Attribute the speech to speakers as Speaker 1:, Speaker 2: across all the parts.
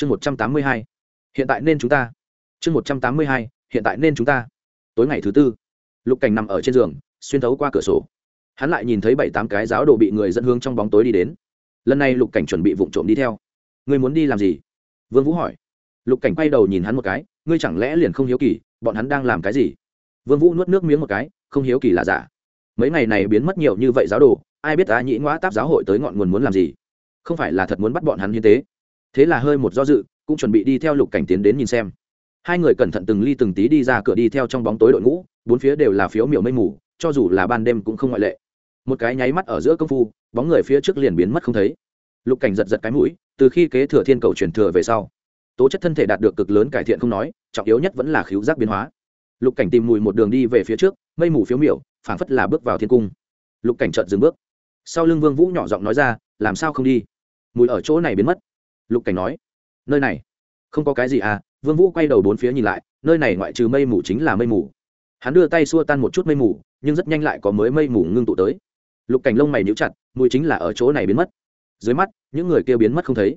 Speaker 1: chương một trăm tám mươi hai. Hiện tại nên chúng ta. Chương một trăm tám mươi hai. Hiện tại nên chúng ta. Tối ngày thứ tư, lục cảnh nằm ở trên giường, xuyên thấu qua cửa sổ. Hắn lại nhìn thấy bảy tám cái giáo đồ bị người dẫn hướng trong bóng tối đi đến. Lần này lục cảnh chuẩn bị vụng trộm đi theo. Ngươi muốn đi làm gì? Vương vũ hỏi. Lục cảnh quay đầu nhìn hắn một cái. Ngươi chẳng lẽ liền không hiếu kỳ, bọn hắn đang làm cái gì? Vương vũ nuốt nước miếng một cái. Không hiếu kỳ là giả. Mấy ngày này biến mất nhiều như vậy giáo đồ, ai biết ta nhĩ ngoã táp giáo hội tới ngọn nguồn muốn làm gì? Không phải là thật muốn bắt bọn hắn như thế thế là hơi một do dự, cũng chuẩn bị đi theo lục cảnh tiến đến nhìn xem. Hai người cẩn thận từng ly từng tí đi ra cửa đi theo trong bóng tối đội ngũ, bốn phía đều là phiếu miểu mây mù, cho dù là ban đêm cũng không ngoại lệ. Một cái nháy mắt ở giữa công phu, bóng người phía trước liền biến mất không thấy. Lục cảnh giật giật cái mũi, từ khi kế thừa thiên cầu truyền thừa về sau, tố chất thân thể đạt được cực lớn cải thiện không nói, trọng yếu nhất vẫn là khiếu giác biến hóa. Lục cảnh tìm mùi một đường đi về phía trước, mây mù phiếu miểu, phảng phất là bước vào thiên cung. Lục cảnh chợt dừng bước. Sau lưng vương vũ nhỏ giọng nói ra, làm sao không đi? Mùi ở chỗ này biến mất lục cảnh nói, nơi này? Không có cái gì à? Vương vũ quay đầu bốn phía nhìn lại, nơi này ngoại trừ mây mù chính là mây mù. Hắn đưa tay xua tan một chút mây mù, nhưng rất nhanh lại có mới mây mù ngưng tụ tới. Lục cảnh lông mày níu chặt, mùi chính là ở chỗ này biến mất. Dưới mắt, những người kia biến mất không thấy.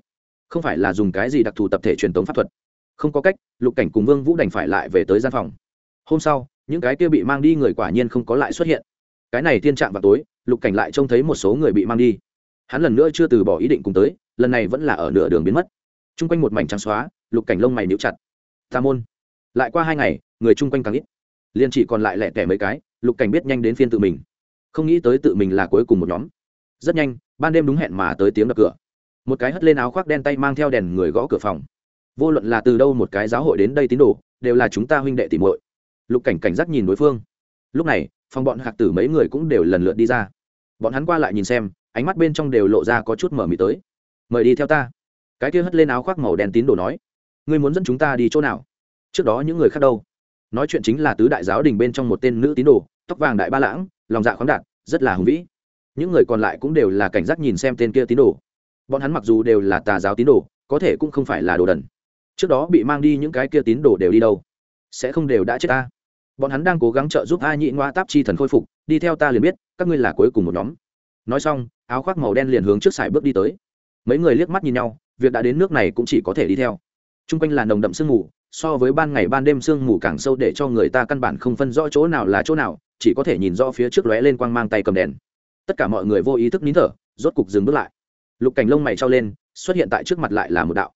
Speaker 1: Không phải là dùng cái gì đặc thù tập thể truyền thống pháp thuật. Không có cách, lục cảnh cùng vương vũ đành phải lại về tới gian phòng. Hôm sau, những cái kia bị mang đi người quả nhiên không có lại xuất hiện. Cái này tiên trạng vào tối, lục cảnh lại trông thấy một số người bị mang đi. Hắn lần nữa chưa từ bỏ ý định cùng tới lần này vẫn là ở nửa đường biến mất. T r u n g quanh một mảnh trắng xóa, lục cảnh lông mày níu chặt. Tà môn. Lại qua hai ngày, người chung quanh càng ít. Liên chỉ còn lại lẻ tẻ mấy cái, lục cảnh biết nhanh đến phiên tự mình. Không nghĩ tới tự mình là cuối cùng một nhóm. Rất nhanh, ban đêm đúng hẹn mà tới tiếng đập cửa. Một cái hất lên áo khoác đen tay mang theo đèn người gõ cửa phòng. Vô luận là từ đâu một cái giáo hội đến đây tín đồ, đều là chúng ta huynh đệ tìm muội. Lục cảnh cảnh giác nhìn đối phương. Lúc này, phòng bọn hạc tử mấy người cũng đều lần lượt đi ra. Bọn hắn qua lại nhìn xem, ánh mắt bên trong đều lộ ra có chút mở mị tới mời đi theo ta. Cái kia hất lên áo khoác màu đen tín đồ nói, ngươi muốn dẫn chúng ta đi chỗ nào? Trước đó những người khác đâu? Nói chuyện chính là tứ đại giáo đình bên trong một tên nữ tín đồ, tóc vàng đại ba lãng, lòng dạ khoáng đạt, rất là hùng vĩ. Những người còn lại cũng đều là cảnh giác nhìn xem tên kia tín đồ. Bọn hắn mặc dù đều là tà giáo tín đồ, có thể cũng không phải là đồ đần. Trước đó bị mang đi những cái kia tín đồ đều đi đâu? Sẽ không đều đã chết ta. Bọn hắn đang cố gắng trợ giúp a nhị ngoa táp chi thần khôi phục, đi theo ta liền biết, các ngươi là cuối cùng một nhóm. Nói xong, áo khoác màu đen liền hướng trước sải bước đi tới mấy người liếc mắt nhìn nhau, việc đã đến nước này cũng chỉ có thể đi theo. T r u n g quanh là nồng đậm sương mù, so với ban ngày ban đêm sương mù càng sâu để cho người ta căn bản không phân rõ chỗ nào là chỗ nào, chỉ có thể nhìn rõ phía trước lóe lên quang mang tay cầm đèn. Tất cả mọi người vô ý thức nín thở, rốt cục dừng bước lại. Lục cảnh lông mày trao lên, xuất hiện tại trước mặt lại là một đạo.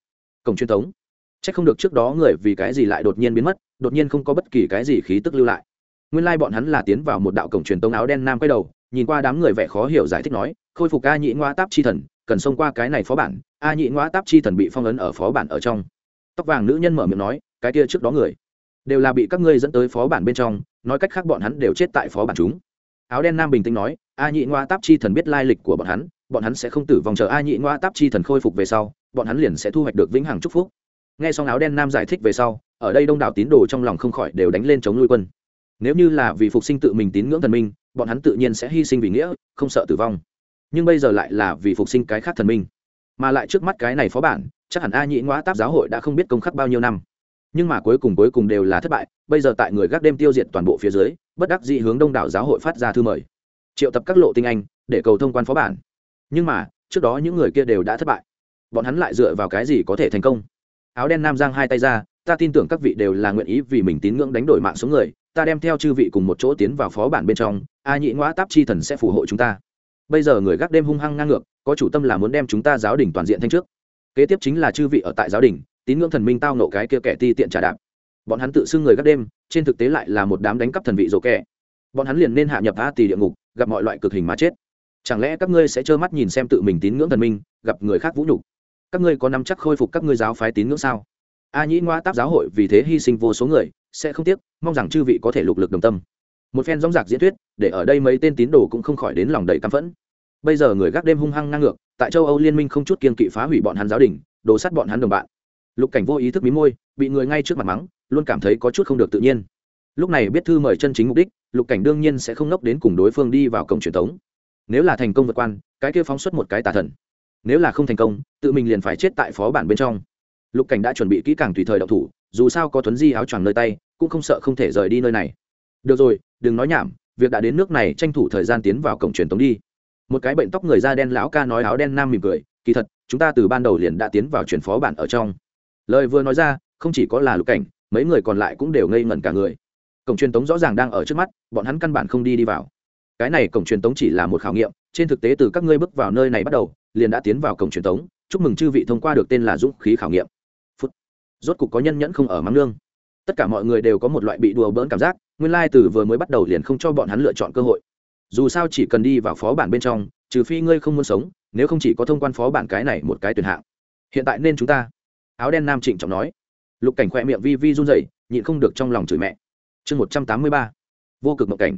Speaker 1: Cổng truyền thống. C h ắ c không được trước đó người vì cái gì lại đột nhiên biến mất, đột nhiên không có bất kỳ cái gì khí tức lưu lại. Nguyên lai bọn hắn là tiến vào một đạo cổng truyền tống áo đen nam quay đầu, nhìn qua đám người vẻ khó hiểu giải thích nói, khôi phục ca nhị ngoa táp chi thần cần xông qua cái này phó bản, a nhị ngoã táp chi thần bị phong ấn ở phó bản ở trong. Tóc vàng nữ nhân mở miệng nói, cái kia trước đó người, đều là bị các ngươi dẫn tới phó bản bên trong, nói cách khác bọn hắn đều chết tại phó bản chúng. Áo đen nam bình tĩnh nói, a nhị ngoa táp chi thần biết lai lịch của bọn hắn bọn hắn sẽ không tử vong chờ a nhị ngoa táp chi thần khôi phục về sau, bọn hắn liền sẽ thu hoạch được vĩnh hằng chúc phúc. Nghe xong áo đen nam giải thích về sau, ở đây đông đảo tín đồ trong lòng không khỏi đều đánh lên chống nuôi quân. Nếu như là vì phục sinh tự mình tín ngưỡng thần minh, bọn hắn tự nhiên sẽ hy sinh vì nghĩa, không sợ tử vong nhưng bây giờ lại là vì phục sinh cái khác thần minh. Mà lại trước mắt cái này phó bản, chắc hẳn a nhĩ ngoã táp giáo hội đã không biết công khắc bao nhiêu năm. Nhưng mà cuối cùng cuối cùng đều là thất bại, bây giờ tại người gác đêm tiêu diệt toàn bộ phía dưới, bất đắc dĩ hướng đông đảo giáo hội phát ra thư mời. Triệu tập các lộ tinh anh, để cầu thông quan phó bản. Nhưng mà, trước đó những người kia đều đã thất bại. Bọn hắn lại dựa vào cái gì có thể thành công? Áo đen nam giang hai tay ra, ta tin tưởng các vị đều là nguyện ý vì mình tín ngưỡng đánh đổi mạng số người, ta đem theo chư vị cùng một chỗ tiến vào phó bản bên trong, a nhĩ ngoã táp chi thần sẽ phù hộ chúng ta bây giờ người gác đêm hung hăng ngang ngược, có chủ tâm là muốn đem chúng ta giáo đình toàn diện thanh trước. Kế tiếp chính là chư vị ở tại giáo đình, tín ngưỡng thần minh tao nộ cái kia kẻ ti tiện trả đạp. Bọn hắn tự xưng người gác đêm, trên thực tế lại là một đám đánh cắp thần vị rổ kẻ. Bọn hắn liền nên hạ nhập a tỳ địa ngục, gặp mọi loại cực hình mà chết. Chẳng lẽ các ngươi sẽ trơ mắt nhìn xem tự mình tín ngưỡng thần minh, gặp người khác vũ nhục? Các ngươi có nắm chắc khôi phục các ngươi giáo phái tín ngưỡng sao? A nhĩ ngoa táp giáo hội vì thế hy sinh vô số người, sẽ không tiếc, mong rằng chư vị có thể lục lực đồng tâm. Một phen dóng dạc diễn thuyết, để ở đây mấy tên tín đồ cũng không khỏi đến lòng đầy căm phẫn bây giờ người gác đêm hung hăng ngang ngược, tại châu âu liên minh không chút kiên kỵ phá hủy bọn hắn giáo đình đổ sát bọn hắn đồng bạn. Lục cảnh vô ý thức mí môi, bị người ngay trước mặt mắng, luôn cảm thấy có chút không được tự nhiên. Lúc này biết thư mời chân chính mục đích, lục cảnh đương nhiên sẽ không nốc đến cùng đối phương đi vào cổng truyền thống. Nếu là thành công vượt quan, cái kia phóng xuất một cái tà thần. Nếu là không thành công, tự mình liền phải chết tại phó bản bên trong. Lục cảnh đã chuẩn bị kỹ càng tùy thời đậu thủ, dù sao có tuấn di áo choàng nơi tay, cũng không sợ không thể rời đi nơi này. Được rồi, đừng nói nhảm, việc đã đến nước này tranh thủ thời gian tiến vào cổng truyền thống đi một cái bệnh tóc người da đen lão ca nói áo đen nam mỉm cười, kỳ thật, chúng ta từ ban đầu liền đã tiến vào chuyển phó bản ở trong. Lời vừa nói ra, không chỉ có là lục cảnh, mấy người còn lại cũng đều ngây ngẩn cả người. Cổng truyền tống rõ ràng đang ở trước mắt, bọn hắn căn bản không đi đi vào. Cái này cổng truyền tống chỉ là một khảo nghiệm, trên thực tế từ các ngươi bước vào nơi này bắt đầu, liền đã tiến vào cổng truyền tống, chúc mừng chư vị thông qua được tên là dũng khí khảo nghiệm. Phút. Rốt cục có nhân nhẫn không ở mắng nương. Tất cả mọi người đều có một loại bị đùa bỡn cảm giác, nguyên lai từ vừa mới bắt đầu liền không cho bọn hắn lựa chọn cơ hội dù sao chỉ cần đi vào phó bản bên trong, trừ phi ngươi không muốn sống, nếu không chỉ có thông quan phó bản cái này một cái tuyển hạng. Hiện tại nên chúng ta. Áo đen nam trịnh trọng nói. Lục cảnh khoe miệng vi vi run rẩy, nhịn không được trong lòng chửi mẹ. Chương một trăm tám mươi ba. Vô cực mộng cảnh.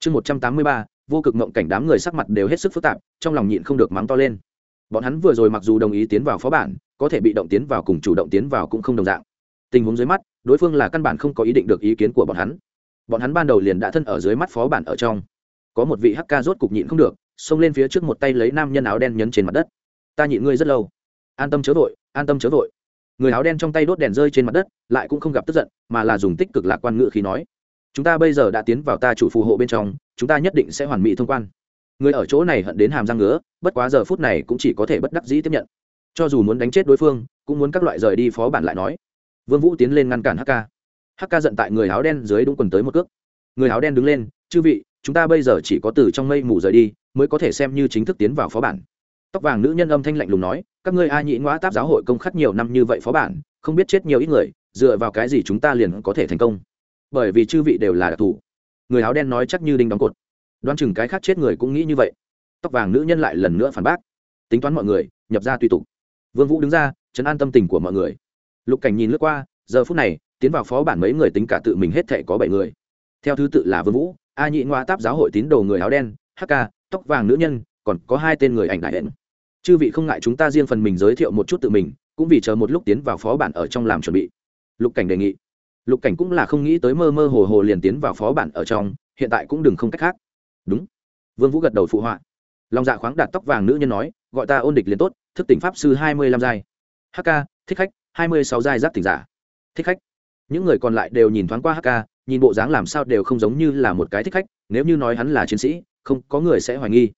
Speaker 1: Chương một trăm tám mươi ba, vô cực mộng cảnh đám người sắc mặt đều hết sức phức tạp, trong lòng nhịn không được mắng to lên. Bọn hắn vừa rồi mặc dù đồng ý tiến vào phó bản, có thể bị động tiến vào cùng chủ động tiến vào cũng không đồng dạng. Tình huống dưới mắt, đối phương là căn bản không có ý định được ý kiến của bọn hắn. Bọn hắn ban đầu liền đã thân ở dưới mắt phó bản ở trong có một vị hắc ca rốt cục nhịn không được, xông lên phía trước một tay lấy nam nhân áo đen nhấn trên mặt đất. Ta nhịn ngươi rất lâu. An tâm chớ vội, an tâm chớ vội. Người áo đen trong tay đốt đèn rơi trên mặt đất, lại cũng không gặp tức giận, mà là dùng tích cực lạc quan ngự khi nói. Chúng ta bây giờ đã tiến vào ta chủ phù hộ bên trong, chúng ta nhất định sẽ hoàn mỹ thông quan. Người ở chỗ này hận đến hàm răng ngứa, bất quá giờ phút này cũng chỉ có thể bất đắc dĩ tiếp nhận. Cho dù muốn đánh chết đối phương, cũng muốn các loại rời đi phó bản lại nói. Vương vũ tiến lên ngăn cản hk hk giận tại người áo đen dưới đúng quần tới một cước. Người áo đen đứng lên, chư vị chúng ta bây giờ chỉ có từ trong mây mù rời đi, mới có thể xem như chính thức tiến vào phó bản. Tóc vàng nữ nhân âm thanh lạnh lùng nói, các ngươi a nhĩ ngoã táp giáo hội công khắc nhiều năm như vậy phó bản, không biết chết nhiều ít người, dựa vào cái gì chúng ta liền có thể thành công? Bởi vì chư vị đều là đặc thù. Người áo đen nói chắc như đinh đóng cột. Đoán chừng cái khác chết người cũng nghĩ như vậy. Tóc vàng nữ nhân lại lần nữa phản bác. Tính toán mọi người, nhập ra tùy tục. Vương vũ đứng ra, chấn an tâm tình của mọi người. Lục cảnh nhìn lướt qua, giờ phút này, tiến vào phó bản mấy người tính cả tự mình hết thể có bảy người. Theo thứ tự là vương vũ a nhị ngoa táp giáo hội tín đồ người áo đen hk tóc vàng nữ nhân, còn có hai tên người ảnh đại hẹn chư vị không ngại chúng ta riêng phần mình giới thiệu một chút tự mình, cũng vì chờ một lúc tiến vào phó bản ở trong làm chuẩn bị. Lục cảnh đề nghị. Lục cảnh cũng là không nghĩ tới mơ mơ hồ hồ liền tiến vào phó bản ở trong, hiện tại cũng đừng không cách khác. Đúng. Vương vũ gật đầu phụ họa. Lòng dạ khoáng đạt tóc vàng nữ nhân nói, gọi ta ôn địch liền tốt, thức tỉnh pháp sư hai mươi lăm giai. Hk thích khách, hai mươi sáu giai giác tỉnh giả. Thích khách. Những người còn lại đều nhìn thoáng qua hk nhìn bộ dáng làm sao đều không giống như là một cái thích khách, nếu như nói hắn là chiến sĩ, không có người sẽ hoài nghi.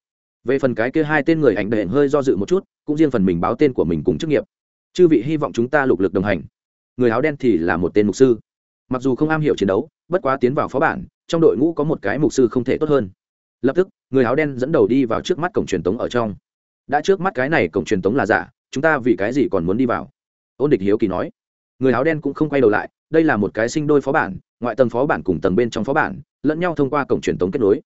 Speaker 1: Về phần cái kia hai tên người ảnh đệm hơi do dự một chút, cũng riêng phần mình báo tên của mình cùng chức nghiệp. Chư vị hy vọng chúng ta lục lực đồng hành. Người áo đen thì là một tên mục sư. Mặc dù không am hiểu chiến đấu, bất quá tiến vào phó bản, trong đội ngũ có một cái mục sư không thể tốt hơn. Lập tức, người áo đen dẫn đầu đi vào trước mắt cổng truyền tống ở trong. Đã trước mắt cái này cổng truyền tống là giả, chúng ta vì cái gì còn muốn đi vào? Ôn địch hiếu kỳ nói người áo đen cũng không quay đầu lại, đây là một cái sinh đôi phó bản, ngoại tầng phó bản cùng tầng bên trong phó bản, lẫn nhau thông qua cổng truyền tống kết nối.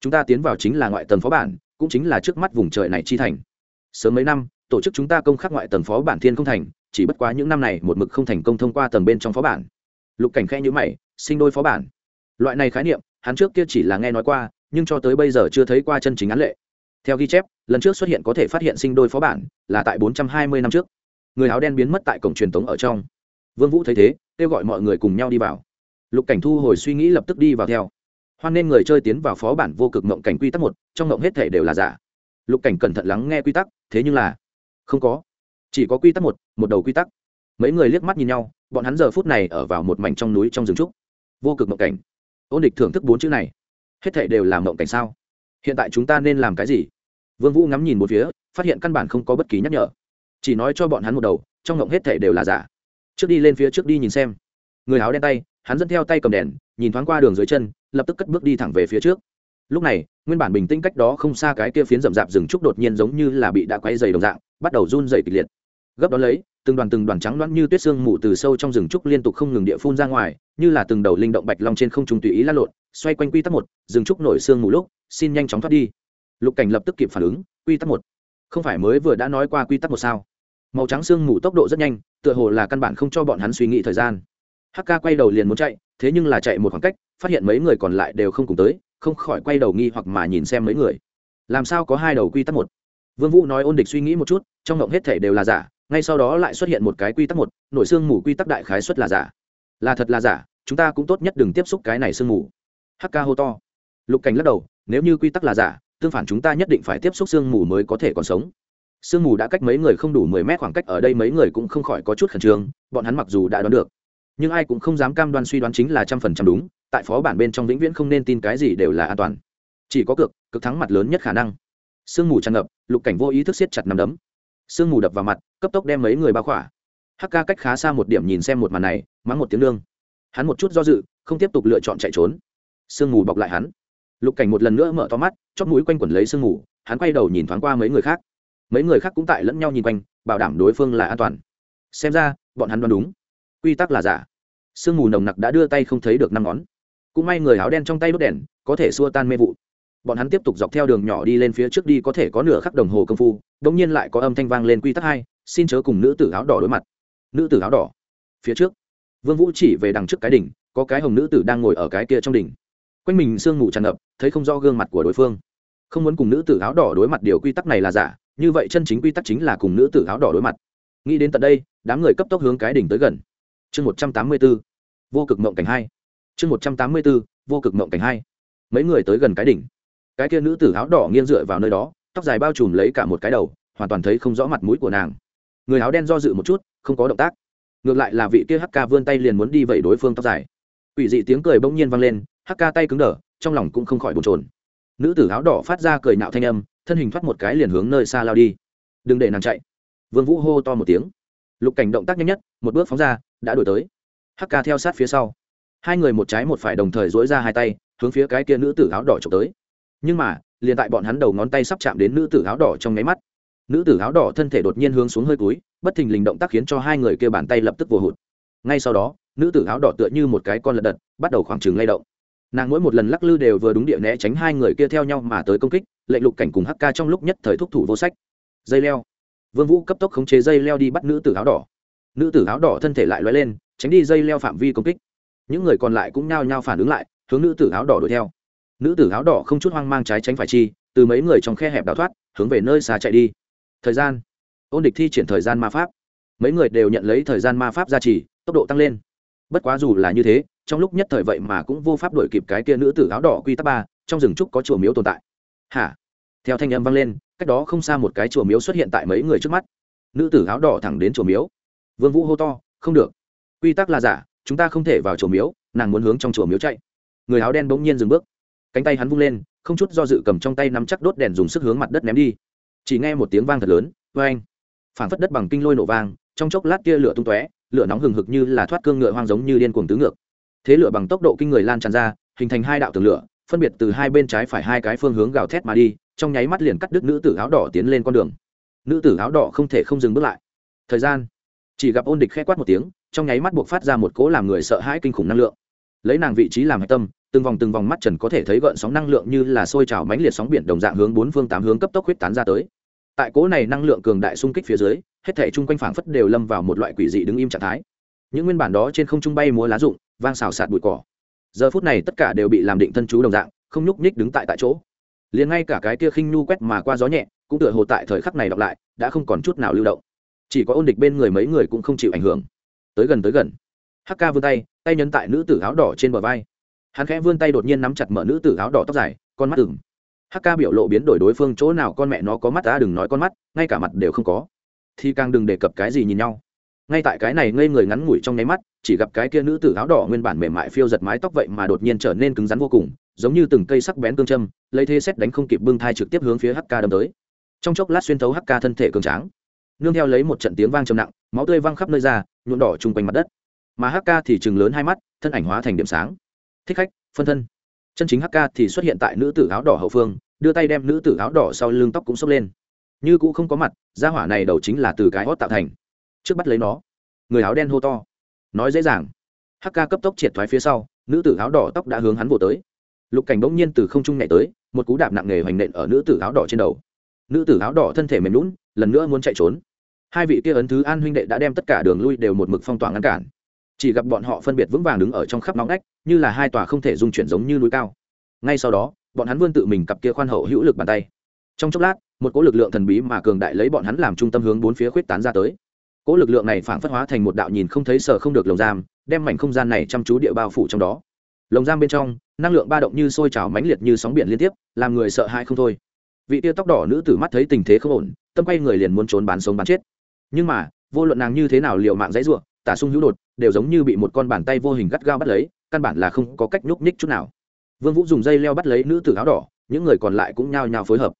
Speaker 1: Chúng ta tiến vào chính là ngoại tầng phó bản, cũng chính là trước mắt vùng trời này chi thành. Sớm mấy năm, tổ chức chúng ta công khắc ngoại tầng phó bản thiên không thành, chỉ bất quá những năm này một mực không thành công thông qua tầng bên trong phó bản. Lục cảnh khe nhữ mày, sinh đôi phó bản. Loại này khái niệm, hắn trước kia chỉ là nghe nói qua, nhưng cho tới bây giờ chưa thấy qua chân chính án lệ. Theo ghi chép, lần trước xuất hiện có thể phát hiện sinh đôi phó bản là tại bốn trăm hai mươi năm trước. Người áo đen biến mất tại cổng truyền tống ở trong vương vũ thấy thế, kêu gọi mọi người cùng nhau đi vào. Lục cảnh thu hồi suy nghĩ lập tức đi vào theo. Hoan nên người chơi tiến vào phó bản vô cực mộng cảnh quy tắc một, trong mộng hết thể đều là giả. Lục cảnh cẩn thận lắng nghe quy tắc, thế nhưng là không có. Chỉ có quy tắc một một đầu quy tắc. Mấy người liếc mắt nhìn nhau, bọn hắn giờ phút này ở vào một mảnh trong núi trong rừng trúc. Vô cực mộng cảnh. Ôn địch thưởng thức bốn chữ này. Hết thể đều là mộng cảnh sao? Hiện tại chúng ta nên làm cái gì? Vương vũ ngắm nhìn một phía, phát hiện căn bản không có bất kỳ nhắc nhở. Chỉ nói cho bọn hắn một đầu, trong mộng hết thể đều là giả trước đi lên phía trước đi nhìn xem. Người áo đen tay, hắn dẫn theo tay cầm đèn, nhìn thoáng qua đường dưới chân, lập tức cất bước đi thẳng về phía trước. Lúc này, nguyên bản bình tĩnh cách đó không xa cái kia phiến rậm rạp rừng trúc đột nhiên giống như là bị đã quay dày đồng dạng, bắt đầu run dày kịch liệt. Gấp đó lấy, từng đoàn từng đoàn trắng loãng như tuyết sương mù từ sâu trong rừng trúc liên tục không ngừng địa phun ra ngoài, như là từng đầu linh động bạch long trên không trung tùy ý lăn lộn, xoay quanh quy tắc một, rừng trúc nổi xương mù lúc, xin nhanh chóng thoát đi. Lục cảnh lập tức kịp phản ứng, quy tắc một. Không phải mới vừa đã nói qua quy tắc một sao? Màu trắng xương mù tốc độ rất nhanh, tựa hồ là căn bản không cho bọn hắn suy nghĩ thời gian. Hk quay đầu liền muốn chạy, thế nhưng là chạy một khoảng cách, phát hiện mấy người còn lại đều không cùng tới, không khỏi quay đầu nghi hoặc mà nhìn xem mấy người. Làm sao có hai đầu quy tắc một? Vương vũ nói ôn địch suy nghĩ một chút, trong ngộng hết thể đều là giả, ngay sau đó lại xuất hiện một cái quy tắc một, nội xương mù quy tắc đại khái xuất là giả. Là thật là giả, chúng ta cũng tốt nhất đừng tiếp xúc cái này xương mù. Hk hô to. Lục cảnh lắc đầu, nếu như quy tắc là giả, tương phản chúng ta nhất định phải tiếp xúc xương mù mới có thể còn sống sương mù đã cách mấy người không đủ mười mét khoảng cách ở đây mấy người cũng không khỏi có chút khẩn trương, bọn hắn mặc dù đã đoán được, nhưng ai cũng không dám cam đoan suy đoán chính là trăm phần trăm đúng, tại phó bản bên trong vĩnh viễn không nên tin cái gì đều là an toàn. Chỉ có cực cực thắng mặt lớn nhất khả năng. Sương mù tràn ngập, lục cảnh vô ý thức siết chặt nằm đấm. Sương mù đập vào mặt, cấp tốc đem mấy người bao khỏa. Hắc ca cách khá xa một điểm nhìn xem một màn này, mắng một tiếng lương. Hắn một chút do dự, không tiếp tục lựa chọn chạy trốn. Sương mù bọc lại hắn. Lục cảnh một lần nữa mở to mắt chót mũi quanh quẩn lấy sương mù, hắn quay đầu nhìn thoáng qua mấy người khác mấy người khác cũng tại lẫn nhau nhìn quanh, bảo đảm đối phương là an toàn. Xem ra, bọn hắn đoán đúng. Quy tắc là giả. Sương mù nồng nặc đã đưa tay không thấy được năm ngón. Cũng may người áo đen trong tay đốt đèn, có thể xua tan mê vụ. Bọn hắn tiếp tục dọc theo đường nhỏ đi lên phía trước đi có thể có nửa khắc đồng hồ công phu đ ỗ n g nhiên lại có âm thanh vang lên quy tắc hai, xin chớ cùng nữ tử áo đỏ đối mặt. Nữ tử áo đỏ. Phía trước, vương vũ chỉ về đằng trước cái đỉnh, có cái hồng nữ tử đang ngồi ở cái kia trong đỉnh. Quanh mình sương mù tràn ngập, thấy không rõ gương mặt của đối phương. Không muốn cùng nữ tử áo đỏ đối mặt, điều quy tắc này là giả như vậy chân chính quy tắc chính là cùng nữ tử áo đỏ đối mặt. Nghĩ đến tận đây, đám người cấp tốc hướng cái đỉnh tới gần. Chương một trăm tám mươi b ố vô cực mộng cảnh hai. Chương một trăm tám mươi b ố vô cực mộng cảnh hai. Mấy người tới gần cái đỉnh. Cái kia nữ tử áo đỏ nghiêng dựa vào nơi đó, tóc dài bao trùm lấy cả một cái đầu, hoàn toàn thấy không rõ mặt mũi của nàng. Người áo đen do dự một chút, không có động tác. Ngược lại là vị kia hk vươn tay liền muốn đi vẩy đối phương tóc dài. Quỷ dị tiếng cười bỗng nhiên vang lên hk tay cứng đờ, trong lòng cũng không khỏi bồn trồn nữ tử áo đỏ phát ra cười nạo thanh âm thân hình thoát một cái liền hướng nơi xa lao đi. Đừng để nàng chạy. Vương vũ hô to một tiếng. Lục cảnh động tác nhanh nhất một bước phóng ra đã đuổi tới. Hắc Ca theo sát phía sau. Hai người một trái một phải đồng thời dỗi ra hai tay hướng phía cái kia nữ tử áo đỏ trộm tới. Nhưng mà liền tại bọn hắn đầu ngón tay sắp chạm đến nữ tử áo đỏ trong nháy mắt nữ tử áo đỏ thân thể đột nhiên hướng xuống hơi cúi, bất thình lình động tác khiến cho hai người kia bàn tay lập tức vô hụt. Ngay sau đó nữ tử áo đỏ tựa như một cái con lật đật bắt đầu khoảng trừng lay động nàng mỗi một lần lắc lư đều vừa đúng địa né tránh hai người kia theo nhau mà tới công kích lệnh lục cảnh cùng hk trong lúc nhất thời thúc thủ vô sách. Dây leo. Vương vũ cấp tốc khống chế dây leo đi bắt nữ tử áo đỏ. Nữ tử áo đỏ thân thể lại loay lên, tránh đi dây leo phạm vi công kích. Những người còn lại cũng nhao nhao phản ứng lại, hướng nữ tử áo đỏ đuổi theo. Nữ tử áo đỏ không chút hoang mang trái tránh phải chi, từ mấy người trong khe hẹp đào thoát, hướng về nơi xa chạy đi. Thời gian. Ôn địch thi triển thời gian ma pháp. Mấy người đều nhận lấy thời gian ma pháp gia trì, tốc độ tăng lên. Bất quá dù là như thế trong lúc nhất thời vậy mà cũng vô pháp đổi kịp cái kia nữ tử áo đỏ quy tắc ba, trong rừng trúc có chùa miếu tồn tại. Hả? Theo thanh âm vang lên, cách đó không xa một cái chùa miếu xuất hiện tại mấy người trước mắt. Nữ tử áo đỏ thẳng đến chùa miếu. Vương vũ hô to, không được. Quy tắc là giả, chúng ta không thể vào chùa miếu, nàng muốn hướng trong chùa miếu chạy. Người áo đen bỗng nhiên dừng bước. Cánh tay hắn vung lên, không chút do dự cầm trong tay nắm chắc đốt đèn dùng sức hướng mặt đất ném đi. Chỉ nghe một tiếng vang thật lớn vê anh phản phất đất bằng kinh lôi nổ vang, trong chốc lát kia lửa tung tóe, lửa nóng hừng hực như là thoát cương ngựa hoang giống như điên cuồng tứ ngược thế lửa bằng tốc độ kinh người lan tràn ra, hình thành hai đạo tường lửa, phân biệt từ hai bên trái phải hai cái phương hướng gào thét mà đi, trong nháy mắt liền cắt đứt nữ tử áo đỏ tiến lên con đường. Nữ tử áo đỏ không thể không dừng bước lại. Thời gian, chỉ gặp ôn địch khẽ quát một tiếng, trong nháy mắt buộc phát ra một cỗ làm người sợ hãi kinh khủng năng lượng. Lấy nàng vị trí làm hạch tâm, từng vòng từng vòng mắt trần có thể thấy gợn sóng năng lượng như là sôi trào mãnh liệt sóng biển đồng dạng hướng bốn phương tám hướng cấp tốc huyết tán ra tới. Tại cỗ này năng lượng cường đại xung kích phía dưới, hết thể chung quanh phảng phất đều lâm vào một loại quỷ dị đứng im trạng thái. Những nguyên bản đó trên không trung bay múa lá rụng vang xào sạt bụi cỏ. Giờ phút này tất cả đều bị làm định thân chú đồng dạng, không nhúc nhích đứng tại tại chỗ. Liền ngay cả cái kia khinh nhu quét mà qua gió nhẹ, cũng tựa hồ tại thời khắc này đọc lại, đã không còn chút nào lưu động. Chỉ có ôn địch bên người mấy người cũng không chịu ảnh hưởng. Tới gần tới gần. Hk vươn tay tay nhấn tại nữ tử áo đỏ trên bờ vai. Hắn khẽ vươn tay đột nhiên nắm chặt mở nữ tử áo đỏ tóc dài, con mắt ửng. Hk biểu lộ biến đổi đối phương chỗ nào con mẹ nó có mắt ta đừng nói con mắt, ngay cả mặt đều không có. Thì càng đừng đề cập cái gì nhìn nhau ngay tại cái này ngây người ngắn ngủi trong nháy mắt, chỉ gặp cái kia nữ tử áo đỏ nguyên bản mềm mại phiêu giật mái tóc vậy mà đột nhiên trở nên cứng rắn vô cùng, giống như từng cây sắc bén cương châm, lấy thế xét đánh không kịp bưng thai trực tiếp hướng phía hk đâm tới. Trong chốc lát xuyên thấu hk thân thể cường tráng, nương theo lấy một trận tiếng vang trầm nặng, máu tươi văng khắp nơi ra, nhuộm đỏ chung quanh mặt đất. Mà hk thì chừng lớn hai mắt, thân ảnh hóa thành điểm sáng. Thích khách, phân thân. Chân chính hk thì xuất hiện tại nữ tử áo đỏ hậu phương, đưa tay đem nữ tử áo đỏ sau lưng tóc cũng xốc lên. Như cũ không có mặt da hỏa này đầu chính là từ cái hót tạo thành trước bắt lấy nó. Người áo đen hô to. Nói dễ dàng. Hắc Ca cấp tốc triệt thoái phía sau, nữ tử áo đỏ tóc đã hướng hắn vỗ tới. Lục cảnh bỗng nhiên từ không trung nhảy tới, một cú đạp nặng nề hoành nện ở nữ tử áo đỏ trên đầu. Nữ tử áo đỏ thân thể mềm lún lần nữa muốn chạy trốn. Hai vị kia ấn thứ an huynh đệ đã đem tất cả đường lui đều một mực phong tỏa ngăn cản. Chỉ gặp bọn họ phân biệt vững vàng đứng ở trong khắp nóng nách như là hai tòa không thể dung chuyển giống như núi cao. Ngay sau đó, bọn hắn vươn tự mình cặp kia khoan hậu hữu lực bàn tay. Trong chốc lát, một cỗ lực lượng thần bí mà cường đại lấy bọn hắn làm trung tâm hướng bốn phía khuyết tán ra tới cỗ lực lượng này phản phất hóa thành một đạo nhìn không thấy sờ không được lồng giam, đem mảnh không gian này chăm chú địa bao phủ trong đó. Lồng giam bên trong, năng lượng ba động như sôi trào mãnh liệt như sóng biển liên tiếp, làm người sợ hãi không thôi. Vị tia tóc đỏ nữ tử mắt thấy tình thế không ổn, tâm quay người liền muốn trốn bán sống bán chết. Nhưng mà, vô luận nàng như thế nào liều mạng dãy ruộng tả sung hữu đột, đều giống như bị một con bàn tay vô hình gắt gao bắt lấy, căn bản là không có cách nhúc nhích chút nào. Vương vũ dùng dây leo bắt lấy nữ tử áo đỏ, những người còn lại cũng nhao nhao phối hợp.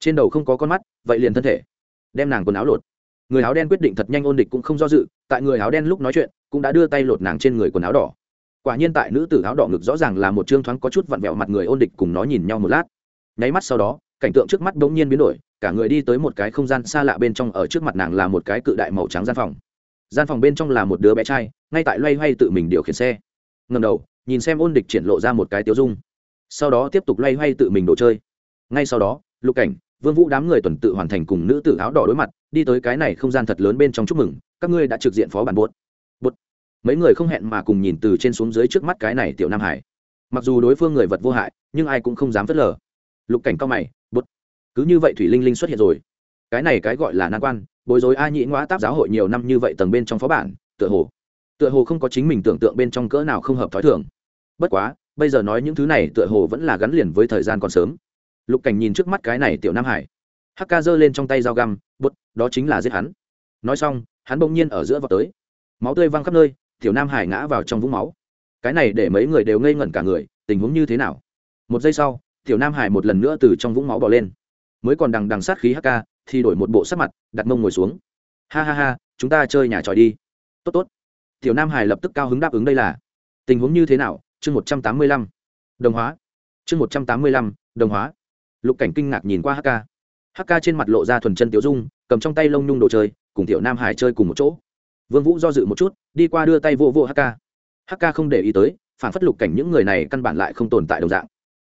Speaker 1: Trên đầu không có con mắt, vậy liền thân thể. Đem nàng quần áo lột người áo đen quyết định thật nhanh ôn địch cũng không do dự, tại người áo đen lúc nói chuyện, cũng đã đưa tay lột nàng trên người quần áo đỏ. Quả nhiên tại nữ tử áo đỏ ngực rõ ràng là một trương thoáng có chút vặn vẹo mặt người ôn địch cùng nó nhìn nhau một lát. Nháy mắt sau đó, cảnh tượng trước mắt bỗng nhiên biến đổi, cả người đi tới một cái không gian xa lạ bên trong ở trước mặt nàng là một cái cự đại màu trắng gian phòng. Gian phòng bên trong là một đứa bé trai, ngay tại loay hoay tự mình điều khiển xe. Ngầm đầu, nhìn xem ôn địch triển lộ ra một cái tiêu dung. Sau đó tiếp tục loay hoay tự mình đồ chơi. Ngay sau đó, lục cảnh vương vũ đám người tuần tự hoàn thành cùng nữ tử áo đỏ đối mặt, đi tới cái này không gian thật lớn bên trong chúc mừng, các ngươi đã trực diện phó bản buốt buốt mấy người không hẹn mà cùng nhìn từ trên xuống dưới trước mắt cái này tiểu nam hải. Mặc dù đối phương người vật vô hại, nhưng ai cũng không dám phớt lờ. Lục cảnh cao mày buốt cứ như vậy thủy linh linh xuất hiện rồi. Cái này cái gọi là nan quan, bối rối a nhĩ ngoã táp giáo hội nhiều năm như vậy tầng bên trong phó bản, tựa hồ tựa hồ không có chính mình tưởng tượng bên trong cỡ nào không hợp thói thường. Bất quá, bây giờ nói những thứ này tựa hồ vẫn là gắn liền với thời gian còn sớm lục cảnh nhìn trước mắt cái này tiểu nam hải. Hắc ca giơ lên trong tay dao găm bút đó chính là giết hắn. Nói xong, hắn bỗng nhiên ở giữa vào tới. Máu tươi văng khắp nơi, tiểu nam hải ngã vào trong vũng máu. Cái này để mấy người đều ngây ngẩn cả người, tình huống như thế nào? Một giây sau, tiểu nam hải một lần nữa từ trong vũng máu bỏ lên. Mới còn đằng đằng sát khí hk thì đổi một bộ sắc mặt, đặt mông ngồi xuống. Ha ha ha, chúng ta chơi nhà tròi đi. Tốt tốt. Tiểu nam hải lập tức cao hứng đáp ứng đây là. Tình huống như thế nào? Chương một trăm tám mươi lăm. Đồng hóa. Chương một trăm tám mươi lăm, đồng hóa lục cảnh kinh ngạc nhìn qua hk hk trên mặt lộ ra thuần chân tiểu dung, cầm trong tay lông nhung đồ chơi, cùng tiểu nam hải chơi cùng một chỗ. Vương vũ do dự một chút, đi qua đưa tay vô vô hk hk không để ý tới, phản phất lục cảnh những người này căn bản lại không tồn tại đồng dạng.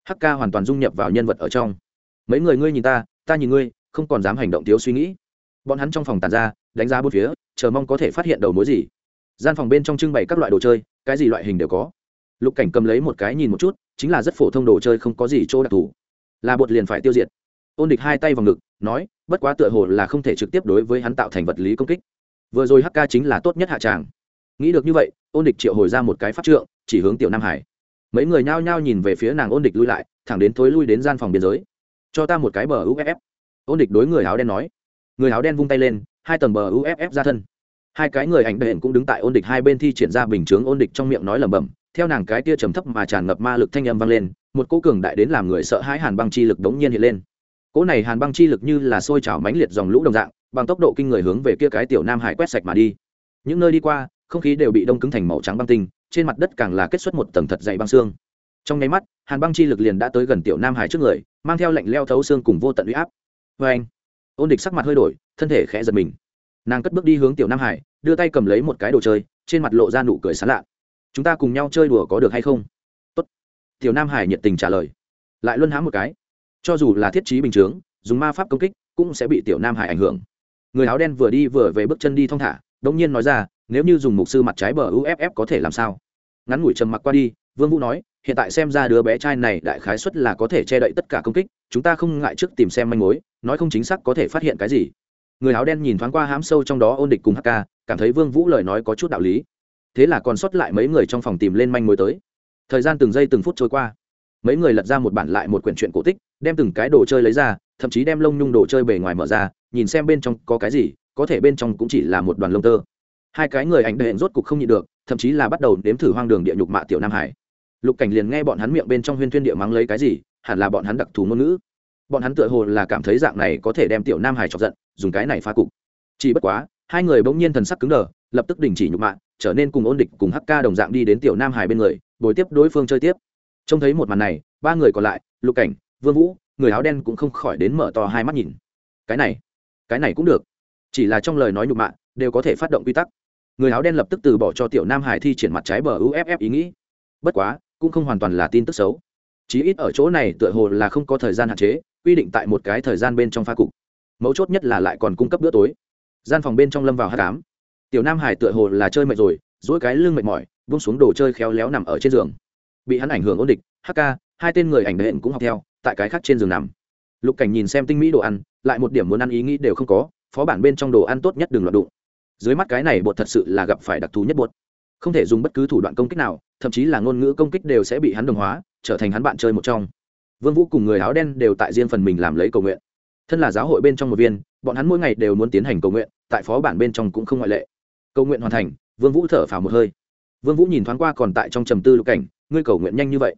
Speaker 1: Hk hoàn toàn dung nhập vào nhân vật ở trong. Mấy người ngươi nhìn ta ta nhìn ngươi, không còn dám hành động thiếu suy nghĩ. Bọn hắn trong phòng tàn ra, đánh giá bốn phía, chờ mong có thể phát hiện đầu mối gì. Gian phòng bên trong trưng bày các loại đồ chơi, cái gì loại hình đều có. Lục cảnh cầm lấy một cái nhìn một chút, chính là rất phổ thông đồ chơi không có gì chỗ đặc thù là bột liền phải tiêu diệt. Ôn địch hai tay vào ngực, nói, bất quá tựa hồ là không thể trực tiếp đối với hắn tạo thành vật lý công kích. Vừa rồi hk chính là tốt nhất hạ tràng. Nghĩ được như vậy, ôn địch triệu hồi ra một cái pháp trượng, chỉ hướng tiểu nam hải. Mấy người nhao nhao nhìn về phía nàng ôn địch lui lại, thẳng đến thối lui đến gian phòng biên giới. Cho ta một cái bờ uff ôn địch đối người áo đen nói. Người áo đen vung tay lên, hai tầng bờ uff ra thân. Hai cái người ảnh đệm cũng đứng tại ôn địch hai bên thi triển ra bình chướng ôn địch trong miệng nói lẩm bẩm theo nàng cái tia trầm thấp mà tràn ngập ma lực thanh âm vang lên, một cỗ cường đại đến làm người sợ hãi hàn băng chi lực đống nhiên hiện lên. Cỗ này hàn băng chi lực như là sôi trào mãnh liệt dòng lũ đồng dạng, bằng tốc độ kinh người hướng về kia cái tiểu nam hải quét sạch mà đi. Những nơi đi qua, không khí đều bị đông cứng thành màu trắng băng tinh, trên mặt đất càng là kết xuất một tầng thật dày băng xương. Trong nháy mắt, hàn băng chi lực liền đã tới gần tiểu nam hải trước người, mang theo lệnh leo thấu xương cùng vô tận uy áp. Vê anh, ôn địch sắc mặt hơi đổi, thân thể khẽ giật mình. Nàng cất bước đi hướng tiểu nam hải, đưa tay cầm lấy một cái đồ chơi, trên mặt lộ ra nụ cười sán lạ chúng ta cùng nhau chơi đùa có được hay không? Tốt. tiểu nam hải nhiệt tình trả lời. Lại luân hãm một cái. Cho dù là thiết trí bình chướng, dùng ma pháp công kích, cũng sẽ bị tiểu nam hải ảnh hưởng. Người áo đen vừa đi vừa về bước chân đi thong thả đông nhiên nói ra, nếu như dùng mục sư mặt trái bờ uff có thể làm sao? Ngắn ngủi trầm mặc qua đi, vương vũ nói, hiện tại xem ra đứa bé trai này đại khái suất là có thể che đậy tất cả công kích, chúng ta không ngại trước tìm xem manh mối, nói không chính xác có thể phát hiện cái gì. Người áo đen nhìn thoáng qua hám sâu trong đó ôn địch cùng hk cảm thấy vương vũ lời nói có chút đạo lý thế là còn sót lại mấy người trong phòng tìm lên manh mối tới. Thời gian từng giây từng phút trôi qua. Mấy người lật ra một bản lại một quyển truyện cổ tích, đem từng cái đồ chơi lấy ra, thậm chí đem lông nhung đồ chơi bề ngoài mở ra, nhìn xem bên trong có cái gì, có thể bên trong cũng chỉ là một đoàn lông tơ. Hai cái người ảnh đệ rốt cục không nhịn được, thậm chí là bắt đầu nếm thử hoang đường địa nhục mạ tiểu nam hải. Lục cảnh liền nghe bọn hắn miệng bên trong huyên thuyên địa mắng lấy cái gì, hẳn là bọn hắn đặc thù ngôn ngữ. Bọn hắn tựa hồ là cảm thấy dạng này có thể đem tiểu nam hải chọc giận, dùng cái này phá cục. Chỉ bất quá, hai người bỗng nhiên thần sắc cứng đờ, lập tức đình chỉ nhục mạ trở nên cùng ôn địch cùng hk đồng dạng đi đến tiểu nam hải bên người, bồi tiếp đối phương chơi tiếp. Trông thấy một màn này, ba người còn lại, lục cảnh, vương vũ, người áo đen cũng không khỏi đến mở to hai mắt nhìn. Cái này cái này cũng được. Chỉ là trong lời nói nhục mạ, đều có thể phát động quy tắc. Người áo đen lập tức từ bỏ cho tiểu nam hải thi triển mặt trái bờ uff ý nghĩ. Bất quá, cũng không hoàn toàn là tin tức xấu. Chí ít ở chỗ này tựa hồ là không có thời gian hạn chế, quy định tại một cái thời gian bên trong pha cục. Mấu chốt nhất là lại còn cung cấp bữa tối. Gian phòng bên trong lâm vào h tám tiểu nam hải tựa hồ là chơi mệt rồi dỗi cái lưng mệt mỏi bung xuống đồ chơi khéo léo nằm ở trên giường. Bị hắn ảnh hưởng ổn định hk hai tên người ảnh đệm cũng học theo, tại cái khác trên giường nằm. Lục cảnh nhìn xem tinh mỹ đồ ăn, lại một điểm muốn ăn ý nghĩ đều không có, phó bản bên trong đồ ăn tốt nhất đừng loạt đụng. Dưới mắt cái này bột thật sự là gặp phải đặc thù nhất bột. Không thể dùng bất cứ thủ đoạn công kích nào, thậm chí là ngôn ngữ công kích đều sẽ bị hắn đồng hóa, trở thành hắn bạn chơi một trong. Vương vũ cùng người áo đen đều tại riêng phần mình làm lấy cầu nguyện. Thân là giáo hội bên trong một viên, bọn hắn mỗi ngày đều muốn tiến hành cầu nguyện, tại phó bản bên trong cũng không ngoại lệ cầu nguyện hoàn thành, vương vũ thở phào một hơi. Vương vũ nhìn thoáng qua còn tại trong trầm tư lục cảnh, ngươi cầu nguyện nhanh như vậy.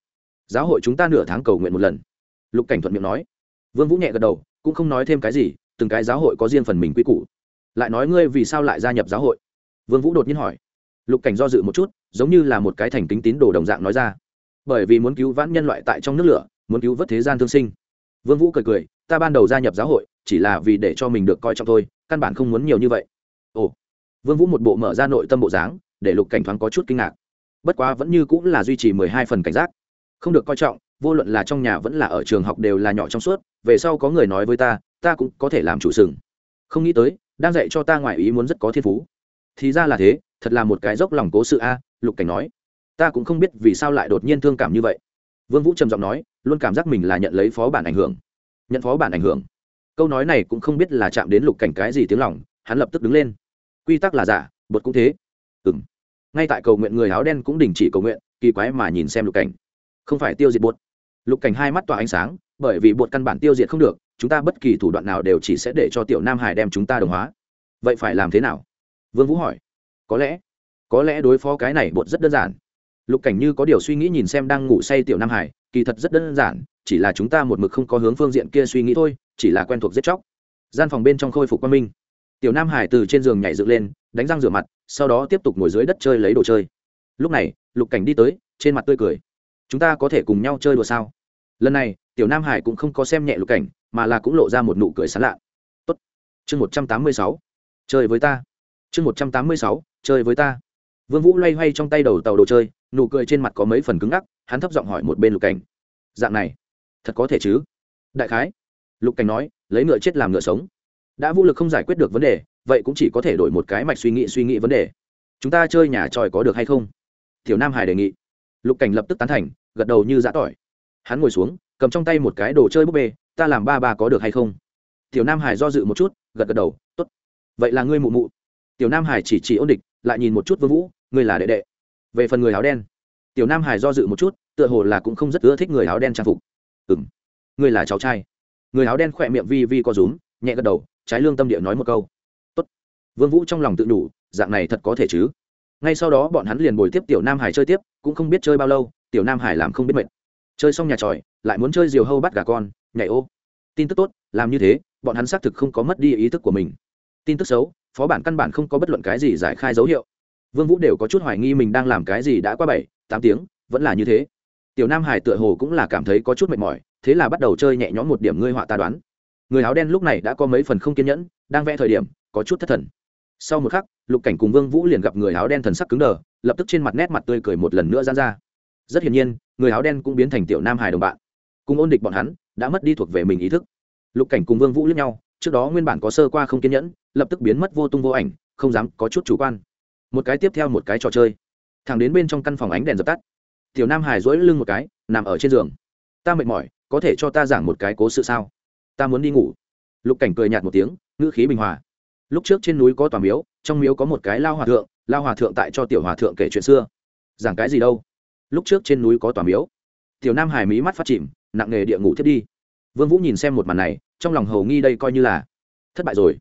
Speaker 1: Giáo hội chúng ta nửa tháng cầu nguyện một lần. Lục cảnh thuận miệng nói. Vương vũ nhẹ gật đầu, cũng không nói thêm cái gì, từng cái giáo hội có riêng phần mình quy củ. Lại nói ngươi vì sao lại gia nhập giáo hội? Vương vũ đột nhiên hỏi. Lục cảnh do dự một chút, giống như là một cái thành kính tín đồ đồng dạng nói ra. Bởi vì muốn cứu vãn nhân loại tại trong nước lửa, muốn cứu vớt thế gian thương sinh. Vương vũ cười cười, ta ban đầu gia nhập giáo hội, chỉ là vì để cho mình được coi trọng thôi, căn bản không muốn nhiều như vậy vương vũ một bộ mở ra nội tâm bộ dáng, để lục cảnh thoáng có chút kinh ngạc. Bất quá vẫn như cũng là duy trì mười hai phần cảnh giác. Không được coi trọng, vô luận là trong nhà vẫn là ở trường học đều là nhỏ trong suốt, về sau có người nói với ta ta cũng có thể làm chủ sừng. Không nghĩ tới, đang dạy cho ta ngoại ý muốn rất có thiên phú. Thì ra là thế, thật là một cái dốc lòng cố sự a, lục cảnh nói. Ta cũng không biết vì sao lại đột nhiên thương cảm như vậy. Vương vũ trầm giọng nói, luôn cảm giác mình là nhận lấy phó bản ảnh hưởng. Nhận phó bản ảnh hưởng. Câu nói này cũng không biết là chạm đến lục cảnh cái gì tiếng lòng, hắn lập tức đứng lên quy tắc là giả, bột cũng thế. Ừng ngay tại cầu nguyện người áo đen cũng đình chỉ cầu nguyện, kỳ quái mà nhìn xem lục cảnh. Không phải tiêu diệt bột. Lục cảnh hai mắt tỏa ánh sáng, bởi vì bột căn bản tiêu diệt không được, chúng ta bất kỳ thủ đoạn nào đều chỉ sẽ để cho tiểu nam hải đem chúng ta đồng hóa. Vậy phải làm thế nào? Vương vũ hỏi. Có lẽ có lẽ đối phó cái này bột rất đơn giản. Lục cảnh như có điều suy nghĩ nhìn xem đang ngủ say tiểu nam hải, kỳ thật rất đơn giản, chỉ là chúng ta một mực không có hướng phương diện kia suy nghĩ thôi, chỉ là quen thuộc giết chóc. Gian phòng bên trong khôi phục quan minh tiểu nam hải từ trên giường nhảy dựng lên, đánh răng rửa mặt, sau đó tiếp tục ngồi dưới đất chơi lấy đồ chơi. Lúc này, lục cảnh đi tới, trên mặt tươi cười. Chúng ta có thể cùng nhau chơi đùa sao? Lần này, tiểu nam hải cũng không có xem nhẹ lục cảnh, mà là cũng lộ ra một nụ cười sán lạ. Tốt. Chương một trăm tám mươi sáu. Chơi với ta. Chương một trăm tám mươi sáu. Chơi với ta. Vương vũ loay hoay trong tay đầu tàu đồ chơi, nụ cười trên mặt có mấy phần cứng ngắc, hắn thấp giọng hỏi một bên lục cảnh. Dạng này. Thật có thể chứ? Đại khái. Lục cảnh nói, lấy ngựa chết làm ngựa sống đã vũ lực không giải quyết được vấn đề, vậy cũng chỉ có thể đổi một cái mạch suy nghĩ suy nghĩ vấn đề. Chúng ta chơi nhà tròi có được hay không? Tiểu nam hải đề nghị. Lục cảnh lập tức tán thành, gật đầu như giã tỏi. Hắn ngồi xuống, cầm trong tay một cái đồ chơi búp bê, ta làm ba ba có được hay không? Tiểu nam hải do dự một chút, gật gật đầu t ố t vậy là ngươi mụ mụ. Tiểu nam hải chỉ chỉ ôn địch, lại nhìn một chút vương vũ, ngươi là đệ đệ. Về phần người áo đen, tiểu nam hải do dự một chút, tựa hồ là cũng không rất ưa thích người áo đen trang phục. Ừ m ngươi là cháu trai. Người áo đen khỏe miệng vi vi co rúm, nhẹ gật đầu trái lương tâm địa nói một câu. Tốt. vương vũ trong lòng tự đủ, dạng này thật có thể chứ? Ngay sau đó bọn hắn liền bồi tiếp tiểu nam hải chơi tiếp, cũng không biết chơi bao lâu, tiểu nam hải làm không biết mệt. Chơi xong nhà tròi, lại muốn chơi diều hâu bắt gà con, nhảy ô. Tin tức tốt, làm như thế, bọn hắn xác thực không có mất đi ý thức của mình. Tin tức xấu, phó bản căn bản không có bất luận cái gì giải khai dấu hiệu. Vương vũ đều có chút hoài nghi mình đang làm cái gì đã qua bảy, tám tiếng, vẫn là như thế. Tiểu nam hải tựa hồ cũng là cảm thấy có chút mệt mỏi, thế là bắt đầu chơi nhẹ nhõm một điểm ngươi họa ta đoán người áo đen lúc này đã có mấy phần không kiên nhẫn, đang vẽ thời điểm, có chút thất thần. Sau một khắc, lục cảnh cùng vương vũ liền gặp người áo đen thần sắc cứng đờ, lập tức trên mặt nét mặt tươi cười một lần nữa giãn ra. Rất hiển nhiên, người áo đen cũng biến thành tiểu nam hải đồng bạn. Cùng ôn địch bọn hắn, đã mất đi thuộc về mình ý thức. Lục cảnh cùng vương vũ lướt nhau, trước đó nguyên bản có sơ qua không kiên nhẫn, lập tức biến mất vô tung vô ảnh, không dám có chút chủ quan. Một cái tiếp theo một cái trò chơi. Thẳng đến bên trong căn phòng ánh đèn dập tắt. Tiểu nam hải duỗi lưng một cái, nằm ở trên giường. Ta mệt mỏi, có thể cho ta giảng một cái cố sự sao? Ta muốn đi ngủ. Lục cảnh cười nhạt một tiếng, ngữ khí bình hòa. Lúc trước trên núi có tòa miếu, trong miếu có một cái lao hòa thượng, lao hòa thượng tại cho tiểu hòa thượng kể chuyện xưa. Giảng cái gì đâu? Lúc trước trên núi có tòa miếu. Tiểu nam hải mí mắt phát chìm, nặng nghề địa ngủ thiết đi. Vương vũ nhìn xem một màn này, trong lòng hầu nghi đây coi như là thất bại rồi.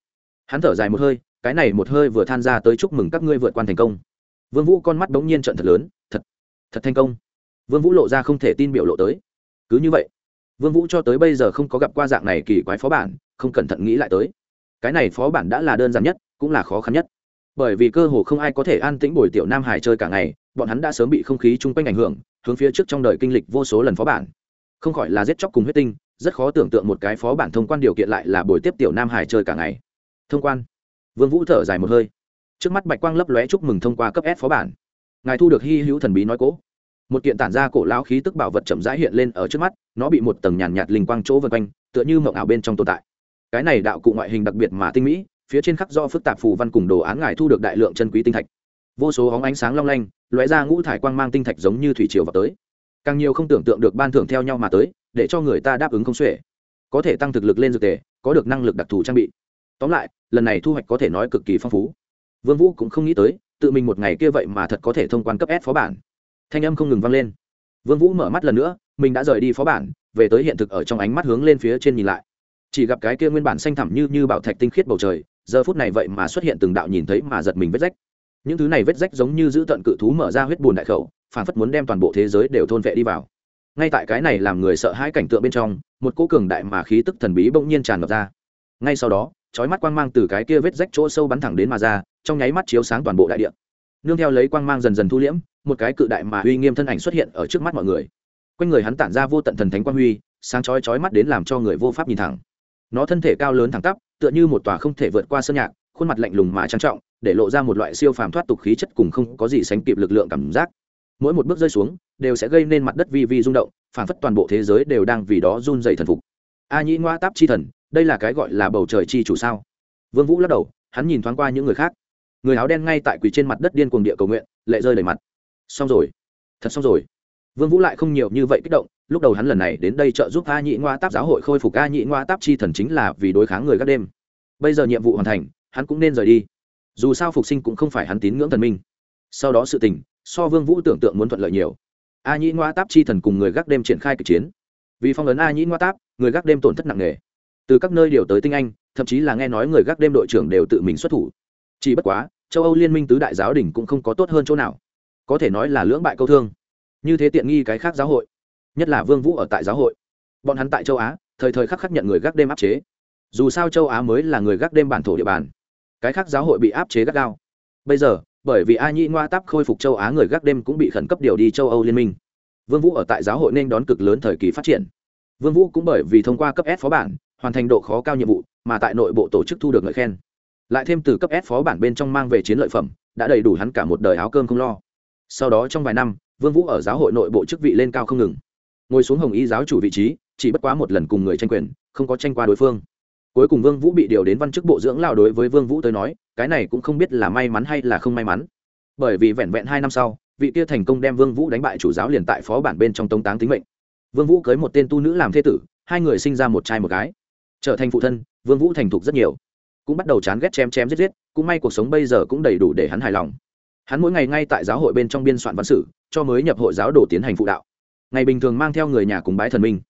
Speaker 1: Hắn thở dài một hơi, cái này một hơi vừa than ra tới chúc mừng các ngươi vượt qua thành công. Vương vũ con mắt đống nhiên trận thật lớn, thật thật thành công. Vương vũ lộ ra không thể tin biểu lộ tới. Cứ như vậy vương vũ cho tới bây giờ không có gặp qua dạng này kỳ quái phó bản, không cẩn thận nghĩ lại tới. Cái này phó bản đã là đơn giản nhất, cũng là khó khăn nhất. Bởi vì cơ hồ không ai có thể an tĩnh bồi tiểu nam hải chơi cả ngày, bọn hắn đã sớm bị không khí chung quanh ảnh hưởng, hướng phía trước trong đời kinh lịch vô số lần phó bản. Không khỏi là giết chóc cùng huyết tinh, rất khó tưởng tượng một cái phó bản thông quan điều kiện lại là buổi tiếp tiểu nam hải chơi cả ngày. Thông quan. Vương vũ thở dài một hơi. Trước mắt bạch quang lấp lóe chúc mừng thông qua cấp s phó bản. Ngài thu được hy hữu thần bí nói cố một kiện tản ra cổ lão khí tức bảo vật chậm rãi hiện lên ở trước mắt nó bị một tầng nhàn nhạt, nhạt linh quang chỗ vân quanh tựa như mộng ảo bên trong tồn tại. Cái này đạo cụ ngoại hình đặc biệt mà tinh mỹ phía trên khắc do phức tạp phù văn cùng đồ án ngài thu được đại lượng chân quý tinh thạch. Vô số hóng ánh sáng long lanh lóe ra ngũ thải quang mang tinh thạch giống như thủy triều vào tới. Càng nhiều không tưởng tượng được ban thưởng theo nhau mà tới để cho người ta đáp ứng không xuể. Có thể tăng thực lực lên dược tề có được năng lực đặc thù trang bị. Tóm lại lần này thu hoạch có thể nói cực kỳ phong phú. Vương vũ cũng không nghĩ tới tự mình một ngày kia vậy mà thật có thể thông quan cấp s phó bản thanh âm không ngừng vang lên. Vương vũ mở mắt lần nữa, mình đã rời đi phó bản, về tới hiện thực ở trong ánh mắt hướng lên phía trên nhìn lại. Chỉ gặp cái kia nguyên bản xanh thẳm như như bảo thạch tinh khiết bầu trời, giờ phút này vậy mà xuất hiện từng đạo nhìn thấy mà giật mình vết rách. Những thứ này vết rách giống như giữ tận cự thú mở ra huyết bùn đại khẩu, phản phất muốn đem toàn bộ thế giới đều thôn vệ đi vào. Ngay tại cái này làm người sợ hãi cảnh tượng bên trong, một cỗ cường đại mà khí tức thần bí bỗng nhiên tràn ngập ra. Ngay sau đó, chói mắt quang mang từ cái kia vết rách chỗ sâu bắn thẳng đến mà ra, trong nháy mắt chiếu sáng toàn bộ đại địa nương theo lấy quang mang dần dần thu liễm, một cái cự đại mà uy nghiêm thân ảnh xuất hiện ở trước mắt mọi người. Quanh người hắn tản ra vô tận thần thánh quang huy, sáng chói chói mắt đến làm cho người vô pháp nhìn thẳng. Nó thân thể cao lớn thẳng tắp, tựa như một tòa không thể vượt qua sơn nhạc, khuôn mặt lạnh lùng mà trang trọng, để lộ ra một loại siêu phàm thoát tục khí chất cùng không có gì sánh kịp lực lượng cảm giác. Mỗi một bước rơi xuống, đều sẽ gây nên mặt đất vi vi rung động phản phất toàn bộ thế giới đều đang vì đó run dày thần phục. A nhĩ ngoa táp chi thần, đây là cái gọi là bầu trời chi chủ sao? Vương vũ lắc đầu, hắn nhìn thoáng qua những người khác người áo đen ngay tại quỳ trên mặt đất điên cuồng địa cầu nguyện, lệ rơi đầy mặt. Xong rồi. Thật xong rồi. Vương vũ lại không nhiều như vậy kích động, lúc đầu hắn lần này đến đây trợ giúp a nhị ngoa táp giáo hội khôi phục a nhị ngoa táp chi thần chính là vì đối kháng người các đêm. Bây giờ nhiệm vụ hoàn thành, hắn cũng nên rời đi. Dù sao phục sinh cũng không phải hắn tín ngưỡng thần minh. Sau đó sự tình, so vương vũ tưởng tượng muốn thuận lợi nhiều. A nhị ngoa táp chi thần cùng người gác đêm triển khai kịch chiến. Vì phong ấn a nhị ngoa táp, người gác đêm tổn thất nặng nề. Từ các nơi điều tới tinh anh, thậm chí là nghe nói người gác đêm đội trưởng đều tự mình xuất thủ chỉ bất quá, châu âu liên minh tứ đại giáo đình cũng không có tốt hơn chỗ nào. Có thể nói là lưỡng bại câu thương. Như thế tiện nghi cái khác giáo hội. Nhất là vương vũ ở tại giáo hội. Bọn hắn tại châu á, thời thời khắc khắc nhận người gác đêm áp chế. Dù sao châu á mới là người gác đêm bản thổ địa bàn. Cái khác giáo hội bị áp chế gắt gao. Bây giờ, bởi vì a nhĩ ngoa táp khôi phục châu á người gác đêm cũng bị khẩn cấp điều đi châu âu liên minh. Vương vũ ở tại giáo hội nên đón cực lớn thời kỳ phát triển. Vương vũ cũng bởi vì thông qua cấp s phó bản, hoàn thành độ khó cao nhiệm vụ, mà tại nội bộ tổ chức thu được ngợi khen lại thêm từ cấp s phó bản bên trong mang về chiến lợi phẩm, đã đầy đủ hắn cả một đời áo cơm không lo. Sau đó trong vài năm, vương vũ ở giáo hội nội bộ chức vị lên cao không ngừng. Ngồi xuống hồng y giáo chủ vị trí, chỉ bất quá một lần cùng người tranh quyền, không có tranh qua đối phương. Cuối cùng vương vũ bị điều đến văn chức bộ dưỡng lao đối với vương vũ tới nói, cái này cũng không biết là may mắn hay là không may mắn. Bởi vì vẹn vẹn hai năm sau, vị kia thành công đem vương vũ đánh bại chủ giáo liền tại phó bản bên trong tông táng tính mệnh. Vương vũ cưới một tên tu nữ làm thế tử, hai người sinh ra một trai một gái. Trở thành phụ thân, vương vũ thành thục rất nhiều cũng bắt đầu chán ghét chém chém giết giết, cũng may cuộc sống bây giờ cũng đầy đủ để hắn hài lòng. Hắn mỗi ngày ngay tại giáo hội bên trong biên soạn văn sử, cho mới nhập hội giáo đồ tiến hành phụ đạo. Ngày bình thường mang theo người nhà cùng bái thần minh.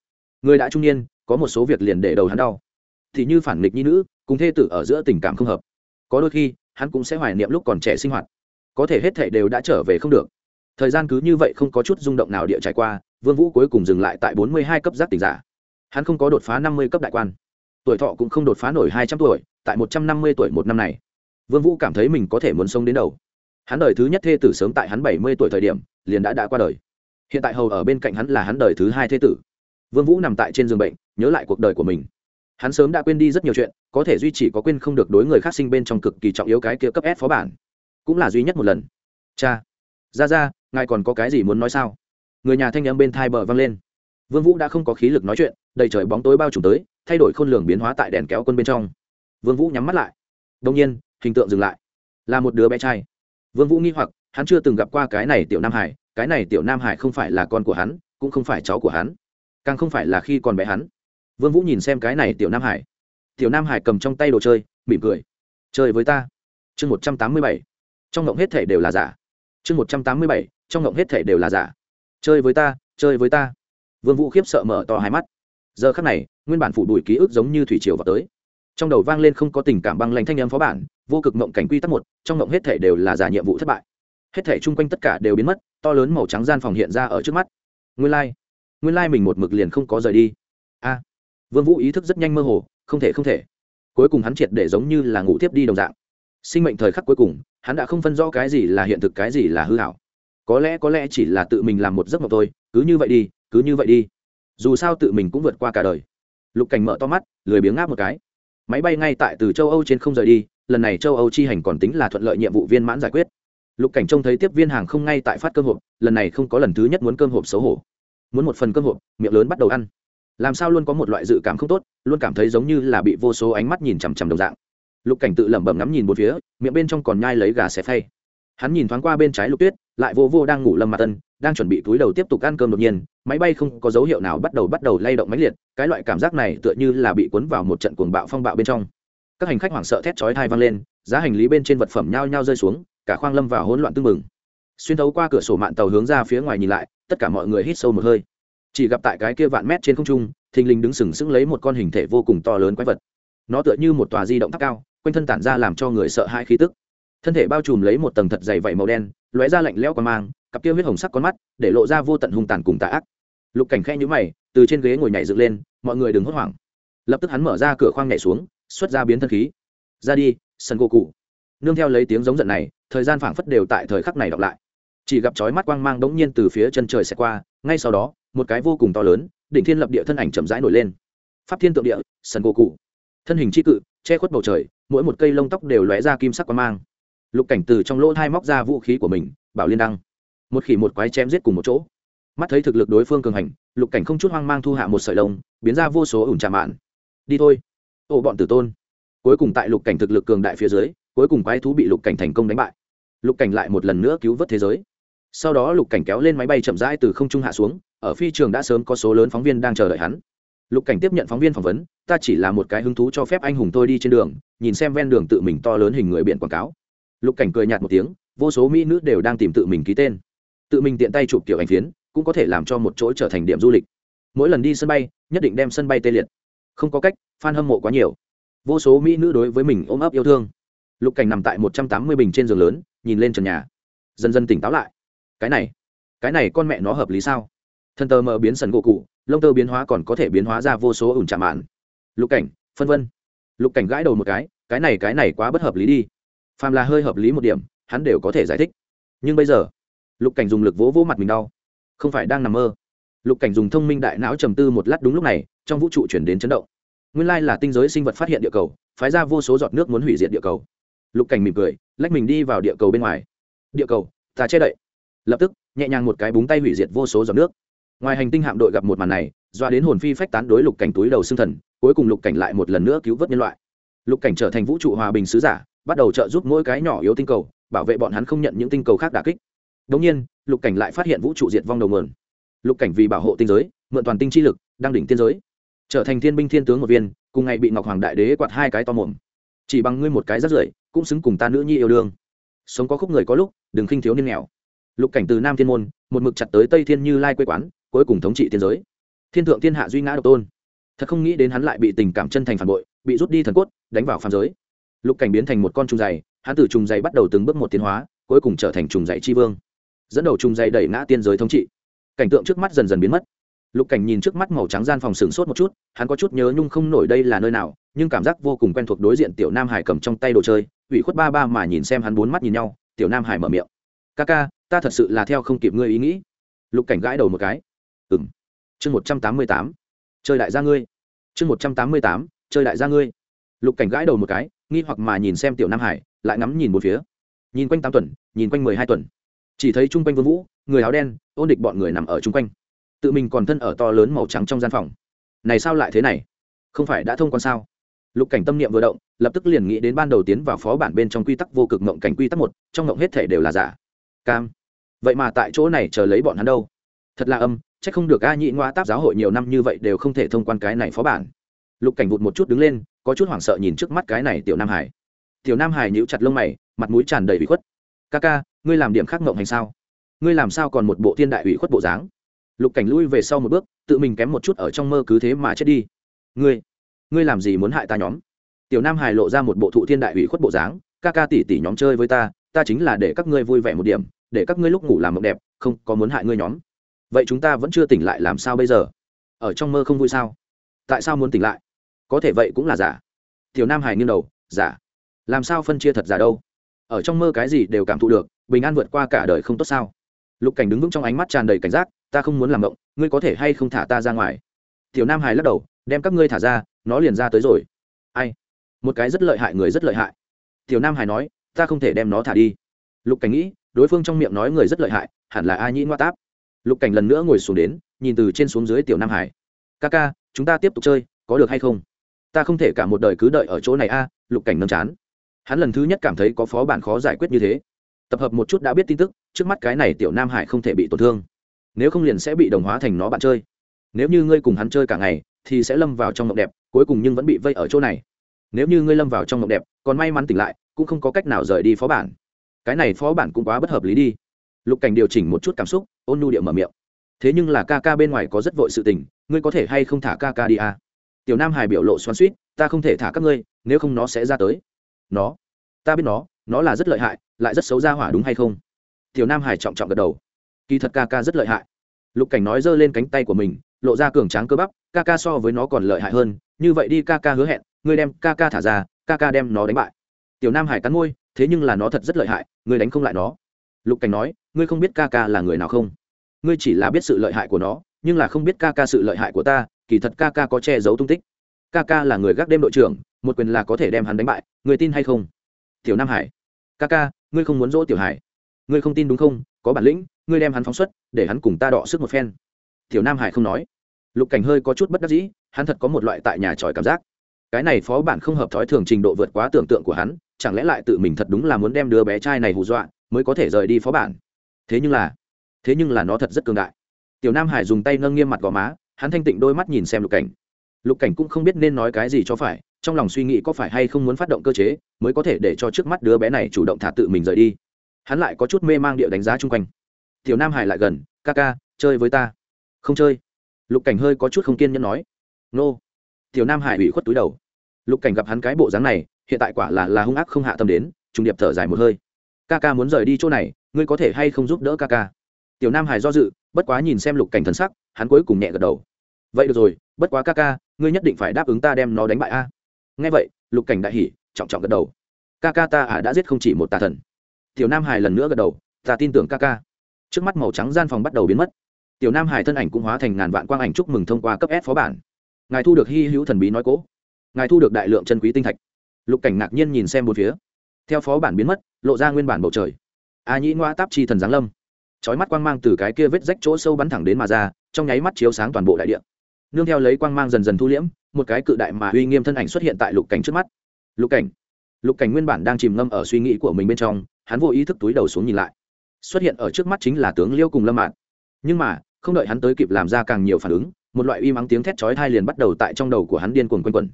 Speaker 1: Người đã trung niên, có một số việc liền để đầu hắn đau. Thì như phản nghịch nhi nữ, cùng thê tử ở giữa tình cảm không hợp. Có đôi khi, hắn cũng sẽ hoài niệm lúc còn trẻ sinh hoạt. Có thể hết thảy đều đã trở về không được. Thời gian cứ như vậy không có chút rung động nào địa trải qua, vương vũ cuối cùng dừng lại tại bốn mươi hai cấp giác tỉnh giả. Hắn không có đột phá năm mươi cấp đại quan tuổi thọ cũng không đột phá nổi hai trăm tuổi, tại một trăm năm mươi tuổi một năm này, vương vũ cảm thấy mình có thể muốn sống đến đầu. Hắn đời thứ nhất thê tử sớm tại hắn bảy mươi tuổi thời điểm, liền đã đã qua đời. Hiện tại hầu ở bên cạnh hắn là hắn đời thứ hai thê tử. Vương vũ nằm tại trên giường bệnh, nhớ lại cuộc đời của mình. Hắn sớm đã quên đi rất nhiều chuyện, có thể duy trì có quên không được đối người khác sinh bên trong cực kỳ trọng yếu cái kia cấp s phó bản. Cũng là duy nhất một lần. Cha. Ra ra ngài còn có cái gì muốn nói sao? Người nhà thanh âm bên thai bờ vang lên. Vương vũ đã không có khí lực nói chuyện, đầy trời bóng tối bao trùm tới thay đổi khôn lường biến hóa tại đèn kéo quân bên trong. Vương vũ nhắm mắt lại. Đông nhiên, hình tượng dừng lại. Là một đứa bé trai. Vương vũ nghi hoặc, hắn chưa từng gặp qua cái này tiểu nam hải, cái này tiểu nam hải không phải là con của hắn, cũng không phải cháu của hắn. Càng không phải là khi còn bé hắn. Vương vũ nhìn xem cái này tiểu nam hải. Tiểu nam hải cầm trong tay đồ chơi, mỉm cười. Chơi với ta. Chương một trăm tám mươi bảy. Trong ngộng hết thể đều là giả. Chương một trăm tám mươi bảy. Trong ngộng hết thể đều là giả. Chơi với ta, chơi với ta. Vương vũ khiếp sợ mở to hai mắt giờ khắc này, nguyên bản phủ đuổi ký ức giống như thủy triều vào tới. Trong đầu vang lên không có tình cảm băng lanh thanh âm phó bản, vô cực mộng cảnh quy tắc một, trong mộng hết thể đều là giả nhiệm vụ thất bại. Hết thể chung quanh tất cả đều biến mất, to lớn màu trắng gian phòng hiện ra ở trước mắt. Nguyên lai、like. nguyên lai、like、mình một mực liền không có rời đi. A, vương vũ ý thức rất nhanh mơ hồ, không thể không thể. Cuối cùng hắn triệt để giống như là ngủ tiếp đi đồng dạng. Sinh mệnh thời khắc cuối cùng, hắn đã không phân rõ cái gì là hiện thực, cái gì là hư hảo. Có lẽ có lẽ chỉ là tự mình làm một giấc mộng thôi, cứ như vậy đi, cứ như vậy đi dù sao tự mình cũng vượt qua cả đời. Lục cảnh mở to mắt, lười biếng ngáp một cái. Máy bay ngay tại từ châu âu trên không rời đi, lần này châu âu chi hành còn tính là thuận lợi nhiệm vụ viên mãn giải quyết. Lục cảnh trông thấy tiếp viên hàng không ngay tại phát cơm hộp, lần này không có lần thứ nhất muốn cơm hộp xấu hổ. Muốn một phần cơm hộp, miệng lớn bắt đầu ăn. Làm sao luôn có một loại dự cảm không tốt, luôn cảm thấy giống như là bị vô số ánh mắt nhìn chằm chằm đồng dạng. Lục cảnh tự lẩm bẩm ngắm nhìn một phía, miệng bên trong còn nhai lấy gà xẻ phay. Hắn nhìn thoáng qua bên trái lục tuyết, lại vô vô đang ngủ lâm mặt tân đang chuẩn bị túi đầu tiếp tục ăn cơm đột nhiên, máy bay không có dấu hiệu nào bắt đầu bắt đầu lay động máy liệt, cái loại cảm giác này tựa như là bị cuốn vào một trận cuồng bạo phong bạo bên trong. Các hành khách hoảng sợ thét chói thai vang lên, giá hành lý bên trên vật phẩm nhao nhao rơi xuống, cả khoang lâm vào hỗn loạn tưng bừng. Xuyên thấu qua cửa sổ mạn tàu hướng ra phía ngoài nhìn lại, tất cả mọi người hít sâu một hơi. Chỉ gặp tại cái kia vạn mét trên không trung, thình lình đứng sừng sững lấy một con hình thể vô cùng to lớn quái vật. Nó tựa như một tòa di động tháp cao, quanh thân tản ra làm cho người sợ hãi khí tức. Thân thể bao trùm lấy một tầng thật dày vảy màu đen, lóe ra lạnh lẽo qua mang cặp kia huyết hồng sắc con mắt, để lộ ra vô tận hung tàn cùng tà ác. Lục cảnh khe nhũ mày, từ trên ghế ngồi nhảy dựng lên, mọi người đừng hốt hoảng. Lập tức hắn mở ra cửa khoang nhảy xuống, xuất ra biến thân khí. Ra đi sân gỗ cụ. Nương theo lấy tiếng giống giận này, thời gian phảng phất đều tại thời khắc này đọc lại. Chỉ gặp chói mắt quang mang đống nhiên từ phía chân trời sẽ qua, ngay sau đó, một cái vô cùng to lớn, đỉnh thiên lập địa thân ảnh chậm rãi nổi lên. Pháp thiên tượng địa sân gỗ cụ. Thân hình c cự, che khuất bầu trời, mỗi một cây lông tóc đều lóe ra kim sắc quang mang. Lục cảnh từ trong lỗ thai móc ra vũ khí của mình, bảo liên đăng một khỉ một quái chém giết cùng một chỗ. Mắt thấy thực lực đối phương cường hành, lục cảnh không chút hoang mang thu hạ một sợi lông, biến ra vô số ủn trà mạn. Đi thôi. Ô, bọn tử tôn. Cuối cùng tại lục cảnh thực lực cường đại phía dưới, cuối cùng quái thú bị lục cảnh thành công đánh bại. Lục cảnh lại một lần nữa cứu vớt thế giới. Sau đó lục cảnh kéo lên máy bay chậm rãi từ không trung hạ xuống, ở phi trường đã sớm có số lớn phóng viên đang chờ đợi hắn. Lục cảnh tiếp nhận phóng viên phỏng vấn, ta chỉ là một cái hứng thú cho phép anh hùng tôi đi trên đường, nhìn xem ven đường tự mình to lớn hình người biển quảng cáo. Lục cảnh cười nhạt một tiếng, vô số mỹ nữ đều đang tìm tự mình ký tên tự mình tiện tay chụp kiểu ảnh phiến, cũng có thể làm cho một chỗ trở thành điểm du lịch. Mỗi lần đi sân bay, nhất định đem sân bay tê liệt. Không có cách f a n hâm mộ quá nhiều. Vô số mỹ nữ đối với mình ôm ấp yêu thương. Lục cảnh nằm tại một trăm tám mươi bình trên giường lớn, nhìn lên trần nhà. Dần dần tỉnh táo lại. Cái này cái này con mẹ nó hợp lý sao? Thân tơ mờ biến sần gỗ cụ lông tơ biến hóa còn có thể biến hóa ra vô số ủn chạm mạn. Lục cảnh, phân vân. Lục cảnh gãi đầu một cái cái này cái này quá bất hợp lý đi. Phàm là hơi hợp lý một điểm, hắn đều có thể giải thích. Nhưng bây giờ lục cảnh dùng lực vỗ vỗ mặt mình đau. Không phải đang nằm mơ. Lục cảnh dùng thông minh đại não trầm tư một lát đúng lúc này, trong vũ trụ chuyển đến chấn động. Nguyên lai là tinh giới sinh vật phát hiện địa cầu, phái ra vô số giọt nước muốn hủy diệt địa cầu. Lục cảnh mỉm cười, lách mình đi vào địa cầu bên ngoài. Địa cầu, ta che đậy. Lập tức, nhẹ nhàng một cái búng tay hủy diệt vô số giọt nước. Ngoài hành tinh hạm đội gặp một màn này, doa đến hồn phi phách tán đối lục cảnh túi đầu xương thần, cuối cùng lục cảnh lại một lần nữa cứu vớt nhân loại. Lục cảnh trở thành vũ trụ hòa bình sứ giả, bắt đầu trợ giúp mỗi cái nhỏ yếu tinh cầu, bảo vệ bọn hắn không nhận những tinh cầu khác đà kích đ nhiên, lục cảnh lại phát hiện vũ trụ diệt vong đầu nguồn. Lục cảnh vì bảo hộ tinh giới, mượn toàn tinh chi lực, đang đỉnh tiên giới. Trở thành thiên binh thiên tướng một viên, cùng ngày bị ngọc hoàng đại đế quạt hai cái to mồm. Chỉ bằng ngươi một cái rất rưởi, cũng xứng cùng ta nữ nhi yêu đương. Sống có khúc người có lúc, đừng khinh thiếu niên nghèo. Lục cảnh từ nam thiên môn, một mực chặt tới tây thiên như lai quê quán, cuối cùng thống trị tiên giới. Thiên thượng thiên hạ duy ngã độc tôn. Thật không nghĩ đến hắn lại bị tình cảm chân thành phản bội, bị rút đi thần cốt, đánh vào phàm giới. Lục cảnh biến thành một con trùng dày, hắn từ trùng dày bắt đầu từng bước một tiến hóa, cuối cùng trở thành trùng dày tri vương dẫn đầu trùng dây đẩy ngã tiên giới thống trị. Cảnh tượng trước mắt dần dần biến mất. Lục cảnh nhìn trước mắt màu trắng gian phòng sừng sốt một chút, hắn có chút nhớ nhung không nổi đây là nơi nào, nhưng cảm giác vô cùng quen thuộc đối diện tiểu nam hải cầm trong tay đồ chơi, ủy khuất ba ba mà nhìn xem hắn bốn mắt nhìn nhau, tiểu nam hải mở miệng. Ca ca, ta thật sự là theo không kịp ngươi ý nghĩ. Lục cảnh gãi đầu một cái. Ừng chương một trăm tám mươi tám. Chơi đại gia ngươi. Chương một trăm tám mươi tám. Chơi đại gia ngươi. Lục cảnh gãi đầu một cái, nghi hoặc mà nhìn xem tiểu nam hải, lại ngắm nhìn một phía. Nhìn quanh tám tuần, nhìn quanh mười hai tuần chỉ thấy chung quanh vương vũ, người áo đen, ôn địch bọn người nằm ở chung quanh. Tự mình còn thân ở to lớn màu trắng trong gian phòng. Này sao lại thế này? Không phải đã thông quan sao? Lục cảnh tâm niệm vừa động, lập tức liền nghĩ đến ban đầu tiến vào phó bản bên trong quy tắc vô cực ngộng cảnh quy tắc một, trong ngộng hết thể đều là giả. Cam. Vậy mà tại chỗ này chờ lấy bọn hắn đâu? Thật là âm c h ắ c không được a nhị ngoa táp giáo hội nhiều năm như vậy đều không thể thông quan cái này phó bản. Lục cảnh vụt một chút đứng lên, có chút hoảng sợ nhìn trước mắt cái này tiểu nam hải. Tiểu nam hải nhíu chặt lông mày, mặt mũi tràn đầy bị khuất. Ca ca ngươi làm điểm khác mộng hành sao? Ngươi làm sao còn một bộ thiên đại ủy khuất bộ dáng? Lục cảnh lui về sau một bước, tự mình kém một chút ở trong mơ cứ thế mà chết đi. Ngươi ngươi làm gì muốn hại ta nhóm? Tiểu nam hải lộ ra một bộ thụ thiên đại ủy khuất bộ dáng, ca ca tỉ tỉ nhóm chơi với ta ta chính là để các ngươi vui vẻ một điểm, để các ngươi lúc ngủ làm mộng đẹp, không, có muốn hại ngươi nhóm. Vậy chúng ta vẫn chưa tỉnh lại làm sao bây giờ? Ở trong mơ không vui sao? Tại sao muốn tỉnh lại? Có thể vậy cũng là giả. Tiểu nam hải nghiêng đầu, giả. Làm sao phân chia thật giả đâu? Ở trong mơ cái gì đều cảm thụ được bình an vượt qua cả đời không tốt sao? Lục cảnh đứng vững trong ánh mắt tràn đầy cảnh giác, ta không muốn làm mộng, ngươi có thể hay không thả ta ra ngoài? Tiểu nam hải lắc đầu, đem các ngươi thả ra, nó liền ra tới rồi. Ai? Một cái rất lợi hại người rất lợi hại. Tiểu nam hải nói, ta không thể đem nó thả đi. Lục cảnh nghĩ, đối phương trong miệng nói người rất lợi hại, hẳn là a nhĩ ngoa táp? Lục cảnh lần nữa ngồi xuống đến, nhìn từ trên xuống dưới tiểu nam hải. Ca ca, chúng ta tiếp tục chơi, có được hay không? Ta không thể cả một đời cứ đợi ở chỗ này a, lục cảnh nâm chán. Hắn lần thứ nhất cảm thấy có phó bản khó giải quyết như thế tập hợp một chút đã biết tin tức, trước mắt cái này tiểu nam hải không thể bị tổn thương. Nếu không liền sẽ bị đồng hóa thành nó bạn chơi. Nếu như ngươi cùng hắn chơi cả ngày, thì sẽ lâm vào trong mộng đẹp, cuối cùng nhưng vẫn bị vây ở chỗ này. Nếu như ngươi lâm vào trong mộng đẹp, còn may mắn tỉnh lại, cũng không có cách nào rời đi phó bản. Cái này phó bản cũng quá bất hợp lý đi. Lục cảnh điều chỉnh một chút cảm xúc, ôn nhu điệu mở miệng. Thế nhưng là ca ca bên ngoài có rất vội sự tình, ngươi có thể hay không thả ca ca đi à? tiểu nam hải biểu lộ xoắn suýt ta không thể thả các ngươi, nếu không nó sẽ ra tới. Nó, ta biết nó nó là rất lợi hại lại rất xấu ra hỏa đúng hay không? Tiểu nam hải trọng trọng gật đầu. Kỳ thật ca ca rất lợi hại. Lục cảnh nói giơ lên cánh tay của mình, lộ ra cường tráng cơ bắp, ca ca so với nó còn lợi hại hơn, như vậy đi ca ca hứa hẹn, ngươi đem ca ca thả ra, ca ca đem nó đánh bại. Tiểu nam hải cắn môi, thế nhưng là nó thật rất lợi hại, ngươi đánh không lại nó. Lục cảnh nói, ngươi không biết ca ca là người nào không? Ngươi chỉ là biết sự lợi hại của nó, nhưng là không biết ca ca sự lợi hại của ta, kỳ thật ca ca có che giấu tung tích. Ca ca là người gác đêm đội trưởng, một quyền là có thể đem hắn đánh bại người tin hay không? Tiểu nam hải, ca ca ngươi không muốn dỗ tiểu hải. Ngươi không tin đúng không? Có bản lĩnh, ngươi đem hắn phóng xuất, để hắn cùng ta đọ sức một phen. Tiểu nam hải không nói. Lục cảnh hơi có chút bất đắc dĩ, hắn thật có một loại tại nhà tròi cảm giác. Cái này phó bản không hợp thói thường trình độ vượt quá tưởng tượng của hắn, chẳng lẽ lại tự mình thật đúng là muốn đem đứa bé trai này hù dọa, mới có thể rời đi phó bản? Thế nhưng là, thế nhưng là nó thật rất cường đại. Tiểu nam hải dùng tay nâng nghiêm mặt gò má, hắn thanh tịnh đôi mắt nhìn xem lục cảnh. Lục cảnh cũng không biết nên nói cái gì cho phải trong lòng suy nghĩ có phải hay không muốn phát động cơ chế mới có thể để cho trước mắt đứa bé này chủ động thả tự mình rời đi. Hắn lại có chút mê mang địa đánh giá chung quanh. Tiểu nam hải lại gần, ca ca, chơi với ta. Không chơi. Lục cảnh hơi có chút không kiên nhẫn nói. Nô. Tiểu nam hải ủy khuất túi đầu. Lục cảnh gặp hắn cái bộ dáng này, hiện tại quả là là hung ác không hạ tâm đến, trùng điệp thở dài một hơi. Ca ca muốn rời đi chỗ này, ngươi có thể hay không giúp đỡ ca ca? Tiểu nam hải do dự, bất quá nhìn xem lục cảnh thần sắc, hắn cuối cùng nhẹ gật đầu. Vậy được rồi, bất quá ca ca, ngươi nhất định phải đáp ứng ta đem nó đánh bại a nghe vậy, lục cảnh đại hỉ, trọng trọng gật đầu. Ca ca ta à đã giết không chỉ một tà thần. Tiểu nam hải lần nữa gật đầu, ta tin tưởng ca ca. Trước mắt màu trắng gian phòng bắt đầu biến mất. Tiểu nam hải thân ảnh cũng hóa thành ngàn vạn quang ảnh chúc mừng thông qua cấp s phó bản. Ngài thu được hy hữu thần bí nói cố. Ngài thu được đại lượng chân quý tinh thạch. Lục cảnh ngạc nhiên nhìn xem một phía. Theo phó bản biến mất, lộ ra nguyên bản bầu trời. A nhĩ ngoa táp chi thần giáng lâm. Trói mắt quang mang từ cái kia vết rách chỗ sâu bắn thẳng đến mà ra, trong nháy mắt chiếu sáng toàn bộ đại địa nương theo lấy quang mang dần dần thu liễm, một cái cự đại mà uy nghiêm thân ảnh xuất hiện tại lục cảnh trước mắt. Lục cảnh. Lục cảnh nguyên bản đang chìm ngâm ở suy nghĩ của mình bên trong, hắn vô ý thức túi đầu xuống nhìn lại. Xuất hiện ở trước mắt chính là tướng liêu cùng lâm mạn. Nhưng mà, không đợi hắn tới kịp làm ra càng nhiều phản ứng, một loại uy mắng tiếng thét chói thai liền bắt đầu tại trong đầu của hắn điên cuồng quanh quẩn.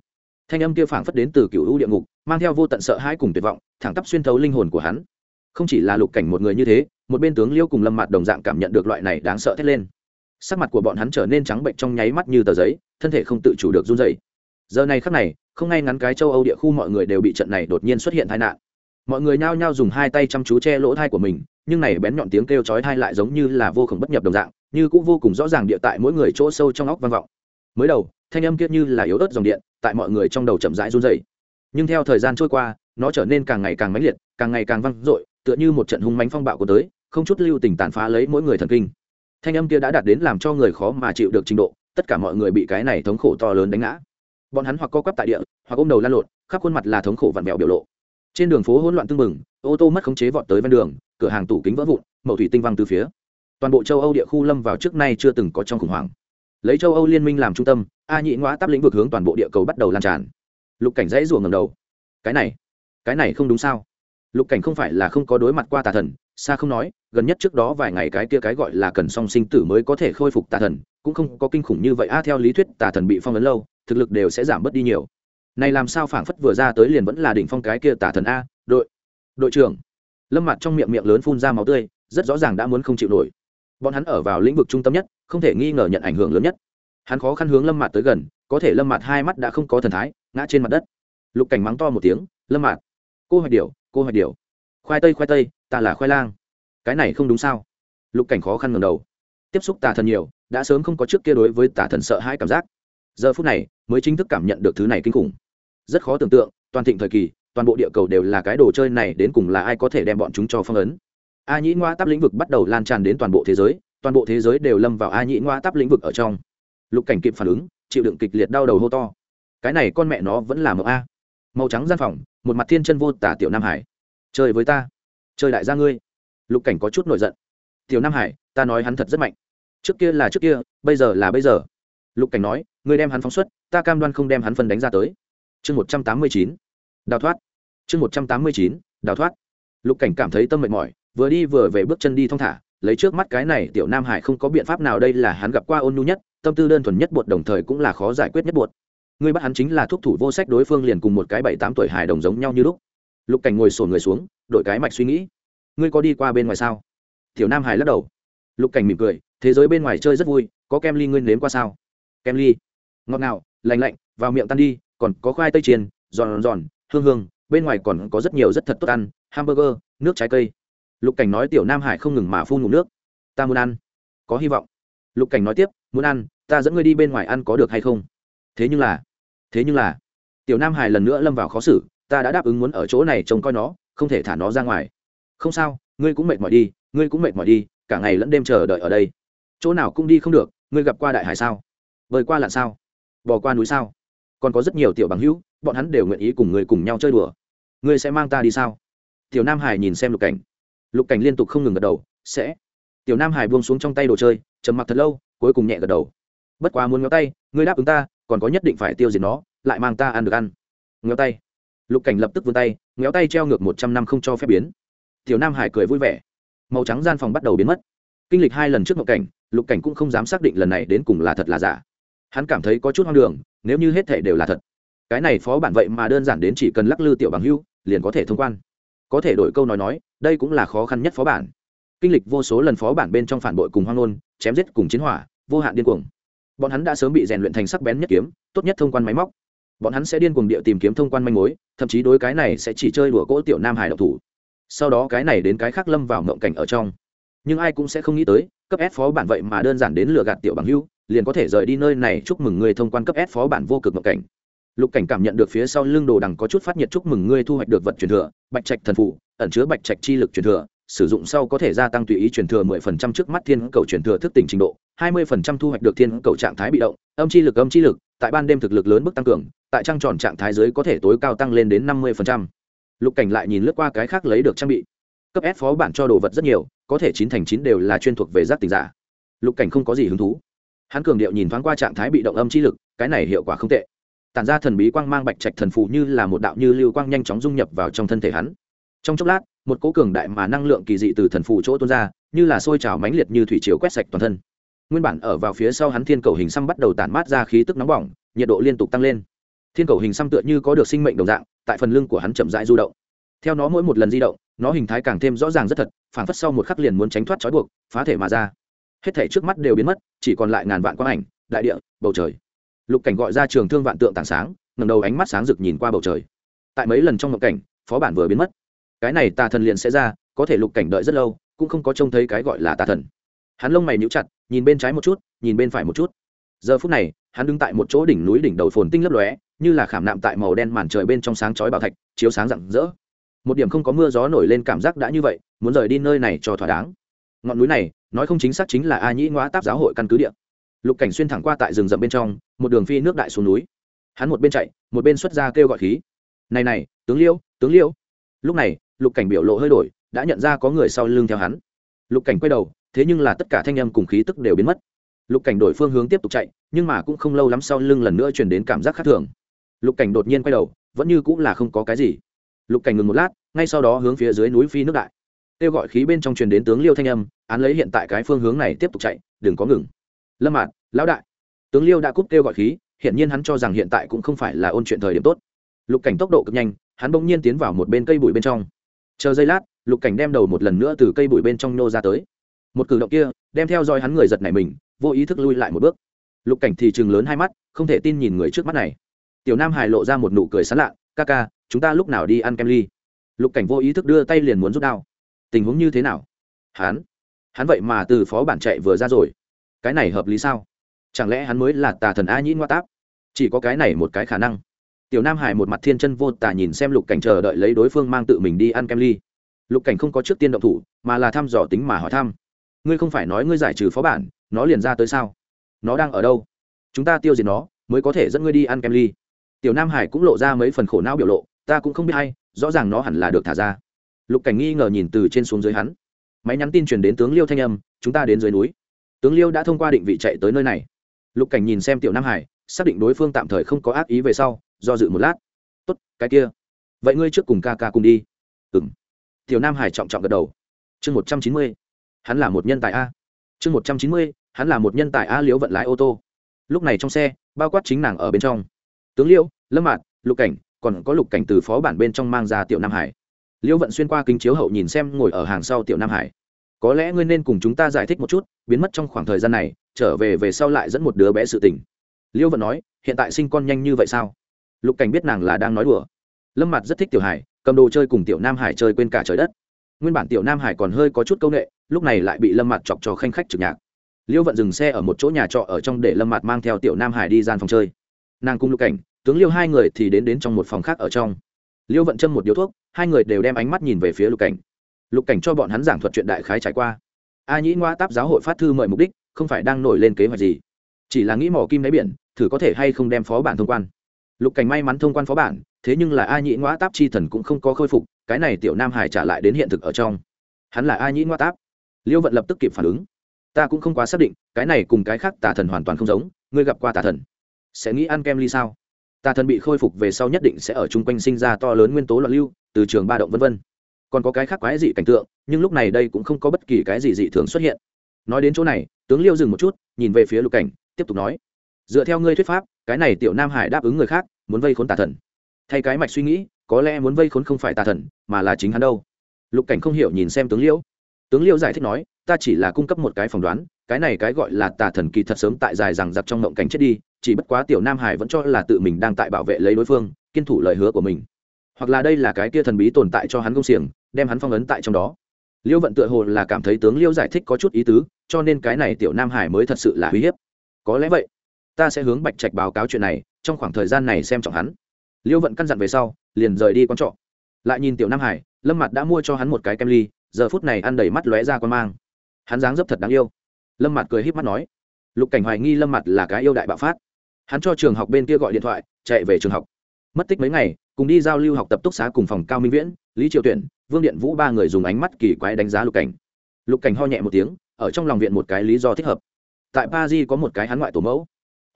Speaker 1: Thanh âm kia phảng phất đến từ cựu u địa ngục, mang theo vô tận sợ hãi cùng tuyệt vọng, thẳng tắp xuyên thấu linh hồn của hắn. Không chỉ là lục cảnh một người như thế, một bên tướng liêu cùng lâm mạt đồng dạng cảm nhận được loại này đáng sợ thét lên sắc mặt của bọn hắn trở nên trắng bệnh trong nháy mắt như tờ giấy, thân thể không tự chủ được run dày giờ này khắc này, không ngay ngắn cái châu âu địa khu mọi người đều bị trận này đột nhiên xuất hiện tai nạn. Mọi người nhao nhao dùng hai tay chăm chú che lỗ thai của mình, nhưng này bén nhọn tiếng kêu chói thai lại giống như là vô khổng bất nhập đồng dạng, như cũng vô cùng rõ ràng địa tại mỗi người chỗ sâu trong óc vang vọng. Mới đầu, thanh âm kia như là yếu ớt dòng điện, tại mọi người trong đầu chậm rãi run dày nhưng theo thời gian trôi qua, nó trở nên càng ngày càng mãnh liệt, càng ngày càng vang dội, tựa như một trận hung mánh phong bạo của tới, không chút lưu tình tàn phá lấy mỗi người thần kinh thanh âm kia đã đạt đến làm cho người khó mà chịu được trình độ, tất cả mọi người bị cái này thống khổ to lớn đánh ngã. Bọn hắn hoặc co quắp tại địa, hoặc ôm đầu lan lộn, khắp khuôn mặt là thống khổ vặn vẹo biểu lộ. Trên đường phố hỗn loạn tưng bừng, ô tô mất khống chế vọt tới ven đường, cửa hàng tủ kính vỡ vụn, mậu thủy tinh văng từ phía. Toàn bộ châu âu địa khu lâm vào trước nay chưa từng có trong khủng hoảng. Lấy châu âu liên minh làm trung tâm, a nhị ngoã tắp lĩnh vực hướng toàn bộ địa cầu bắt đầu lan tràn. Lục cảnh dãy ruộng ngầm đầu. Cái này cái này không đúng sao? Lục cảnh không phải là không có đối mặt qua tà thần xa không nói, gần nhất trước đó vài ngày cái kia cái gọi là cần song sinh tử mới có thể khôi phục tà thần, cũng không có kinh khủng như vậy. A, theo lý thuyết, tà thần bị phong ấn lâu, thực lực đều sẽ giảm bớt đi nhiều. Này làm sao phảng phất vừa ra tới liền vẫn là đỉnh phong cái kia tà thần a, đội đội trưởng. Lâm mặt trong miệng miệng lớn phun ra máu tươi, rất rõ ràng đã muốn không chịu nổi. Bọn hắn ở vào lĩnh vực trung tâm nhất, không thể nghi ngờ nhận ảnh hưởng lớn nhất. Hắn khó khăn hướng lâm mặt tới gần, có thể lâm mặt hai mắt đã không có thần thái, ngã trên mặt đất. Lục cảnh mắng to một tiếng, lâm mặt cô hoạch điều cô hoạch điều khoai tây khoai tây, ta là khoai lang. Cái này không đúng sao? Lục cảnh khó khăn ngầm đầu. Tiếp xúc tà thần nhiều, đã sớm không có trước kia đối với tà thần sợ hãi cảm giác. Giờ phút này, mới chính thức cảm nhận được thứ này kinh khủng. Rất khó tưởng tượng, toàn thịnh thời kỳ, toàn bộ địa cầu đều là cái đồ chơi này đến cùng là ai có thể đem bọn chúng cho phong ấn. A nhĩ ngoa tắp lĩnh vực bắt đầu lan tràn đến toàn bộ thế giới, toàn bộ thế giới đều lâm vào a nhĩ ngoa tắp lĩnh vực ở trong. Lục cảnh kịp phản ứng, chịu đựng kịch liệt đau đầu hô to. Cái này con mẹ nó vẫn là màu a. Màu trắng gian phòng một mặt thiên chân vô tả tiểu nam hải. Chơi với ta. Chơi đại gia ngươi. Lục cảnh có chút nổi giận. Tiểu nam hải, ta nói hắn thật rất mạnh. Trước kia là trước kia, bây giờ là bây giờ. Lục cảnh nói, ngươi đem hắn phóng xuất, ta cam đoan không đem hắn phân đánh ra tới. Chương một trăm tám mươi chín. Đào thoát. Chương một trăm tám mươi chín, đào thoát. Lục cảnh cảm thấy tâm mệt mỏi, vừa đi vừa về bước chân đi thong thả, lấy trước mắt cái này, tiểu nam hải không có biện pháp nào đây là hắn gặp qua ôn nhu nhất, tâm tư đơn thuần nhất bột đồng thời cũng là khó giải quyết nhất bột ngươi bắt hắn chính là thuốc thủ vô sách đối phương liền cùng một cái bảy tám tuổi hài đồng giống nhau như lúc. Lục cảnh ngồi sổn người xuống đội cái mạch suy nghĩ. Ngươi có đi qua bên ngoài sao? Tiểu nam hải lắc đầu. Lục cảnh mỉm cười, thế giới bên ngoài chơi rất vui, có kem ly ngươi nếm qua sao? Kem ly. Ngọt ngào lành lạnh, vào miệng tan đi, còn có khoai tây chiên, giòn giòn, hương hương, bên ngoài còn có rất nhiều rất thật tốt ăn, hamburger, nước trái cây. Lục cảnh nói tiểu nam hải không ngừng mà phun ngủ nước. Ta muốn ăn. Có hy vọng. Lục cảnh nói tiếp, muốn ăn, ta dẫn ngươi đi bên ngoài ăn có được hay không? Thế nhưng là thế nhưng là, tiểu nam hải lần nữa lâm vào khó xử, ta đã đáp ứng muốn ở chỗ này trông coi nó, không thể thả nó ra ngoài. Không sao, ngươi cũng mệt mỏi đi, ngươi cũng mệt mỏi đi, cả ngày lẫn đêm chờ đợi ở đây. Chỗ nào cũng đi không được, ngươi gặp qua đại hải sao? Bơi qua lặn sao? Bò qua núi sao? Còn có rất nhiều tiểu bằng hữu, bọn hắn đều nguyện ý cùng ngươi cùng nhau chơi đùa. Ngươi sẽ mang ta đi sao? Tiểu nam hải nhìn xem lục cảnh. Lục cảnh liên tục không ngừng gật đầu, sẽ. Tiểu nam hải buông xuống trong tay đồ chơi, trầm mặc thật lâu, cuối cùng nhẹ gật đầu. Bất quá muốn ngó tay, ngươi đáp ứng ta còn có nhất định phải tiêu diệt nó, lại mang ta ăn được ăn. Ngéo tay. Lục cảnh lập tức vươn tay, ngéo tay treo ngược một trăm năm không cho phép biến. Tiểu nam hải cười vui vẻ. Màu trắng gian phòng bắt đầu biến mất. Kinh lịch hai lần trước ngộ cảnh, lục cảnh cũng không dám xác định lần này đến cùng là thật là giả. Hắn cảm thấy có chút hoang đường, nếu như hết thể đều là thật, cái này phó bản vậy mà đơn giản đến chỉ cần lắc lư tiểu bằng hưu, liền có thể thông quan. Có thể đổi câu nói nói, đây cũng là khó khăn nhất phó bản. Kinh lịch vô số lần phó bản bên trong phản bội cùng hoang nôn chém giết cùng chiến hỏa, vô hạn điên cuồng bọn hắn đã sớm bị rèn luyện thành sắc bén nhất kiếm, tốt nhất thông quan máy móc. Bọn hắn sẽ điên cuồng địa tìm kiếm thông quan manh mối, thậm chí đối cái này sẽ chỉ chơi đùa cỗ tiểu nam hải độc thủ. Sau đó cái này đến cái khác lâm vào mộng cảnh ở trong. Nhưng ai cũng sẽ không nghĩ tới, cấp s phó bản vậy mà đơn giản đến lừa gạt tiểu bằng hưu, liền có thể rời đi nơi này chúc mừng người thông quan cấp s phó bản vô cực mộng cảnh. Lục cảnh cảm nhận được phía sau lưng đồ đằng có chút phát nhiệt chúc mừng ngươi thu hoạch được vật truyền thừa, bạch trạch thần phụ, ẩn chứa bạch trạch chi lực truyền thừa sử dụng sau có thể gia tăng tùy ý truyền thừa 10% trước mắt thiên cầu truyền thừa thức tỉnh trình độ 20% thu hoạch được thiên cầu trạng thái bị động, âm chi lực, âm chi lực, tại ban đêm thực lực lớn mức tăng cường, tại trăng tròn trạng thái dưới có thể tối cao tăng lên đến 50%. lục cảnh lại nhìn lướt qua cái khác lấy được trang bị. Cấp s phó bản cho đồ vật rất nhiều, có thể chín thành chín đều là chuyên thuộc về giác tỉnh giả. Lục cảnh không có gì hứng thú. Hắn cường điệu nhìn thoáng qua trạng thái bị động âm chi lực, cái này hiệu quả không tệ. Tản ra thần bí quang mang bạch trạch thần phù như là một đạo như lưu quang nhanh chóng dung nhập vào trong thân thể hắn. Trong chốc lát một cỗ cường đại mà năng lượng kỳ dị từ thần phù chỗ tuôn ra, như là sôi trào mãnh liệt như thủy chiều quét sạch toàn thân. Nguyên bản ở vào phía sau hắn thiên cầu hình xăm bắt đầu tản mát ra khí tức nóng bỏng, nhiệt độ liên tục tăng lên. Thiên cầu hình xăm tựa như có được sinh mệnh đồng dạng, tại phần lưng của hắn chậm rãi du động. Theo nó mỗi một lần di động, nó hình thái càng thêm rõ ràng rất thật, phảng phất sau một khắc liền muốn tránh thoát trói buộc, phá thể mà ra. Hết thể trước mắt đều biến mất, chỉ còn lại ngàn vạn quang ảnh, đại địa, bầu trời. Lục cảnh gọi ra trường thương vạn tượng tảng sáng ngầm đầu ánh mắt sáng rực nhìn qua bầu trời. Tại mấy lần trong ngộng cảnh, phó bản vừa biến mất cái này tà thần liền sẽ ra, có thể lục cảnh đợi rất lâu, cũng không có trông thấy cái gọi là tà thần. Hắn lông mày níu chặt, nhìn bên trái một chút, nhìn bên phải một chút. Giờ phút này, hắn đứng tại một chỗ đỉnh núi đỉnh đầu phồn tinh lấp lóe, như là khảm nạm tại màu đen màn trời bên trong sáng chói bảo thạch, chiếu sáng rạng rỡ. Một điểm không có mưa gió nổi lên cảm giác đã như vậy, muốn rời đi nơi này cho thỏa đáng. Ngọn núi này, nói không chính xác chính là a nhĩ ngoã táp giáo hội căn cứ địa. Lục cảnh xuyên thẳng qua tại rừng rậm bên trong, một đường phi nước đại xuống núi. Hắn một bên chạy, một bên xuất ra kêu gọi khí. Này này, tướng liêu tướng liêu. Lúc này lục cảnh biểu lộ hơi đổi, đã nhận ra có người sau lưng theo hắn. Lục cảnh quay đầu, thế nhưng là tất cả thanh âm cùng khí tức đều biến mất. Lục cảnh đổi phương hướng tiếp tục chạy, nhưng mà cũng không lâu lắm sau lưng lần nữa truyền đến cảm giác khác thường. Lục cảnh đột nhiên quay đầu, vẫn như cũng là không có cái gì. Lục cảnh ngừng một lát, ngay sau đó hướng phía dưới núi phi nước đại. Kêu gọi khí bên trong truyền đến tướng liêu thanh âm, án lấy hiện tại cái phương hướng này tiếp tục chạy, đừng có ngừng. Lâm mạn lão đại. Tướng liêu đã cúp kêu gọi khí, hiển nhiên hắn cho rằng hiện tại cũng không phải là ôn chuyện thời điểm tốt. Lục cảnh tốc độ cực nhanh, hắn bỗng nhiên tiến vào một bên cây bụi bên trong chờ giây lát, lục cảnh đem đầu một lần nữa từ cây bụi bên trong nô ra tới. Một cử động kia, đem theo dõi hắn người giật này mình, vô ý thức lui lại một bước. Lục cảnh thì chừng lớn hai mắt, không thể tin nhìn người trước mắt này. Tiểu nam hài lộ ra một nụ cười sán lạ, ca ca, chúng ta lúc nào đi ăn kem ly? Lục cảnh vô ý thức đưa tay liền muốn rút đao. Tình huống như thế nào? Hắn hắn vậy mà từ phó bản chạy vừa ra rồi. Cái này hợp lý sao? Chẳng lẽ hắn mới là tà thần a nhĩ ngoa táp? Chỉ có cái này một cái khả năng tiểu nam hải một mặt thiên chân vô tà nhìn xem lục cảnh chờ đợi lấy đối phương mang tự mình đi ăn kem ly. Lục cảnh không có trước tiên động thủ, mà là thăm dò tính mà hỏi thăm. Ngươi không phải nói ngươi giải trừ phó bản, nó liền ra tới sao? Nó đang ở đâu? Chúng ta tiêu diệt nó, mới có thể dẫn ngươi đi ăn kem ly. Tiểu nam hải cũng lộ ra mấy phần khổ não biểu lộ, ta cũng không biết hay, rõ ràng nó hẳn là được thả ra. Lục cảnh nghi ngờ nhìn từ trên xuống dưới hắn. Máy nhắn tin truyền đến tướng liêu thanh âm, chúng ta đến dưới núi. Tướng liêu đã thông qua định vị chạy tới nơi này. Lục cảnh nhìn xem tiểu nam hải, xác định đối phương tạm thời không có ác ý về sau do dự một lát. Tốt cái kia. Vậy ngươi trước cùng ca ca cùng đi. Ừ m tiểu nam hải trọng trọng gật đầu. Chương một trăm chín mươi hắn là một nhân tài a. Chương một trăm chín mươi hắn là một nhân tài a liễu vận lái ô tô. Lúc này trong xe bao quát chính nàng ở bên trong. Tướng liễu, lâm mạn lục cảnh còn có lục cảnh từ phó bản bên trong mang ra tiểu nam hải. Liễu vận xuyên qua kính chiếu hậu nhìn xem ngồi ở hàng sau tiểu nam hải. Có lẽ ngươi nên cùng chúng ta giải thích một chút biến mất trong khoảng thời gian này trở về về sau lại dẫn một đứa bé sự tình. Liễu vận nói hiện tại sinh con nhanh như vậy sao? Lục cảnh biết nàng là đang nói đùa. Lâm mặt rất thích tiểu hải, cầm đồ chơi cùng tiểu nam hải chơi quên cả trời đất. Nguyên bản tiểu nam hải còn hơi có chút c â u n ệ lúc này lại bị lâm mặt chọc cho khanh khách trực nhạc. Liêu vận dừng xe ở một chỗ nhà trọ ở trong để lâm mặt mang theo tiểu nam hải đi gian phòng chơi. Nàng cung lục cảnh, tướng liêu hai người thì đến đến trong một phòng khác ở trong. Liêu vận châm một điếu thuốc, hai người đều đem ánh mắt nhìn về phía lục cảnh. Lục cảnh cho bọn hắn giảng thuật chuyện đại khái trải qua. A nhĩ ngoa táp giáo hội phát thư mời mục đích, không phải đang nổi lên kế hoạch gì. Chỉ là nghĩ mỏ kim đáy biển, thử có thể hay không đem phó bản thông quan lục cảnh may mắn thông quan phó bản, thế nhưng là a nhĩ ngoã táp chi thần cũng không có khôi phục, cái này tiểu nam hải trả lại đến hiện thực ở trong. Hắn là a nhĩ ngoã táp. Liêu vận lập tức kịp phản ứng. Ta cũng không quá xác định, cái này cùng cái khác tà thần hoàn toàn không giống, ngươi gặp qua tà thần. Sẽ nghĩ ăn kem ly sao? Tà thần bị khôi phục về sau nhất định sẽ ở chung quanh sinh ra to lớn nguyên tố loạn lưu, từ trường ba động v v còn có cái khác quái dị cảnh tượng, nhưng lúc này đây cũng không có bất kỳ cái gì dị thường xuất hiện. Nói đến chỗ này, tướng liêu dừng một chút, nhìn về phía lục cảnh, tiếp tục nói, dựa theo ngươi thuyết pháp cái này tiểu nam hải đáp ứng người khác, muốn vây khốn tà thần. Thay cái mạch suy nghĩ, có lẽ muốn vây khốn không phải tà thần, mà là chính hắn đâu. Lục cảnh không hiểu nhìn xem tướng liêu tướng liêu giải thích nói, ta chỉ là cung cấp một cái phỏng đoán, cái này cái gọi là tà thần kỳ thật sớm tại dài rằng giặc trong mộng cảnh chết đi, chỉ bất quá tiểu nam hải vẫn cho là tự mình đang tại bảo vệ lấy đối phương, kiên thủ lời hứa của mình. Hoặc là đây là cái kia thần bí tồn tại cho hắn công xiềng, đem hắn phong ấn tại trong đó. Liêu vận tựa hồ là cảm thấy tướng liêu giải thích có chút ý tứ, cho nên cái này tiểu nam hải mới thật sự là uy hiếp. Có lẽ vậy ta sẽ hướng bạch trạch báo cáo chuyện này, trong khoảng thời gian này xem trọng hắn. Liêu vận căn dặn về sau, liền rời đi quán trọ. Lại nhìn tiểu nam hải, lâm mặt đã mua cho hắn một cái kem ly, giờ phút này ăn đầy mắt lóe ra con mang. Hắn dáng dấp thật đáng yêu. Lâm mặt cười h í p mắt nói, lục cảnh hoài nghi lâm mặt là cái yêu đại bạo phát. Hắn cho trường học bên kia gọi điện thoại, chạy về trường học. Mất tích mấy ngày, cùng đi giao lưu học tập túc xá cùng phòng cao minh viễn, lý triều tuyển, vương điện vũ ba người dùng ánh mắt kỳ quái đánh giá lục cảnh. Lục cảnh ho nhẹ một tiếng, ở trong lòng viện một cái lý do thích hợp. Tại ba di có một cái hắn ngoại tổ mẫu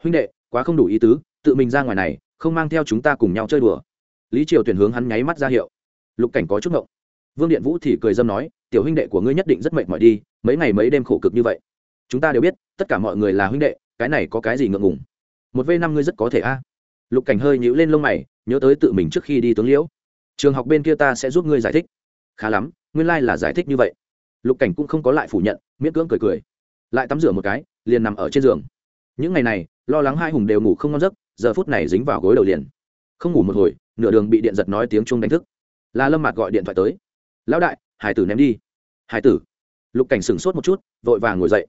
Speaker 1: huynh đệ, quá không đủ ý tứ, tự mình ra ngoài này, không mang theo chúng ta cùng nhau chơi đùa. Lý triều tuyển hướng hắn nháy mắt ra hiệu. Lục cảnh có chút ngộng. Vương điện vũ thì cười dâm nói, tiểu huynh đệ của ngươi nhất định rất mệt mỏi đi, mấy ngày mấy đêm khổ cực như vậy. Chúng ta đều biết, tất cả mọi người là huynh đệ, cái này có cái gì ngượng ngùng? Một v năm ngươi rất có thể a. Lục cảnh hơi nhíu lên lông mày, nhớ tới tự mình trước khi đi tướng liễu. Trường học bên kia ta sẽ giúp ngươi giải thích. Khá lắm, nguyên lai、like、là giải thích như vậy. Lục cảnh cũng không có lại phủ nhận, miễn cưỡng cười cười. Lại tắm rửa một cái, liền nằm ở trên giường. Những ngày này lo lắng hai hùng đều ngủ không ngon giấc, giờ phút này dính vào gối đầu liền. Không ngủ một hồi, nửa đường bị điện giật nói tiếng chuông đánh thức. Là lâm mạt gọi điện thoại tới. Lão đại, hải tử ném đi. Hải tử? Lục cảnh sửng sốt một chút, vội vàng ngồi dậy.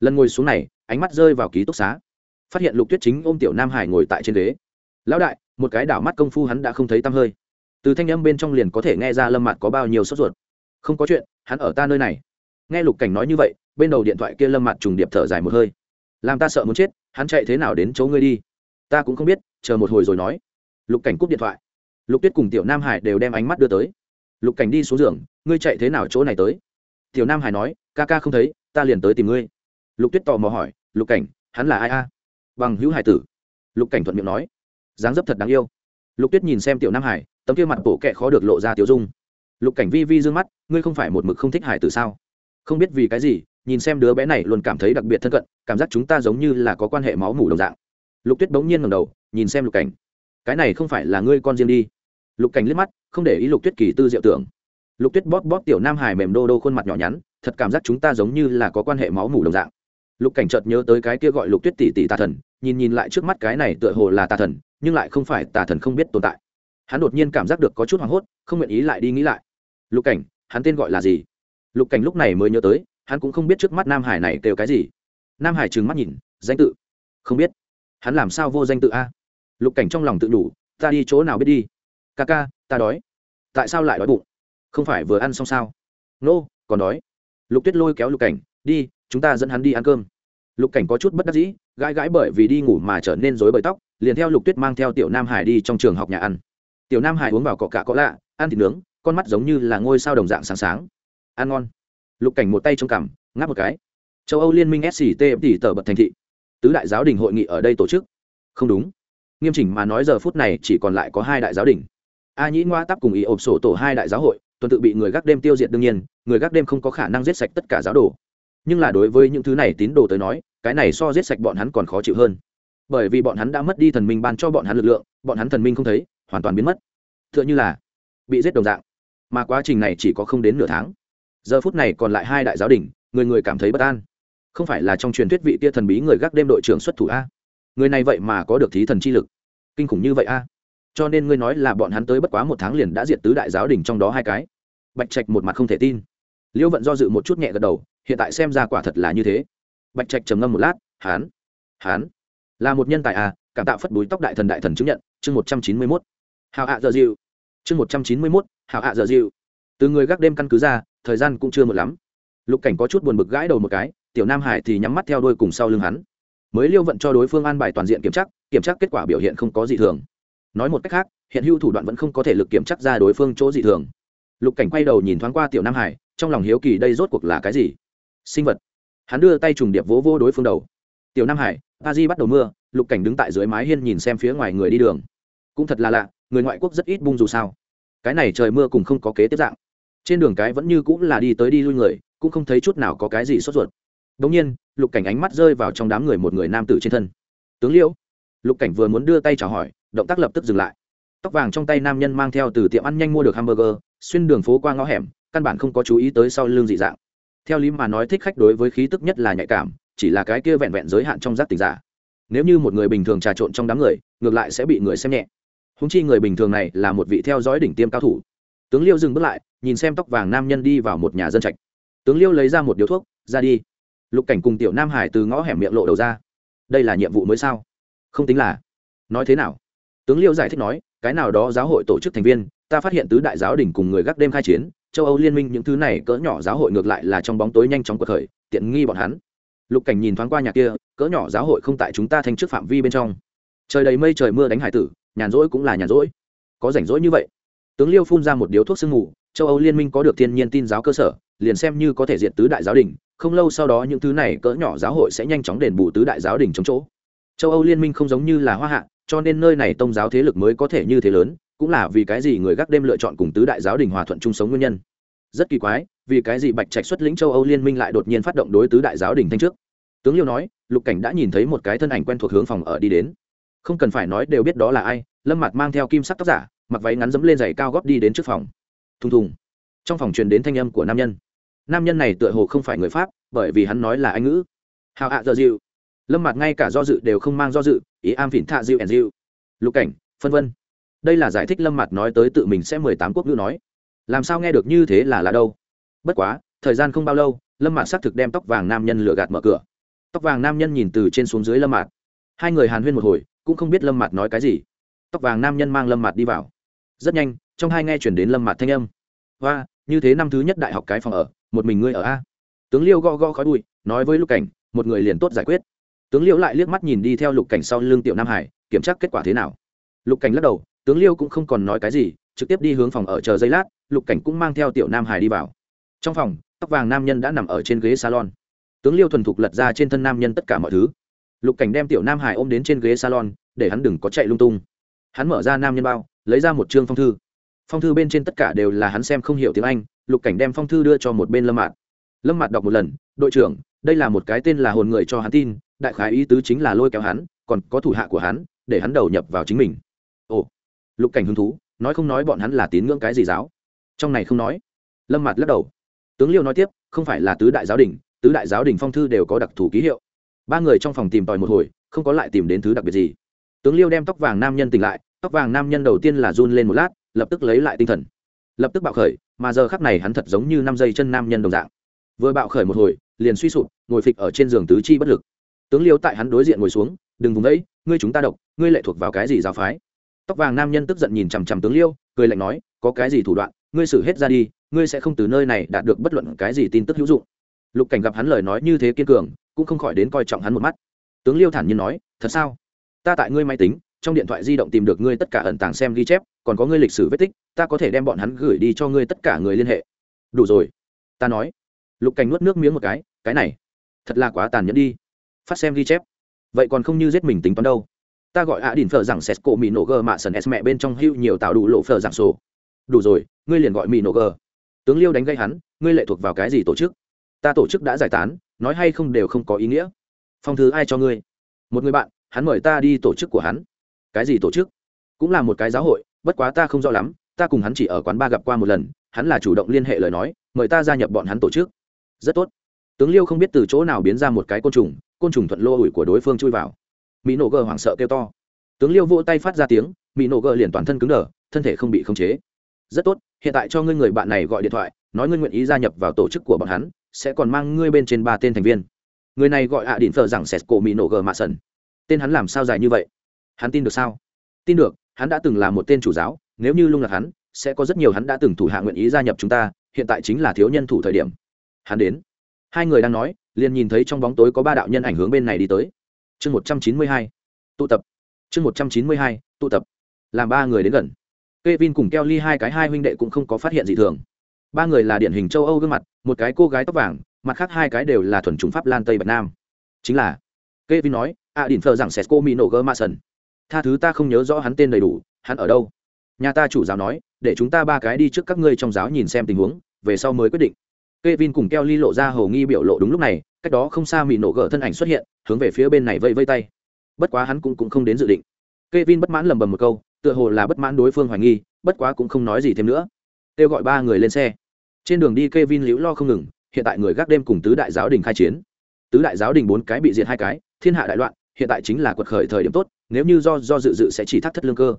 Speaker 1: Lần ngồi xuống này, ánh mắt rơi vào ký túc xá. Phát hiện lục tuyết chính ôm tiểu nam hải ngồi tại trên ghế. Lão đại, một cái đảo mắt công phu hắn đã không thấy tăm hơi. Từ thanh âm bên trong liền có thể nghe ra lâm mặt có bao nhiêu sốt ruột. Không có chuyện, hắn ở ta nơi này. Nghe lục cảnh nói như vậy, bên đầu điện thoại kia lâm mặt trùng điệp thở dài một hơi làm ta sợ muốn chết, hắn chạy thế nào đến chỗ ngươi đi? Ta cũng không biết, chờ một hồi rồi nói. Lục cảnh cúp điện thoại. Lục tuyết cùng tiểu nam hải đều đem ánh mắt đưa tới. Lục cảnh đi xuống giường, ngươi chạy thế nào chỗ này tới? Tiểu nam hải nói, ca ca không thấy, ta liền tới tìm ngươi. Lục tuyết tò mò hỏi, lục cảnh, hắn là ai a? Bằng hữu hải tử. Lục cảnh thuận miệng nói, dáng dấp thật đáng yêu. Lục tuyết nhìn xem tiểu nam hải, tấm kia mặt bổ kẹ khó được lộ ra tiểu dung. Lục cảnh vi vi d ư ơ n g mắt, ngươi không phải một mực không thích hải tử sao? Không biết vì cái gì nhìn xem đứa bé này luôn cảm thấy đặc biệt thân cận, cảm giác chúng ta giống như là có quan hệ máu mủ đồng dạng. Lục tuyết bỗng nhiên ngầm đầu, nhìn xem lục cảnh. Cái này không phải là ngươi con riêng đi. Lục cảnh liếc mắt, không để ý lục tuyết kỳ tư diệu tưởng. Lục tuyết bóp bóp tiểu nam hải mềm đô đô khuôn mặt nhỏ nhắn, thật cảm giác chúng ta giống như là có quan hệ máu mủ đồng dạng. Lục cảnh chợt nhớ tới cái kia gọi lục tuyết tỷ tỷ tà thần, nhìn nhìn lại trước mắt cái này tựa hồ là tà thần, nhưng lại không phải tà thần không biết tồn tại. Hắn đột nhiên cảm giác được có chút hoảng hốt, không nguyện ý lại đi nghĩ lại. Lục cảnh, hắn tên gọi là gì? Lục cảnh lúc này mới nhớ tới hắn cũng không biết trước mắt nam hải này kêu cái gì. Nam hải trừng mắt nhìn danh tự. Không biết. Hắn làm sao vô danh tự a? Lục cảnh trong lòng tự đủ ta đi chỗ nào biết đi? Ca ca ta đói. Tại sao lại đói bụng? Không phải vừa ăn xong sao? Nô、no, còn đói. Lục tuyết lôi kéo lục cảnh đi chúng ta dẫn hắn đi ăn cơm. Lục cảnh có chút bất đắc dĩ gãi gãi bởi vì đi ngủ mà trở nên rối bời tóc liền theo lục tuyết mang theo tiểu nam hải đi trong trường học nhà ăn. Tiểu nam hải uống vào cọ cạ cọ lạ ăn thịt nướng con mắt giống như là ngôi sao đồng dạng sáng sáng. Ăn ngon lục cảnh một tay trong cằm, ngáp một cái. Châu âu liên minh sct tỉ tờ bật thành thị. Tứ đại giáo đình hội nghị ở đây tổ chức. Không đúng. Nghiêm chỉnh mà nói giờ phút này chỉ còn lại có hai đại giáo đình. A nhĩ ngoa tắp cùng ý ộp sổ tổ hai đại giáo hội, tuần tự bị người gác đêm tiêu diệt đương nhiên, người gác đêm không có khả năng giết sạch tất cả giáo đồ. Nhưng là đối với những thứ này tín đồ tới nói, cái này so giết sạch bọn hắn còn khó chịu hơn. Bởi vì bọn hắn đã mất đi thần minh ban cho bọn hắn lực lượng, bọn hắn thần minh không thấy, hoàn toàn biến mất. T h ư ợ n h ư là bị giết đồng dạng. Mà quá trình này chỉ có không đến nửa tháng giờ phút này còn lại hai đại giáo đình, người người cảm thấy bất an. Không phải là trong truyền thuyết vị tia thần bí người gác đêm đội trưởng xuất thủ a? Người này vậy mà có được thí thần chi lực. Kinh khủng như vậy a? Cho nên ngươi nói là bọn hắn tới bất quá một tháng liền đã diệt tứ đại giáo đình trong đó hai cái. Bạch trạch một mặt không thể tin. Liêu vận do dự một chút nhẹ gật đầu, hiện tại xem ra quả thật là như thế. Bạch trạch trầm ngâm một lát, hán hán, là một nhân tài à cảm tạo phất búi tóc đại thần đại thần chứng nhận, chương một trăm chín mươi mốt. Hào ạ giờ dịu, chương một trăm chín mươi mốt, hào ạ giờ dịu. Từ người gác đêm căn cứ ra thời gian cũng chưa một lắm. Lục cảnh có chút buồn bực gãi đầu một cái, tiểu nam hải thì nhắm mắt theo đôi cùng sau lưng hắn. Mới liêu vận cho đối phương an bài toàn diện kiểm tra kiểm tra kết quả biểu hiện không có gì thường. Nói một cách khác, hiện hữu thủ đoạn vẫn không có thể lực kiểm tra ra đối phương chỗ dị thường. Lục cảnh quay đầu nhìn thoáng qua tiểu nam hải, trong lòng hiếu kỳ đây rốt cuộc là cái gì? Sinh vật. Hắn đưa tay trùng điệp vỗ vô đối phương đầu. Tiểu nam hải a di bắt đầu mưa, lục cảnh đứng tại dưới mái hiên nhìn xem phía ngoài người đi đường. Cũng thật là lạ, người ngoại quốc rất ít bung dù sao. Cái này trời mưa cùng không có kế tiếp dạng trên đường cái vẫn như cũng là đi tới đi lui người, cũng không thấy chút nào có cái gì sốt ruột. Đống nhiên, lục cảnh ánh mắt rơi vào trong đám người một người nam tử trên thân. Tướng liễu. Lục cảnh vừa muốn đưa tay chào hỏi, động tác lập tức dừng lại. Tóc vàng trong tay nam nhân mang theo từ tiệm ăn nhanh mua được hamburger, xuyên đường phố qua ngõ hẻm, căn bản không có chú ý tới sau lưng dị dạng. Theo lý mà nói thích khách đối với khí tức nhất là nhạy cảm, chỉ là cái kia vẹn vẹn giới hạn trong giác tình giả. Nếu như một người bình thường trà trộn trong đám người, ngược lại sẽ bị người xem nhẹ. Húng chi người bình thường này là một vị theo dõi đỉnh tiêm cao thủ tướng liêu dừng bước lại, nhìn xem tóc vàng nam nhân đi vào một nhà dân trạch. Tướng liêu lấy ra một điếu thuốc, ra đi. Lục cảnh cùng tiểu nam hải từ ngõ hẻm miệng lộ đầu ra. Đây là nhiệm vụ mới sao? Không tính là. Nói thế nào? Tướng liêu giải thích nói, cái nào đó giáo hội tổ chức thành viên, ta phát hiện tứ đại giáo đình cùng người gác đêm khai chiến, châu âu liên minh những thứ này cỡ nhỏ giáo hội ngược lại là trong bóng tối nhanh chóng cuộc khởi, tiện nghi bọn hắn. Lục cảnh nhìn thoáng qua nhà kia, cỡ nhỏ giáo hội không tại chúng ta thành trước phạm vi bên trong. Trời đầy mây trời mưa đánh hải tử, nhàn rỗi cũng là nhàn rỗi. Có rảnh rỗi như vậy tướng liêu phun ra một điếu thuốc sương mù, châu âu liên minh có được thiên nhiên tin giáo cơ sở, liền xem như có thể diện tứ đại giáo đình, không lâu sau đó những thứ này cỡ nhỏ giáo hội sẽ nhanh chóng đền bù tứ đại giáo đình chống chỗ. Châu âu liên minh không giống như là hoa hạ, cho nên nơi này tông giáo thế lực mới có thể như thế lớn, cũng là vì cái gì người gác đêm lựa chọn cùng tứ đại giáo đình hòa thuận chung sống nguyên nhân. Rất kỳ quái, vì cái gì bạch trạch xuất lĩnh châu âu liên minh lại đột nhiên phát động đối tứ đại giáo đình thanh trước? Tướng liêu nói, lục cảnh đã nhìn thấy một cái thân ảnh quen thuộc hướng phòng ở đi đến. Không cần phải nói đều biết đó là ai, lâm mặt mang theo kim sắc tác giả mặc váy ngắn dẫm lên giày cao góp đi đến trước phòng. Thùng thùng. Trong phòng truyền đến thanh âm của nam nhân. Nam nhân này tựa hồ không phải người pháp, bởi vì hắn nói là anh ngữ. Hào ạ, giờ dịu. Lâm mặt ngay cả do dự đều không mang do dự, ý am phỉn thạ dịu ẻn dịu. Lục cảnh, phân vân. Đây là giải thích lâm mặt nói tới tự mình sẽ mười tám quốc ngữ nói. Làm sao nghe được như thế là là đâu. Bất quá, thời gian không bao lâu, lâm mạt xác thực đem tóc vàng nam nhân lừa gạt mở cửa. Tóc vàng nam nhân nhìn từ trên xuống dưới lâm mạt. Hai người hàn huyên một hồi, cũng không biết lâm mạt nói cái gì. Tóc vàng nam nhân mang lâm mạt đi vào rất nhanh, trong hai nghe chuyển đến lâm mạt thanh âm. Hoa như thế năm thứ nhất đại học cái phòng ở, một mình ngươi ở a? Tướng liêu go go khói bụi, nói với lục cảnh, một người liền tốt giải quyết. Tướng liêu lại liếc mắt nhìn đi theo lục cảnh sau lưng tiểu nam hải, kiểm tra kết quả thế nào. Lục cảnh lắc đầu, tướng liêu cũng không còn nói cái gì, trực tiếp đi hướng phòng ở chờ giây lát, lục cảnh cũng mang theo tiểu nam hải đi vào. Trong phòng, tóc vàng nam nhân đã nằm ở trên ghế salon. Tướng liêu thuần thục lật ra trên thân nam nhân tất cả mọi thứ. Lục cảnh đem tiểu nam hải ôm đến trên ghế salon, để hắn đừng có chạy lung tung. Hắn mở ra nam nhân bao lấy ra một chương phong thư. Phong thư bên trên tất cả đều là hắn xem không hiểu tiếng anh, lục cảnh đem phong thư đưa cho một bên lâm mạt. Lâm mạt đọc một lần, đội trưởng, đây là một cái tên là hồn người cho hắn tin, đại khái ý tứ chính là lôi kéo hắn, còn có thủ hạ của hắn, để hắn đầu nhập vào chính mình. Ồ. Lục cảnh hứng thú, nói không nói bọn hắn là tín ngưỡng cái gì giáo? Trong này không nói. Lâm mạt lắc đầu. Tướng liêu nói tiếp, không phải là tứ đại giáo đình, tứ đại giáo đình phong thư đều có đặc thù ký hiệu. Ba người trong phòng tìm tòi một hồi, không có lại tìm đến thứ đặc biệt gì. Tướng liêu đem tóc vàng nam nhân tỉnh lại tóc vàng nam nhân đầu tiên là run lên một lát, lập tức lấy lại tinh thần. Lập tức bạo khởi, mà giờ khắc này hắn thật giống như năm giây chân nam nhân đồng dạng. Vừa bạo khởi một hồi, liền suy sụp, ngồi phịch ở trên giường tứ chi bất lực. Tướng liêu tại hắn đối diện ngồi xuống, đừng vùng đấy, ngươi chúng ta độc, ngươi lệ thuộc vào cái gì giáo phái? Tóc vàng nam nhân tức giận nhìn chằm chằm tướng liêu, cười lạnh nói, có cái gì thủ đoạn, ngươi xử hết ra đi, ngươi sẽ không từ nơi này đạt được bất luận cái gì tin tức hữu dụng. Lục cảnh gặp hắn lời nói như thế kiên cường, cũng không khỏi đến coi trọng hắn một mắt. Tướng liêu thản nhiên nói, thật sao? Ta tại ngươi máy tính trong điện thoại di động tìm được ngươi tất cả ẩn tàng xem ghi chép, còn có ngươi lịch sử vết tích, ta có thể đem bọn hắn gửi đi cho ngươi tất cả người liên hệ. Đủ rồi. Ta nói. Lục cảnh nuốt nước miếng một cái cái này, thật là quá tàn nhẫn đi. Phát xem ghi chép. Vậy còn không như giết mình tính toán đâu. Ta gọi ạ đỉnh phở rằng sét cổ mì nổ gờ mạ sần s mẹ bên trong hưu nhiều tạo đủ lộ phở rằng sổ. Đủ rồi, ngươi liền gọi mì nổ gờ. Tướng liêu đánh gây hắn, ngươi lệ thuộc vào cái gì tổ chức? Ta tổ chức đã giải tán, nói hay không đều không có ý nghĩa. Phong thứ ai cho ngươi? Một người bạn, hắn mời ta đi tổ chức của hắn cái gì tổ chức? Cũng là một cái giáo hội, bất quá ta không rõ lắm, ta cùng hắn chỉ ở quán ba gặp qua một lần, hắn là chủ động liên hệ lời nói, mời ta gia nhập bọn hắn tổ chức. Rất tốt. Tướng liêu không biết từ chỗ nào biến ra một cái côn trùng côn trùng thuận lô ủi của đối phương chui vào. Mỹ nổ gờ hoảng sợ kêu to. Tướng liêu vỗ tay phát ra tiếng mỹ nổ gờ liền toàn thân cứng đờ, thân thể không bị khống chế. Rất tốt, hiện tại cho ngươi người bạn này gọi điện thoại, nói ngươi nguyện ý gia nhập vào tổ chức của bọn hắn, sẽ còn mang ngươi bên trên ba tên thành viên. Người này gọi ạ à đỉnh thờ rằng sẹt cổ mỹ nổ gờ mạ sần. Tên hắn làm sao dài như vậy? Hắn tin được sao? Tin được, hắn đã từng là một tên chủ giáo, nếu như lung lạc hắn, sẽ có rất nhiều hắn đã từng thủ hạ nguyện ý gia nhập chúng ta, hiện tại chính là thiếu nhân thủ thời điểm. Hắn đến. Hai người đang nói, liền nhìn thấy trong bóng tối có ba đạo nhân ảnh hướng bên này đi tới. Chương một trăm chín mươi hai, tụ tập. Chương một trăm chín mươi hai, tụ tập. Làm ba người đến gần. K e vin cùng keo ly hai cái hai huynh đệ cũng không có phát hiện gì thường. Ba người là điển hình châu âu gương mặt, một cái cô gái tóc vàng, mặt khác hai cái đều là thuần chủng pháp lan tây bạch nam. Chính là k e vin nói, a đỉnh thờ rằng sesco mi nổ gơ ma sần tha thứ ta không nhớ rõ hắn tên đầy đủ hắn ở đâu nhà ta chủ giáo nói để chúng ta ba cái đi trước các ngươi trong giáo nhìn xem tình huống về sau mới quyết định Kevin cùng Kelly lộ ra hầu nghi biểu lộ đúng lúc này, cách đó không xa mị nổ gở thân ảnh xuất hiện, hướng về phía bên này vây vây tay. Bất quá hắn cũng cũng không đến dự định. Kevin bất mãn lầm bầm một câu, tựa hồ là bất mãn đối phương hoài nghi, bất quá cũng không nói gì thêm nữa. Kêu gọi ba người lên xe. Trên đường đi Kevin liễu lo không ngừng, hiện tại người gác đêm cùng tứ đại giáo đình khai chiến. Tứ đại giáo đình bốn cái bị diệt hai cái, thiên hạ đại loạn, hiện tại chính là quật khởi thời điểm tốt, nếu như do do dự dự sẽ chỉ thắt thất lương cơ.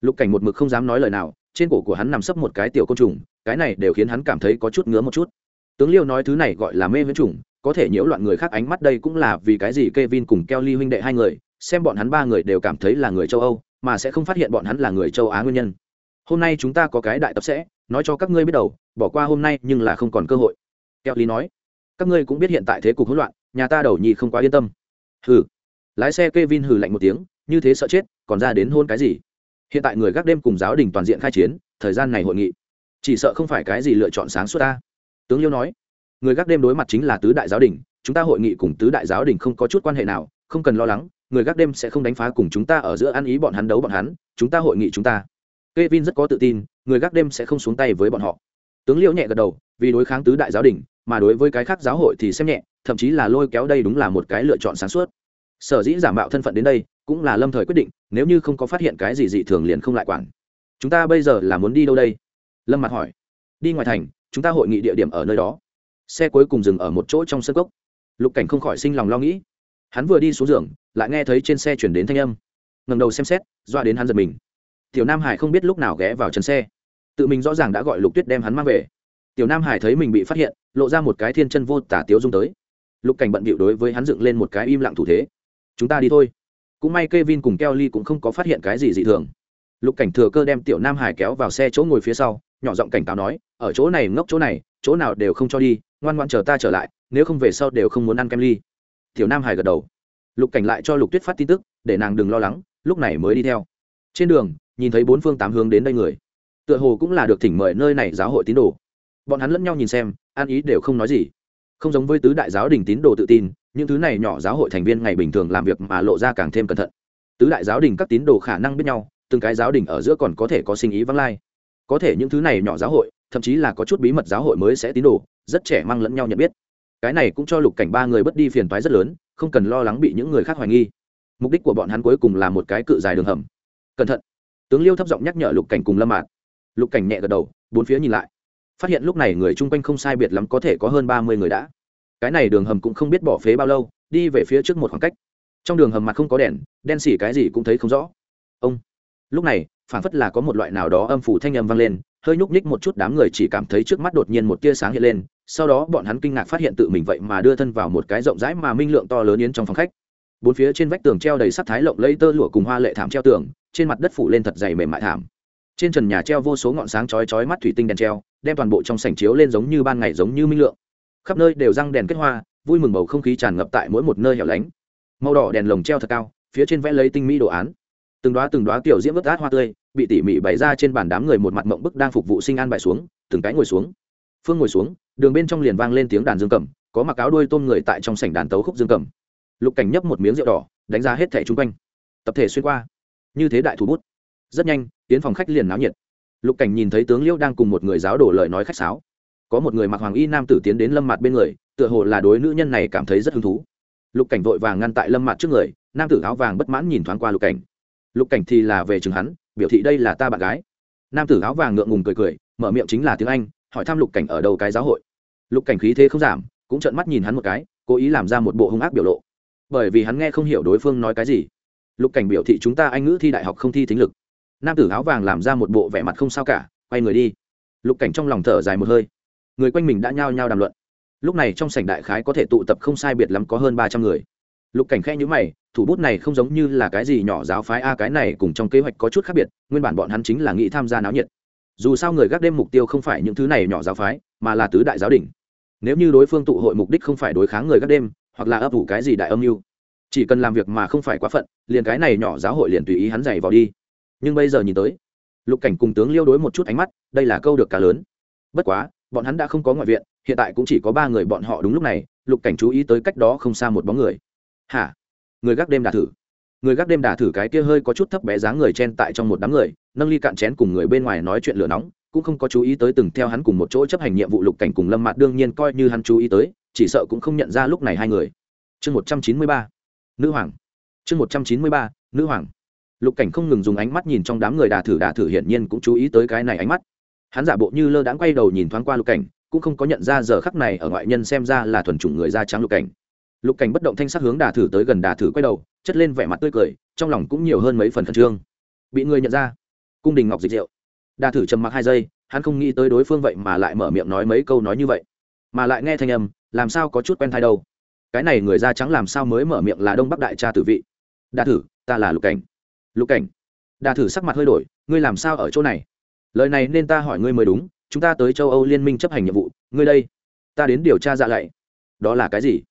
Speaker 1: Lục Cảnh một mực không dám nói lời nào, trên cổ của hắn nằm sấp một cái tiểu côn trùng, cái này đều khiến hắn cảm thấy có chút ngứa một chút tướng liêu nói thứ này gọi là mê viễn trùng có thể nhiễu loạn người khác ánh mắt đây cũng là vì cái gì Kevin cùng Kelly huynh đệ hai người, xem bọn hắn ba người đều cảm thấy là người châu Âu, mà sẽ không phát hiện bọn hắn là người châu Á nguyên nhân. Hôm nay chúng ta có cái đại tập sẽ, nói cho các ngươi biết đầu, bỏ qua hôm nay nhưng là không còn cơ hội. Kelly nói, các ngươi cũng biết hiện tại thế cục hỗn loạn, nhà ta đầu nhị không quá yên tâm. Hừ. Lái xe Kevin hừ lạnh một tiếng, như thế sợ chết, còn ra đến hôn cái gì? Hiện tại người gác đêm cùng giáo đình toàn diện khai chiến, thời gian này hội nghị, chỉ sợ không phải cái gì lựa chọn sáng suốt ta. Tướng liêu nói người gác đêm đối mặt chính là tứ đại giáo đình chúng ta hội nghị cùng tứ đại giáo đình không có chút quan hệ nào không cần lo lắng người gác đêm sẽ không đánh phá cùng chúng ta ở giữa ăn ý bọn hắn đấu bọn hắn chúng ta hội nghị chúng ta. K e vin rất có tự tin người gác đêm sẽ không xuống tay với bọn họ. Tướng liêu nhẹ gật đầu vì đối kháng tứ đại giáo đình mà đối với cái khác giáo hội thì xem nhẹ thậm chí là lôi kéo đây đúng là một cái lựa chọn sáng suốt sở dĩ giả mạo thân phận đến đây cũng là lâm thời quyết định, nếu như không có phát hiện cái gì dị thường liền không lại quản. Chúng ta bây giờ là muốn đi đâu đây? Lâm mặt hỏi. Đi ngoài thành, chúng ta hội nghị địa điểm ở nơi đó. Xe cuối cùng dừng ở một chỗ trong sân cốc. Lục cảnh không khỏi sinh lòng lo nghĩ. Hắn vừa đi xuống giường, lại nghe thấy trên xe chuyển đến thanh âm. Ngầm đầu xem xét doa đến hắn giật mình. Tiểu nam hải không biết lúc nào ghé vào chân xe. Tự mình rõ ràng đã gọi lục tuyết đem hắn mang về. Tiểu nam hải thấy mình bị phát hiện, lộ ra một cái thiên chân vô tả tiếu dung tới. Lục cảnh bận bịu đối với hắn dựng lên một cái im lặng thủ thế chúng ta đi thôi. Cũng may k e vin cùng Kelly cũng không có phát hiện cái gì dị thường. Lục cảnh thừa cơ đem tiểu nam hải kéo vào xe chỗ ngồi phía sau, nhỏ giọng cảnh cáo nói, ở chỗ này ngốc chỗ này, chỗ nào đều không cho đi, ngoan ngoan chờ ta trở lại, nếu không về sau đều không muốn ăn kem ly. Tiểu nam hải gật đầu. Lục cảnh lại cho lục tuyết phát tin tức, để nàng đừng lo lắng, lúc này mới đi theo. Trên đường, nhìn thấy bốn phương tám hướng đến đây người. Tựa hồ cũng là được thỉnh mời nơi này giáo hội tín đồ. Bọn hắn lẫn nhau nhìn xem an ý đều không nói gì. Không giống với tứ đại giáo đình tín đồ tự tin những thứ này nhỏ giáo hội thành viên ngày bình thường làm việc mà lộ ra càng thêm cẩn thận. Tứ đại giáo đình các tín đồ khả năng biết nhau, từng cái giáo đình ở giữa còn có thể có sinh ý vắng lai. Có thể những thứ này nhỏ giáo hội, thậm chí là có chút bí mật giáo hội mới sẽ tín đồ, rất trẻ mang lẫn nhau nhận biết. Cái này cũng cho lục cảnh ba người bất đi phiền toái rất lớn, không cần lo lắng bị những người khác hoài nghi. Mục đích của bọn hắn cuối cùng là một cái cự dài đường hầm. Cẩn thận. Tướng liêu thấp giọng nhắc nhở lục cảnh cùng lâm mạc lục cảnh nhẹ gật đầu, bốn phía nhìn lại. Phát hiện lúc này người chung quanh không sai biệt lắm có thể có hơn ba mươi người đã cái này đường hầm cũng không biết bỏ phế bao lâu, đi về phía trước một khoảng cách. Trong đường hầm mặt không có đèn, đen xỉ cái gì cũng thấy không rõ. Ông. Lúc này phản phất là có một loại nào đó âm phủ thanh âm vang lên, hơi nhúc nhích một chút đám người chỉ cảm thấy trước mắt đột nhiên một tia sáng hiện lên, sau đó bọn hắn kinh ngạc phát hiện tự mình vậy mà đưa thân vào một cái rộng rãi mà minh lượng to lớn yến trong phòng khách. Bốn phía trên vách tường treo đầy sắc thái lộng lây tơ lụa cùng hoa lệ thảm treo tường, trên mặt đất phủ lên thật dày mềm mại thảm. Trên trần nhà treo vô số ngọn sáng chói chói mắt thủy tinh đèn treo, đem toàn bộ trong sảnh chiếu lên giống như ban ngày giống như minh lượng khắp nơi đều răng đèn kết hoa, vui mừng bầu không khí tràn ngập tại mỗi một nơi hẻo lánh. Màu đỏ đèn lồng treo thật cao, phía trên vẽ lấy tinh mỹ đồ án. Từng đoá từng đoá tiểu diễm vớt át hoa tươi, bị tỉ mỉ bày ra trên bàn đám người một mặt mộng bức đang phục vụ sinh an bài xuống, từng cái ngồi xuống. Phương ngồi xuống, đường bên trong liền vang lên tiếng đàn dương cầm, có mặc áo đuôi tôm người tại trong sảnh đàn tấu khúc dương cầm. Lục cảnh nhấp một miếng rượu đỏ, đánh giá hết thẻ chung quanh. Tập thể xuyên qua. Như thế đại thủ bút. Rất nhanh, tiến phòng khách liền náo nhiệt. Lục cảnh nhìn thấy tướng liễu đang cùng một người giáo đổ lời nói khách sáo có một người mặc hoàng y nam tử tiến đến lâm mặt bên người, tựa hồ là đối nữ nhân này cảm thấy rất hứng thú. Lục cảnh vội vàng ngăn tại lâm mặt trước người, nam tử áo vàng bất mãn nhìn thoáng qua lục cảnh. Lục cảnh thì là về chừng hắn, biểu thị đây là ta bạn gái. Nam tử áo vàng ngượng ngùng cười cười, mở miệng chính là tiếng anh, hỏi thăm lục cảnh ở đầu cái giáo hội. Lục cảnh khí thế không giảm, cũng trợn mắt nhìn hắn một cái, cố ý làm ra một bộ hung ác biểu lộ. Bởi vì hắn nghe không hiểu đối phương nói cái gì. Lục cảnh biểu thị chúng ta anh ngữ thi đại học không thi thính lực. Nam tử áo vàng làm ra một bộ vẻ mặt không sao cả, quay người đi. Lục cảnh trong lòng thở dài một hơi người quanh mình đã nhao nhao đàm luận. Lúc này trong sảnh đại khái có thể tụ tập không sai biệt lắm có hơn ba trăm người. Lục cảnh khe nhữ mày, thủ bút này không giống như là cái gì nhỏ giáo phái a, cái này cùng trong kế hoạch có chút khác biệt, nguyên bản bọn hắn chính là nghĩ tham gia náo nhiệt. Dù sao người gác đêm mục tiêu không phải những thứ này nhỏ giáo phái, mà là tứ đại giáo đình. Nếu như đối phương tụ hội mục đích không phải đối kháng người gác đêm, hoặc là ấp ủ cái gì đại âm mưu, chỉ cần làm việc mà không phải quá phận, liền cái này nhỏ giáo hội liền tùy ý hắn giày vào đi. Nhưng bây giờ nhìn tới, lục cảnh cùng tướng liêu đối một chút ánh mắt, đây là câu được cả lớn. Bất quá bọn hắn đã không có ngoại viện, hiện tại cũng chỉ có ba người bọn họ đúng lúc này, lục cảnh chú ý tới cách đó không xa một bóng người. Hả? Người gác đêm đà thử. Người gác đêm đà thử cái kia hơi có chút thấp bé dáng người chen tại trong một đám người, nâng ly cạn chén cùng người bên ngoài nói chuyện lửa nóng, cũng không có chú ý tới từng theo hắn cùng một chỗ chấp hành nhiệm vụ lục cảnh cùng lâm mạt đương nhiên coi như hắn chú ý tới, chỉ sợ cũng không nhận ra lúc này hai người. Chương một trăm chín mươi ba. Nữ hoàng. Chương một trăm chín mươi ba, nữ hoàng. Lục cảnh không ngừng dùng ánh mắt nhìn trong đám người đà thử đà thử hiển nhiên cũng chú ý tới cái này ánh mắt hắn giả bộ như lơ đãng quay đầu nhìn thoáng qua lục cảnh, cũng không có nhận ra giờ khắc này ở ngoại nhân xem ra là thuần chủng người da trắng lục cảnh. Lục cảnh bất động thanh sắc hướng đà thử tới gần đà thử quay đầu, chất lên vẻ mặt tươi cười, trong lòng cũng nhiều hơn mấy phần khẩn trương. Bị người nhận ra. Cung đình ngọc dịch rượu. Đà thử trầm mặc hai giây, hắn không nghĩ tới đối phương vậy mà lại mở miệng nói mấy câu nói như vậy. Mà lại nghe thanh âm, làm sao có chút quen thai đâu. Cái này người da trắng làm sao mới mở miệng là đông bắc đại cha tử vị? Đà thử, ta là lục cảnh. Lục cảnh. Đà thử sắc mặt hơi đổi, ngươi làm sao ở chỗ này? Lời này nên ta hỏi ngươi mới đúng, chúng ta tới châu âu liên minh chấp hành nhiệm vụ, ngươi đây, ta đến điều tra dạ lạy. Đó là cái gì?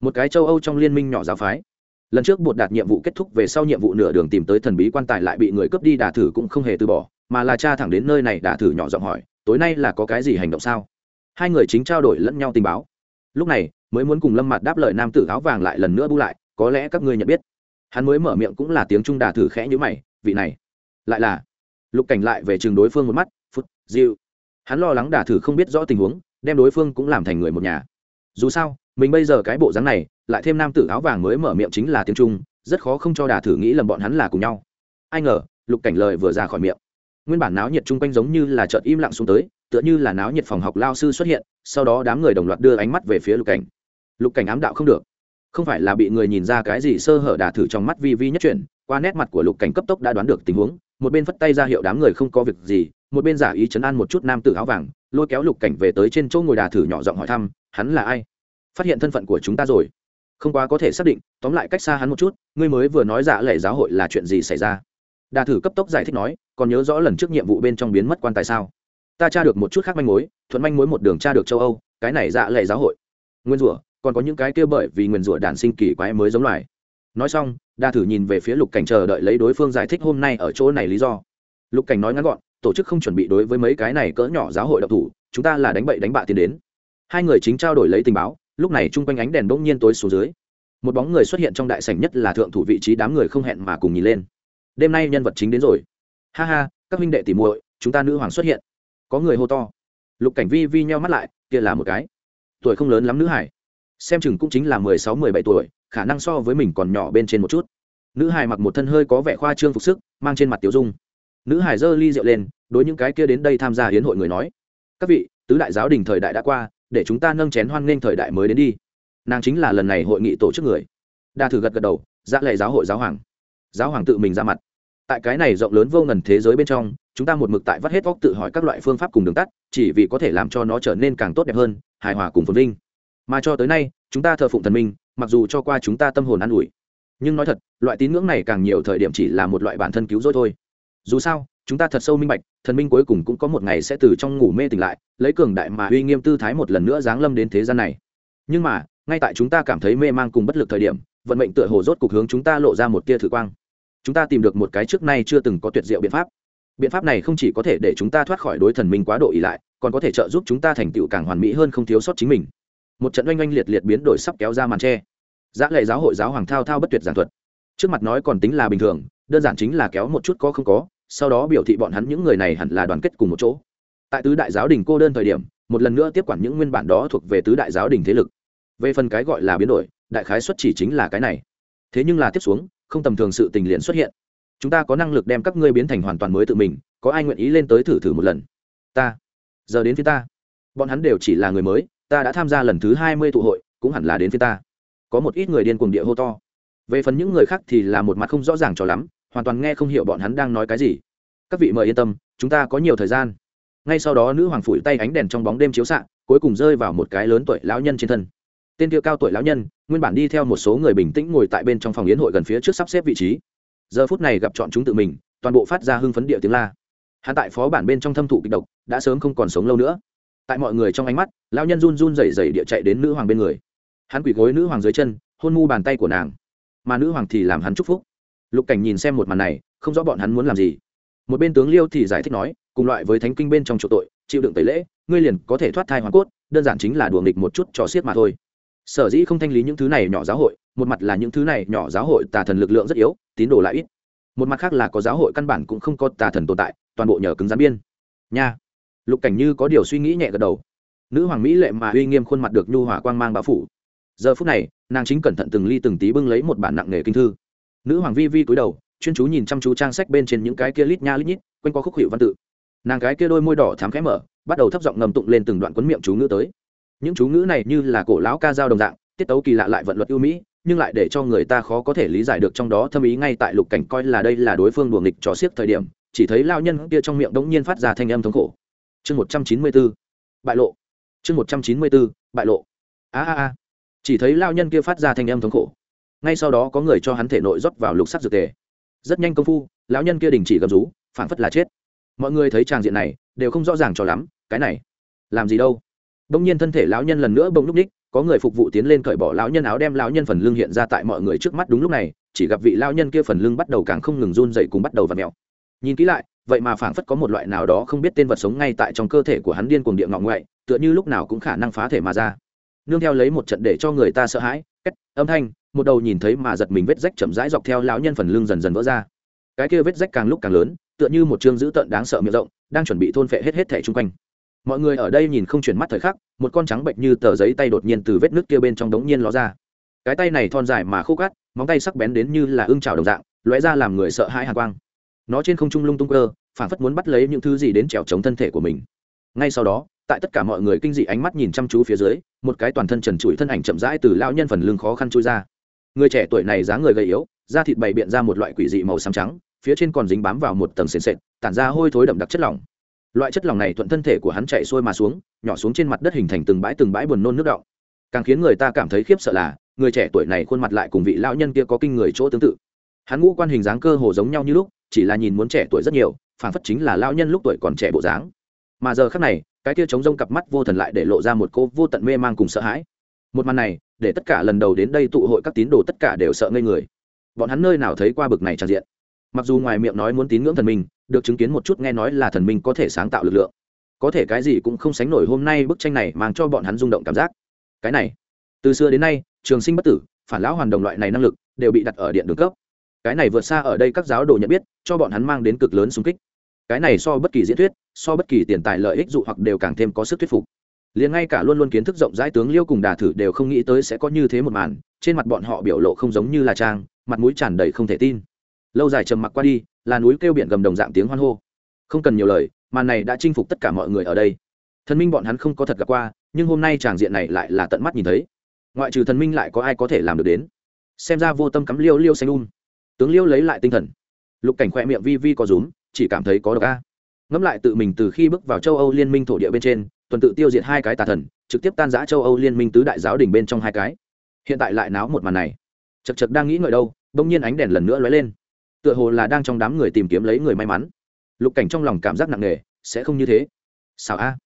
Speaker 1: Một cái châu âu trong liên minh nhỏ giáo phái. Lần trước bột đạt nhiệm vụ kết thúc về sau nhiệm vụ nửa đường tìm tới thần bí quan tài lại bị người cướp đi đả thử cũng không hề từ bỏ, mà là cha thẳng đến nơi này đả thử nhỏ giọng hỏi, tối nay là có cái gì hành động sao? Hai người chính trao đổi lẫn nhau tình báo. Lúc này, mới muốn cùng lâm mặt đáp lời nam tử áo vàng lại lần nữa bu lại, có lẽ các ngươi nhận biết. Hắn mới mở miệng cũng là tiếng trung đà thử khẽ nhữ mày, vị này, lại là lục cảnh lại về trường đối phương một mắt, phút, dịu. Hắn lo lắng đả thử không biết rõ tình huống, đem đối phương cũng làm thành người một nhà. Dù sao, mình bây giờ cái bộ dáng này, lại thêm nam tử áo vàng mới mở miệng chính là tiếng trung, rất khó không cho đà thử nghĩ lầm bọn hắn là cùng nhau. Ai ngờ, lục cảnh lời vừa ra khỏi miệng. Nguyên bản náo nhiệt chung quanh giống như là chợt im lặng xuống tới, tựa như là náo nhiệt phòng học lao sư xuất hiện, sau đó đám người đồng loạt đưa ánh mắt về phía lục cảnh. Lục cảnh ám đạo không được. Không phải là bị người nhìn ra cái gì sơ hở đà thử trong mắt vi vi nhất chuyển qua nét mặt của lục cảnh cấp tốc đã đoán được tình huống, một bên phất tay ra hiệu đám người không có việc gì, một bên giả ý chấn an một chút nam tử áo vàng, lôi kéo lục cảnh về tới trên chỗ ngồi đà thử nhỏ giọng hỏi thăm, hắn là ai? Phát hiện thân phận của chúng ta rồi. Không quá có thể xác định, tóm lại cách xa hắn một chút, ngươi mới vừa nói dạ lệ giáo hội là chuyện gì xảy ra? Đà thử cấp tốc giải thích nói, còn nhớ rõ lần trước nhiệm vụ bên trong biến mất quan tài sao? Ta tra được một chút khác manh mối, thuận manh mối một đường tra được châu âu, cái này dạ lệ giáo hội. Nguyên rủa, còn có những cái kia bởi vì nguyên rủa đản sinh kỳ quái mới giống loài nói xong, đa thử nhìn về phía lục cảnh chờ đợi lấy đối phương giải thích hôm nay ở chỗ này lý do. Lục cảnh nói ngắn gọn, tổ chức không chuẩn bị đối với mấy cái này cỡ nhỏ giáo hội độc thủ, chúng ta là đánh bậy đánh bạ tiến đến. Hai người chính trao đổi lấy tình báo, lúc này chung quanh ánh đèn bỗng nhiên tối xuống dưới. Một bóng người xuất hiện trong đại sảnh nhất là thượng thủ vị trí đám người không hẹn mà cùng nhìn lên. Đêm nay nhân vật chính đến rồi. Ha ha, các huynh đệ tỉ muội, chúng ta nữ hoàng xuất hiện. Có người hô to. Lục cảnh vi vi nheo mắt lại, kia là một cái. Tuổi không lớn lắm nữ hải. Xem chừng cũng chính là mười sáu, mười bảy tuổi khả năng so với mình còn nhỏ bên trên một chút. Nữ hải mặc một thân hơi có vẻ khoa trương phục sức, mang trên mặt tiểu dung. Nữ hải giơ ly rượu lên, đối những cái kia đến đây tham gia hiến hội người nói, các vị, tứ đại giáo đình thời đại đã qua, để chúng ta nâng chén hoan nghênh thời đại mới đến đi. Nàng chính là lần này hội nghị tổ chức người. Đa thử gật gật đầu dạ lệ giáo hội giáo hoàng. Giáo hoàng tự mình ra mặt. Tại cái này rộng lớn vô ngần thế giới bên trong, chúng ta một mực tại vắt hết vóc tự hỏi các loại phương pháp cùng đường tắt, chỉ vì có thể làm cho nó trở nên càng tốt đẹp hơn, hài hòa cùng phồn vinh. Mà cho tới nay, chúng ta thờ phụng thần minh mặc dù cho qua chúng ta tâm hồn an ủi, nhưng nói thật, loại tín ngưỡng này càng nhiều thời điểm chỉ là một loại bản thân cứu rỗi thôi. Dù sao, chúng ta thật sâu minh bạch, thần minh cuối cùng cũng có một ngày sẽ từ trong ngủ mê tỉnh lại, lấy cường đại mà uy nghiêm tư thái một lần nữa giáng lâm đến thế gian này. Nhưng mà, ngay tại chúng ta cảm thấy mê mang cùng bất lực thời điểm, vận mệnh tựa hồ rốt cục hướng chúng ta lộ ra một tia thử quang. Chúng ta tìm được một cái trước nay chưa từng có tuyệt diệu biện pháp. Biện pháp này không chỉ có thể để chúng ta thoát khỏi đối thần minh quá độ ỉ lại, còn có thể trợ giúp chúng ta thành tựu càng hoàn mỹ hơn không thiếu sót chính mình. Một trận oanh oanh liệt liệt biến đổi sắp kéo ra màn tre giã lệ giáo hội giáo hoàng thao thao bất tuyệt giảng thuật. Trước mặt nói còn tính là bình thường, đơn giản chính là kéo một chút có không có, sau đó biểu thị bọn hắn những người này hẳn là đoàn kết cùng một chỗ. Tại tứ đại giáo đình cô đơn thời điểm, một lần nữa tiếp quản những nguyên bản đó thuộc về tứ đại giáo đình thế lực. Về phần cái gọi là biến đổi, đại khái xuất chỉ chính là cái này. Thế nhưng là tiếp xuống, không tầm thường sự tình liền xuất hiện. Chúng ta có năng lực đem các ngươi biến thành hoàn toàn mới tự mình, có ai nguyện ý lên tới thử thử một lần? Ta. Giờ đến phía ta. Bọn hắn đều chỉ là người mới, ta đã tham gia lần thứ hai mươi tụ hội, cũng hẳn là đến phía ta có một ít người điên cuồng địa hô to. Về phần những người khác thì là một mặt không rõ ràng cho lắm, hoàn toàn nghe không hiểu bọn hắn đang nói cái gì. Các vị mời yên tâm, chúng ta có nhiều thời gian. Ngay sau đó nữ hoàng phủi tay ánh đèn trong bóng đêm chiếu xạ, cuối cùng rơi vào một cái lớn tuổi lão nhân trên thân. Tên kia cao tuổi lão nhân, nguyên bản đi theo một số người bình tĩnh ngồi tại bên trong phòng yến hội gần phía trước sắp xếp vị trí. Giờ phút này gặp chọn chúng tự mình, toàn bộ phát ra hưng phấn địa tiếng la. Hắn tại phó bản bên trong thâm thụ kịch độc, đã sớm không còn sống lâu nữa. Tại mọi người trong ánh mắt, lão nhân run run rẩy rẩy địa chạy đến nữ hoàng bên người hắn quỳ gối nữ hoàng dưới chân, hôn mu bàn tay của nàng. Mà nữ hoàng thì làm hắn chúc phúc. Lục cảnh nhìn xem một màn này, không rõ bọn hắn muốn làm gì. Một bên tướng liêu thì giải thích nói, cùng loại với thánh kinh bên trong chỗ tội, chịu đựng tẩy lễ, ngươi liền có thể thoát thai hoàn cốt, đơn giản chính là đùa nghịch một chút trò xiết mà thôi. Sở dĩ không thanh lý những thứ này nhỏ giáo hội, một mặt là những thứ này nhỏ giáo hội tà thần lực lượng rất yếu, tín đồ lại ít. Một mặt khác là có giáo hội căn bản cũng không có tà thần tồn tại, toàn bộ nhờ cứng gián biên. Nha. Lục cảnh như có điều suy nghĩ nhẹ gật đầu. Nữ hoàng mỹ lệ mà uy nghiêm khuôn mặt được nhu hòa quang mang bao phủ giờ phút này, nàng chính cẩn thận từng ly từng tí bưng lấy một bản nặng nghề kinh thư. Nữ hoàng vi vi cúi đầu, chuyên chú nhìn chăm chú trang sách bên trên những cái kia lít nha lít nhít, quanh qua khúc hiệu văn tự. Nàng cái kia đôi môi đỏ thám khẽ mở, bắt đầu thấp giọng ngầm tụng lên từng đoạn quấn miệng chú ngữ tới. Những chú ngữ này như là cổ lão ca dao đồng dạng, tiết tấu kỳ lạ lại vận luật ưu mỹ, nhưng lại để cho người ta khó có thể lý giải được trong đó thâm ý ngay tại lục cảnh coi là đây là đối phương đùa nghịch trò xiếc thời điểm, chỉ thấy lao nhân kia trong miệng đống nhiên phát ra thanh âm thống khổ. Chương một trăm chín mươi bốn bại lộ. Chương một trăm chín mươi bốn bại lộ. A a a chỉ thấy lao nhân kia phát ra thanh âm thống khổ. Ngay sau đó có người cho hắn thể nội rót vào lục sắc dược tề. Rất nhanh công phu, lão nhân kia đình chỉ gầm rú, phảng phất là chết. Mọi người thấy tràng diện này, đều không rõ ràng cho lắm, cái này, làm gì đâu. Đông nhiên thân thể lão nhân lần nữa bỗng lúc ních, có người phục vụ tiến lên cởi bỏ lão nhân áo đem lão nhân phần lưng hiện ra tại mọi người trước mắt đúng lúc này, chỉ gặp vị lão nhân kia phần lưng bắt đầu càng không ngừng run dậy cùng bắt đầu v ặ mẹo nhìn kỹ lại, vậy mà phảng phất có một loại nào đó không biết tên vật sống ngay tại trong cơ thể của hắn điên cuồng địa ngọng ngoại, tựa như lúc nào cũng khả năng phá thể mà ra nương theo lấy một trận để cho người ta sợ hãi cách âm thanh, một đầu nhìn thấy mà giật mình vết rách chậm rãi dọc theo lão nhân phần lưng dần dần vỡ ra. Cái kia vết rách càng lúc càng lớn, tựa như một chương dữ tợn đáng sợ miệng rộng, đang chuẩn bị thôn phệ hết hết thẻ chung quanh. Mọi người ở đây nhìn không chuyển mắt thời khắc, một con trắng bệnh như tờ giấy tay đột nhiên từ vết nước kia bên trong đống nhiên ló ra. Cái tay này thon dài mà khô cát móng tay sắc bén đến như là ưng trào đồng dạng, lóe ra làm người sợ hãi hàng quang. Nó trên không trung lung tung cơ phản phất muốn bắt lấy những thứ gì đến trèo chống thân thể của mình. Ngay sau đó tại tất cả mọi người kinh dị ánh mắt nhìn chăm chú phía dưới, một cái toàn thân trần trụi thân ảnh chậm rãi từ lao nhân phần lưng khó khăn chui ra. Người trẻ tuổi này dáng người gầy yếu, da thịt bày biện ra một loại quỷ dị màu xám trắng, phía trên còn dính bám vào một tầng sền sệt, tản ra hôi thối đậm đặc chất lỏng. Loại chất lỏng này thuận thân thể của hắn chạy xuôi mà xuống, nhỏ xuống trên mặt đất hình thành từng bãi từng bãi buồn nôn nước động càng khiến người ta cảm thấy khiếp sợ là, người trẻ tuổi này khuôn mặt lại cùng vị lão nhân kia có kinh người chỗ tương tự. Hắn ngũ quan hình dáng cơ hồ giống nhau như lúc, chỉ là nhìn muốn trẻ tuổi rất nhiều phản phất chính là lão nhân lúc tuổi còn trẻ bộ dáng. Mà giờ khác này cái kia chống rông cặp mắt vô thần lại để lộ ra một cô vô tận mê mang cùng sợ hãi. Một màn này, để tất cả lần đầu đến đây tụ hội các tín đồ tất cả đều sợ ngây người. Bọn hắn nơi nào thấy qua bực này tràn diện? Mặc dù ngoài miệng nói muốn tín ngưỡng thần minh, được chứng kiến một chút nghe nói là thần minh có thể sáng tạo lực lượng. Có thể cái gì cũng không sánh nổi hôm nay bức tranh này mang cho bọn hắn rung động cảm giác. Cái này, từ xưa đến nay, trường sinh bất tử, phản lão hoàn đồng loại này năng lực đều bị đặt ở điện đường cấp. Cái này vượt xa ở đây các giáo đồ nhận biết, cho bọn hắn mang đến cực lớn xung kích. Cái này so bất kỳ diễn thuyết so bất kỳ tiền tài lợi ích dụ hoặc đều càng thêm có sức thuyết phục. Liền ngay cả luôn luôn kiến thức rộng rãi tướng liêu cùng đà thử đều không nghĩ tới sẽ có như thế một màn, trên mặt bọn họ biểu lộ không giống như là trang, mặt mũi tràn đầy không thể tin. Lâu dài trầm mặc qua đi, là núi kêu biển gầm đồng dạng tiếng hoan hô. Không cần nhiều lời, màn này đã chinh phục tất cả mọi người ở đây. Thần minh bọn hắn không có thật gặp qua, nhưng hôm nay tràng diện này lại là tận mắt nhìn thấy. Ngoại trừ thần minh lại có ai có thể làm được đến? Xem ra vô tâm cắm liêu liêu xanh un tướng liêu lấy lại tinh thần. Lục cảnh khoe miệng vi vi có rúm, chỉ cảm thấy có độc a ngẫm lại tự mình từ khi bước vào châu âu liên minh thổ địa bên trên, tuần tự tiêu diệt hai cái tà thần, trực tiếp tan giã châu âu liên minh tứ đại giáo đình bên trong hai cái. Hiện tại lại náo một màn này. Chật chật đang nghĩ ngợi đâu, bỗng nhiên ánh đèn lần nữa lóe lên. Tựa hồ là đang trong đám người tìm kiếm lấy người may mắn. Lục cảnh trong lòng cảm giác nặng nề, sẽ không như thế. Xảo a.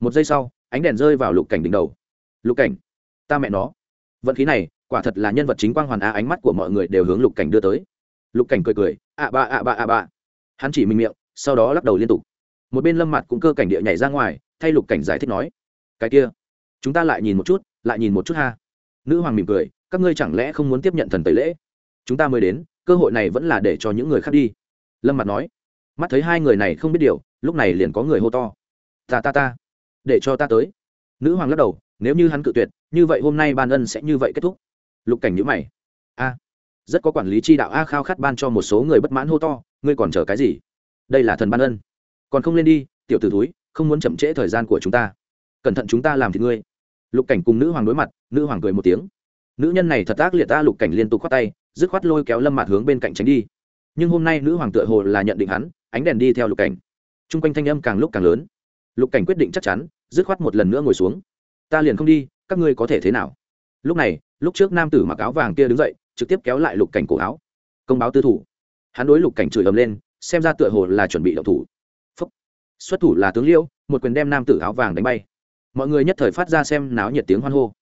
Speaker 1: Một giây sau, ánh đèn rơi vào lục cảnh đỉnh đầu. Lục cảnh, ta mẹ nó. Vận khí này, quả thật là nhân vật chính quang hoàn a, ánh mắt của mọi người đều hướng lục cảnh đưa tới. Lục cảnh cười cười ạ ba ạ ba ạ ba. Hắn chỉ mình miệng, sau đó lắc đầu liên tục một bên lâm mặt cũng cơ cảnh địa nhảy ra ngoài, thay lục cảnh giải thích nói, cái kia, chúng ta lại nhìn một chút, lại nhìn một chút ha. Nữ hoàng mỉm cười, các ngươi chẳng lẽ không muốn tiếp nhận thần tẩy lễ? Chúng ta mới đến, cơ hội này vẫn là để cho những người khác đi. Lâm mặt nói, mắt thấy hai người này không biết điều, lúc này liền có người hô to, ta ta ta, để cho ta tới. Nữ hoàng lắc đầu, nếu như hắn cự tuyệt, như vậy hôm nay ban ân sẽ như vậy kết thúc. Lục cảnh nhữ mày, a, rất có quản lý chi đạo a khao khát ban cho một số người bất mãn hô to, ngươi còn chờ cái gì? Đây là thần ban ân còn không lên đi, tiểu t ử túi không muốn chậm trễ thời gian của chúng ta. Cẩn thận chúng ta làm thì ngươi. Lục cảnh cùng nữ hoàng đối mặt, nữ hoàng cười một tiếng. Nữ nhân này thật ác liệt ta, lục cảnh liên tục khoát tay, dứt khoát lôi kéo lâm mạt hướng bên cạnh tránh đi. Nhưng hôm nay nữ hoàng tựa hồ là nhận định hắn, ánh đèn đi theo lục cảnh. T r u n g quanh thanh âm càng lúc càng lớn. Lục cảnh quyết định chắc chắn, dứt khoát một lần nữa ngồi xuống. Ta liền không đi, các ngươi có thể thế nào? Lúc này, lúc trước nam tử mặc áo vàng kia đứng dậy, trực tiếp kéo lại lục cảnh cổ áo. Công báo tư thủ. Hắn đối lục cảnh chửi ầm lên, xem ra tựa hồ là chuẩn bị đậu thủ xuất thủ là tướng liêu một quyền đem nam tử áo vàng đánh bay. Mọi người nhất thời phát ra xem náo nhiệt tiếng hoan hô.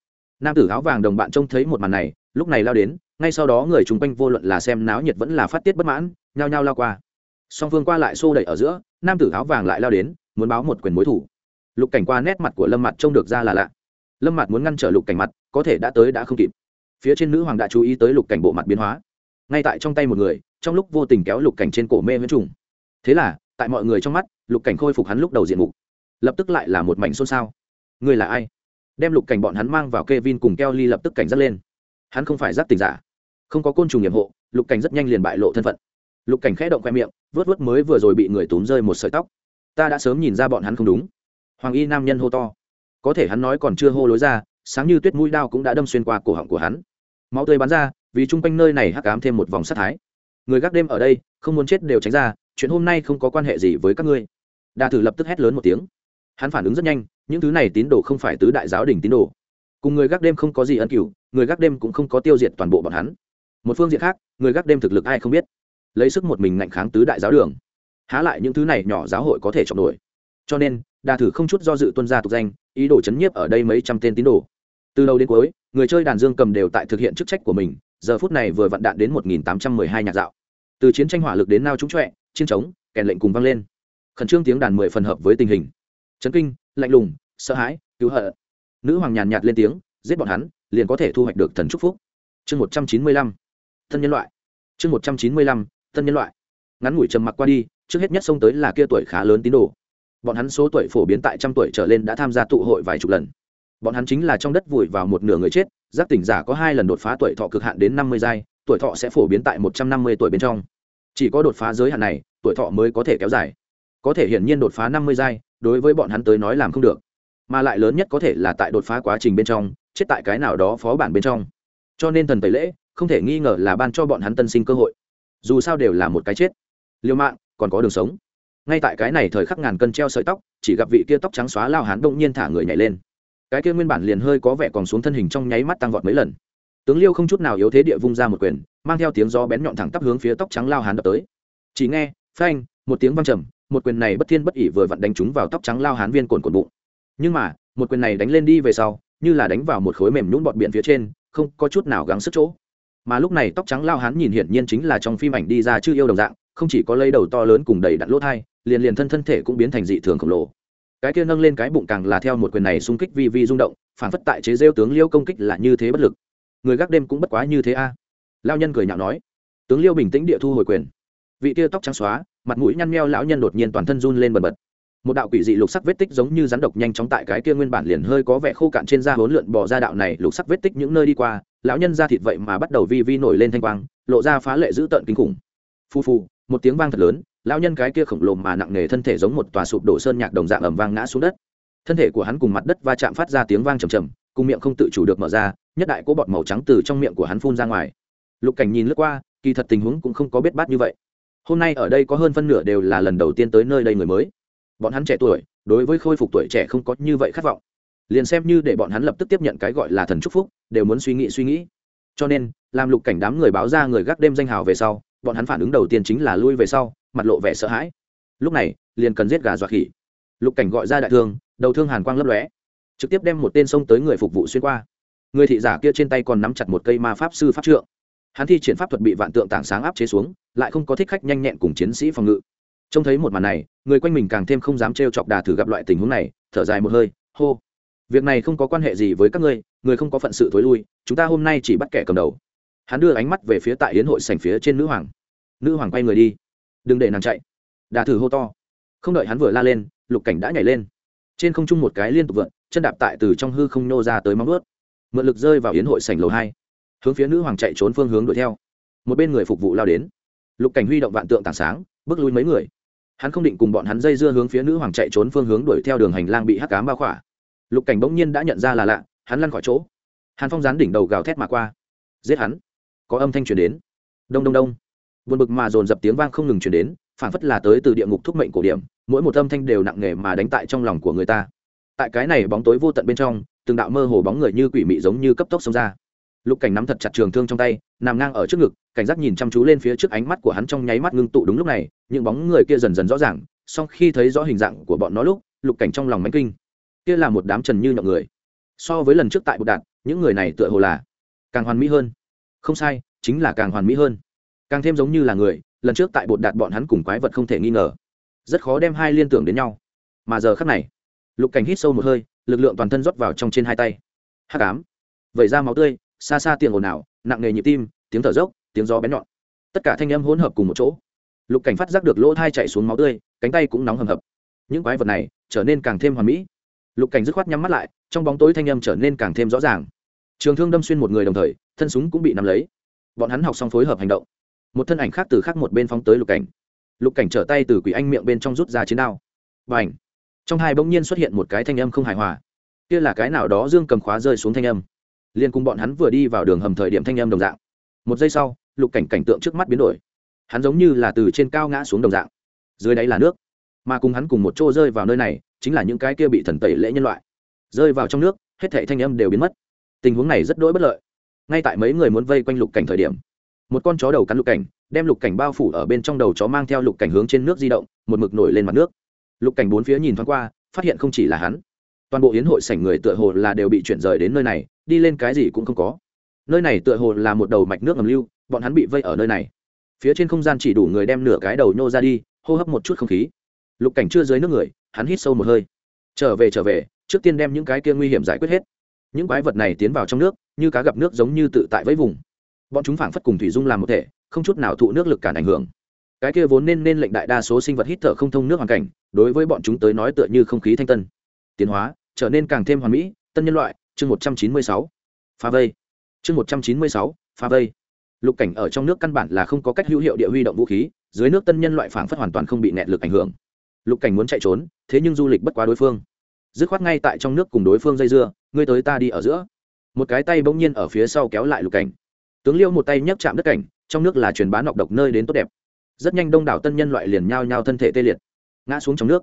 Speaker 1: Nam tử áo vàng đồng bạn trông thấy một màn này, lúc này lao đến, ngay sau đó người chung quanh vô luận là xem náo nhiệt vẫn là phát tiết bất mãn, nhao nhao lao qua. Song phương qua lại xô đẩy ở giữa, nam tử áo vàng lại lao đến, muốn báo một quyền mối thủ. Lục cảnh qua nét mặt của lâm mặt trông được ra là lạ. Lâm mặt muốn ngăn trở lục cảnh mặt, có thể đã tới đã không kịp. Phía trên nữ hoàng đã chú ý tới lục cảnh bộ mặt biến hóa. Ngay tại trong tay một người, trong lúc vô tình kéo lục cảnh trên cổ mê huyễn trùng. Thế là tại mọi người trong mắt, lục cảnh khôi phục hắn lúc đầu diện mục, lập tức lại là một mảnh xôn xao. Người là ai? Đem lục cảnh bọn hắn mang vào k e vin cùng keo ly lập tức cảnh giác lên. Hắn không phải giác tình giả, không có côn trùng nhiệm hộ, lục cảnh rất nhanh liền bại lộ thân phận. Lục cảnh khẽ động khoe miệng vớt vớt mới vừa rồi bị người túm rơi một sợi tóc. Ta đã sớm nhìn ra bọn hắn không đúng. Hoàng y nam nhân hô to. Có thể hắn nói còn chưa hô lối ra, sáng như tuyết mũi đao cũng đã đâm xuyên qua cổ họng của hắn. Máu tươi bắn ra, vì chung quanh nơi này hắc ám thêm một vòng sát thái. Người gác đêm ở đây, không muốn chết đều tránh ra chuyện hôm nay không có quan hệ gì với các ngươi. Đà thử lập tức hét lớn một tiếng. Hắn phản ứng rất nhanh, những thứ này tín đồ không phải tứ đại giáo đình tín đồ. Cùng người gác đêm không có gì ân cửu, người gác đêm cũng không có tiêu diệt toàn bộ bọn hắn. Một phương diện khác, người gác đêm thực lực ai không biết. Lấy sức một mình ngạnh kháng tứ đại giáo đường. Há lại những thứ này nhỏ giáo hội có thể chọn nổi. Cho nên đà thử không chút do dự tuân gia tục danh, ý đồ chấn nhiếp ở đây mấy trăm tên tín đồ. Từ đầu đến cuối, người chơi đàn dương cầm đều tại thực hiện chức trách của mình, giờ phút này vừa vặn đạn đến một nghìn tám trăm mười hai nhạc dạo. Từ chiến tranh hỏa lực đến nao trúng trọe chiên trống, kèn lệnh cùng vang lên. Khẩn trương tiếng đàn mười phần hợp với tình hình. Chấn kinh, lạnh lùng, sợ hãi, cứu hợ nữ hoàng nhàn nhạt lên tiếng, giết bọn hắn, liền có thể thu hoạch được thần trúc phúc. Chương một trăm chín mươi lăm, thân nhân loại. Chương một trăm chín mươi lăm, thân nhân loại. Ngắn ngủi trầm mặc qua đi, trước hết nhất xông tới là kia tuổi khá lớn tín đồ. Bọn hắn số tuổi phổ biến tại trăm tuổi trở lên đã tham gia tụ hội vài chục lần. Bọn hắn chính là trong đất vùi vào một nửa người chết, giác tỉnh giả có hai lần đột phá tuổi thọ cực hạn đến năm mươi giai, tuổi thọ sẽ phổ biến tại một trăm năm mươi tuổi bên trong chỉ có đột phá giới hạn này, tuổi thọ mới có thể kéo dài. Có thể hiển nhiên đột phá năm mươi giai, đối với bọn hắn tới nói làm không được. Mà lại lớn nhất có thể là tại đột phá quá trình bên trong, chết tại cái nào đó phó bản bên trong. Cho nên thần tẩy lễ, không thể nghi ngờ là ban cho bọn hắn tân sinh cơ hội. Dù sao đều là một cái chết. Liêu mạng, còn có đường sống. Ngay tại cái này thời khắc ngàn cân treo sợi tóc, chỉ gặp vị kia tóc trắng xóa lao hán đông nhiên thả người nhảy lên. Cái kia nguyên bản liền hơi có vẻ còn xuống thân hình trong nháy mắt tăng vọt mấy lần tướng liêu không chút nào yếu thế địa vung ra một quyền, mang theo tiếng gió bén nhọn thẳng tắp hướng phía tóc trắng lao hán đập tới. Chỉ nghe, phanh, một tiếng văng trầm, một quyền này bất thiên bất ỉ vừa vặn đánh trúng vào tóc trắng lao hán viên cồn cồn bụng. Nhưng mà, một quyền này đánh lên đi về sau, như là đánh vào một khối mềm nhũn bọt biển phía trên, không có chút nào gắng sức chỗ. Mà lúc này tóc trắng lao hán nhìn hiển nhiên chính là trong phim ảnh đi ra chưa yêu đồng dạng, không chỉ có lấy đầu to lớn cùng đầy đặn lỗ thai, liền liền thân thân thể cũng biến thành dị thường khổng lồ. Cái kia nâng lên cái bụng càng là theo một quyền này xung kích vi vi rung động, phản phất tại chế rêu tướng liêu công kích là như thế bất lực người gác đêm cũng bất quá như thế a. Lao nhân cười nhạo nói. Tướng liêu bình tĩnh địa thu hồi quyền. Vị tia tóc trắng xóa, mặt mũi nhăn meo lão nhân đột nhiên toàn thân run lên bần bật. Một đạo quỷ dị lục sắc vết tích giống như rắn độc nhanh chóng tại cái kia nguyên bản liền hơi có vẻ khô cạn trên da hỗn lượn bỏ ra đạo này lục sắc vết tích những nơi đi qua, lão nhân da thịt vậy mà bắt đầu vi vi nổi lên thanh quang, lộ ra phá lệ dữ tợn kinh khủng. Phu phu một tiếng vang thật lớn, lão nhân cái kia khổng lồ mà nặng nề thân thể giống một tòa sụp đổ sơn nhạc đồng dạng ầm vang ngã xuống đất. Thân thể của hắn cùng mặt đất va chạm phát ra tiếng vang trầm trầm cùng miệng không tự chủ được mở ra, nhất đại cỗ bọt màu trắng từ trong miệng của hắn phun ra ngoài. Lục cảnh nhìn lướt qua, kỳ thật tình huống cũng không có biết bát như vậy. Hôm nay ở đây có hơn phân nửa đều là lần đầu tiên tới nơi đây người mới. Bọn hắn trẻ tuổi, đối với khôi phục tuổi trẻ không có như vậy khát vọng. Liền xem như để bọn hắn lập tức tiếp nhận cái gọi là thần chúc phúc, đều muốn suy nghĩ suy nghĩ. Cho nên, làm lục cảnh đám người báo ra người gác đêm danh hào về sau, bọn hắn phản ứng đầu tiên chính là lui về sau, mặt lộ vẻ sợ hãi. Lúc này, liền cần giết gà dọa khỉ. Lục cảnh gọi ra đại thương, đầu thương hàn quang lấp lóe trực tiếp đem một tên sông tới người phục vụ xuyên qua. Người thị giả kia trên tay còn nắm chặt một cây ma pháp sư pháp trượng. Hắn thi triển pháp thuật bị vạn tượng tảng sáng áp chế xuống, lại không có thích khách nhanh nhẹn cùng chiến sĩ phòng ngự. Trông thấy một màn này, người quanh mình càng thêm không dám trêu chọc đà thử gặp loại tình huống này, thở dài một hơi, hô, việc này không có quan hệ gì với các ngươi, người không có phận sự thối lui, chúng ta hôm nay chỉ bắt kẻ cầm đầu. Hắn đưa ánh mắt về phía tại hiến hội sành phía trên nữ hoàng. Nữ hoàng quay người đi. Đừng để nàng chạy. Đà thử hô to. Không đợi hắn vừa la lên, lục cảnh đã nhảy lên trên không trung một cái liên tục vượn, chân đạp tại từ trong hư không nô ra tới móng ướt mượn lực rơi vào yến hội sảnh lầu hai, hướng phía nữ hoàng chạy trốn phương hướng đuổi theo. Một bên người phục vụ lao đến. Lục cảnh huy động vạn tượng tảng sáng, bước lui mấy người. Hắn không định cùng bọn hắn dây dưa hướng phía nữ hoàng chạy trốn phương hướng đuổi theo đường hành lang bị hắc cám bao khỏa. Lục cảnh bỗng nhiên đã nhận ra là lạ, hắn lăn khỏi chỗ. Hàn phong dán đỉnh đầu gào thét mà qua. Giết hắn. Có âm thanh truyền đến. Đông đông đông. Buồn bực mà dồn dập tiếng vang không ngừng truyền đến phản phất là tới từ địa ngục thúc mệnh cổ điểm, mỗi một âm thanh đều nặng nề mà đánh tại trong lòng của người ta. Tại cái này bóng tối vô tận bên trong, từng đạo mơ hồ bóng người như quỷ mị giống như cấp tốc xông ra. Lục cảnh nắm thật chặt trường thương trong tay, nằm ngang ở trước ngực, cảnh giác nhìn chăm chú lên phía trước ánh mắt của hắn trong nháy mắt ngưng tụ đúng lúc này, những bóng người kia dần dần rõ ràng, song khi thấy rõ hình dạng của bọn nó lúc, lục cảnh trong lòng mánh kinh. Kia là một đám trần như nhọn người. So với lần trước tại bột đạt, những người này tựa hồ là càng hoàn mỹ hơn. Không sai, chính là càng hoàn mỹ hơn. Càng thêm giống như là người lần trước tại bột đạt bọn hắn cùng quái vật không thể nghi ngờ. Rất khó đem hai liên tưởng đến nhau. Mà giờ khắc này, lục cảnh hít sâu một hơi, lực lượng toàn thân rót vào trong trên hai tay. Hát cám vẩy ra máu tươi, xa xa tiền ồn ào, nặng nề nhịp tim, tiếng thở dốc, tiếng gió bén nhọn. Tất cả thanh âm hỗn hợp cùng một chỗ. Lục cảnh phát giác được lỗ thai chạy xuống máu tươi, cánh tay cũng nóng hầm hập. Những quái vật này trở nên càng thêm hoàn mỹ. Lục cảnh dứt khoát nhắm mắt lại, trong bóng tối thanh âm trở nên càng thêm rõ ràng. Trường thương đâm xuyên một người đồng thời, thân súng cũng bị nắm lấy. Bọn hắn học xong phối hợp hành động một thân ảnh khác từ khác một bên phóng tới lục cảnh. Lục cảnh trở tay từ quỷ anh miệng bên trong rút ra chiến đao. Và ảnh trong hai bỗng nhiên xuất hiện một cái thanh âm không hài hòa. Kia là cái nào đó dương cầm khóa rơi xuống thanh âm. Liên cùng bọn hắn vừa đi vào đường hầm thời điểm thanh âm đồng dạng. Một giây sau, lục cảnh cảnh tượng trước mắt biến đổi. Hắn giống như là từ trên cao ngã xuống đồng dạng. Dưới đáy là nước. Mà cùng hắn cùng một chỗ rơi vào nơi này, chính là những cái kia bị thần tẩy lễ nhân loại. Rơi vào trong nước, hết thảy thanh âm đều biến mất. Tình huống này rất đỗi bất lợi. Ngay tại mấy người muốn vây quanh lục cảnh thời điểm một con chó đầu cắn lục cảnh, đem lục cảnh bao phủ ở bên trong đầu chó mang theo lục cảnh hướng trên nước di động, một mực nổi lên mặt nước. Lục cảnh bốn phía nhìn thoáng qua, phát hiện không chỉ là hắn. Toàn bộ hiến hội sảnh người tựa hồ là đều bị chuyển rời đến nơi này, đi lên cái gì cũng không có. Nơi này tựa hồ là một đầu mạch nước ngầm lưu, bọn hắn bị vây ở nơi này. Phía trên không gian chỉ đủ người đem nửa cái đầu nhô ra đi, hô hấp một chút không khí. Lục cảnh chưa dưới nước người, hắn hít sâu một hơi. Trở về trở về, trước tiên đem những cái kia nguy hiểm giải quyết hết. Những quái vật này tiến vào trong nước, như cá gặp nước giống như tự tại với vùng bọn chúng phảng phất cùng thủy dung làm một thể, không chút nào thụ nước lực cản ảnh hưởng. Cái kia vốn nên nên lệnh đại đa số sinh vật hít thở không thông nước hoàn cảnh, đối với bọn chúng tới nói tựa như không khí thanh tân. Tiến hóa, trở nên càng thêm hoàn mỹ, tân nhân loại, chương một trăm chín mươi sáu. Pha vây. Chương một trăm chín mươi sáu pha vây. Lục cảnh ở trong nước căn bản là không có cách hữu hiệu địa huy động vũ khí, dưới nước tân nhân loại phảng phất hoàn toàn không bị nẹt lực ảnh hưởng. Lục cảnh muốn chạy trốn, thế nhưng du lịch bất quá đối phương. Dứt khoát ngay tại trong nước cùng đối phương dây dưa, ngươi tới ta đi ở giữa. Một cái tay bỗng nhiên ở phía sau kéo lại lục cảnh tướng liêu một tay nhấc chạm đất cảnh, trong nước là truyền bá nọc độc nơi đến tốt đẹp. Rất nhanh đông đảo tân nhân loại liền nhao nhao thân thể tê liệt, ngã xuống trong nước.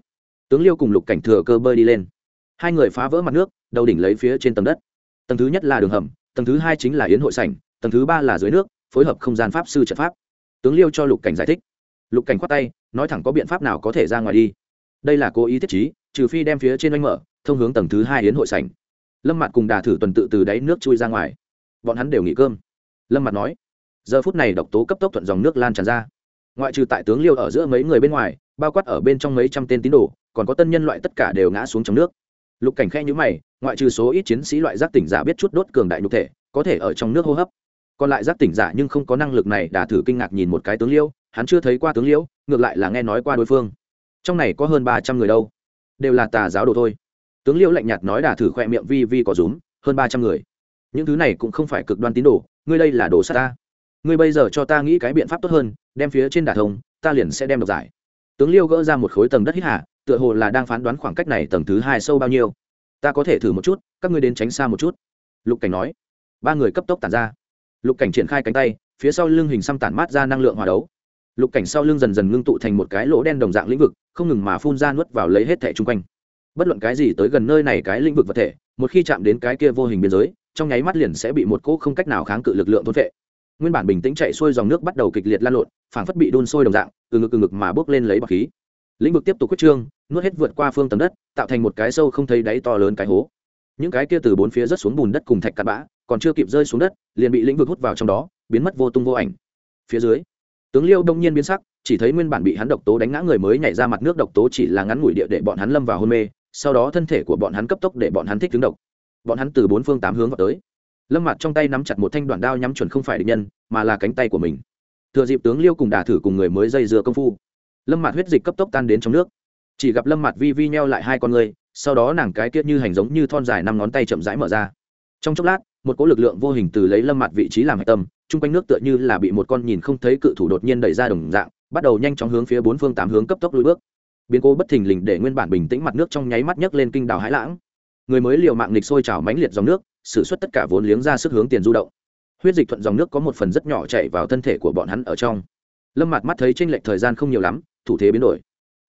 Speaker 1: Tướng liêu cùng lục cảnh thừa cơ bơi đi lên. Hai người phá vỡ mặt nước, đầu đỉnh lấy phía trên tầng đất. Tầng thứ nhất là đường hầm, tầng thứ hai chính là yến hội sảnh, tầng thứ ba là dưới nước, phối hợp không gian pháp sư trận pháp. Tướng liêu cho lục cảnh giải thích. Lục cảnh khoát tay, nói thẳng có biện pháp nào có thể ra ngoài đi. Đây là cố ý thiết chí trừ phi đem phía trên oanh mở, thông hướng tầng thứ hai yến hội sảnh. Lâm mặt cùng đà thử tuần tự từ đáy nước chui ra ngoài. Bọn hắn đều nghỉ cơm lâm mặt nói giờ phút này độc tố cấp tốc thuận dòng nước lan tràn ra ngoại trừ tại tướng liêu ở giữa mấy người bên ngoài bao quát ở bên trong mấy trăm tên tín đồ còn có tân nhân loại tất cả đều ngã xuống trong nước lục cảnh khe nhữ mày ngoại trừ số ít chiến sĩ loại giác tỉnh giả biết chút đốt cường đại nhục thể có thể ở trong nước hô hấp còn lại giác tỉnh giả nhưng không có năng lực này đà thử kinh ngạc nhìn một cái tướng liêu hắn chưa thấy qua tướng liêu ngược lại là nghe nói qua đối phương trong này có hơn ba trăm người đâu đều là tà giáo đồ thôi tướng liêu lạnh nhạt nói đà thử khoe miệng vi vi có rúm hơn ba trăm người những thứ này cũng không phải cực đoan tín đồ ngươi đây là đồ sát ta. Ngươi bây giờ cho ta nghĩ cái biện pháp tốt hơn, đem phía trên đả thông, ta liền sẽ đem độc giải. Tướng liêu gỡ ra một khối tầng đất hít hạ tựa hồ là đang phán đoán khoảng cách này tầng thứ hai sâu bao nhiêu. Ta có thể thử một chút, các ngươi đến tránh xa một chút. Lục cảnh nói. Ba người cấp tốc tản ra. Lục cảnh triển khai cánh tay, phía sau lưng hình xăm tản mát ra năng lượng hòa đấu. Lục cảnh sau lưng dần dần ngưng tụ thành một cái lỗ đen đồng dạng lĩnh vực, không ngừng mà phun ra nuốt vào lấy hết thẻ chung quanh. Bất luận cái gì tới gần nơi này cái lĩnh vực vật thể, một khi chạm đến cái kia vô hình biên giới trong nháy mắt liền sẽ bị một cỗ không cách nào kháng cự lực lượng thôn vệ. Nguyên bản bình tĩnh chạy xuôi dòng nước bắt đầu kịch liệt lan lộn, phảng phất bị đun sôi đồng dạng, từ ngực từ ngực mà bốc lên lấy bọc khí. Lĩnh vực tiếp tục quyết trương, nuốt hết vượt qua phương tầng đất, tạo thành một cái sâu không thấy đáy to lớn cái hố. Những cái kia từ bốn phía rớt xuống bùn đất cùng thạch cắt bã, còn chưa kịp rơi xuống đất, liền bị lĩnh vực hút vào trong đó, biến mất vô tung vô ảnh. Phía dưới, tướng liêu đông nhiên biến sắc, chỉ thấy nguyên bản bị hắn độc tố đánh ngã người mới nhảy ra mặt nước độc tố chỉ là ngắn ngủi địa để bọn hắn lâm vào hôn mê, sau đó thân thể của bọn hắn cấp tốc để bọn hắn thích tướng độc bọn hắn từ bốn phương tám hướng vào tới. Lâm mặt trong tay nắm chặt một thanh đoạn đao nhắm chuẩn không phải địch nhân, mà là cánh tay của mình. Thừa dịp tướng liêu cùng đả thử cùng người mới dây dưa công phu, lâm mặt huyết dịch cấp tốc tan đến trong nước. Chỉ gặp lâm mặt vi vi neo lại hai con người, sau đó nàng cái kiết như hành giống như thon dài năm ngón tay chậm rãi mở ra. Trong chốc lát, một cỗ lực lượng vô hình từ lấy lâm mặt vị trí làm hạch tâm, chung quanh nước tựa như là bị một con nhìn không thấy cự thủ đột nhiên đẩy ra đồng dạng, bắt đầu nhanh chóng hướng phía bốn phương tám hướng cấp tốc lùi bước. Biến cố bất thình lình để nguyên bản bình tĩnh mặt nước trong nháy mắt nhấc lên kinh đảo hãi lãng người mới liều mạng nghịch sôi trào mãnh liệt dòng nước xử suất tất cả vốn liếng ra sức hướng tiền du động. Huyết dịch thuận dòng nước có một phần rất nhỏ chạy vào thân thể của bọn hắn ở trong. Lâm mặt mắt thấy tranh lệch thời gian không nhiều lắm, thủ thế biến đổi.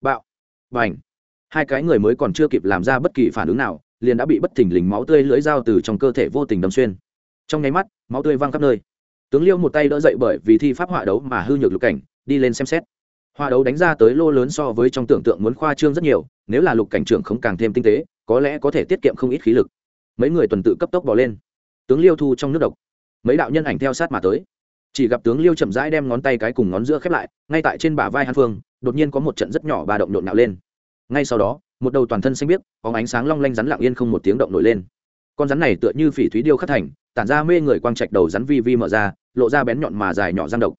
Speaker 1: Bạo. Và ảnh hai cái người mới còn chưa kịp làm ra bất kỳ phản ứng nào, liền đã bị bất thình lình máu tươi lưỡi dao từ trong cơ thể vô tình đâm xuyên. Trong nháy mắt, máu tươi văng khắp nơi. Tướng liêu một tay đỡ dậy bởi vì thi pháp họa đấu mà hư nhược lục cảnh, đi lên xem xét. Hoa đấu đánh ra tới lô lớn so với trong tưởng tượng muốn khoa trương rất nhiều, nếu là lục cảnh trưởng không càng thêm tinh tế, có lẽ có thể tiết kiệm không ít khí lực. Mấy người tuần tự cấp tốc bỏ lên. Tướng liêu thu trong nước độc. Mấy đạo nhân ảnh theo sát mà tới. Chỉ gặp tướng liêu chậm rãi đem ngón tay cái cùng ngón giữa khép lại, ngay tại trên bả vai hàn phương, đột nhiên có một trận rất nhỏ ba động nhộn nạo lên. Ngay sau đó, một đầu toàn thân xanh biếc, có ánh sáng long lanh rắn lặng yên không một tiếng động nổi lên. Con rắn này tựa như phỉ thúy điêu khắc thành, tản ra mê người quang trạch đầu rắn vi vi mở ra, lộ ra bén nhọn mà dài nhỏ răng độc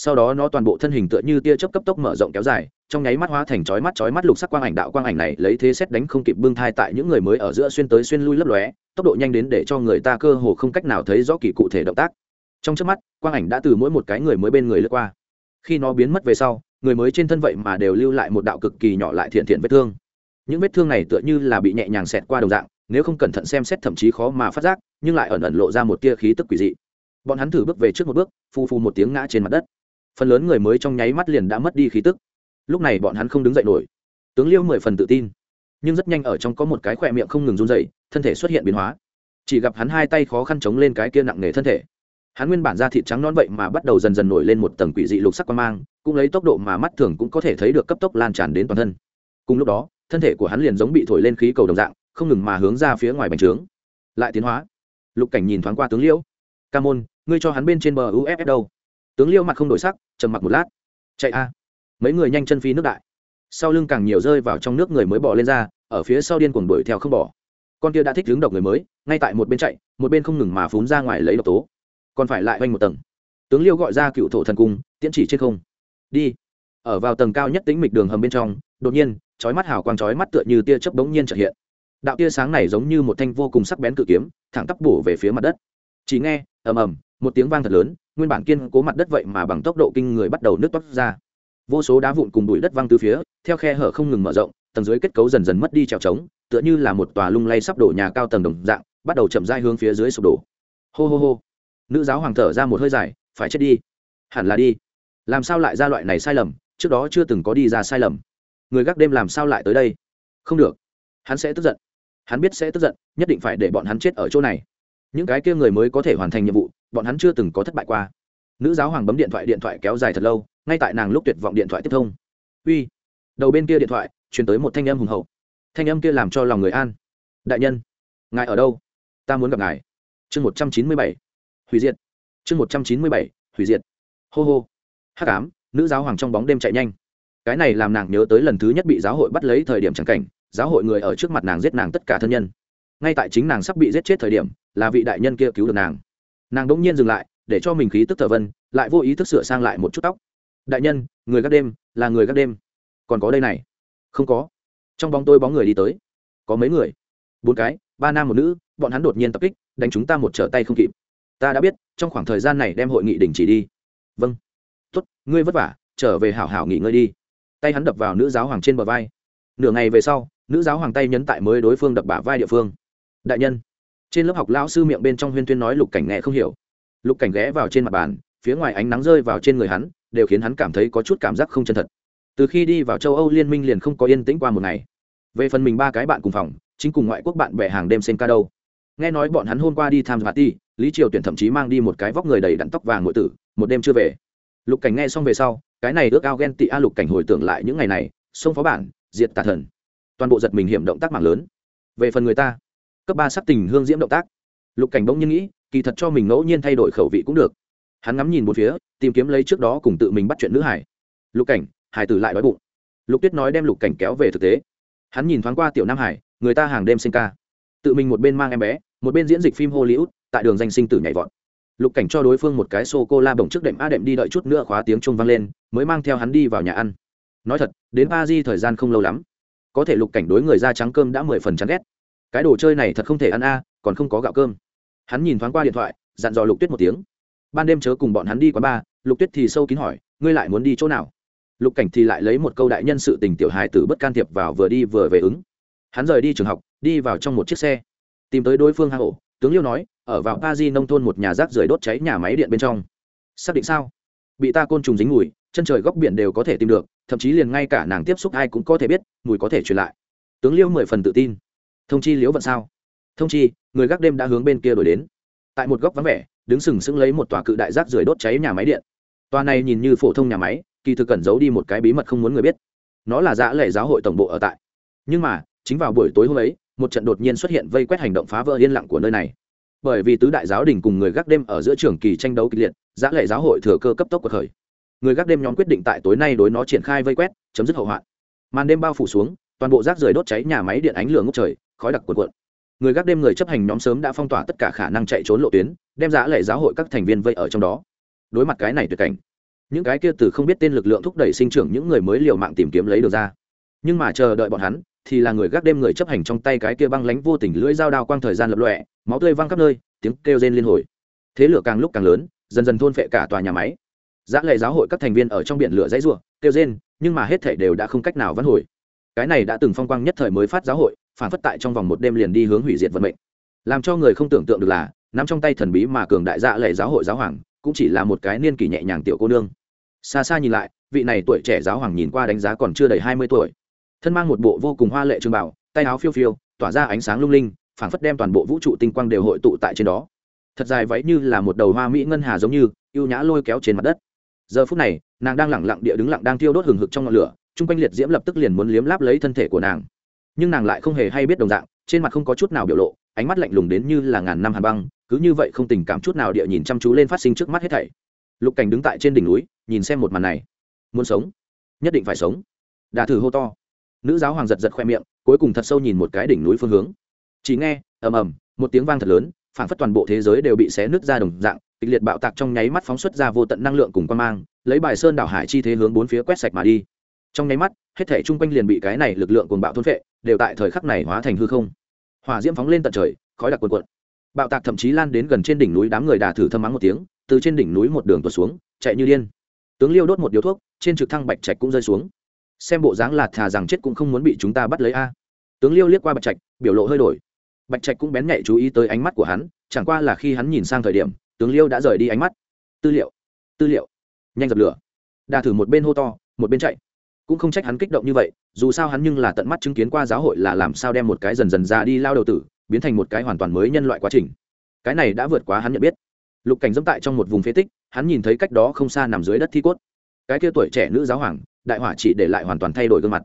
Speaker 1: sau đó nó toàn bộ thân hình tựa như tia chớp cấp tốc mở rộng kéo dài, trong nháy mắt hóa thành chói mắt chói mắt lục sắc quang ảnh đạo quang ảnh này lấy thế xét đánh không kịp bưng thai tại những người mới ở giữa xuyên tới xuyên lui lấp lóe, tốc độ nhanh đến để cho người ta cơ hồ không cách nào thấy rõ kỳ cụ thể động tác. Trong trước mắt, quang ảnh đã từ mỗi một cái người mới bên người lướt qua. Khi nó biến mất về sau, người mới trên thân vậy mà đều lưu lại một đạo cực kỳ nhỏ lại thiện thiện vết thương. Những vết thương này tựa như là bị nhẹ nhàng xẹt qua đồng dạng, nếu không cẩn thận xem xét thậm chí khó mà phát giác, nhưng lại ẩn ẩn lộ ra một tia khí tức quỷ dị. Bọn hắn thử bước về trước một bước phu phu một tiếng ngã trên mặt đất phần lớn người mới trong nháy mắt liền đã mất đi khí tức. Lúc này bọn hắn không đứng dậy nổi. Tướng liêu mười phần tự tin. Nhưng rất nhanh ở trong có một cái khỏe miệng không ngừng run dậy thân thể xuất hiện biến hóa. Chỉ gặp hắn hai tay khó khăn chống lên cái kia nặng nề thân thể. Hắn nguyên bản da thịt trắng non vậy mà bắt đầu dần dần nổi lên một tầng quỷ dị lục sắc quan mang, cũng lấy tốc độ mà mắt thường cũng có thể thấy được cấp tốc lan tràn đến toàn thân. Cùng lúc đó, thân thể của hắn liền giống bị thổi lên khí cầu đồng dạng, không ngừng mà hướng ra phía ngoài bành trướng. Lại tiến hóa. Lục cảnh nhìn thoáng qua tướng liễu ca môn, ngươi cho hắn bên trên bờ uff đâu? Tướng liễu mặt không đổi sắc trầm mặc một lát. Chạy a. Mấy người nhanh chân phi nước đại. Sau lưng càng nhiều rơi vào trong nước người mới bỏ lên ra, ở phía sau điên cuồng đuổi theo không bỏ. Con kia đã thích hướng độc người mới, ngay tại một bên chạy, một bên không ngừng mà phún ra ngoài lấy độc tố. Còn phải lại oanh một tầng. Tướng liêu gọi ra cựu thổ thần cung, tiễn chỉ trên không. Đi. Ở vào tầng cao nhất tính mịch đường hầm bên trong, đột nhiên, chói mắt hào quang chói mắt tựa như tia chớp bỗng nhiên trợ hiện. Đạo tia sáng này giống như một thanh vô cùng sắc bén cự kiếm, thẳng tắp bổ về phía mặt đất. Chỉ nghe, ầm ầm một tiếng vang thật lớn, nguyên bản kiên cố mặt đất vậy mà bằng tốc độ kinh người bắt đầu nứt toát ra. Vô số đá vụn cùng bụi đất văng từ phía, theo khe hở không ngừng mở rộng, tầng dưới kết cấu dần dần mất đi trèo trống, tựa như là một tòa lung lay sắp đổ nhà cao tầng đồng dạng, bắt đầu chậm dai hướng phía dưới sụp đổ. Hô hô hô. Nữ giáo hoàng thở ra một hơi dài, phải chết đi. Hẳn là đi. Làm sao lại ra loại này sai lầm? Trước đó chưa từng có đi ra sai lầm. Người gác đêm làm sao lại tới đây? Không được. Hắn sẽ tức giận. Hắn biết sẽ tức giận, nhất định phải để bọn hắn chết ở chỗ này. Những cái kia người mới có thể hoàn thành nhiệm vụ bọn hắn chưa từng có thất bại qua. Nữ giáo hoàng bấm điện thoại điện thoại kéo dài thật lâu, ngay tại nàng lúc tuyệt vọng điện thoại tiếp thông. Uy. Đầu bên kia điện thoại, truyền tới một thanh âm hùng hậu. Thanh âm kia làm cho lòng người an. Đại nhân, ngài ở đâu? Ta muốn gặp ngài. Chương một trăm chín mươi bảy. Hủy diệt. Chương một trăm chín mươi bảy. Hủy diệt. Hô hô. Hắc ám, nữ giáo hoàng trong bóng đêm chạy nhanh. Cái này làm nàng nhớ tới lần thứ nhất bị giáo hội bắt lấy thời điểm c cảnh, giáo hội người ở trước mặt nàng giết nàng tất cả thân nhân. Ngay tại chính nàng sắp bị giết chết thời điểm, là vị đại nhân kia cứu được nàng nàng đ ỗ n g nhiên dừng lại, để cho mình khí tức thờ vân, lại vô ý thức sửa sang lại một chút tóc. Đại nhân, người gác đêm, là người gác đêm. Còn có đây này. Không có. Trong bóng tôi bóng người đi tới. Có mấy người? Bốn cái, ba nam một nữ, bọn hắn đột nhiên tập kích, đánh chúng ta một trở tay không kịp. Ta đã biết, trong khoảng thời gian này đem hội nghị đình chỉ đi. Vâng. Tuất ngươi vất vả, trở về hảo hảo nghỉ ngơi đi. Tay hắn đập vào nữ giáo hoàng trên bờ vai. Nửa ngày về sau, nữ giáo hoàng tay nhấn tại mới đối phương đập bả vai địa phương. Đại nhân trên lớp học lão sư miệng bên trong huyên tuyên nói lục cảnh nghe không hiểu. Lục cảnh ghé vào trên mặt bàn, phía ngoài ánh nắng rơi vào trên người hắn, đều khiến hắn cảm thấy có chút cảm giác không chân thật. Từ khi đi vào châu âu liên minh liền không có yên tĩnh qua một ngày. Về phần mình ba cái bạn cùng phòng, chính cùng ngoại quốc bạn bè hàng đêm xem ca đâu. Nghe nói bọn hắn hôm qua đi tham gia ti lý triều tuyển thậm chí mang đi một cái vóc người đầy đặn tóc vàng ngội tử, một đêm chưa về. Lục cảnh nghe xong về sau, cái này ước ao ghen tị a lục cảnh hồi tưởng lại những ngày này, sông phó bản, diệt tà thần. Toàn bộ giật mình hiểm động tác mạng lớn. Về phần người ta cấp ba sắc tình hương diễm động tác. Lục cảnh bỗng nhiên nghĩ, kỳ thật cho mình ngẫu nhiên thay đổi khẩu vị cũng được. Hắn ngắm nhìn một phía, tìm kiếm lấy trước đó cùng tự mình bắt chuyện nữ hải. Lục cảnh, hải tử lại đói bụng. Lục tuyết nói đem lục cảnh kéo về thực tế. Hắn nhìn thoáng qua tiểu nam hải, người ta hàng đêm sinh ca. Tự mình một bên mang em bé, một bên diễn dịch phim hollywood, tại đường danh sinh tử nhảy vọt. Lục cảnh cho đối phương một cái sô cô la bồng trước đệm a đệm đi đợi chút nữa khóa tiếng trung vang lên, mới mang theo hắn đi vào nhà ăn. Nói thật, đến ba di thời gian không lâu lắm. Có thể lục cảnh đối người da trắng cơm đã mười phần chán ghét cái đồ chơi này thật không thể ăn a, còn không có gạo cơm. Hắn nhìn thoáng qua điện thoại, dặn dò lục tuyết một tiếng. Ban đêm chớ cùng bọn hắn đi quán ba lục tuyết thì sâu kín hỏi, ngươi lại muốn đi chỗ nào? Lục cảnh thì lại lấy một câu đại nhân sự tình tiểu hài tử bất can thiệp vào vừa đi vừa về ứng. Hắn rời đi trường học, đi vào trong một chiếc xe. Tìm tới đối phương hang ổ, tướng liêu nói, ở vào pa di nông thôn một nhà rác rưởi đốt cháy nhà máy điện bên trong. Xác định sao? Bị ta côn trùng dính mùi, chân trời góc biển đều có thể tìm được, thậm chí liền ngay cả nàng tiếp xúc ai cũng có thể biết, mùi có thể truyền lại. Tướng liêu mười phần tự tin thông chi liễu vận sao? Thông chi, người gác đêm đã hướng bên kia đổi đến. Tại một góc vắng vẻ, đứng sừng sững lấy một tòa cự đại rác rưởi đốt cháy nhà máy điện. Tòa này nhìn như phổ thông nhà máy, kỳ thực cẩn giấu đi một cái bí mật không muốn người biết. Nó là giã lệ giáo hội tổng bộ ở tại. Nhưng mà, chính vào buổi tối hôm ấy, một trận đột nhiên xuất hiện vây quét hành động phá vỡ yên lặng của nơi này. Bởi vì tứ đại giáo đình cùng người gác đêm ở giữa trường kỳ tranh đấu kịch liệt giã lệ giáo hội thừa cơ cấp tốc cuộc khởi. Người gác đêm nhóm quyết định tại tối nay đối nó triển khai vây quét, chấm dứt hậu hoạn. Màn đêm bao phủ xuống, toàn bộ rác rưởi đốt cháy nhà máy điện ánh lửa ngốc trời khói đặc cuộn cuộn. Người gác đêm người chấp hành nhóm sớm đã phong tỏa tất cả khả năng chạy trốn lộ tuyến, đem giá lệ giáo hội các thành viên vây ở trong đó. Đối mặt cái này tuyệt cảnh, những cái kia từ không biết tên lực lượng thúc đẩy sinh trưởng những người mới liều mạng tìm kiếm lấy được ra. Nhưng mà chờ đợi bọn hắn, thì là người gác đêm người chấp hành trong tay cái kia băng lánh vô tình lưỡi dao đao quang thời gian lập lọe máu tươi văng khắp nơi, tiếng kêu rên liên hồi. Thế lửa càng lúc càng lớn, dần dần thôn phệ cả tòa nhà máy. Giá lệ giáo hội các thành viên ở trong biển lửa dãy ruộng kêu rên, nhưng mà hết thể đều đã không cách nào vãn hồi cái này đã từng phong quang nhất thời mới phát giáo hội, phản phất tại trong vòng một đêm liền đi hướng hủy diệt vận mệnh. Làm cho người không tưởng tượng được là, nắm trong tay thần bí mà cường đại dạ lệ giáo hội giáo hoàng, cũng chỉ là một cái niên kỷ nhẹ nhàng tiểu cô nương. Xa xa nhìn lại, vị này tuổi trẻ giáo hoàng nhìn qua đánh giá còn chưa đầy hai mươi tuổi. Thân mang một bộ vô cùng hoa lệ trường bảo tay áo phiêu phiêu, tỏa ra ánh sáng lung linh phảng phất đem toàn bộ vũ trụ tinh quang đều hội tụ tại trên đó. Thật dài váy như là một đầu hoa mỹ ngân hà giống như, ưu nhã lôi kéo trên mặt đất. Giờ phút này, nàng đang lẳng lặng địa đứng lặng đang thiêu đốt hừng hực trong ngọn lửa chung quanh liệt diễm lập tức liền muốn liếm láp lấy thân thể của nàng. Nhưng nàng lại không hề hay biết đồng dạng, trên mặt không có chút nào biểu lộ, ánh mắt lạnh lùng đến như là ngàn năm hàn băng, cứ như vậy không tình cảm chút nào địa nhìn chăm chú lên phát sinh trước mắt hết thảy. Lục cảnh đứng tại trên đỉnh núi, nhìn xem một màn này. Muốn sống? Nhất định phải sống. Đà thử hô to. Nữ giáo hoàng giật giật khoe miệng, cuối cùng thật sâu nhìn một cái đỉnh núi phương hướng. Chỉ nghe, ầm ầm, một tiếng vang thật lớn phản phất toàn bộ thế giới đều bị xé nứt ra đồng dạng, kịch liệt bạo tạc trong nháy mắt phóng xuất ra vô tận năng lượng cùng quan mang, lấy bài sơn đảo hải chi thế hướng bốn phía quét sạch mà đi trong nháy mắt, hết thể chung quanh liền bị cái này lực lượng cuồng bạo thôn phệ, đều tại thời khắc này hóa thành hư không. Hỏa diễm phóng lên tận trời, khói đặc cuồn cuộn. Bạo tạc thậm chí lan đến gần trên đỉnh núi đám người đà thử thâm mắng một tiếng, từ trên đỉnh núi một đường tuột xuống, chạy như điên. Tướng liêu đốt một điếu thuốc, trên trực thăng bạch trạch cũng rơi xuống. Xem bộ dáng là thà rằng chết cũng không muốn bị chúng ta bắt lấy a. Tướng liêu liếc qua bạch trạch, biểu lộ hơi đổi. Bạch trạch cũng bén nhạy chú ý tới ánh mắt của hắn, chẳng qua là khi hắn nhìn sang thời điểm, tướng liêu đã rời đi ánh mắt. Tư liệu tư liệu. Nhanh dập lửa. Đà thử một bên hô to, một bên chạy cũng không trách hắn kích động như vậy, dù sao hắn nhưng là tận mắt chứng kiến qua giáo hội là làm sao đem một cái dần dần ra đi lao đầu tử, biến thành một cái hoàn toàn mới nhân loại quá trình. Cái này đã vượt quá hắn nhận biết. Lục cảnh dẫm tại trong một vùng phế tích, hắn nhìn thấy cách đó không xa nằm dưới đất thi cốt. Cái kia tuổi trẻ nữ giáo hoàng, đại hỏa chỉ để lại hoàn toàn thay đổi gương mặt.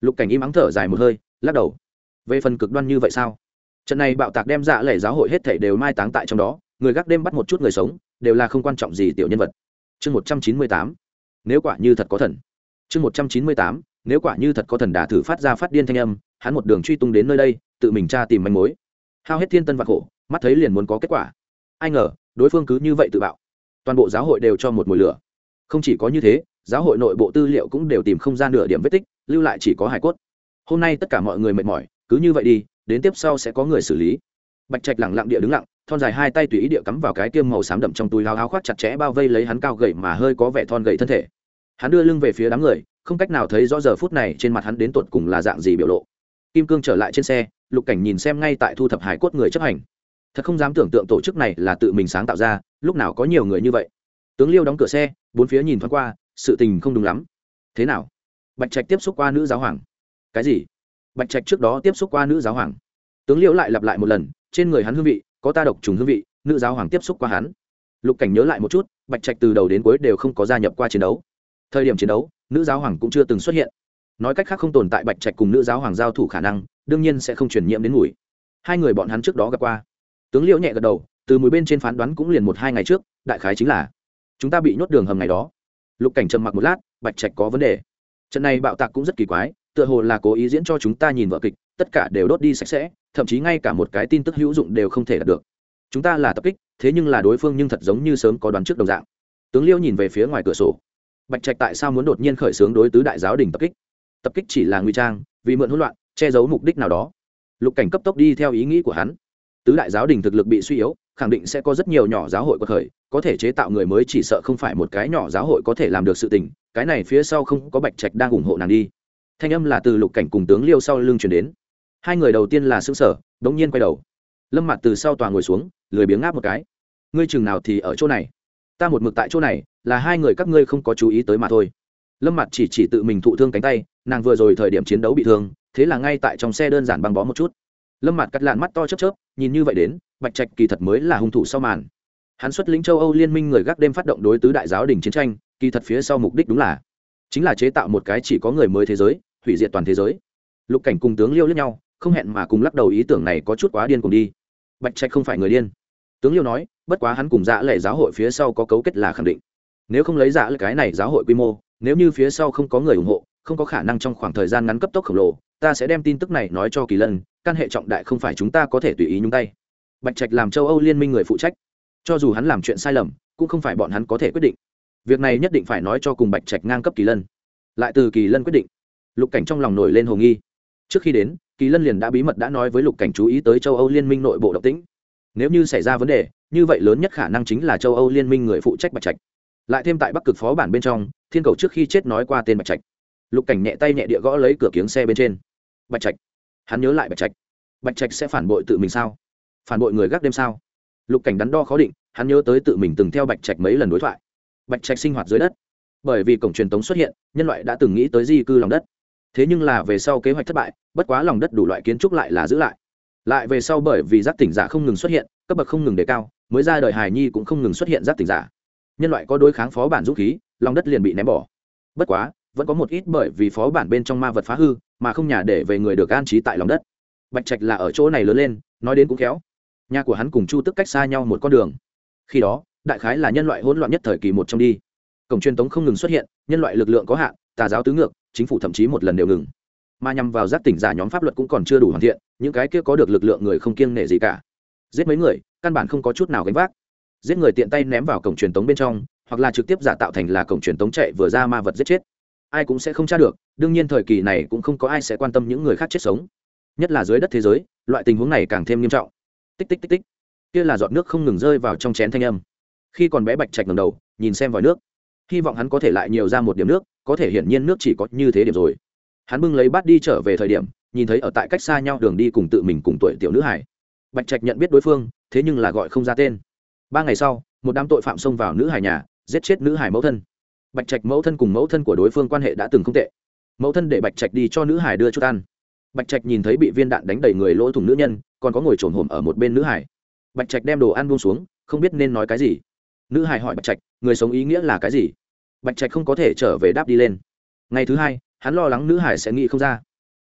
Speaker 1: Lục cảnh im ắng thở dài một hơi, lắc đầu. Về phần cực đoan như vậy sao? Trận này bạo tạc đem dạ lẻ giáo hội hết thể đều mai táng tại trong đó, người gác đêm bắt một chút người sống, đều là không quan trọng gì tiểu nhân vật. Chương một trăm chín mươi tám. Nếu quả như thật có thần chương một trăm chín mươi tám, nếu quả như thật có thần đà thử phát ra phát điên thanh âm, hắn một đường truy tung đến nơi đây, tự mình tra tìm manh mối. Hao hết thiên tân vạc khổ, mắt thấy liền muốn có kết quả. Ai ngờ, đối phương cứ như vậy tự bạo. Toàn bộ giáo hội đều cho một mùi lửa. Không chỉ có như thế, giáo hội nội bộ tư liệu cũng đều tìm không ra nửa điểm vết tích, lưu lại chỉ có hải cốt. Hôm nay tất cả mọi người mệt mỏi, cứ như vậy đi, đến tiếp sau sẽ có người xử lý. Bạch trạch lẳng lặng địa đứng lặng, thon dài hai tay tùy ý địa cắm vào cái tiêm màu xám đậm trong túi lao áo khoác chặt chẽ bao vây lấy hắn cao gậy mà hơi có vẻ thon gậy thân thể hắn đưa lưng về phía đám người, không cách nào thấy rõ giờ phút này trên mặt hắn đến tột cùng là dạng gì biểu lộ. Kim cương trở lại trên xe, lục cảnh nhìn xem ngay tại thu thập hải cốt người chấp hành. Thật không dám tưởng tượng tổ chức này là tự mình sáng tạo ra, lúc nào có nhiều người như vậy. Tướng liêu đóng cửa xe, bốn phía nhìn thoáng qua, sự tình không đúng lắm. Thế nào? Bạch trạch tiếp xúc qua nữ giáo hoàng. Cái gì? Bạch trạch trước đó tiếp xúc qua nữ giáo hoàng. Tướng liêu lại lặp lại một lần, trên người hắn hương vị, có ta độc trùng hương vị, nữ giáo hoàng tiếp xúc qua hắn. Lục cảnh nhớ lại một chút, bạch trạch từ đầu đến cuối đều không có gia nhập qua chiến đấu thời điểm chiến đấu, nữ giáo hoàng cũng chưa từng xuất hiện. Nói cách khác không tồn tại bạch trạch cùng nữ giáo hoàng giao thủ khả năng, đương nhiên sẽ không truyền nhiễm đến mùi. Hai người bọn hắn trước đó gặp qua. Tướng liễu nhẹ gật đầu, từ mùi bên trên phán đoán cũng liền một hai ngày trước, đại khái chính là, chúng ta bị nhốt đường hầm ngày đó. Lục cảnh trầm mặc một lát, bạch trạch có vấn đề. Trận này bạo tạc cũng rất kỳ quái, tựa hồ là cố ý diễn cho chúng ta nhìn vợ kịch, tất cả đều đốt đi sạch sẽ, thậm chí ngay cả một cái tin tức hữu dụng đều không thể đạt được. Chúng ta là tập kích, thế nhưng là đối phương nhưng thật giống như sớm có đoán trước đồng dạng. Tướng liêu nhìn về phía ngoài cửa sổ bạch trạch tại sao muốn đột nhiên khởi xướng đối tứ đại giáo đình tập kích? Tập kích chỉ là nguy trang, vì mượn hỗn loạn, che giấu mục đích nào đó. Lục cảnh cấp tốc đi theo ý nghĩ của hắn. Tứ đại giáo đình thực lực bị suy yếu, khẳng định sẽ có rất nhiều nhỏ giáo hội có khởi, có thể chế tạo người mới chỉ sợ không phải một cái nhỏ giáo hội có thể làm được sự tình, cái này phía sau không có bạch trạch đang ủng hộ nàng đi. Thanh âm là từ lục cảnh cùng tướng liêu sau lưng chuyển đến. Hai người đầu tiên là xương sở đống nhiên quay đầu. Lâm mặt từ sau tòa ngồi xuống, lười biếng ngáp một cái. Ngươi chừng nào thì ở chỗ này? Ta một mực tại chỗ này là hai người các ngươi không có chú ý tới mà thôi. Lâm mặt chỉ chỉ tự mình thụ thương cánh tay, nàng vừa rồi thời điểm chiến đấu bị thương, thế là ngay tại trong xe đơn giản băng bó một chút. Lâm mặt cắt lạn mắt to chớp chớp, nhìn như vậy đến, bạch trạch kỳ thật mới là hung thủ sau màn. Hắn xuất lĩnh châu âu liên minh người gác đêm phát động đối tứ đại giáo đình chiến tranh, kỳ thật phía sau mục đích đúng là, chính là chế tạo một cái chỉ có người mới thế giới, hủy diệt toàn thế giới. Lục cảnh cùng tướng liêu lẫn nhau, không hẹn mà cùng lắc đầu ý tưởng này có chút quá điên cùng đi. Bạch trạch không phải người điên. Tướng liêu nói, bất quá hắn cùng dạ lệ giáo hội phía sau có cấu kết là khẳng định nếu không lấy dạ giả lệ cái này giáo hội quy mô, nếu như phía sau không có người ủng hộ, không có khả năng trong khoảng thời gian ngắn cấp tốc khổng lồ, ta sẽ đem tin tức này nói cho kỳ lân, căn hệ trọng đại không phải chúng ta có thể tùy ý nhúng tay. Bạch trạch làm châu âu liên minh người phụ trách. Cho dù hắn làm chuyện sai lầm, cũng không phải bọn hắn có thể quyết định. Việc này nhất định phải nói cho cùng bạch trạch ngang cấp kỳ lân. Lại từ kỳ lân quyết định, lục cảnh trong lòng nổi lên hồ nghi. Trước khi đến, kỳ lân liền đã bí mật đã nói với lục cảnh chú ý tới châu âu liên minh nội bộ động tĩnh. Nếu như xảy ra vấn đề, như vậy lớn nhất khả năng chính là châu âu liên minh người phụ trách bạch trạch lại thêm tại bắc cực phó bản bên trong, thiên cầu trước khi chết nói qua tên bạch trạch. Lục cảnh nhẹ tay nhẹ địa gõ lấy cửa kiếng xe bên trên. Bạch trạch, hắn nhớ lại bạch trạch. Bạch trạch sẽ phản bội tự mình sao? Phản bội người gác đêm sao? Lục cảnh đắn đo khó định, hắn nhớ tới tự mình từng theo bạch trạch mấy lần đối thoại. Bạch trạch sinh hoạt dưới đất. Bởi vì cổng truyền tống xuất hiện, nhân loại đã từng nghĩ tới di cư lòng đất. Thế nhưng là về sau kế hoạch thất bại, bất quá lòng đất đủ loại kiến trúc lại là giữ lại. Lại về sau bởi vì giác tỉnh giả không ngừng xuất hiện, cấp bậc không ngừng đề cao, mới ra đời hài nhi cũng không ngừng xuất hiện giác tỉnh giả nhân loại có đối kháng phó bản dũng khí, lòng đất liền bị ném bỏ. Bất quá, vẫn có một ít bởi vì phó bản bên trong ma vật phá hư, mà không nhà để về người được an trí tại lòng đất. Bạch trạch là ở chỗ này lớn lên, nói đến cũng khéo. Nhà của hắn cùng chu tức cách xa nhau một con đường. Khi đó, đại khái là nhân loại hỗn loạn nhất thời kỳ một trong đi. Cổng truyền tống không ngừng xuất hiện, nhân loại lực lượng có hạn, tà giáo tứ ngược, chính phủ thậm chí một lần đều ngừng. Mà nhằm vào giác tỉnh giả nhóm pháp luật cũng còn chưa đủ hoàn thiện, những cái kia có được lực lượng người không kiêng nể gì cả. Giết mấy người, căn bản không có chút nào gánh vác giết người tiện tay ném vào cổng truyền tống bên trong, hoặc là trực tiếp giả tạo thành là cổng truyền tống chạy vừa ra ma vật giết chết. Ai cũng sẽ không tra được, đương nhiên thời kỳ này cũng không có ai sẽ quan tâm những người khác chết sống. Nhất là dưới đất thế giới, loại tình huống này càng thêm nghiêm trọng. Tích tích tích tích. Kia là giọt nước không ngừng rơi vào trong chén thanh âm. Khi còn bé bạch trạch ngầm đầu, nhìn xem vòi nước. Hy vọng hắn có thể lại nhiều ra một điểm nước, có thể hiển nhiên nước chỉ có như thế điểm rồi. Hắn bưng lấy bát đi trở về thời điểm, nhìn thấy ở tại cách xa nhau đường đi cùng tự mình cùng tuổi tiểu nữ hải. Bạch trạch nhận biết đối phương, thế nhưng là gọi không ra tên ba ngày sau, một đám tội phạm xông vào nữ hải nhà, giết chết nữ hải mẫu thân. Bạch trạch mẫu thân cùng mẫu thân của đối phương quan hệ đã từng không tệ. Mẫu thân để bạch trạch đi cho nữ hải đưa chút ăn. Bạch trạch nhìn thấy bị viên đạn đánh đầy người lỗ thủng nữ nhân, còn có ngồi trồn hổm ở một bên nữ hải. Bạch trạch đem đồ ăn buông xuống, không biết nên nói cái gì. Nữ hải hỏi bạch trạch, người sống ý nghĩa là cái gì? Bạch trạch không có thể trở về đáp đi lên. Ngày thứ hai, hắn lo lắng nữ hải sẽ nghĩ không ra.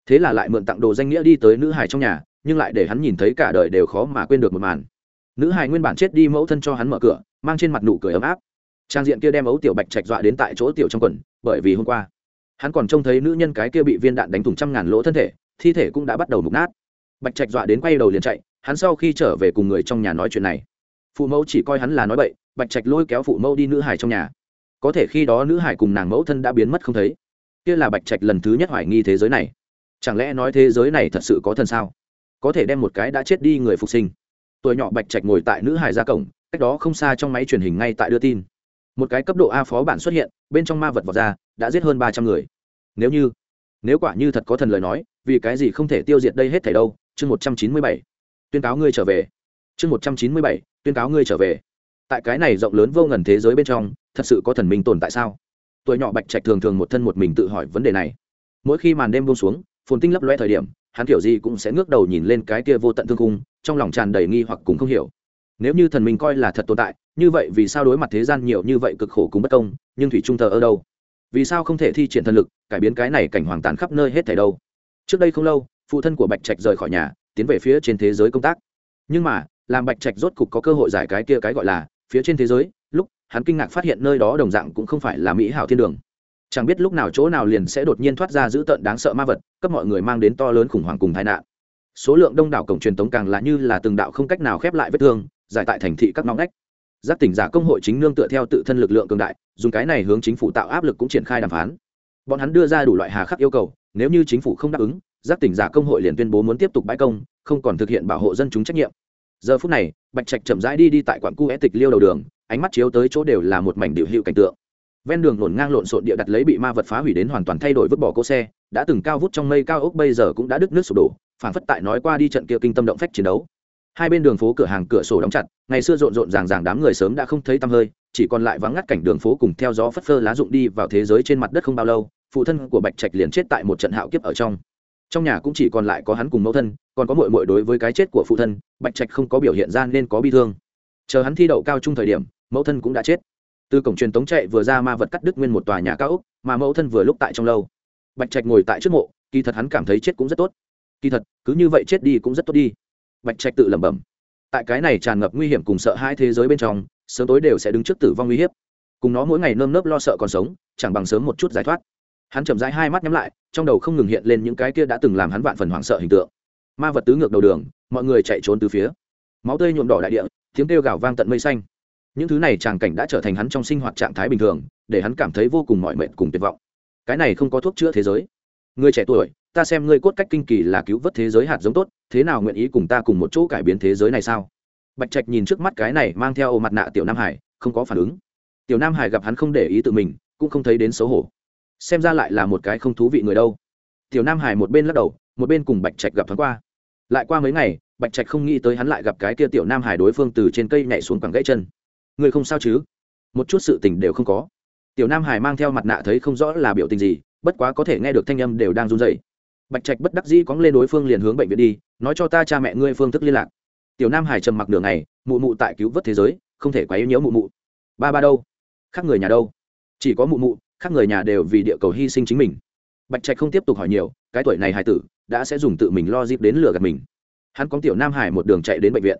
Speaker 1: Thế là lại mượn tặng đồ danh nghĩa đi tới nữ hải trong nhà, nhưng lại để hắn nhìn thấy cả đời đều khó mà quên được một màn nữ hải nguyên bản chết đi mẫu thân cho hắn mở cửa, mang trên mặt nụ cười ấm áp. Trang diện kia đem ấu tiểu bạch trạch dọa đến tại chỗ tiểu trong quần, bởi vì hôm qua, hắn còn trông thấy nữ nhân cái kia bị viên đạn đánh thủng trăm ngàn lỗ thân thể, thi thể cũng đã bắt đầu mục nát. Bạch trạch dọa đến quay đầu liền chạy, hắn sau khi trở về cùng người trong nhà nói chuyện này. Phụ mẫu chỉ coi hắn là nói bậy, bạch trạch lôi kéo phụ mẫu đi nữ hải trong nhà. Có thể khi đó nữ hải cùng nàng mẫu thân đã biến mất không thấy. Kia là bạch trạch lần thứ nhất hoài nghi thế giới này. Chẳng lẽ nói thế giới này thật sự có thần sao? Có thể đem một cái đã chết đi người phục sinh tuổi nhỏ bạch trạch ngồi tại nữ hải ra cổng, cách đó không xa trong máy truyền hình ngay tại đưa tin. Một cái cấp độ a phó bản xuất hiện, bên trong ma vật vọt ra, đã giết hơn ba trăm người. Nếu như, nếu quả như thật có thần lời nói, vì cái gì không thể tiêu diệt đây hết thảy đâu? Chương một trăm chín mươi bảy. Tuyên cáo ngươi trở về. Chương một trăm chín mươi bảy, tuyên cáo ngươi trở về. Tại cái này rộng lớn vô ngần thế giới bên trong, thật sự có thần minh tồn tại sao? Tuổi nhỏ bạch trạch thường thường một thân một mình tự hỏi vấn đề này. Mỗi khi màn đêm buông xuống, phồn tinh lấp loe thời điểm, hắn kiểu gì cũng sẽ ngước đầu nhìn lên cái kia vô tận thương cung trong lòng tràn đầy nghi hoặc cũng không hiểu. Nếu như thần minh coi là thật tồn tại, như vậy vì sao đối mặt thế gian nhiều như vậy cực khổ cùng bất công, nhưng thủy trung thờ ở đâu? Vì sao không thể thi triển thần lực, cải biến cái này cảnh hoàng tàn khắp nơi hết thảy đâu? Trước đây không lâu, phụ thân của bạch trạch rời khỏi nhà, tiến về phía trên thế giới công tác. Nhưng mà, làm bạch trạch rốt cục có cơ hội giải cái kia cái gọi là, phía trên thế giới, lúc, hắn kinh ngạc phát hiện nơi đó đồng dạng cũng không phải là mỹ hảo thiên đường. Chẳng biết lúc nào chỗ nào liền sẽ đột nhiên thoát ra dữ tợn đáng sợ ma vật, cấp mọi người mang đến to lớn khủng hoảng cùng tai nạn số lượng đông đảo cổng truyền tống càng là như là từng đạo không cách nào khép lại vết thương, giải tại thành thị các ngõ ngách. Giác tỉnh giả công hội chính nương tựa theo tự thân lực lượng cường đại, dùng cái này hướng chính phủ tạo áp lực cũng triển khai đàm phán. Bọn hắn đưa ra đủ loại hà khắc yêu cầu, nếu như chính phủ không đáp ứng, giác tỉnh giả công hội liền tuyên bố muốn tiếp tục bãi công, không còn thực hiện bảo hộ dân chúng trách nhiệm. Giờ phút này, bạch trạch chậm rãi đi đi tại quảng cu é tịch liêu đầu đường, ánh mắt chiếu tới chỗ đều là một mảnh điệu hiệu cảnh tượng. Ven đường nổn ngang lộn xộn địa đặt lấy bị ma vật phá hủy đến hoàn toàn thay đổi vứt bỏ cỗ xe, đã từng cao vút trong mây cao ốc bây giờ cũng đã đứt nước sụp đổ phản phất tại nói qua đi trận kia kinh tâm động phách chiến đấu. Hai bên đường phố cửa hàng cửa sổ đóng chặt, ngày xưa rộn rộn ràng ràng đám người sớm đã không thấy tăm hơi, chỉ còn lại vắng ngắt cảnh đường phố cùng theo gió phất phơ lá rụng đi vào thế giới trên mặt đất không bao lâu, phụ thân của bạch trạch liền chết tại một trận hạo kiếp ở trong. Trong nhà cũng chỉ còn lại có hắn cùng mẫu thân, còn có mội mội đối với cái chết của phụ thân, bạch trạch không có biểu hiện ra nên có bi thương. Chờ hắn thi đậu cao trung thời điểm, mẫu thân cũng đã chết. Từ cổng truyền tống chạy vừa ra ma vật cắt đứt nguyên một tòa nhà cao úc mà mẫu thân vừa lúc tại trong lâu. Bạch trạch ngồi tại trước mộ, kỳ thật hắn cảm thấy chết cũng rất tốt kỳ thật, cứ như vậy chết đi cũng rất tốt đi. Bạch trạch tự lẩm bẩm. Tại cái này tràn ngập nguy hiểm cùng sợ hai thế giới bên trong, sớm tối đều sẽ đứng trước tử vong uy hiếp. Cùng nó mỗi ngày nơm nớp lo sợ còn sống, chẳng bằng sớm một chút giải thoát. Hắn chậm rãi hai mắt nhắm lại, trong đầu không ngừng hiện lên những cái kia đã từng làm hắn vạn phần hoảng sợ hình tượng. Ma vật tứ ngược đầu đường, mọi người chạy trốn từ phía. Máu tươi nhuộm đỏ đại địa, tiếng kêu gào vang tận mây xanh. Những thứ này tràng cảnh đã trở thành hắn trong sinh hoạt trạng thái bình thường, để hắn cảm thấy vô cùng mỏi mệt cùng tuyệt vọng. Cái này không có thuốc chữa thế giới. Người trẻ tuổi ta xem ngươi cốt cách kinh kỳ là cứu vớt thế giới hạt giống tốt, thế nào nguyện ý cùng ta cùng một chỗ cải biến thế giới này sao? Bạch trạch nhìn trước mắt cái này mang theo ô mặt nạ tiểu nam hải, không có phản ứng. Tiểu nam hải gặp hắn không để ý tự mình, cũng không thấy đến xấu hổ. Xem ra lại là một cái không thú vị người đâu. Tiểu nam hải một bên lắc đầu, một bên cùng bạch trạch gặp thoáng qua. Lại qua mấy ngày, bạch trạch không nghĩ tới hắn lại gặp cái kia tiểu nam hải đối phương từ trên cây nhảy xuống quẳng gãy chân. Người không sao chứ? Một chút sự tình đều không có. Tiểu nam hải mang theo mặt nạ thấy không rõ là biểu tình gì, bất quá có thể nghe được thanh âm đều đang run dậy bạch trạch bất đắc dĩ cóng lên đối phương liền hướng bệnh viện đi, nói cho ta cha mẹ ngươi phương thức liên lạc. Tiểu nam hải trầm mặc đường này mụ mụ tại cứu vớt thế giới, không thể quá yếu nhớ mụ mụ. Ba ba đâu? Khác người nhà đâu? Chỉ có mụ mụ, khác người nhà đều vì địa cầu hy sinh chính mình. Bạch trạch không tiếp tục hỏi nhiều, cái tuổi này hải tử, đã sẽ dùng tự mình lo dịp đến lừa gạt mình. Hắn có tiểu nam hải một đường chạy đến bệnh viện.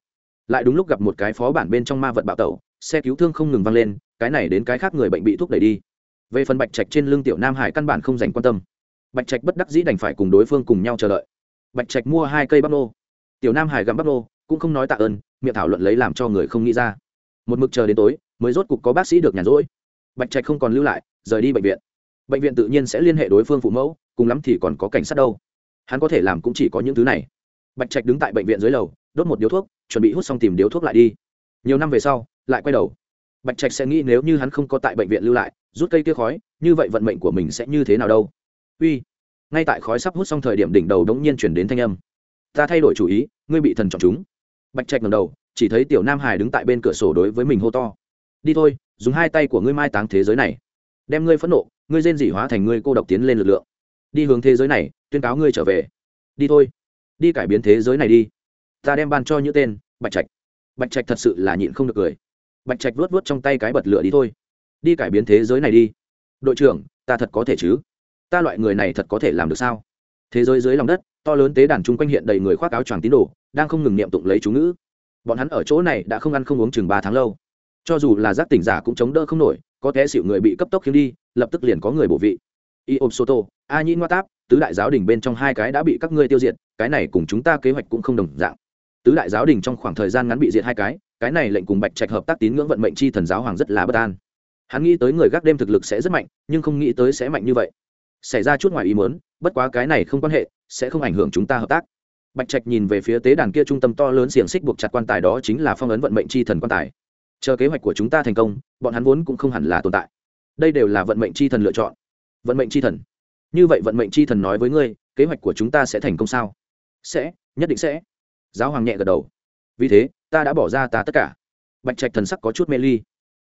Speaker 1: Lại đúng lúc gặp một cái phó bản bên trong ma vật bạo tẩu, xe cứu thương không ngừng văng lên, cái này đến cái khác người bệnh bị thuốc đẩy đi. Về phần bạch trạch trên lưng tiểu nam hải căn bản không dành quan tâm bạch trạch bất đắc dĩ đành phải cùng đối phương cùng nhau chờ đợi. Bạch trạch mua hai cây bắp nô. Tiểu nam hải gặm bắp nô, cũng không nói tạ ơn, miệng thảo luận lấy làm cho người không nghĩ ra. Một mực chờ đến tối, mới rốt cục có bác sĩ được nhàn rỗi. Bạch trạch không còn lưu lại, rời đi bệnh viện. Bệnh viện tự nhiên sẽ liên hệ đối phương phụ mẫu, cùng lắm thì còn có cảnh sát đâu. Hắn có thể làm cũng chỉ có những thứ này. Bạch trạch đứng tại bệnh viện dưới lầu, đốt một điếu thuốc, chuẩn bị hút xong tìm điếu thuốc lại đi. Nhiều năm về sau, lại quay đầu. Bạch trạch sẽ nghĩ nếu như hắn không có tại bệnh viện lưu lại, rút cây kia khói, như vậy vận mệnh của mình sẽ như thế nào đâu? Uy. Ngay tại khói sắp hút xong thời điểm đỉnh đầu đống nhiên chuyển đến thanh âm. Ta thay đổi chủ ý, ngươi bị thần chọn chúng. Bạch trạch ngầm đầu, chỉ thấy tiểu nam hải đứng tại bên cửa sổ đối với mình hô to. Đi thôi, dùng hai tay của ngươi mai táng thế giới này. Đem ngươi phẫn nộ, ngươi rên dỉ hóa thành ngươi cô độc tiến lên lực lượng. Đi hướng thế giới này, tuyên cáo ngươi trở về. Đi thôi, đi cải biến thế giới này đi. Ta đem ban cho những tên, bạch trạch. Bạch trạch thật sự là nhịn không được cười. Bạch trạch vuốt vuốt trong tay cái bật lửa đi thôi. Đi cải biến thế giới này đi. Đội trưởng, ta thật có thể chứ? Ta loại người này thật có thể làm được sao? Thế giới dưới lòng đất, to lớn tế đàn chung quanh hiện đầy người khoác áo choàng tín đồ, đang không ngừng niệm tụng lấy chú ngữ. Bọn hắn ở chỗ này đã không ăn không uống chừng ba tháng lâu. Cho dù là giác tỉnh giả cũng chống đỡ không nổi, có té xịu người bị cấp tốc khiến đi, lập tức liền có người bổ vị. Y ôm soto, a nhĩ ngoa táp, tứ đại giáo đình bên trong hai cái đã bị các ngươi tiêu diệt, cái này cùng chúng ta kế hoạch cũng không đồng dạng. Tứ đại giáo đình trong khoảng thời gian ngắn bị diệt hai cái cái này lệnh cùng bạch trạch hợp tác tín ngưỡng vận mệnh chi thần giáo hoàng rất là bất an. Hắn nghĩ tới người gác đêm thực lực sẽ rất mạnh, nhưng không nghĩ tới sẽ mạnh như vậy xảy ra chút ngoài ý muốn, bất quá cái này không quan hệ, sẽ không ảnh hưởng chúng ta hợp tác. Bạch trạch nhìn về phía tế đàn kia trung tâm to lớn xiềng xích buộc chặt quan tài đó chính là phong ấn vận mệnh chi thần quan tài. Chờ kế hoạch của chúng ta thành công, bọn hắn vốn cũng không hẳn là tồn tại. Đây đều là vận mệnh chi thần lựa chọn. Vận mệnh chi thần. Như vậy vận mệnh chi thần nói với ngươi, kế hoạch của chúng ta sẽ thành công sao? Sẽ, nhất định sẽ. Giáo hoàng nhẹ gật đầu. Vì thế, ta đã bỏ ra ta tất cả. Bạch trạch thần sắc có chút mê ly.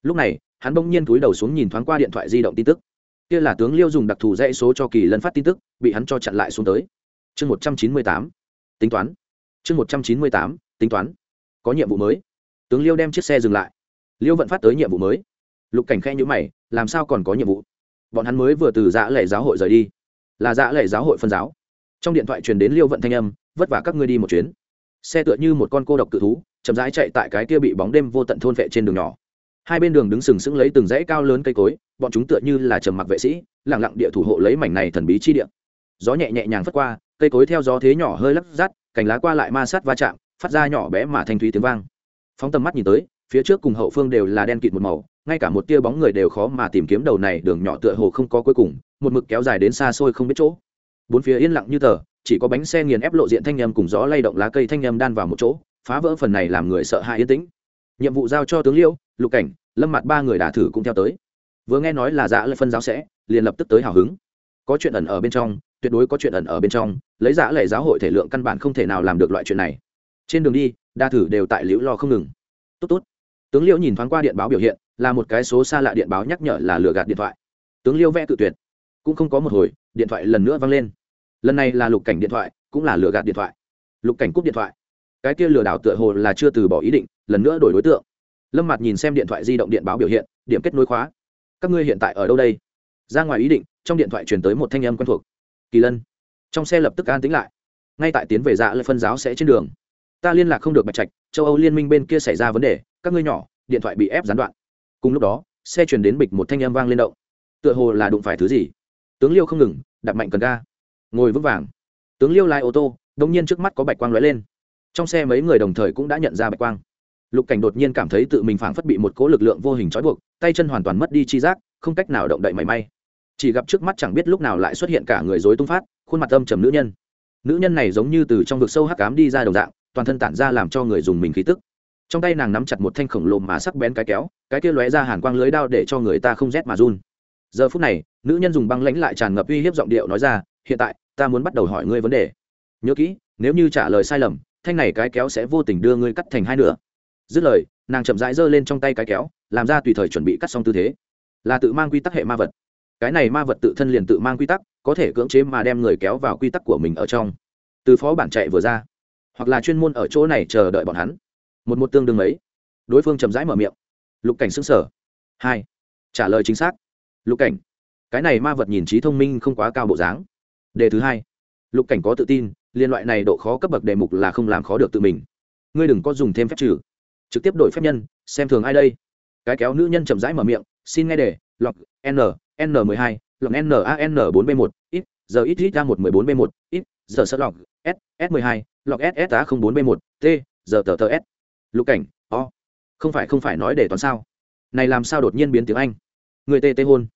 Speaker 1: Lúc này, hắn bỗng nhiên túi đầu xuống nhìn thoáng qua điện thoại di động tin tức kia là tướng liêu dùng đặc thù dãy số cho kỳ lân phát tin tức, bị hắn cho chặn lại xuống tới. Chương một trăm chín mươi tám. Tính toán. Chương một trăm chín mươi tám. Tính toán. Có nhiệm vụ mới. Tướng liêu đem chiếc xe dừng lại. Liêu vận phát tới nhiệm vụ mới. Lục cảnh khe nhữ mày, làm sao còn có nhiệm vụ? Bọn hắn mới vừa từ dạ lệ giáo hội rời đi. Là dạ lệ giáo hội phân giáo. Trong điện thoại truyền đến liêu vận thanh âm, vất vả các ngươi đi một chuyến. Xe tựa như một con cô độc cự thú, chậm rãi chạy tại cái kia bị bóng đêm vô tận thôn vệ trên đường nhỏ hai bên đường đứng sừng sững lấy từng dãy cao lớn cây cối, bọn chúng tựa như là trầm mặc vệ sĩ lẳng lặng địa thủ hộ lấy mảnh này thần bí chi địa. Gió nhẹ nhẹ nhàng phất qua, cây cối theo gió thế nhỏ hơi lắc rát, cành lá qua lại ma sát va chạm, phát ra nhỏ bé mà thanh thúy tiếng vang. Phóng tầm mắt nhìn tới, phía trước cùng hậu phương đều là đen kịt một màu, ngay cả một tia bóng người đều khó mà tìm kiếm đầu này đường nhỏ tựa hồ không có cuối cùng, một mực kéo dài đến xa xôi không biết chỗ. Bốn phía yên lặng như tờ, chỉ có bánh xe nghiền ép lộ diện thanh nhâm cùng gió lay động lá cây thanh nhâm đan vào một chỗ, phá vỡ phần này làm người sợ hãi yên tĩnh. Nhiệm vụ giao cho tướng liêu lục cảnh, lâm mặt ba người đả thử cũng theo tới. Vừa nghe nói là dạ lệ phân giáo sẽ, liền lập tức tới hào hứng. Có chuyện ẩn ở bên trong, tuyệt đối có chuyện ẩn ở bên trong, lấy dạ lệ giáo hội thể lượng căn bản không thể nào làm được loại chuyện này. Trên đường đi, đa thử đều tại liễu lo không ngừng. Tốt tốt. Tướng liễu nhìn thoáng qua điện báo biểu hiện, là một cái số xa lạ điện báo nhắc nhở là lừa gạt điện thoại. Tướng liễu vẽ tự tuyệt. Cũng không có một hồi, điện thoại lần nữa vang lên. Lần này là lục cảnh điện thoại, cũng là lừa gạt điện thoại. Lục cảnh cúp điện thoại. Cái kia lừa đảo tựa hồ là chưa từ bỏ ý định, lần nữa đổi đối tượng lâm mặt nhìn xem điện thoại di động điện báo biểu hiện, điểm kết nối khóa. Các ngươi hiện tại ở đâu đây? Ra ngoài ý định, trong điện thoại truyền tới một thanh âm quen thuộc. Kỳ lân. Trong xe lập tức an tính lại. Ngay tại tiến về dạ lợi phân giáo sẽ trên đường. Ta liên lạc không được bạch trạch, châu âu liên minh bên kia xảy ra vấn đề, các ngươi nhỏ, điện thoại bị ép gián đoạn. Cùng lúc đó, xe chuyển đến bịch một thanh âm vang lên động. Tựa hồ là đụng phải thứ gì. Tướng liêu không ngừng đặt mạnh cần ga. Ngồi vững vàng. Tướng liêu lai ô tô đ ỗ n g nhiên trước mắt có bạch quang lóe lên. Trong xe mấy người đồng thời cũng đã nhận ra bạch quang lục cảnh đột nhiên cảm thấy tự mình phảng phất bị một cố lực lượng vô hình trói buộc, tay chân hoàn toàn mất đi chi giác, không cách nào động đậy mảy may. Chỉ gặp trước mắt chẳng biết lúc nào lại xuất hiện cả người dối tung phát, khuôn mặt âm trầm nữ nhân. Nữ nhân này giống như từ trong vực sâu hắc cám đi ra đồng dạng, toàn thân tản ra làm cho người dùng mình khí tức. Trong tay nàng nắm chặt một thanh khổng lồ mà sắc bén cái kéo, cái kia lóe ra hàn quang lưới đao để cho người ta không rét mà run. Giờ phút này, nữ nhân dùng băng lãnh lại tràn ngập uy hiếp giọng điệu nói ra, hiện tại, ta muốn bắt đầu hỏi ngươi vấn đề. Nhớ kỹ, nếu như trả lời sai lầm, thanh này cái kéo sẽ vô tình đưa ngươi cắt thành hai nửa dứt lời, nàng chậm rãi giơ lên trong tay cái kéo, làm ra tùy thời chuẩn bị cắt xong tư thế. Là tự mang quy tắc hệ ma vật. Cái này ma vật tự thân liền tự mang quy tắc, có thể cưỡng chế mà đem người kéo vào quy tắc của mình ở trong. Từ phó bản chạy vừa ra, hoặc là chuyên môn ở chỗ này chờ đợi bọn hắn. Một một tương đương ấy đối phương chậm rãi mở miệng. Lục cảnh xứng sở hai. Trả lời chính xác. Lục cảnh, cái này ma vật nhìn trí thông minh không quá cao bộ dáng. Đề thứ hai. Lục cảnh có tự tin, liên loại này độ khó cấp bậc đề mục là không làm khó được tự mình. Ngươi đừng có dùng thêm phép trừ trực tiếp đổi phép nhân, xem thường ai đây? Cái kéo nữ nhân chậm rãi mở miệng, xin nghe đề, lọc, n n 1 2 lọc n, a, n 4 b 1 ít giờ ít ít ra một mười bốn b một ít giờ sợ lọc, s s mười hai, lọc s s, a không bốn b một, t giờ tờ tờ s. Lục cảnh, o. Không phải không phải nói để toán sao? Này làm sao đột nhiên biến tiếng anh? Người tê tê hôn.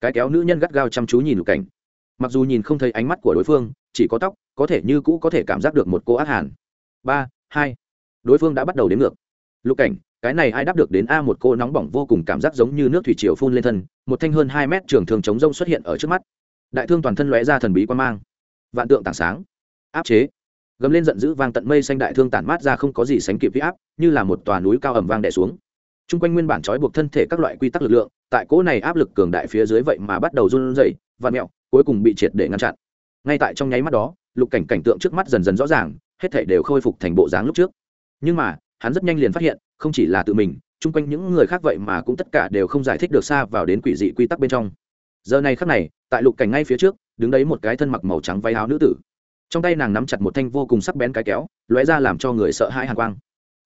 Speaker 1: Cái kéo nữ nhân gắt gao chăm chú nhìn lục cảnh. Mặc dù nhìn không thấy ánh mắt của đối phương, chỉ có tóc, có thể như cũ có thể cảm giác được một cô ác hàn. Ba, hai. Đối phương đã bắt đầu đến ngược lục cảnh, cái này ai đáp được đến a một cô nóng bỏng vô cùng cảm giác giống như nước thủy triều phun lên thân, một thanh hơn hai mét trường thường chống rông xuất hiện ở trước mắt. Đại thương toàn thân lóe ra thần bí quan mang. Vạn tượng tảng sáng. Áp chế. Gầm lên giận dữ vang tận mây xanh đại thương tản mát ra không có gì sánh kịp huy áp, như là một tòa núi cao ẩm vang đè xuống. T r u n g quanh nguyên bản trói buộc thân thể các loại quy tắc lực lượng, tại cỗ này áp lực cường đại phía dưới vậy mà bắt đầu run rẩy và mẹo cuối cùng bị triệt để ngăn chặn. Ngay tại trong nháy mắt đó, lục cảnh cảnh tượng trước mắt dần dần rõ ràng, hết thể đều khôi phục thành bộ dáng lúc trước. Nhưng mà hắn rất nhanh liền phát hiện, không chỉ là tự mình, chung quanh những người khác vậy mà cũng tất cả đều không giải thích được xa vào đến quỷ dị quy tắc bên trong. Giờ này khắc này, tại lục cảnh ngay phía trước, đứng đấy một cái thân mặc màu trắng váy áo nữ tử. Trong tay nàng nắm chặt một thanh vô cùng sắc bén cái kéo, lóe ra làm cho người sợ hãi hàng quang.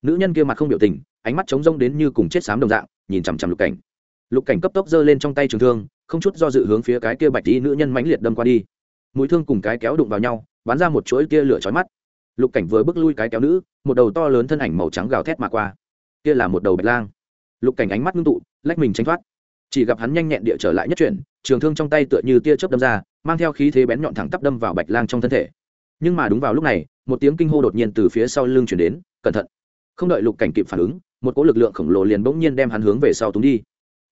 Speaker 1: Nữ nhân kia mặt không biểu tình, ánh mắt trống rông đến như cùng chết xám đồng dạng, nhìn chằm chằm lục cảnh. Lục cảnh cấp tốc giơ lên trong tay trường thương, không chút do dự hướng phía cái kia bạch tí nữ nhân mãnh liệt đâm qua đi. Mũi thương cùng cái kéo đụng vào nhau, bắn ra một chuỗi kia lửa chói mắt lục cảnh vừa bước lui cái kéo nữ, một đầu to lớn thân ảnh màu trắng gào thét mà qua. Kia là một đầu bạch lang. Lục cảnh ánh mắt ngưng tụ, lách mình tránh thoát. Chỉ gặp hắn nhanh nhẹn địa trở lại nhất chuyển, trường thương trong tay tựa như tia chớp đâm ra, mang theo khí thế bén nhọn thẳng tắp đâm vào bạch lang trong thân thể. Nhưng mà đúng vào lúc này, một tiếng kinh hô đột nhiên từ phía sau lưng chuyển đến, cẩn thận! Không đợi lục cảnh kịp phản ứng, một cỗ lực lượng khổng lồ liền bỗng nhiên đem hắn hướng về sau túng đi.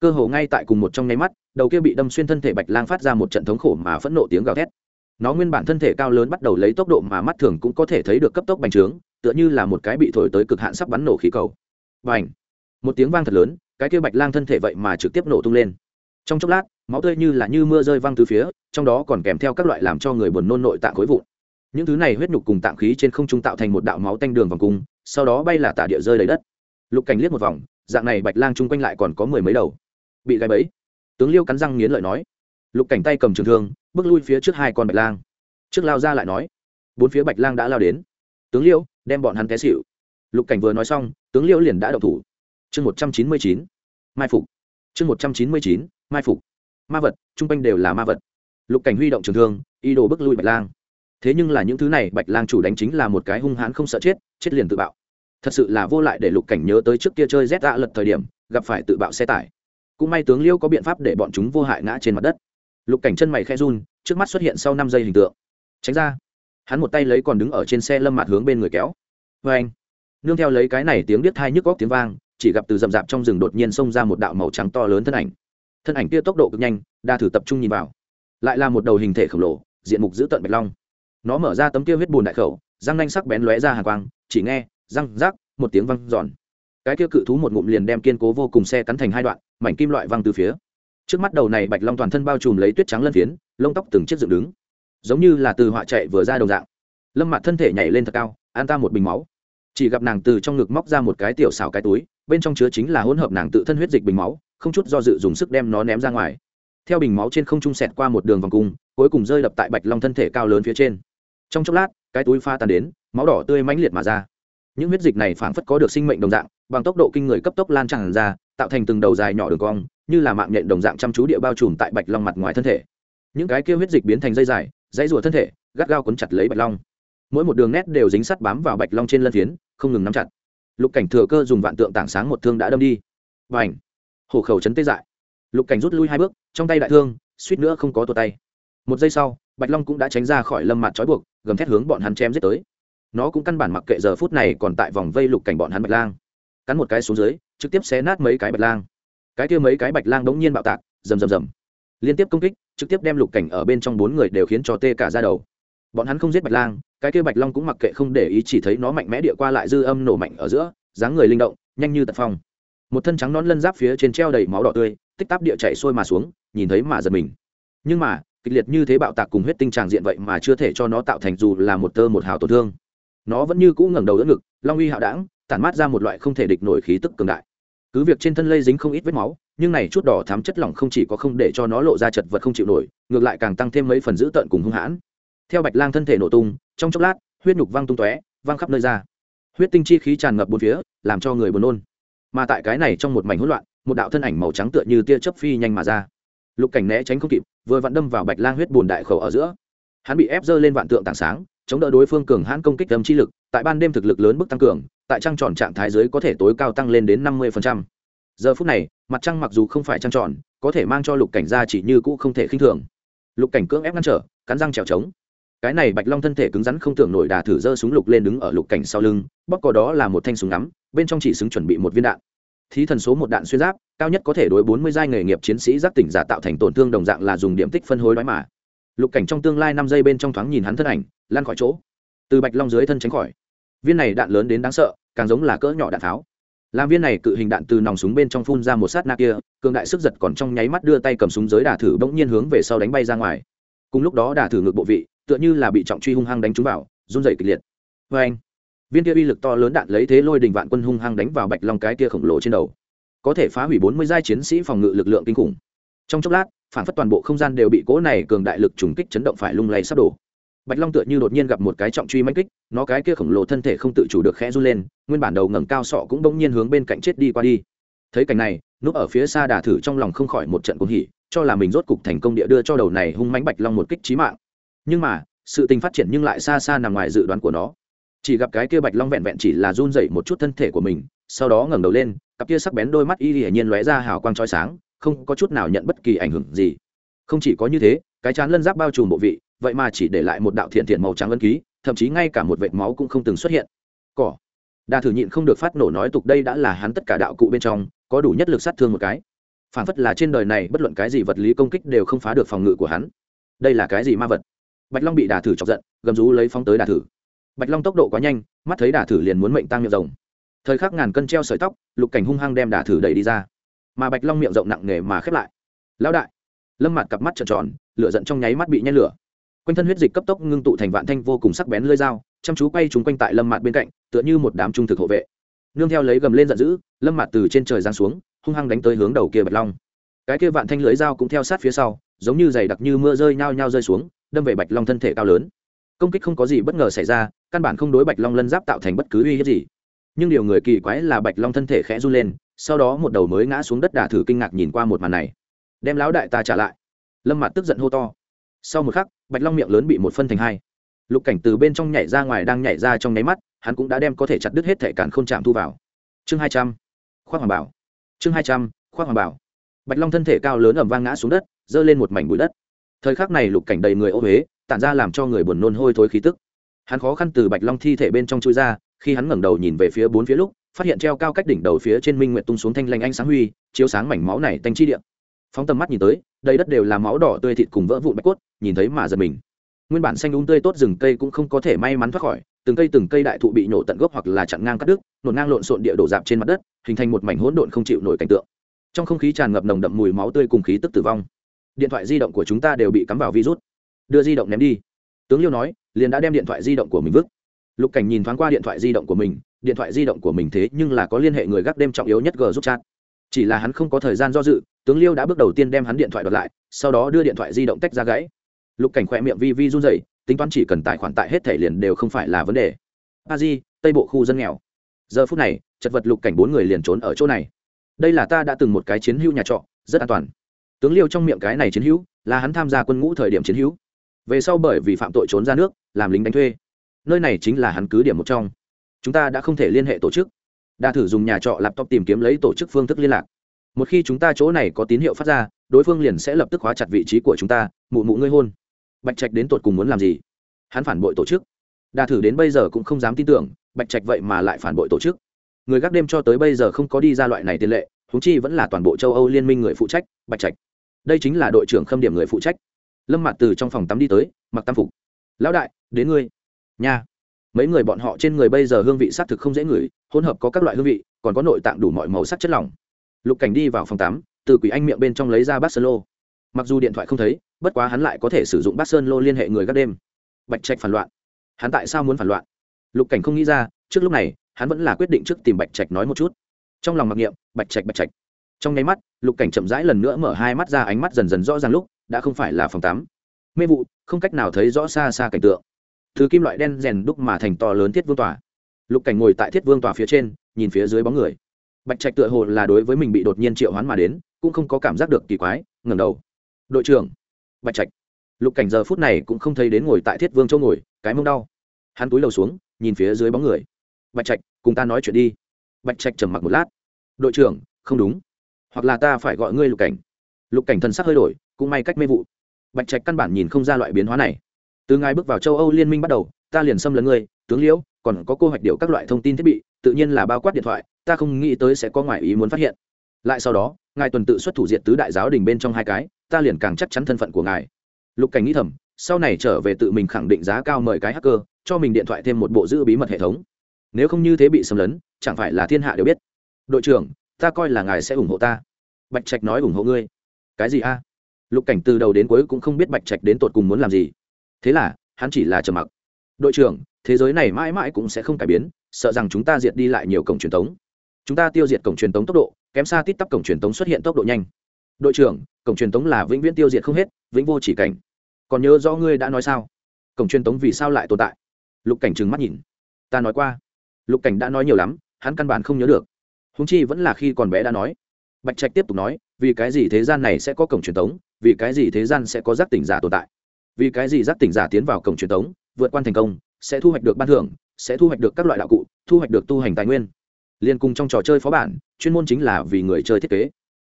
Speaker 1: Cơ hồ ngay tại cùng một trong nháy mắt, đầu kia bị đâm xuyên thân thể bạch lang phát ra một trận thống khổ mà phẫn nộ tiếng gào thét nó nguyên bản thân thể cao lớn bắt đầu lấy tốc độ mà mắt thường cũng có thể thấy được cấp tốc bành trướng, tựa như là một cái bị thổi tới cực hạn sắp bắn nổ khí cầu. Và ảnh một tiếng vang thật lớn, cái kia bạch lang thân thể vậy mà trực tiếp nổ tung lên. Trong chốc lát, máu tươi như là như mưa rơi văng từ phía, trong đó còn kèm theo các loại làm cho người buồn nôn nội tạng khối vụn. Những thứ này huyết nhục cùng tạng khí trên không trung tạo thành một đạo máu tanh đường vòng cung, sau đó bay là tả địa rơi lấy đất. Lục cảnh liếc một vòng, dạng này bạch lang chung quanh lại còn có mười mấy đầu. Bị gai bẫy. Tướng liêu cắn răng nghiến lợi nói. Lục cảnh tay cầm trường thương bước lui phía trước hai con bạch lang. Trước lao ra lại nói, bốn phía bạch lang đã lao đến. Tướng liêu, đem bọn hắn té xịu lục cảnh vừa nói xong, tướng liêu liền đã đậu thủ. Chương một trăm chín mươi chín, mai phục. Chương một trăm chín mươi chín, mai phục. Ma vật chung quanh đều là ma vật. Lục cảnh huy động trường thương y đồ bước lui bạch lang. Thế nhưng là những thứ này, bạch lang chủ đánh chính là một cái hung hãn không sợ chết chết liền tự bạo. Thật sự là vô lại để lục cảnh nhớ tới trước kia chơi rét dạ lật thời điểm, gặp phải tự bạo xe tải. Cũng may tướng liêu có biện pháp để bọn chúng vô hại ngã trên mặt đất lục cảnh chân mày khe run, trước mắt xuất hiện sau năm giây hình tượng. Tránh ra. Hắn một tay lấy còn đứng ở trên xe lâm mặt hướng bên người kéo. Vê anh. Nương theo lấy cái này tiếng biết thai nhức góc tiếng vang, chỉ gặp từ rậm rạp trong rừng đột nhiên xông ra một đạo màu trắng to lớn thân ảnh. Thân ảnh kia tốc độ cực nhanh, đa thử tập trung nhìn vào. Lại là một đầu hình thể khổng lồ, diện mục giữ tận bạch long. Nó mở ra tấm kia huyết bùn đại khẩu, răng nanh sắc bén lóe ra hàng quang, chỉ nghe, răng, rác, một tiếng văng giòn cái kia cự thú một ngụm liền đem kiên cố vô cùng xe cắn thành hai đoạn, mảnh kim loại văng từ phía trước mắt đầu này bạch long toàn thân bao trùm lấy tuyết trắng lân phiến, lông tóc từng chiếc dựng đứng, giống như là từ họa chạy vừa ra đồng dạng. Lâm mặt thân thể nhảy lên thật cao, an ta một bình máu. Chỉ gặp nàng từ trong ngực móc ra một cái tiểu xào cái túi, bên trong chứa chính là hỗn hợp nàng tự thân huyết dịch bình máu, không chút do dự dùng sức đem nó ném ra ngoài. Theo bình máu trên không trung sẹt qua một đường vòng cung, cuối cùng rơi đập tại bạch long thân thể cao lớn phía trên. Trong chốc lát, cái túi pha tàn đến, máu đỏ tươi mãnh liệt mà ra. Những huyết dịch này phảng phất có được sinh mệnh đồng dạng, bằng tốc độ kinh người cấp tốc lan tràn ra, tạo thành từng đầu dài nhỏ đường cong như là mạng nhện đồng dạng chăm chú địa bao trùm tại bạch long mặt ngoài thân thể. Những cái kia huyết dịch biến thành dây dài, dãy rùa thân thể, gắt gao cuốn chặt lấy bạch long. Mỗi một đường nét đều dính sắt bám vào bạch long trên lân phiến, không ngừng nắm chặt. Lục cảnh thừa cơ dùng vạn tượng tảng sáng một thương đã đâm đi. Và ảnh hổ khẩu chấn tê dại. Lục cảnh rút lui hai bước, trong tay đại thương, suýt nữa không có tuột tay. Một giây sau, bạch long cũng đã tránh ra khỏi lâm mặt trói buộc, gầm thét hướng bọn hắn chém giết tới. Nó cũng căn bản mặc kệ giờ phút này còn tại vòng vây lục cảnh bọn hắn bạch lang. Cắn một cái xuống dưới, trực tiếp xé nát mấy cái bạch lang cái kia mấy cái bạch lang đống nhiên bạo tạc, rầm rầm rầm. Liên tiếp công kích, trực tiếp đem lục cảnh ở bên trong bốn người đều khiến cho tê cả ra đầu. Bọn hắn không giết bạch lang, cái kia bạch long cũng mặc kệ không để ý chỉ thấy nó mạnh mẽ địa qua lại dư âm nổ mạnh ở giữa, dáng người linh động, nhanh như tật phong. Một thân trắng nón lân giáp phía trên treo đầy máu đỏ tươi, tích tắp địa chạy sôi mà xuống, nhìn thấy mà giật mình. Nhưng mà, kịch liệt như thế bạo tạc cùng huyết tinh tràng diện vậy mà chưa thể cho nó tạo thành dù là một tơ một hào tổn thương. Nó vẫn như cũ ngẩng đầu đỡ ngực, long uy hạo đảng tản mát ra một loại không thể địch nổi khí tức cường đại cứ việc trên thân lây dính không ít vết máu, nhưng này chút đỏ thám chất lỏng không chỉ có không để cho nó lộ ra chật vật không chịu nổi, ngược lại càng tăng thêm mấy phần dữ tợn cùng hung hãn. Theo bạch lang thân thể nổ tung, trong chốc lát, huyết nhục văng tung tóe, văng khắp nơi ra. Huyết tinh chi khí tràn ngập bốn phía, làm cho người buồn nôn. Mà tại cái này trong một mảnh hỗn loạn, một đạo thân ảnh màu trắng tựa như tia chớp phi nhanh mà ra. Lục cảnh né tránh không kịp, vừa vặn đâm vào bạch lang huyết bùn đại khẩu ở giữa. Hắn bị ép dơ lên vạn tượng tảng sáng, chống đỡ đối phương cường hãn công kích âm chi lực, tại ban đêm thực lực lớn bức tăng cường tại trăng tròn trạng thái dưới có thể tối cao tăng lên đến năm mươi giờ phút này, mặt trăng mặc dù không phải trăng tròn, có thể mang cho lục cảnh ra chỉ như cũ không thể khinh thường. Lục cảnh cưỡng ép ngăn trở, cắn răng trèo trống. Cái này bạch long thân thể cứng rắn không tưởng nổi đà thử giơ súng lục lên đứng ở lục cảnh sau lưng bóc cò đó là một thanh súng ngắm, bên trong chỉ xứng chuẩn bị một viên đạn. Thí thần số một đạn xuyên giáp, cao nhất có thể đối bốn mươi giai nghề nghiệp chiến sĩ giác tỉnh giả tạo thành tổn thương đồng dạng là dùng điểm tích phân hối đoái mà. Lục cảnh trong tương lai năm giây bên trong thoáng nhìn hắn thân ảnh lan khỏi chỗ. Từ bạch long dưới thân tránh khỏi viên này đạn lớn đến đáng sợ, càng giống là cỡ nhỏ đạn tháo. Làm viên này cự hình đạn từ nòng súng bên trong phun ra một sát na kia, cường đại sức giật còn trong nháy mắt đưa tay cầm súng giới đà thử bỗng nhiên hướng về sau đánh bay ra ngoài. Cùng lúc đó đà thử ngược bộ vị, tựa như là bị trọng truy hung hăng đánh trúng vào, run dày kịch liệt. Vê anh, viên kia uy lực to lớn đạn lấy thế lôi đình vạn quân hung hăng đánh vào bạch long cái kia khổng lồ trên đầu. Có thể phá hủy bốn mươi giai chiến sĩ phòng ngự lực lượng kinh khủng. Trong chốc lát, phản phất toàn bộ không gian đều bị cỗ này cường đại lực trùng kích chấn động phải lung lay sắp đổ bạch long tựa như đột nhiên gặp một cái trọng truy manh kích, nó cái kia khổng lồ thân thể không tự chủ được khẽ run lên, nguyên bản đầu ngẩng cao sọ cũng bỗng nhiên hướng bên cạnh chết đi qua đi. Thấy cảnh này, núp ở phía xa đà thử trong lòng không khỏi một trận cuồng hỉ, cho là mình rốt cục thành công địa đưa cho đầu này hung mãnh bạch long một kích chí mạng. Nhưng mà, sự tình phát triển nhưng lại xa xa nằm ngoài dự đoán của nó. Chỉ gặp cái kia bạch long vẹn vẹn chỉ là run dậy một chút thân thể của mình, sau đó ngẩng đầu lên, cặp kia sắc bén đôi mắt y hiển nhiên lóe ra hào quang trói sáng, không có chút nào nhận bất kỳ ảnh hưởng gì. Không chỉ có như thế, cái chán lân giáp bao trùm bộ vị vậy mà chỉ để lại một đạo thiện thiện màu trắng ân ký, thậm chí ngay cả một vệt máu cũng không từng xuất hiện. Cỏ. Đa thử nhịn không được phát nổ nói tục đây đã là hắn tất cả đạo cụ bên trong, có đủ nhất lực sát thương một cái. Phản phất là trên đời này bất luận cái gì vật lý công kích đều không phá được phòng ngự của hắn. Đây là cái gì ma vật? Bạch long bị đà thử chọc giận, gầm rú lấy phóng tới đà thử. Bạch long tốc độ quá nhanh, mắt thấy đà thử liền muốn mệnh tăng miệng rồng thời khắc ngàn cân treo sợi tóc, lục cảnh hung hăng đem đà thử đẩy đi ra. Mà bạch long miệng rộng nặng nề mà khép lại. Lão đại. Lâm mặt cặp mắt trợn tròn, lửa giận trong nháy mắt bị nhen lửa quanh thân huyết dịch cấp tốc ngưng tụ thành vạn thanh vô cùng sắc bén lưỡi dao, chăm chú quay chúng quanh tại lâm mạt bên cạnh, tựa như một đám trung thực hộ vệ. Nương theo lấy gầm lên giận dữ, lâm mạt từ trên trời giáng xuống, hung hăng đánh tới hướng đầu kia bạch long. Cái kia vạn thanh lưỡi dao cũng theo sát phía sau, giống như dày đặc như mưa rơi nhao nhao rơi xuống, đâm về bạch long thân thể cao lớn. Công kích không có gì bất ngờ xảy ra, căn bản không đối bạch long lân giáp tạo thành bất cứ uy hiếp gì. Nhưng điều người kỳ quái là bạch long thân thể khẽ run lên, sau đó một đầu mới ngã xuống đất đả thử kinh ngạc nhìn qua một màn này. Đem lão đại ta trả lại. Lâm mặt tức giận hô to sau một khắc, bạch long miệng lớn bị một phân thành hai. Lục cảnh từ bên trong nhảy ra ngoài đang nhảy ra trong nháy mắt, hắn cũng đã đem có thể chặt đứt hết thể cản k h ô n chạm thu vào. Chương hai trăm, khoác hoàng bảo. Chương hai trăm, khoác hoàng bảo. Bạch long thân thể cao lớn ẩm vang ngã xuống đất, giơ lên một mảnh bụi đất. Thời khắc này lục cảnh đầy người ô huế tản ra làm cho người buồn nôn hôi thối khí tức. Hắn khó khăn từ bạch long thi thể bên trong chui ra, khi hắn ngẩng đầu nhìn về phía bốn phía lúc, phát hiện treo cao cách đỉnh đầu phía trên minh nguyện tung xuống thanh lanh ánh sáng huy, chiếu sáng mảnh máu này tanh chi điện phóng tầm mắt nhìn tới đây đất đều là máu đỏ tươi thịt cùng vỡ vụn bạch cốt, nhìn thấy mà giật mình. Nguyên bản xanh đúng tươi tốt rừng cây cũng không có thể may mắn thoát khỏi, từng cây từng cây đại thụ bị nổ tận gốc hoặc là chặn ngang cắt đứt, nổ ngang lộn xộn địa đổ dạp trên mặt đất, hình thành một mảnh hỗn độn không chịu nổi cảnh tượng. Trong không khí tràn ngập nồng đậm mùi máu tươi cùng khí tức tử vong. Điện thoại di động của chúng ta đều bị cắm vào virus. Đưa di động ném đi. Tướng liêu nói, liền đã đem điện thoại di động của mình vứt. Lục cảnh nhìn thoáng qua điện thoại di động của mình, điện thoại di động của mình thế nhưng là có liên hệ người gác đêm trọng yếu nhất g giúp chat. Chỉ là hắn không có thời gian do dự tướng liêu đã bước đầu tiên đem hắn điện thoại đoạt lại, sau đó đưa điện thoại di động tách ra gãy. Lục cảnh khỏe miệng vi vi run dày tính toán chỉ cần tài khoản tại hết thể liền đều không phải là vấn đề. A di, tây bộ khu dân nghèo. Giờ phút này, chật vật lục cảnh bốn người liền trốn ở chỗ này. Đây là ta đã từng một cái chiến hữu nhà trọ, rất an toàn. Tướng liêu trong miệng cái này chiến hữu, là hắn tham gia quân ngũ thời điểm chiến hữu. Về sau bởi vì phạm tội trốn ra nước, làm lính đánh thuê. Nơi này chính là hắn cứ điểm một trong. Chúng ta đã không thể liên hệ tổ chức. Đa thử dùng nhà trọ laptop tìm kiếm lấy tổ chức phương thức liên lạc một khi chúng ta chỗ này có tín hiệu phát ra, đối phương liền sẽ lập tức hóa chặt vị trí của chúng ta, mụ mụ ngươi hôn. Bạch trạch đến tột cùng muốn làm gì? Hắn phản bội tổ chức. Đa thử đến bây giờ cũng không dám tin tưởng, bạch trạch vậy mà lại phản bội tổ chức. Người gác đêm cho tới bây giờ không có đi ra loại này tiền lệ húng chi vẫn là toàn bộ châu âu liên minh người phụ trách, bạch trạch. Đây chính là đội trưởng khâm điểm người phụ trách. Lâm mặt từ trong phòng tắm đi tới, mặc tam phục. Lão đại, đến ngươi. Nha. Mấy người bọn họ trên người bây giờ hương vị xác thực không dễ ngửi, hỗn hợp có các loại hương vị, còn có nội tạng đủ mọi màu sắc chất lỏng lục cảnh đi vào phòng tắm, từ quỷ anh miệng bên trong lấy ra bát sơn lô. Mặc dù điện thoại không thấy, bất quá hắn lại có thể sử dụng bát sơn lô liên hệ người gác đêm. Bạch trạch phản loạn. Hắn tại sao muốn phản loạn? Lục cảnh không nghĩ ra, trước lúc này, hắn vẫn là quyết định trước tìm bạch trạch nói một chút. Trong lòng mặc niệm, bạch trạch bạch trạch. Trong nháy mắt, lục cảnh chậm rãi lần nữa mở hai mắt ra ánh mắt dần dần rõ ràng lúc, đã không phải là phòng tắm. Mê vụ, không cách nào thấy rõ xa xa cảnh tượng. Thứ kim loại đen rèn đúc mà thành to lớn thiết vương tòa. Lục cảnh ngồi tại thiết vương tòa phía trên, nhìn phía dưới bóng người bạch trạch tựa hồ là đối với mình bị đột nhiên triệu hoán mà đến, cũng không có cảm giác được kỳ quái, ngẩng đầu. Đội trưởng. Bạch trạch. Lục cảnh giờ phút này cũng không thấy đến ngồi tại thiết vương châu ngồi, cái mông đau. Hắn túi lầu xuống, nhìn phía dưới bóng người. Bạch trạch, cùng ta nói chuyện đi. Bạch trạch trầm mặc một lát. Đội trưởng, không đúng. Hoặc là ta phải gọi ngươi lục cảnh. Lục cảnh thần sắc hơi đổi, cũng may cách mê vụ. Bạch trạch căn bản nhìn không ra loại biến hóa này. Từ ngày bước vào châu âu liên minh bắt đầu, ta liền xâm lấn ngươi, tướng liễu, còn có cô hoạch điệu các loại thông tin thiết bị tự nhiên là bao quát điện thoại, ta không nghĩ tới sẽ có ngoại ý muốn phát hiện. Lại sau đó, ngài tuần tự xuất thủ diện tứ đại giáo đình bên trong hai cái, ta liền càng chắc chắn thân phận của ngài. Lục cảnh nghĩ thầm, sau này trở về tự mình khẳng định giá cao mời cái hacker, cho mình điện thoại thêm một bộ giữ bí mật hệ thống. Nếu không như thế bị xâm lấn, chẳng phải là thiên hạ đều biết. Đội trưởng, ta coi là ngài sẽ ủng hộ ta. Bạch trạch nói ủng hộ ngươi. Cái gì a? Lục cảnh từ đầu đến cuối cũng không biết bạch trạch đến tột cùng muốn làm gì. Thế là, hắn chỉ là trầm mặc. Đội trưởng, thế giới này mãi mãi cũng sẽ không cải biến sợ rằng chúng ta diệt đi lại nhiều cổng truyền thống chúng ta tiêu diệt cổng truyền thống tốc độ, kém xa tít tắp cổng truyền thống xuất hiện tốc độ nhanh. Đội trưởng, cổng truyền thống là vĩnh viễn tiêu diệt không hết, vĩnh vô chỉ cảnh. Còn nhớ rõ ngươi đã nói sao? Cổng truyền thống vì sao lại tồn tại? Lục cảnh trừng mắt nhìn. Ta nói qua. Lục cảnh đã nói nhiều lắm, hắn căn bản không nhớ được. Húng chi vẫn là khi còn bé đã nói. Bạch trạch tiếp tục nói, vì cái gì thế gian này sẽ có cổng truyền thống vì cái gì thế gian sẽ có giác tỉnh giả tồn tại? Vì cái gì giác tỉnh giả tiến vào cổng truyền thống vượt qua thành công, sẽ thu hoạch được ban thưởng sẽ thu hoạch được các loại đạo cụ, thu hoạch được tu hành tài nguyên. Liên cùng trong trò chơi phó bản, chuyên môn chính là vì người chơi thiết kế.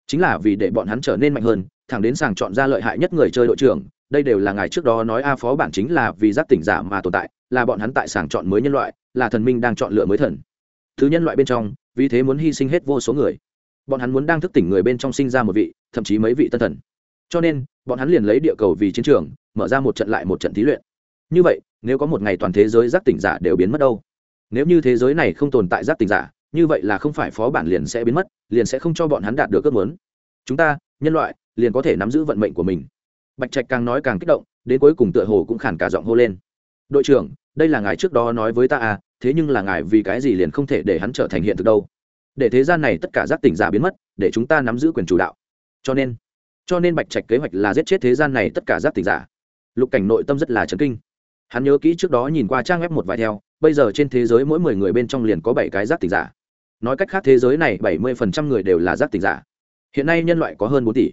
Speaker 1: Chính là vì để bọn hắn trở nên mạnh hơn, thẳng đến sàng chọn ra lợi hại nhất người chơi đội trưởng, đây đều là ngày trước đó nói a phó bản chính là vì giác tỉnh giả mà tồn tại, là bọn hắn tại sàng chọn mới nhân loại, là thần minh đang chọn lựa mới thần. Thứ nhân loại bên trong, vì thế muốn hy sinh hết vô số người. Bọn hắn muốn đang thức tỉnh người bên trong sinh ra một vị, thậm chí mấy vị tân thần. Cho nên, bọn hắn liền lấy địa cầu vì chiến trường, mở ra một trận lại một trận thí luyện như vậy, nếu có một ngày toàn thế giới giác tỉnh giả đều biến mất đâu? Nếu như thế giới này không tồn tại giác tỉnh giả, như vậy là không phải phó bản liền sẽ biến mất, liền sẽ không cho bọn hắn đạt được ước muốn. Chúng ta, nhân loại, liền có thể nắm giữ vận mệnh của mình. Bạch trạch càng nói càng kích động, đến cuối cùng tựa hồ cũng khản cả giọng hô lên. Đội trưởng, đây là ngài trước đó nói với ta à thế nhưng là ngài vì cái gì liền không thể để hắn trở thành hiện thực đâu? Để thế gian này tất cả giác tỉnh giả biến mất, để chúng ta nắm giữ quyền chủ đạo. Cho nên cho nên bạch trạch kế hoạch là giết chết thế gian này tất cả giác tỉnh giả. Lục cảnh nội tâm rất là chấn kinh hắn nhớ kỹ trước đó nhìn qua trang web một vài theo, bây giờ trên thế giới mỗi mười người bên trong liền có bảy cái giác tỉnh giả. Nói cách khác thế giới này bảy mươi phần trăm người đều là giác tỉnh giả. Hiện nay nhân loại có hơn bốn tỷ.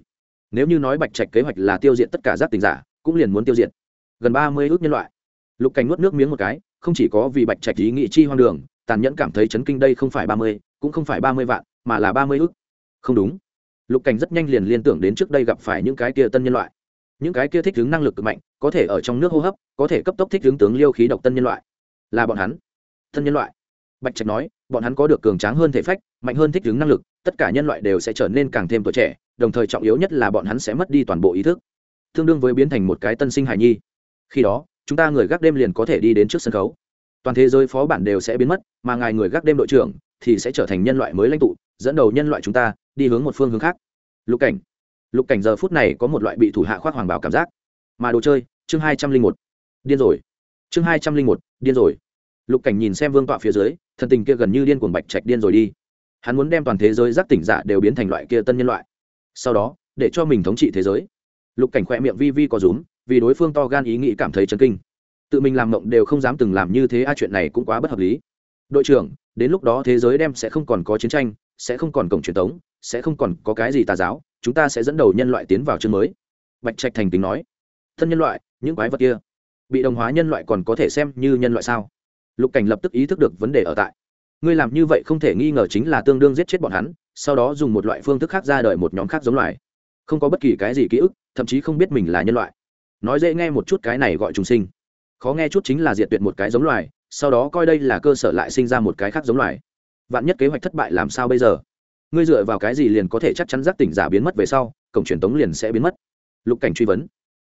Speaker 1: Nếu như nói bạch trạch kế hoạch là tiêu diệt tất cả giác tỉnh giả, cũng liền muốn tiêu diệt. Gần ba mươi ước nhân loại. Lục cảnh nuốt nước miếng một cái, không chỉ có vì bạch trạch ý nghị chi hoang đường, tàn nhẫn cảm thấy chấn kinh đây không phải ba mươi, cũng không phải ba mươi vạn, mà là ba mươi ước. Không đúng. Lục cảnh rất nhanh liền liên tưởng đến trước đây gặp phải những cái kia tân nhân loại những cái kia thích ứng năng lực cực mạnh, có thể ở trong nước hô hấp, có thể cấp tốc thích ứng tướng liêu khí độc tân nhân loại. Là bọn hắn. Tân nhân loại. Bạch trạch nói, bọn hắn có được cường tráng hơn thể phách, mạnh hơn thích ứng năng lực, tất cả nhân loại đều sẽ trở nên càng thêm tuổi trẻ, đồng thời trọng yếu nhất là bọn hắn sẽ mất đi toàn bộ ý thức. Tương đương với biến thành một cái tân sinh hải nhi. Khi đó, chúng ta người gác đêm liền có thể đi đến trước sân khấu. Toàn thế giới phó bản đều sẽ biến mất, mà ngài người gác đêm đội trưởng thì sẽ trở thành nhân loại mới lãnh tụ, dẫn đầu nhân loại chúng ta, đi hướng một phương hướng khác. Lục cảnh lục cảnh giờ phút này có một loại bị thủ hạ khoác hoàng bảo cảm giác. Mà đồ chơi, chương hai trăm linh một. Điên rồi. Chương hai trăm linh một, điên rồi. Lục cảnh nhìn xem vương tọa phía dưới, thần tình kia gần như điên cuồng bạch trạch điên rồi đi. Hắn muốn đem toàn thế giới giác tỉnh giả đều biến thành loại kia tân nhân loại. Sau đó, để cho mình thống trị thế giới. Lục cảnh khỏe miệng vi vi có rúm, vì đối phương to gan ý nghĩ cảm thấy chấn kinh. Tự mình làm mộng đều không dám từng làm như thế, a, chuyện này cũng quá bất hợp lý. Đội trưởng, đến lúc đó thế giới đem sẽ không còn có chiến tranh, sẽ không còn cổng truyền thống sẽ không còn có cái gì tà giáo chúng ta sẽ dẫn đầu nhân loại tiến vào chương mới. Bạch trạch thành tính nói. Thân nhân loại, những quái vật kia, bị đồng hóa nhân loại còn có thể xem như nhân loại sao? Lục cảnh lập tức ý thức được vấn đề ở tại. Ngươi làm như vậy không thể nghi ngờ chính là tương đương giết chết bọn hắn, sau đó dùng một loại phương thức khác ra đời một nhóm khác giống loài. Không có bất kỳ cái gì ký ức, thậm chí không biết mình là nhân loại. Nói dễ nghe một chút cái này gọi trùng sinh. Khó nghe chút chính là diệt tuyệt một cái giống loài, sau đó coi đây là cơ sở lại sinh ra một cái khác giống loài. Vạn nhất kế hoạch thất bại làm sao bây giờ? Ngươi dựa vào cái gì liền có thể chắc chắn giác tỉnh giả biến mất về sau, cổng truyền tống liền sẽ biến mất. Lục cảnh truy vấn.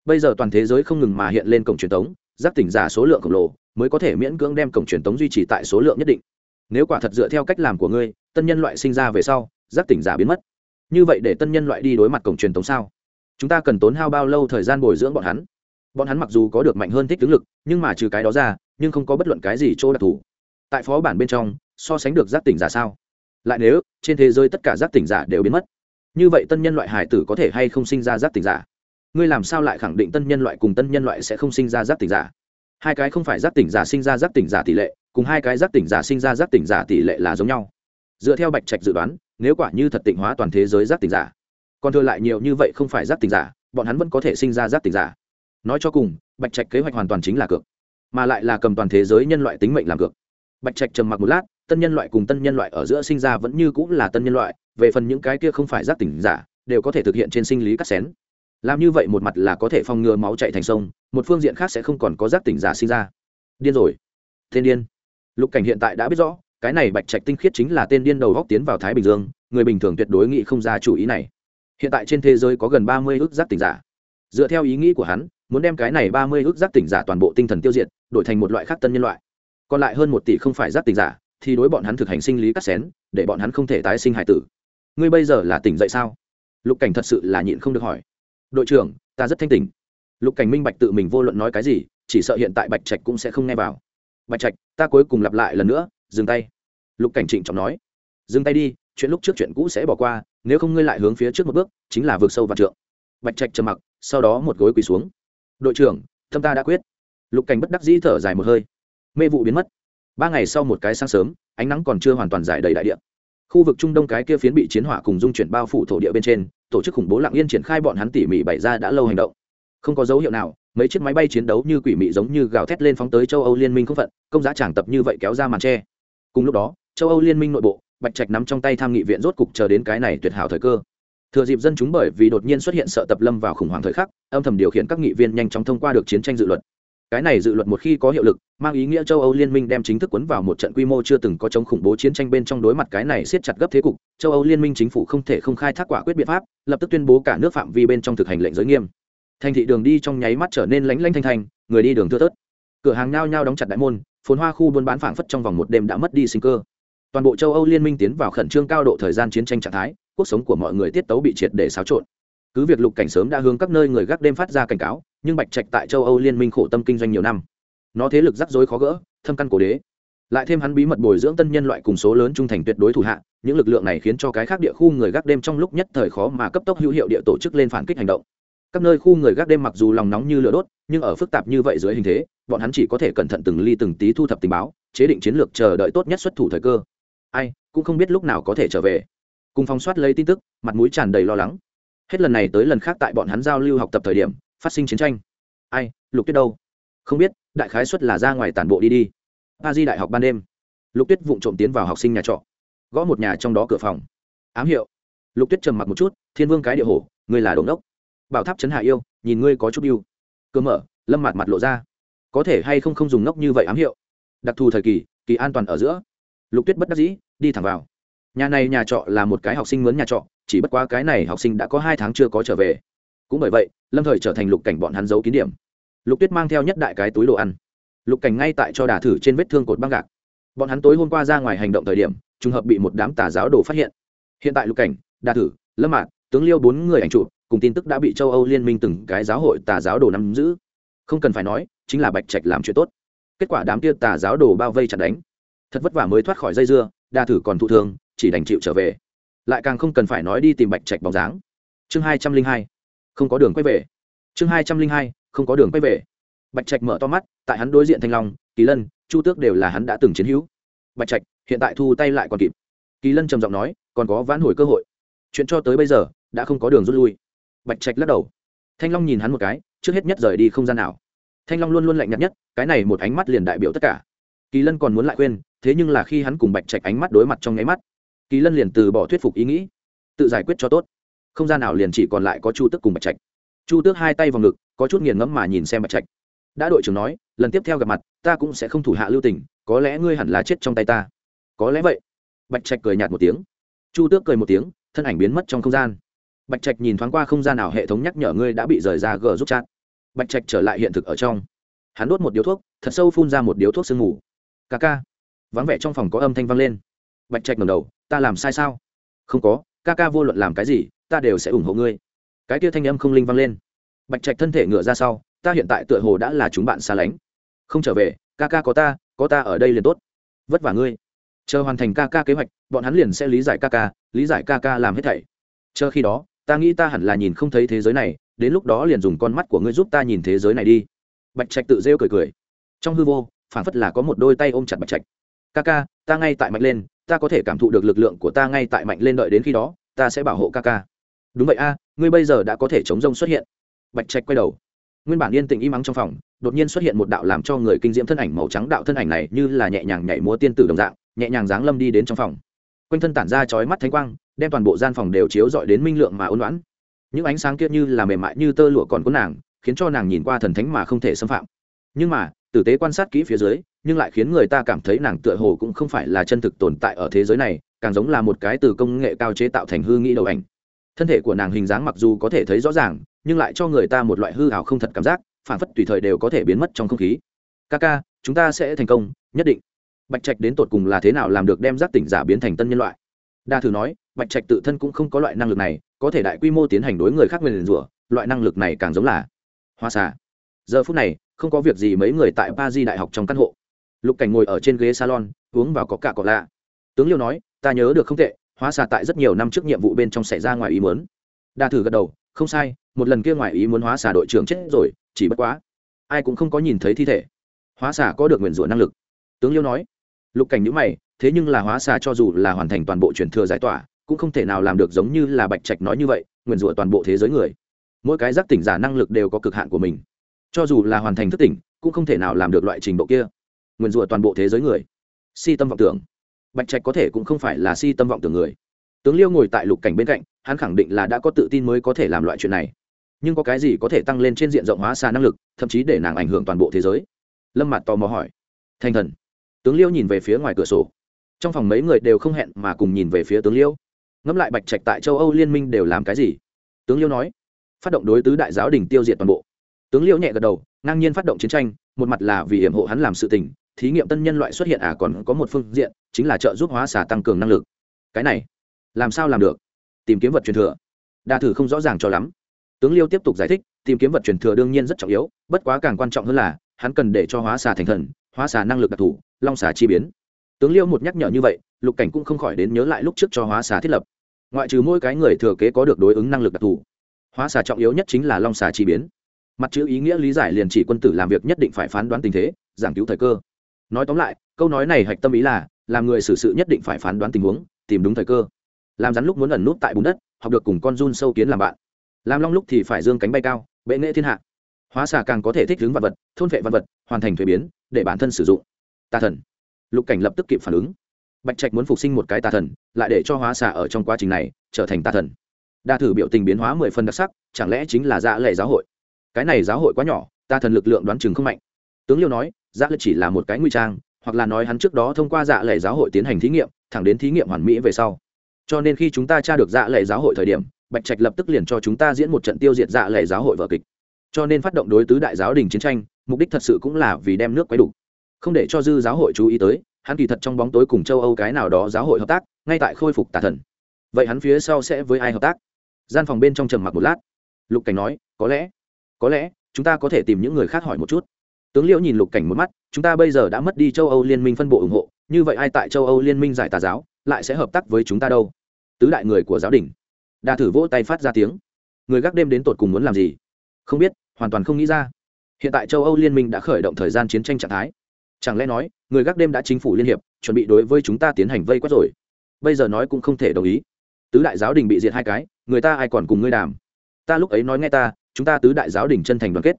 Speaker 1: Bây giờ toàn thế giới không ngừng mà hiện lên cổng truyền tống, giác tỉnh giả số lượng khổng lồ, mới có thể miễn cưỡng đem cổng truyền tống duy trì tại số lượng nhất định. Nếu quả thật dựa theo cách làm của ngươi, tân nhân loại sinh ra về sau, giác tỉnh giả biến mất. Như vậy để tân nhân loại đi đối mặt cổng truyền tống sao? Chúng ta cần tốn hao bao lâu thời gian bồi dưỡng bọn hắn? Bọn hắn mặc dù có được mạnh hơn thích tướng lực, nhưng mà trừ cái đó ra, nhưng không có bất luận cái gì chỗ đặc thù. Tại phó bản bên trong, so sánh được giác tỉnh giả sao? Lại nếu trên thế giới tất cả giác tỉnh giả đều biến mất như vậy tân nhân loại hải tử có thể hay không sinh ra giác tỉnh giả ngươi làm sao lại khẳng định tân nhân loại cùng tân nhân loại sẽ không sinh ra giác tỉnh giả hai cái không phải giác tỉnh giả sinh ra giác tỉnh giả tỷ lệ cùng hai cái giác tỉnh giả sinh ra giác tỉnh giả tỷ lệ là giống nhau dựa theo bạch trạch dự đoán nếu quả như thật tịnh hóa toàn thế giới giác tỉnh giả còn thừa lại nhiều như vậy không phải giác tỉnh giả bọn hắn vẫn có thể sinh ra giác tỉnh giả nói cho cùng bạch trạch kế hoạch hoàn toàn chính là cược mà lại là cầm toàn thế giới nhân loại tính mệnh làm cược bạch trạch trầm mặc một lát tân nhân loại cùng tân nhân loại ở giữa sinh ra vẫn như cũng là tân nhân loại, về phần những cái kia không phải giác tỉnh giả, đều có thể thực hiện trên sinh lý cắt xén. Làm như vậy một mặt là có thể phòng ngừa máu chạy thành sông, một phương diện khác sẽ không còn có giác tỉnh giả sinh ra. Điên rồi. Tên điên. Lục cảnh hiện tại đã biết rõ, cái này bạch trạch tinh khiết chính là tên điên đầu góc tiến vào thái bình dương, người bình thường tuyệt đối nghĩ không ra chủ ý này. Hiện tại trên thế giới có gần ba mươi ước giác tỉnh giả. Dựa theo ý nghĩ của hắn, muốn đem cái này ba mươi ước giác tỉnh giả toàn bộ tinh thần tiêu diệt, đổi thành một loại khác tân nhân loại. Còn lại hơn một tỷ không phải giác tỉnh giả thì đối bọn hắn thực hành sinh lý cắt xén, để bọn hắn không thể tái sinh hải tử. Ngươi bây giờ là tỉnh dậy sao? Lục cảnh thật sự là nhịn không được hỏi. Đội trưởng, ta rất thanh tỉnh. Lục cảnh minh bạch tự mình vô luận nói cái gì, chỉ sợ hiện tại bạch trạch cũng sẽ không nghe vào. Bạch trạch, ta cuối cùng lặp lại lần nữa, dừng tay. Lục cảnh trịnh trọng nói. Dừng tay đi, chuyện lúc trước chuyện cũ sẽ bỏ qua, nếu không ngươi lại hướng phía trước một bước, chính là vượt sâu và trượng. Bạch trạch trầm mặc, sau đó một gối quỳ xuống. Đội trưởng, thâm ta đã quyết. Lục cảnh bất đắc dĩ thở dài một hơi. Mê vụ biến mất ba ngày sau một cái sáng sớm, ánh nắng còn chưa hoàn toàn giải đầy đại địa. Khu vực trung đông cái kia phiến bị chiến hỏa cùng dung chuyển bao phủ thổ địa bên trên, tổ chức khủng bố lặng yên triển khai bọn hắn tỉ mỉ bày ra đã lâu hành động. Không có dấu hiệu nào, mấy chiếc máy bay chiến đấu như quỷ mị giống như gào thét lên phóng tới châu âu liên minh không phận, công giá tràng tập như vậy kéo ra màn tre. Cùng lúc đó, châu âu liên minh nội bộ, bạch trạch nắm trong tay tham nghị viện rốt cục chờ đến cái này tuyệt hảo thời cơ. Thừa dịp dân chúng bởi vì đột nhiên xuất hiện sợ tập lâm vào khủng hoảng thời khắc, âm thầm điều khiển các nghị viên nhanh chóng thông qua được chiến tranh dự luật cái này dự luật một khi có hiệu lực, mang ý nghĩa châu âu liên minh đem chính thức quấn vào một trận quy mô chưa từng có chống khủng bố chiến tranh bên trong đối mặt cái này siết chặt gấp thế cục, châu âu liên minh chính phủ không thể không khai thác quả quyết biện pháp, lập tức tuyên bố cả nước phạm vi bên trong thực hành lệnh giới nghiêm. Thành thị đường đi trong nháy mắt trở nên lánh lanh thanh thanh, người đi đường thưa thớt. Cửa hàng nao nhao đóng chặt đại môn, phồn hoa khu buôn bán phảng phất trong vòng một đêm đã mất đi sinh cơ. Toàn bộ châu âu liên minh tiến vào khẩn trương cao độ thời gian chiến tranh trạng thái, cuộc sống của mọi người tiết tấu bị triệt để xáo trộn. Cứ việc lục cảnh sớm đã hướng các nơi người gác đêm phát ra cảnh cáo nhưng bạch trạch tại châu âu liên minh khổ tâm kinh doanh nhiều năm. Nó thế lực rắc rối khó gỡ, thâm căn cổ đế. Lại thêm hắn bí mật bồi dưỡng tân nhân loại cùng số lớn trung thành tuyệt đối thủ hạ, những lực lượng này khiến cho cái khác địa khu người gác đêm trong lúc nhất thời khó mà cấp tốc hữu hiệu địa tổ chức lên phản kích hành động. Các nơi khu người gác đêm mặc dù lòng nóng như lửa đốt, nhưng ở phức tạp như vậy dưới hình thế, bọn hắn chỉ có thể cẩn thận từng ly từng tí thu thập tình báo, chế định chiến lược chờ đợi tốt nhất xuất thủ thời cơ. Ai, cũng không biết lúc nào có thể trở về. Cùng phong soát lấy tin tức, mặt mũi tràn đầy lo lắng. Hết lần này tới lần khác tại bọn hắn giao lưu học tập thời điểm phát sinh chiến tranh. Ai, lục tuyết đâu? Không biết, đại khái xuất là ra ngoài tản bộ đi đi. Ba di đại học ban đêm. Lục tuyết vụng trộm tiến vào học sinh nhà trọ. Gõ một nhà trong đó cửa phòng. Ám hiệu. Lục tuyết trầm mặc một chút, thiên vương cái địa hổ, ngươi là đồn đốc bảo tháp trấn hạ yêu, nhìn ngươi có chút yêu. Cơ mở, lâm mặt mặt lộ ra. Có thể hay không không dùng ngốc như vậy ám hiệu? Đặc thù thời kỳ kỳ an toàn ở giữa. Lục tuyết bất đắc dĩ, đi thẳng vào. Nhà này nhà trọ là một cái học sinh mướn nhà trọ, chỉ bất quá cái này học sinh đã có hai tháng chưa có trở về cũng bởi vậy, lâm thời trở thành lục cảnh bọn hắn giấu kín điểm. Lục tuyết mang theo nhất đại cái túi đồ ăn. Lục cảnh ngay tại cho đà thử trên vết thương cột băng gạc. Bọn hắn tối hôm qua ra ngoài hành động thời điểm, trùng hợp bị một đám tà giáo đồ phát hiện. Hiện tại lục cảnh, đà thử, lâm mạc tướng liêu bốn người ảnh trụ cùng tin tức đã bị châu âu liên minh từng cái giáo hội tà giáo đồ nắm giữ. Không cần phải nói, chính là bạch trạch làm chuyện tốt. Kết quả đám kia tà giáo đồ bao vây chặt đánh. Thật vất vả mới thoát khỏi dây dưa đa thử còn thụ thương, chỉ đành chịu trở về. Lại càng không cần phải nói đi tìm bạch trạch bóng dáng. Chương hai trăm linh hai không có đường quay về. Chương hai trăm linh hai, không có đường quay về. Bạch trạch mở to mắt, tại hắn đối diện thanh long, kỳ lân, chu tước đều là hắn đã từng chiến hữu. Bạch trạch, hiện tại thu tay lại còn kịp. Kỳ lân trầm giọng nói, còn có vãn hồi cơ hội. Chuyện cho tới bây giờ, đã không có đường rút lui. Bạch trạch lắc đầu. Thanh long nhìn hắn một cái, trước hết nhất rời đi không gian nào. Thanh long luôn luôn lạnh nhạt nhất, cái này một ánh mắt liền đại biểu tất cả. Kỳ lân còn muốn lại khuyên, thế nhưng là khi hắn cùng bạch trạch ánh mắt đối mặt trong nháy mắt, kỳ lân liền từ bỏ thuyết phục ý nghĩ, tự giải quyết cho tốt không gian nào liền chỉ còn lại có chu tước cùng bạch trạch chu tước hai tay vào ngực có chút nghiền ngẫm mà nhìn xem bạch trạch đã đội trưởng nói lần tiếp theo gặp mặt ta cũng sẽ không thủ hạ lưu tình có lẽ ngươi hẳn là chết trong tay ta có lẽ vậy bạch trạch cười nhạt một tiếng chu tước cười một tiếng thân ảnh biến mất trong không gian bạch trạch nhìn thoáng qua không gian nào hệ thống nhắc nhở ngươi đã bị rời ra gờ giúp chat bạch trạch trở lại hiện thực ở trong hắn đốt một điếu thuốc thật sâu phun ra một điếu thuốc sương mù ca ca vắng vẻ trong phòng có âm thanh vang lên bạch trạch ngầm đầu ta làm sai sao không có ca ca vô luận làm cái gì ta đều sẽ ủng hộ ngươi. Cái kia thanh âm không linh vang lên. Bạch trạch thân thể ngựa ra sau, ta hiện tại tựa hồ đã là chúng bạn xa lánh. Không trở về, ca ca có ta có ta ở đây liền tốt. Vất vả ngươi. Chờ hoàn thành ca ca kế hoạch, bọn hắn liền sẽ lý giải ca ca, lý giải ca ca làm hết thảy. Chờ khi đó, ta nghĩ ta hẳn là nhìn không thấy thế giới này, đến lúc đó liền dùng con mắt của ngươi giúp ta nhìn thế giới này đi. Bạch trạch tự rêu cười cười. Trong hư vô phản phất là có một đôi tay ôm chặt bạch trạch. Ca ca, ta ngay tại mạnh lên, ta có thể cảm thụ được lực lượng của ta ngay tại mạnh lên đợi đến khi đó, ta sẽ bảo hộ ca ca đúng vậy a, ngươi bây giờ đã có thể chống rông xuất hiện. Bạch trạch quay đầu. Nguyên bản yên tĩnh im ắng trong phòng, đột nhiên xuất hiện một đạo làm cho người kinh diễm thân ảnh màu trắng đạo thân ảnh này như là nhẹ nhàng nhảy múa tiên tử đồng dạng, nhẹ nhàng giáng lâm đi đến trong phòng. Quanh thân tản ra chói mắt thánh quang, đem toàn bộ gian phòng đều chiếu dọi đến minh lượng mà ôn loãn những ánh sáng kia như là mềm mại như tơ lụa còn có nàng, khiến cho nàng nhìn qua thần thánh mà không thể xâm phạm. Nhưng mà, tử tế quan sát kỹ phía dưới, nhưng lại khiến người ta cảm thấy nàng tựa hồ cũng không phải là chân thực tồn tại ở thế giới này, càng giống là một cái từ công nghệ cao chế tạo thành hư nghĩ đầu ảnh thân thể của nàng hình dáng mặc dù có thể thấy rõ ràng, nhưng lại cho người ta một loại hư hào không thật cảm giác phản phất tùy thời đều có thể biến mất trong không khí. Ca ca, chúng ta sẽ thành công, nhất định. Bạch trạch đến tột cùng là thế nào làm được đem giác tỉnh giả biến thành tân nhân loại? Đa thử nói, bạch trạch tự thân cũng không có loại năng lực này, có thể đại quy mô tiến hành đối người khác nguyền rủa, loại năng lực này càng giống là hoa xà. Giờ phút này, không có việc gì mấy người tại ba di đại học trong căn hộ. Lục cảnh ngồi ở trên ghế salon, uống vào có cả cọ lạ. Tướng liêu nói, ta nhớ được không tệ hóa xà tại rất nhiều năm trước nhiệm vụ bên trong xảy ra ngoài ý muốn. Đa thử gật đầu, không sai, một lần kia ngoài ý muốn hóa xà đội trưởng chết rồi, chỉ bất quá, ai cũng không có nhìn thấy thi thể. Hóa xà có được nguyền rủa năng lực. Tướng liêu nói, lục cảnh nhữ mày, thế nhưng là hóa xà cho dù là hoàn thành toàn bộ truyền thừa giải tỏa, cũng không thể nào làm được giống như là bạch trạch nói như vậy nguyền rủa toàn bộ thế giới người. Mỗi cái giác tỉnh giả năng lực đều có cực hạn của mình. Cho dù là hoàn thành thức tỉnh, cũng không thể nào làm được loại trình độ kia. Nguyền rủa toàn bộ thế giới người. Si tâm vọng tưởng bạch trạch có thể cũng không phải là si tâm vọng tưởng người. Tướng liêu ngồi tại lục cảnh bên cạnh, hắn khẳng định là đã có tự tin mới có thể làm loại chuyện này. Nhưng có cái gì có thể tăng lên trên diện rộng hóa xa năng lực, thậm chí để nàng ảnh hưởng toàn bộ thế giới? Lâm mặt tò mò hỏi. Thành thần. Tướng liêu nhìn về phía ngoài cửa sổ. Trong phòng mấy người đều không hẹn mà cùng nhìn về phía tướng liêu. Ngẫm lại bạch trạch tại châu âu liên minh đều làm cái gì? Tướng liêu nói. Phát động đối tứ đại giáo đình tiêu diệt toàn bộ. Tướng liêu nhẹ gật đầu, ngang nhiên phát động chiến tranh, một mặt là vì hiểm hộ hắn làm sự tình, thí nghiệm tân nhân loại xuất hiện à còn có một phương diện chính là trợ giúp hóa xả tăng cường năng lực. Cái này, làm sao làm được? Tìm kiếm vật truyền thừa. Đa thử không rõ ràng cho lắm. Tướng liêu tiếp tục giải thích, tìm kiếm vật truyền thừa đương nhiên rất trọng yếu, bất quá càng quan trọng hơn là, hắn cần để cho hóa xà thành thần, hóa xà năng lực đặc thù, long xà chi biến. Tướng liêu một nhắc nhở như vậy, lục cảnh cũng không khỏi đến nhớ lại lúc trước cho hóa xà thiết lập. Ngoại trừ mỗi cái người thừa kế có được đối ứng năng lực đặc thù, hóa xà trọng yếu nhất chính là long xà chi biến. Mặt chữ ý nghĩa lý giải liền chỉ quân tử làm việc nhất định phải phán đoán tình thế, giảng cứu thời cơ. Nói tóm lại, câu nói này hạch tâm ý là làm người xử sự nhất định phải phán đoán tình huống, tìm đúng thời cơ. Làm rắn lúc muốn ẩn nút tại bùn đất, học được cùng con run sâu kiến làm bạn. Làm long lúc thì phải dương cánh bay cao, bệ nghệ thiên hạ. Hóa xà càng có thể thích ứng vật vật, thôn vệ vật vật, hoàn thành thuế biến, để bản thân sử dụng. Tà thần. Lục cảnh lập tức kịp phản ứng. Bạch trạch muốn phục sinh một cái tà thần, lại để cho hóa xà ở trong quá trình này trở thành tà thần. Đa thử biểu tình biến hóa mười phần đặc sắc, chẳng lẽ chính là dạ lệ giáo hội? Cái này giáo hội quá nhỏ, tà thần lực lượng đoán chừng không mạnh. Tướng liêu nói dạ lệ chỉ là một cái nguy trang hoặc là nói hắn trước đó thông qua dạ lệ giáo hội tiến hành thí nghiệm, thẳng đến thí nghiệm hoàn mỹ về sau. Cho nên khi chúng ta tra được dạ lệ giáo hội thời điểm, bạch trạch lập tức liền cho chúng ta diễn một trận tiêu diệt dạ lệ giáo hội vở kịch. Cho nên phát động đối tứ đại giáo đình chiến tranh, mục đích thật sự cũng là vì đem nước quấy đủ không để cho dư giáo hội chú ý tới, hắn kỳ thật trong bóng tối cùng châu âu cái nào đó giáo hội hợp tác, ngay tại khôi phục tà thần. Vậy hắn phía sau sẽ với ai hợp tác? Gian phòng bên trong trầm mặc một lát. Lục cảnh nói, có lẽ có lẽ, chúng ta có thể tìm những người khác hỏi một chút. Tướng liễu nhìn lục cảnh một mắt chúng ta bây giờ đã mất đi châu âu liên minh phân bộ ủng hộ, như vậy ai tại châu âu liên minh giải tà giáo, lại sẽ hợp tác với chúng ta đâu? Tứ đại người của giáo đình. Đa thử vỗ tay phát ra tiếng. Người gác đêm đến tột cùng muốn làm gì? Không biết, hoàn toàn không nghĩ ra. Hiện tại châu âu liên minh đã khởi động thời gian chiến tranh trạng thái. Chẳng lẽ nói, người gác đêm đã chính phủ liên hiệp, chuẩn bị đối với chúng ta tiến hành vây quét rồi? Bây giờ nói cũng không thể đồng ý. Tứ đại giáo đình bị diệt hai cái, người ta ai còn cùng ngươi đàm? Ta lúc ấy nói nghe ta, chúng ta tứ đại giáo đình chân thành đoàn kết.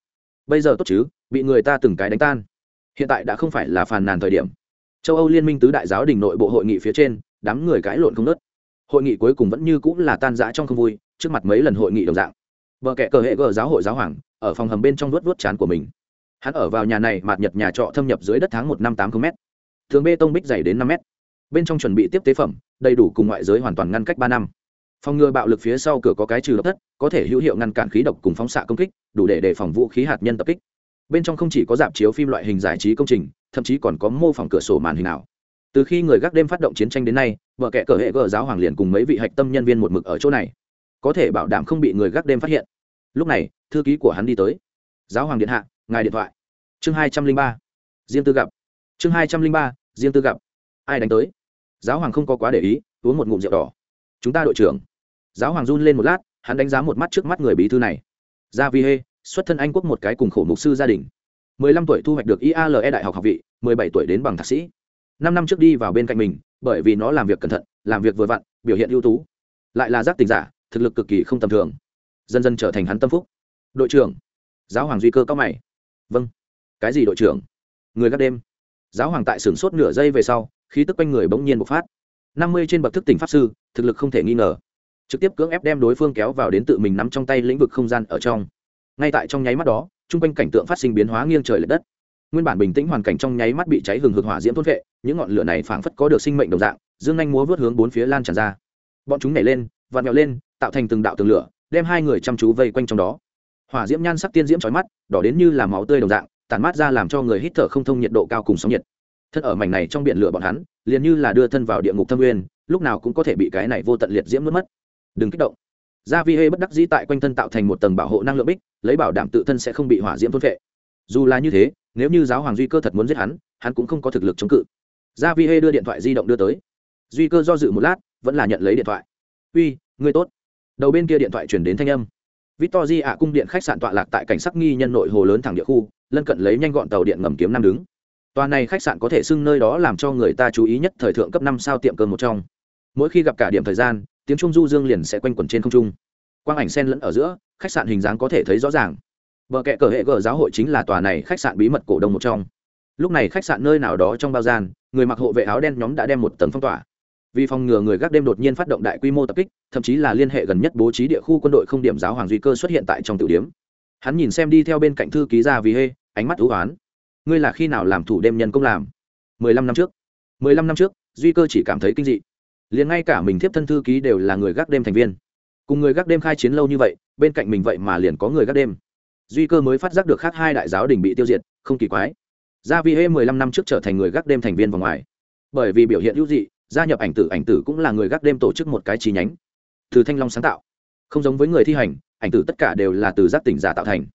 Speaker 1: Bây giờ tốt chứ, bị người ta từng cái đánh tan hiện tại đã không phải là phàn nàn thời điểm. Châu âu liên minh tứ đại giáo đình nội bộ hội nghị phía trên, đám người cãi lộn không nớt hội nghị cuối cùng vẫn như cũng là tan rã trong không vui, trước mặt mấy lần hội nghị đồng dạng. Vợ kẻ cờ hệ gờ giáo hội giáo hoàng, ở phòng hầm bên trong vớt vớt chán của mình. Hắn ở vào nhà này, mạt nhật nhà trọ thâm nhập dưới đất tháng một năm tám km. Thường bê tông bích dày đến năm m bên trong chuẩn bị tiếp tế phẩm, đầy đủ cùng ngoại giới hoàn toàn ngăn cách ba năm. Phòng ngừa bạo lực phía sau cửa có cái trừ độc thất, có thể hữu hiệu ngăn cản khí độc cùng phóng xạ công kích, đủ để đề phòng vũ khí hạt nhân tập kích bên trong không chỉ có dạp chiếu phim loại hình giải trí công trình, thậm chí còn có mô phỏng cửa sổ màn hình nào. Từ khi người gác đêm phát động chiến tranh đến nay, vợ kẻ cờ hệ gờ giáo hoàng liền cùng mấy vị hạch tâm nhân viên một mực ở chỗ này. Có thể bảo đảm không bị người gác đêm phát hiện. Lúc này, thư ký của hắn đi tới. Giáo hoàng điện hạ, ngài điện thoại. Chương hai trăm linh ba. Riêng tư gặp. Chương hai trăm linh ba riêng tư gặp. Ai đánh tới? Giáo hoàng không có quá để ý, uống một ngụm rượu đỏ. Chúng ta đội trưởng. Giáo hoàng run lên một lát, hắn đánh giá một mắt trước mắt người bí thư này. Ra vi hê xuất thân anh quốc một cái cùng khổ mục sư gia đình. mười lăm tuổi thu hoạch được iale đại học học vị, mười bảy tuổi đến bằng thạc sĩ. Năm năm trước đi vào bên cạnh mình, bởi vì nó làm việc cẩn thận, làm việc vừa vặn, biểu hiện ưu tú. Lại là giác tình giả, thực lực cực kỳ không tầm thường. Dần dần trở thành hắn tâm phúc. Đội trưởng, giáo hoàng duy cơ cao mày. Vâng. Cái gì đội trưởng? Người gác đêm. Giáo hoàng tại sửng sốt nửa giây về sau, khí tức quanh người bỗng nhiên bộc phát. Năm mươi trên bậc thức tỉnh pháp sư, thực lực không thể nghi ngờ. Trực tiếp cưỡng ép đem đối phương kéo vào đến tự mình nắm trong tay lĩnh vực không gian ở trong ngay tại trong nháy mắt đó, chung quanh cảnh tượng phát sinh biến hóa nghiêng trời l ệ đất. Nguyên bản bình tĩnh hoàn cảnh trong nháy mắt bị cháy hừng hực hỏa diễm thôn vệ những ngọn lửa này phảng phất có được sinh mệnh đồng dạng, dương nhanh múa vớt hướng bốn phía lan tràn ra. Bọn chúng nảy lên, vặn vẹo lên, tạo thành từng đạo tường lửa, đem hai người chăm chú vây quanh trong đó. Hỏa diễm nhan sắc tiên diễm trói mắt, đỏ đến như là máu tươi đồng dạng tàn mát ra làm cho người hít thở không thông nhiệt độ cao cùng sóng nhiệt. Thân ở mảnh này trong biển lửa bọn hắn, liền như là đưa thân vào địa ngục thâm nguyên, lúc nào cũng có thể bị cái này vô tận liệt diễm nuốt mất. Đừng kích động gia vi hê bất đắc dĩ tại quanh thân tạo thành một tầng bảo hộ năng lượng bích, lấy bảo đảm tự thân sẽ không bị hỏa diễm thôn vệ dù là như thế, nếu như giáo hoàng duy cơ thật muốn giết hắn hắn cũng không có thực lực chống cự. Gia vi hê đưa điện thoại di động đưa tới. Duy cơ do dự một lát, vẫn là nhận lấy điện thoại. Uy, ngươi tốt. Đầu bên kia điện thoại chuyển đến thanh âm. Victor di ạ cung điện khách sạn tọa lạc tại cảnh sắc nghi nhân nội hồ lớn thẳng địa khu, lân cận lấy nhanh gọn tàu điện ngầm kiếm năm đứng. Tòa này khách sạn có thể xưng nơi đó làm cho người ta chú ý nhất thời thượng cấp năm sao tiệm cơm một trong. Mỗi khi gặp cả điểm thời gian tiếng trung du dương liền sẽ quanh quẩn trên không trung. Quang ảnh sen lẫn ở giữa, khách sạn hình dáng có thể thấy rõ ràng. Vợ kệ cờ hệ gờ giáo hội chính là tòa này khách sạn bí mật cổ đông một trong. Lúc này khách sạn nơi nào đó trong bao gian, người mặc hộ vệ áo đen nhóm đã đem một tầng phong tỏa. Vì phòng ngừa người gác đêm đột nhiên phát động đại quy mô tập kích, thậm chí là liên hệ gần nhất bố trí địa khu quân đội không điểm giáo hoàng duy cơ xuất hiện tại trong tử điếm hắn nhìn xem đi theo bên cạnh thư ký ra vì hê, ánh mắt thú oán. Ngươi là khi nào làm thủ đêm nhân công làm? Mười lăm năm trước. Mười lăm năm trước, duy cơ chỉ cảm thấy kinh dị liền ngay cả mình thiếp thân thư ký đều là người gác đêm thành viên. Cùng người gác đêm khai chiến lâu như vậy, bên cạnh mình vậy mà liền có người gác đêm. Duy cơ mới phát giác được khác hai đại giáo đình bị tiêu diệt, không kỳ quái. Gia vi hê mười lăm năm trước trở thành người gác đêm thành viên vòng ngoài. Bởi vì biểu hiện hữu dị, gia nhập ảnh tử ảnh tử cũng là người gác đêm tổ chức một cái chi nhánh. Từ thanh long sáng tạo. Không giống với người thi hành, ảnh tử tất cả đều là từ giác tỉnh giả tạo thành.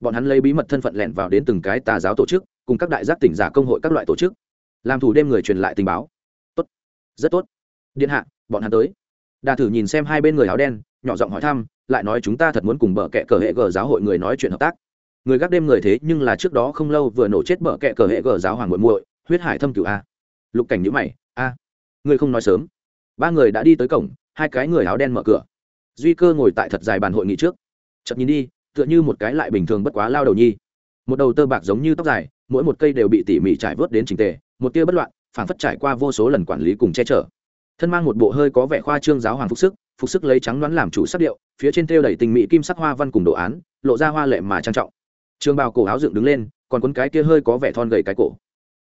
Speaker 1: Bọn hắn lấy bí mật thân phận lẻn vào đến từng cái tà giáo tổ chức, cùng các đại giác tỉnh giả công hội các loại tổ chức, làm thủ đêm người truyền lại tình báo. Tốt. Rất tốt điện hạ, bọn hắn tới. Đà thử nhìn xem hai bên người áo đen, nhỏ giọng hỏi thăm, lại nói chúng ta thật muốn cùng bờ kẹ cờ hệ gờ giáo hội người nói chuyện hợp tác. Người gác đêm người thế nhưng là trước đó không lâu vừa nổ chết bờ kẹ cờ hệ gờ giáo hoàng muội muội, huyết hải thâm cửu a. Lục cảnh nhữ mày, a, người không nói sớm. Ba người đã đi tới cổng, hai cái người áo đen mở cửa. Duy cơ ngồi tại thật dài bàn hội nghị trước. Chậm nhìn đi, tựa như một cái lại bình thường bất quá lao đầu nhi. Một đầu tơ bạc giống như tóc dài, mỗi một cây đều bị tỉ mỉ trải vớt đến trình tề, một tia bất loạn phản phất trải qua vô số lần quản lý cùng che chở thân mang một bộ hơi có vẻ khoa trương giáo hoàng phục sức phục sức lấy trắng đoán làm chủ sắc điệu, phía trên thêu đầy tình mỹ kim sắc hoa văn cùng đồ án, lộ ra hoa lệ mà trang trọng. Trường bào cổ áo dựng đứng lên, còn cuốn cái kia hơi có vẻ thon gầy cái cổ.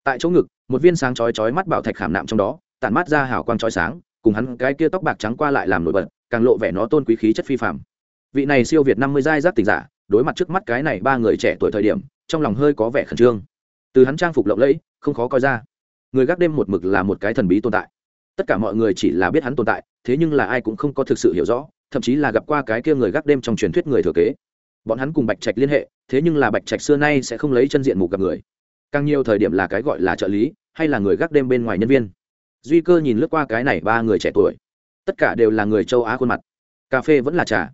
Speaker 1: Tại chỗ ngực, một viên sáng chói chói mắt bảo thạch khảm nạm trong đó, tản mát ra hào quang chói sáng, cùng hắn cái kia tóc bạc trắng qua lại làm nổi bật, càng lộ vẻ nó tôn quý khí chất phi phàm. Vị này siêu việt năm mươi giai giác tỉnh giả, đối mặt trước mắt cái này ba người trẻ tuổi thời điểm, trong lòng hơi có vẻ khẩn trương. Từ hắn trang phục lộng lẫy, không khó coi ra. Người gác đêm một mực là một cái thần bí tồn tại tất cả mọi người chỉ là biết hắn tồn tại, thế nhưng là ai cũng không có thực sự hiểu rõ, thậm chí là gặp qua cái kia người gác đêm trong truyền thuyết người thừa kế. Bọn hắn cùng bạch trạch liên hệ, thế nhưng là bạch trạch xưa nay sẽ không lấy chân diện mục gặp người. Càng nhiều thời điểm là cái gọi là trợ lý, hay là người gác đêm bên ngoài nhân viên. Duy cơ nhìn lướt qua cái này ba người trẻ tuổi. Tất cả đều là người châu á khuôn mặt. Cà phê vẫn là trà.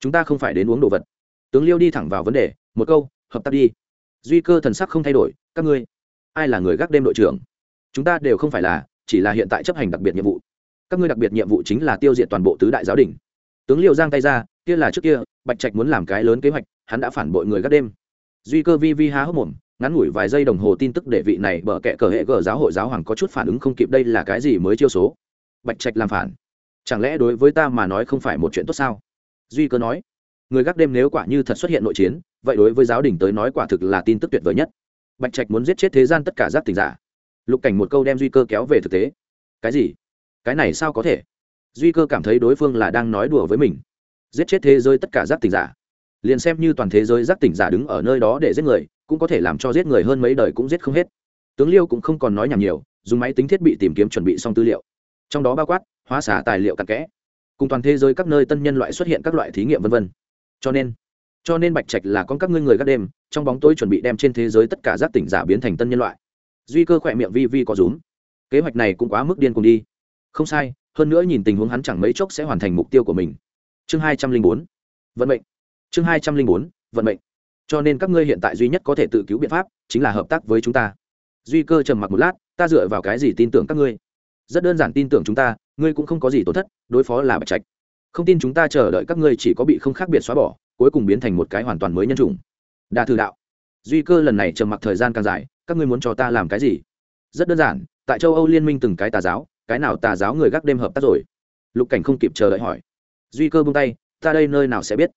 Speaker 1: Chúng ta không phải đến uống đồ vật. Tướng liêu đi thẳng vào vấn đề, một câu, hợp tác đi. Duy cơ thần sắc không thay đổi, các ngươi, ai là người gác đêm đội trưởng? Chúng ta đều không phải là chỉ là hiện tại chấp hành đặc biệt nhiệm vụ. Các ngươi đặc biệt nhiệm vụ chính là tiêu diệt toàn bộ tứ đại giáo đình. Tướng liệu giang tay ra, kia là trước kia, bạch trạch muốn làm cái lớn kế hoạch, hắn đã phản bội người gác đêm. Duy cơ vi vi há hốc mồm, ngắn ngủi vài giây đồng hồ tin tức để vị này bở kệ cờ hệ gờ giáo hội giáo hoàng có chút phản ứng không kịp đây là cái gì mới chiêu số. Bạch trạch làm phản. Chẳng lẽ đối với ta mà nói không phải một chuyện tốt sao? Duy cơ nói. Người gác đêm nếu quả như thật xuất hiện nội chiến, vậy đối với giáo đình tới nói quả thực là tin tức tuyệt vời nhất. Bạch trạch muốn giết chết thế gian tất cả giác tình giả lục cảnh một câu đem duy cơ kéo về thực tế. Cái gì? Cái này sao có thể? Duy cơ cảm thấy đối phương là đang nói đùa với mình. Giết chết thế giới tất cả giác tỉnh giả. Liền xem như toàn thế giới giác tỉnh giả đứng ở nơi đó để giết người, cũng có thể làm cho giết người hơn mấy đời cũng giết không hết. Tướng liêu cũng không còn nói nhảm nhiều, dùng máy tính thiết bị tìm kiếm chuẩn bị xong tư liệu. Trong đó bao quát, hóa xả tài liệu cặn kẽ. Cùng toàn thế giới các nơi tân nhân loại xuất hiện các loại thí nghiệm v v cho nên cho nên bạch trạch là con các ngươi người gác đêm, trong bóng tôi chuẩn bị đem trên thế giới tất cả giác tỉnh giả biến thành tân nhân loại duy cơ khỏe miệng vi vi có rúm. Kế hoạch này cũng quá mức điên cùng đi. Không sai, hơn nữa nhìn tình huống hắn chẳng mấy chốc sẽ hoàn thành mục tiêu của mình. Chương hai trăm linh bốn. Vận mệnh. Chương hai trăm linh bốn, vận mệnh. Cho nên các ngươi hiện tại duy nhất có thể tự cứu biện pháp chính là hợp tác với chúng ta. Duy cơ trầm mặc một lát, ta dựa vào cái gì tin tưởng các ngươi? Rất đơn giản tin tưởng chúng ta, ngươi cũng không có gì tổn thất, đối phó là bạch trạch. Không tin chúng ta chờ đợi các ngươi chỉ có bị không khác biệt xóa bỏ, cuối cùng biến thành một cái hoàn toàn mới nhân chủng. Đa thư đạo. Duy cơ lần này trầm mặc thời gian càng dài các ngươi muốn cho ta làm cái gì? Rất đơn giản, tại châu âu liên minh từng cái tà giáo, cái nào tà giáo người gác đêm hợp tác rồi? Lục cảnh không kịp chờ đợi hỏi. Duy cơ buông tay, ta đây nơi nào sẽ biết?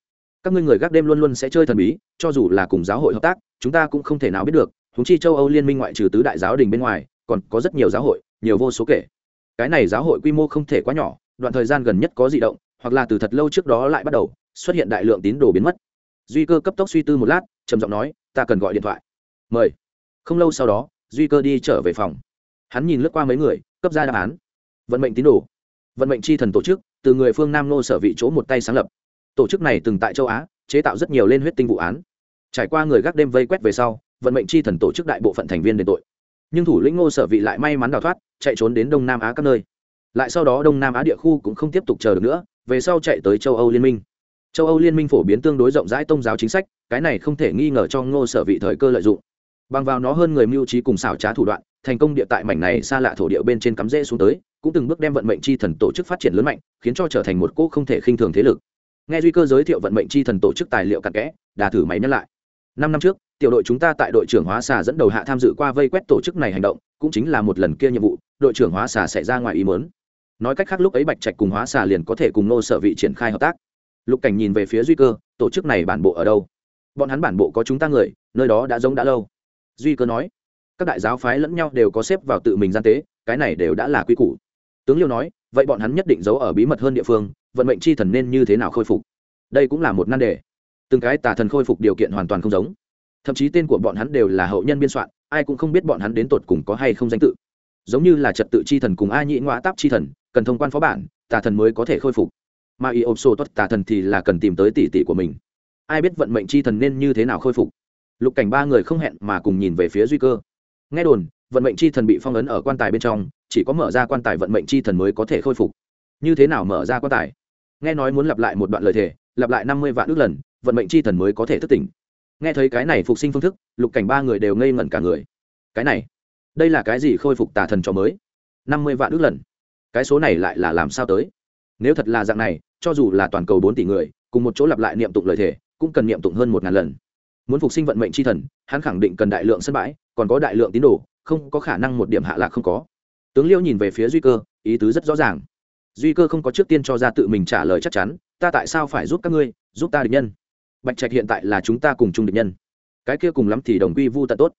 Speaker 1: Các ngươi người gác đêm luôn luôn sẽ chơi thần bí, cho dù là cùng giáo hội hợp tác, chúng ta cũng không thể nào biết được húng chi châu âu liên minh ngoại trừ tứ đại giáo đình bên ngoài, còn có rất nhiều giáo hội, nhiều vô số kể. Cái này giáo hội quy mô không thể quá nhỏ, đoạn thời gian gần nhất có di động, hoặc là từ thật lâu trước đó lại bắt đầu, xuất hiện đại lượng tín đồ biến mất. Duy cơ cấp tốc suy tư một lát, trầm giọng nói, ta cần gọi điện thoại. Mời không lâu sau đó, duy cơ đi trở về phòng. Hắn nhìn lướt qua mấy người, cấp ra đáp án. Vận mệnh tín đồ. Vận mệnh chi thần tổ chức, từ người phương nam nô sở vị chỗ một tay sáng lập. Tổ chức này từng tại châu á, chế tạo rất nhiều lên huyết tinh vụ án. Trải qua người gác đêm vây quét về sau, vận mệnh chi thần tổ chức đại bộ phận thành viên đền tội. Nhưng thủ lĩnh ngô sở vị lại may mắn đào thoát, chạy trốn đến đông nam á các nơi. Lại sau đó đông nam á địa khu cũng không tiếp tục chờ được nữa, về sau chạy tới châu âu liên minh. Châu âu liên minh phổ biến tương đối rộng rãi tôn giáo chính sách, cái này không thể nghi ngờ cho ngô sở vị thời cơ lợi dụng bằng vào nó hơn người mưu trí cùng xảo trá thủ đoạn, thành công địa tại mảnh này xa lạ thổ địa bên trên cắm rễ xuống tới, cũng từng bước đem vận mệnh chi thần tổ chức phát triển lớn mạnh, khiến cho trở thành một cỗ không thể khinh thường thế lực. Nghe duy cơ giới thiệu vận mệnh chi thần tổ chức tài liệu cặn kẽ, đà thử máy nhắc lại. Năm năm trước, tiểu đội chúng ta tại đội trưởng hóa xà dẫn đầu hạ tham dự qua vây quét tổ chức này hành động, cũng chính là một lần kia nhiệm vụ, đội trưởng hóa xà xảy ra ngoài ý mớn nói cách khác lúc ấy bạch trạch cùng hóa xà liền có thể cùng nô sở vị triển khai hợp tác. Lục cảnh nhìn về phía duy cơ, tổ chức này bản bộ ở đâu? Bọn hắn bản bộ có chúng ta người, nơi đó đã giống đã lâu duy cơ nói, các đại giáo phái lẫn nhau đều có xếp vào tự mình gian tế, cái này đều đã là quy củ. Tướng liêu nói, vậy bọn hắn nhất định giấu ở bí mật hơn địa phương, vận mệnh chi thần nên như thế nào khôi phục? Đây cũng là một nan đề. Từng cái tà thần khôi phục điều kiện hoàn toàn không giống. Thậm chí tên của bọn hắn đều là hậu nhân biên soạn, ai cũng không biết bọn hắn đến tột cùng có hay không danh tự. Giống như là trật tự chi thần cùng a nhĩ ngoã táp chi thần, cần thông quan phó bản, tà thần mới có thể khôi phục. Mà y ộp sô tuất tà thần thì là cần tìm tới tỷ tỷ của mình. Ai biết vận mệnh chi thần nên như thế nào khôi phục? Lục cảnh ba người không hẹn mà cùng nhìn về phía duy cơ. Nghe đồn, vận mệnh chi thần bị phong ấn ở quan tài bên trong, chỉ có mở ra quan tài vận mệnh chi thần mới có thể khôi phục. Như thế nào mở ra quan tài? Nghe nói muốn lặp lại một đoạn lời thề, lặp lại năm mươi vạn ước lần, vận mệnh chi thần mới có thể thức tỉnh. Nghe thấy cái này phục sinh phương thức, lục cảnh ba người đều ngây ngẩn cả người. Cái này, đây là cái gì khôi phục tà thần cho mới? năm mươi vạn ước lần. Cái số này lại là làm sao tới? Nếu thật là dạng này, cho dù là toàn cầu bốn tỷ người, cùng một chỗ lặp lại niệm tụng lời thề, cũng cần niệm tụng hơn một ngàn lần muốn phục sinh vận mệnh chi thần, hắn khẳng định cần đại lượng sân bãi, còn có đại lượng tín đồ, không có khả năng một điểm hạ lạc không có. Tướng liêu nhìn về phía duy cơ, ý tứ rất rõ ràng. Duy cơ không có trước tiên cho ra tự mình trả lời chắc chắn, ta tại sao phải giúp các ngươi, giúp ta địch nhân? Bạch trạch hiện tại là chúng ta cùng chung địch nhân. Cái kia cùng lắm thì đồng quy vu tận tốt.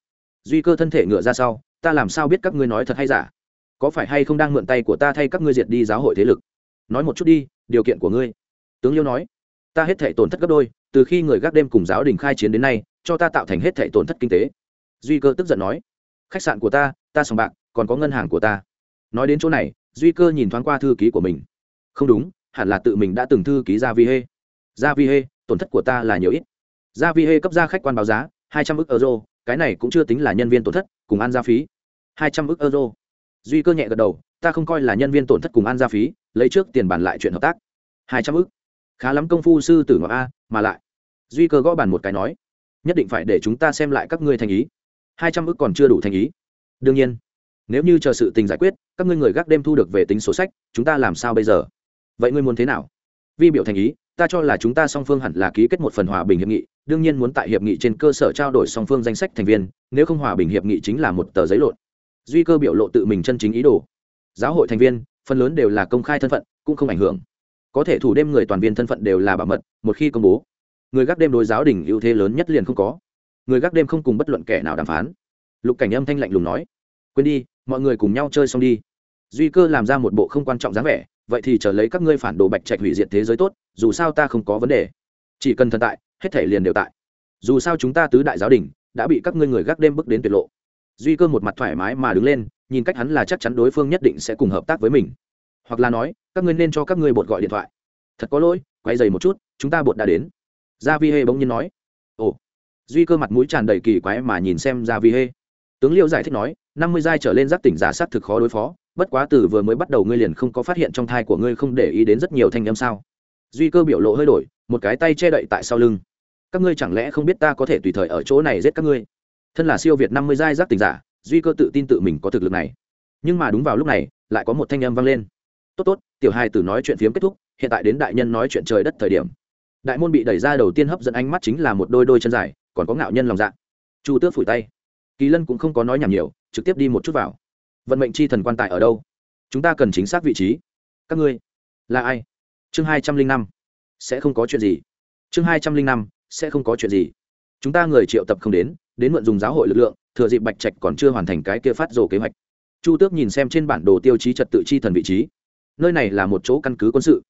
Speaker 1: Duy cơ thân thể ngựa ra sau, ta làm sao biết các ngươi nói thật hay giả? Có phải hay không đang mượn tay của ta thay các ngươi diệt đi giáo hội thế lực? Nói một chút đi, điều kiện của ngươi. Tướng liêu nói ta hết thể tổn thất gấp đôi, từ khi người gác đêm cùng giáo đình khai chiến đến nay, cho ta tạo thành hết thể tổn thất kinh tế. Duy cơ tức giận nói. Khách sạn của ta ta sòng bạc, còn có ngân hàng của ta. Nói đến chỗ này, duy cơ nhìn thoáng qua thư ký của mình. Không đúng, hẳn là tự mình đã từng thư ký ra vi hê. Ra vi hê, tổn thất của ta là nhiều ít. Ra vi hê cấp ra khách quan báo giá, hai trăm ức euro, cái này cũng chưa tính là nhân viên tổn thất, cùng ăn gia phí. hai trăm ức euro. Duy cơ nhẹ gật đầu, ta không coi là nhân viên tổn thất cùng ăn gia phí, lấy trước tiền bàn lại chuyện hợp tác. hai trăm ức khá lắm công phu sư tử ngọc a, mà lại. Duy cơ gõ bàn một cái nói, nhất định phải để chúng ta xem lại các ngươi thành ý. Hai trăm ước còn chưa đủ thành ý. Đương nhiên, nếu như chờ sự tình giải quyết, các ngươi người gác đêm thu được về tính số sách, chúng ta làm sao bây giờ? Vậy ngươi muốn thế nào? Vi biểu thành ý, ta cho là chúng ta song phương hẳn là ký kết một phần hòa bình hiệp nghị, đương nhiên muốn tại hiệp nghị trên cơ sở trao đổi song phương danh sách thành viên, nếu không hòa bình hiệp nghị chính là một tờ giấy lộn. Duy cơ biểu lộ tự mình chân chính ý đồ. Giáo hội thành viên, phần lớn đều là công khai thân phận, cũng không ảnh hưởng có thể thủ đêm người toàn viên thân phận đều là bảo mật, một khi công bố, người gác đêm đối giáo đình ưu thế lớn nhất liền không có. Người gác đêm không cùng bất luận kẻ nào đàm phán. Lục cảnh âm thanh lạnh lùng nói, quên đi, mọi người cùng nhau chơi xong đi. Duy cơ làm ra một bộ không quan trọng dáng vẻ, vậy thì chờ lấy các ngươi phản đồ bạch trạch hủy diệt thế giới tốt, dù sao ta không có vấn đề. Chỉ cần thần tại, hết thể liền đều tại. Dù sao chúng ta tứ đại giáo đình đã bị các ngươi người gác đêm bước đến tuyệt lộ. Duy cơ một mặt thoải mái mà đứng lên, nhìn cách hắn là chắc chắn đối phương nhất định sẽ cùng hợp tác với mình hoặc là nói, các ngươi nên cho các ngươi bột gọi điện thoại. Thật có lỗi, quay dày một chút, chúng ta bột đã đến. Gia vi hê bỗng nhiên nói. Ồ. Duy cơ mặt mũi tràn đầy kỳ quái mà nhìn xem gia vi hê. Tướng liêu giải thích nói, năm mươi giai trở lên giác tỉnh giả sát thực khó đối phó, bất quá từ vừa mới bắt đầu ngươi liền không có phát hiện trong thai của ngươi không để ý đến rất nhiều thanh âm sao. Duy cơ biểu lộ hơi đổi, một cái tay che đậy tại sau lưng. Các ngươi chẳng lẽ không biết ta có thể tùy thời ở chỗ này giết các ngươi? Thân là siêu việt năm mươi giai giác tỉnh giả, duy cơ tự tin tự mình có thực lực này. Nhưng mà đúng vào lúc này, lại có một thanh âm vang lên tốt tốt, tiểu hai tử nói chuyện phiếm kết thúc, hiện tại đến đại nhân nói chuyện trời đất thời điểm. Đại môn bị đẩy ra đầu tiên hấp dẫn ánh mắt chính là một đôi đôi chân dài, còn có ngạo nhân lòng dạ. Chu tước phủi tay. Kỳ lân cũng không có nói nhảm nhiều, trực tiếp đi một chút vào. Vận mệnh chi thần quan tài ở đâu? Chúng ta cần chính xác vị trí. Các ngươi, là ai? Chương hai trăm linh năm. Sẽ không có chuyện gì. Chương hai trăm linh năm, sẽ không có chuyện gì. Chúng ta người triệu tập không đến đến mượn dùng giáo hội lực lượng, thừa dịp bạch trạch còn chưa hoàn thành cái kia phát rồ kế hoạch. Chu tước nhìn xem trên bản đồ tiêu chí trật tự chi thần vị trí nơi này là một chỗ căn cứ quân sự.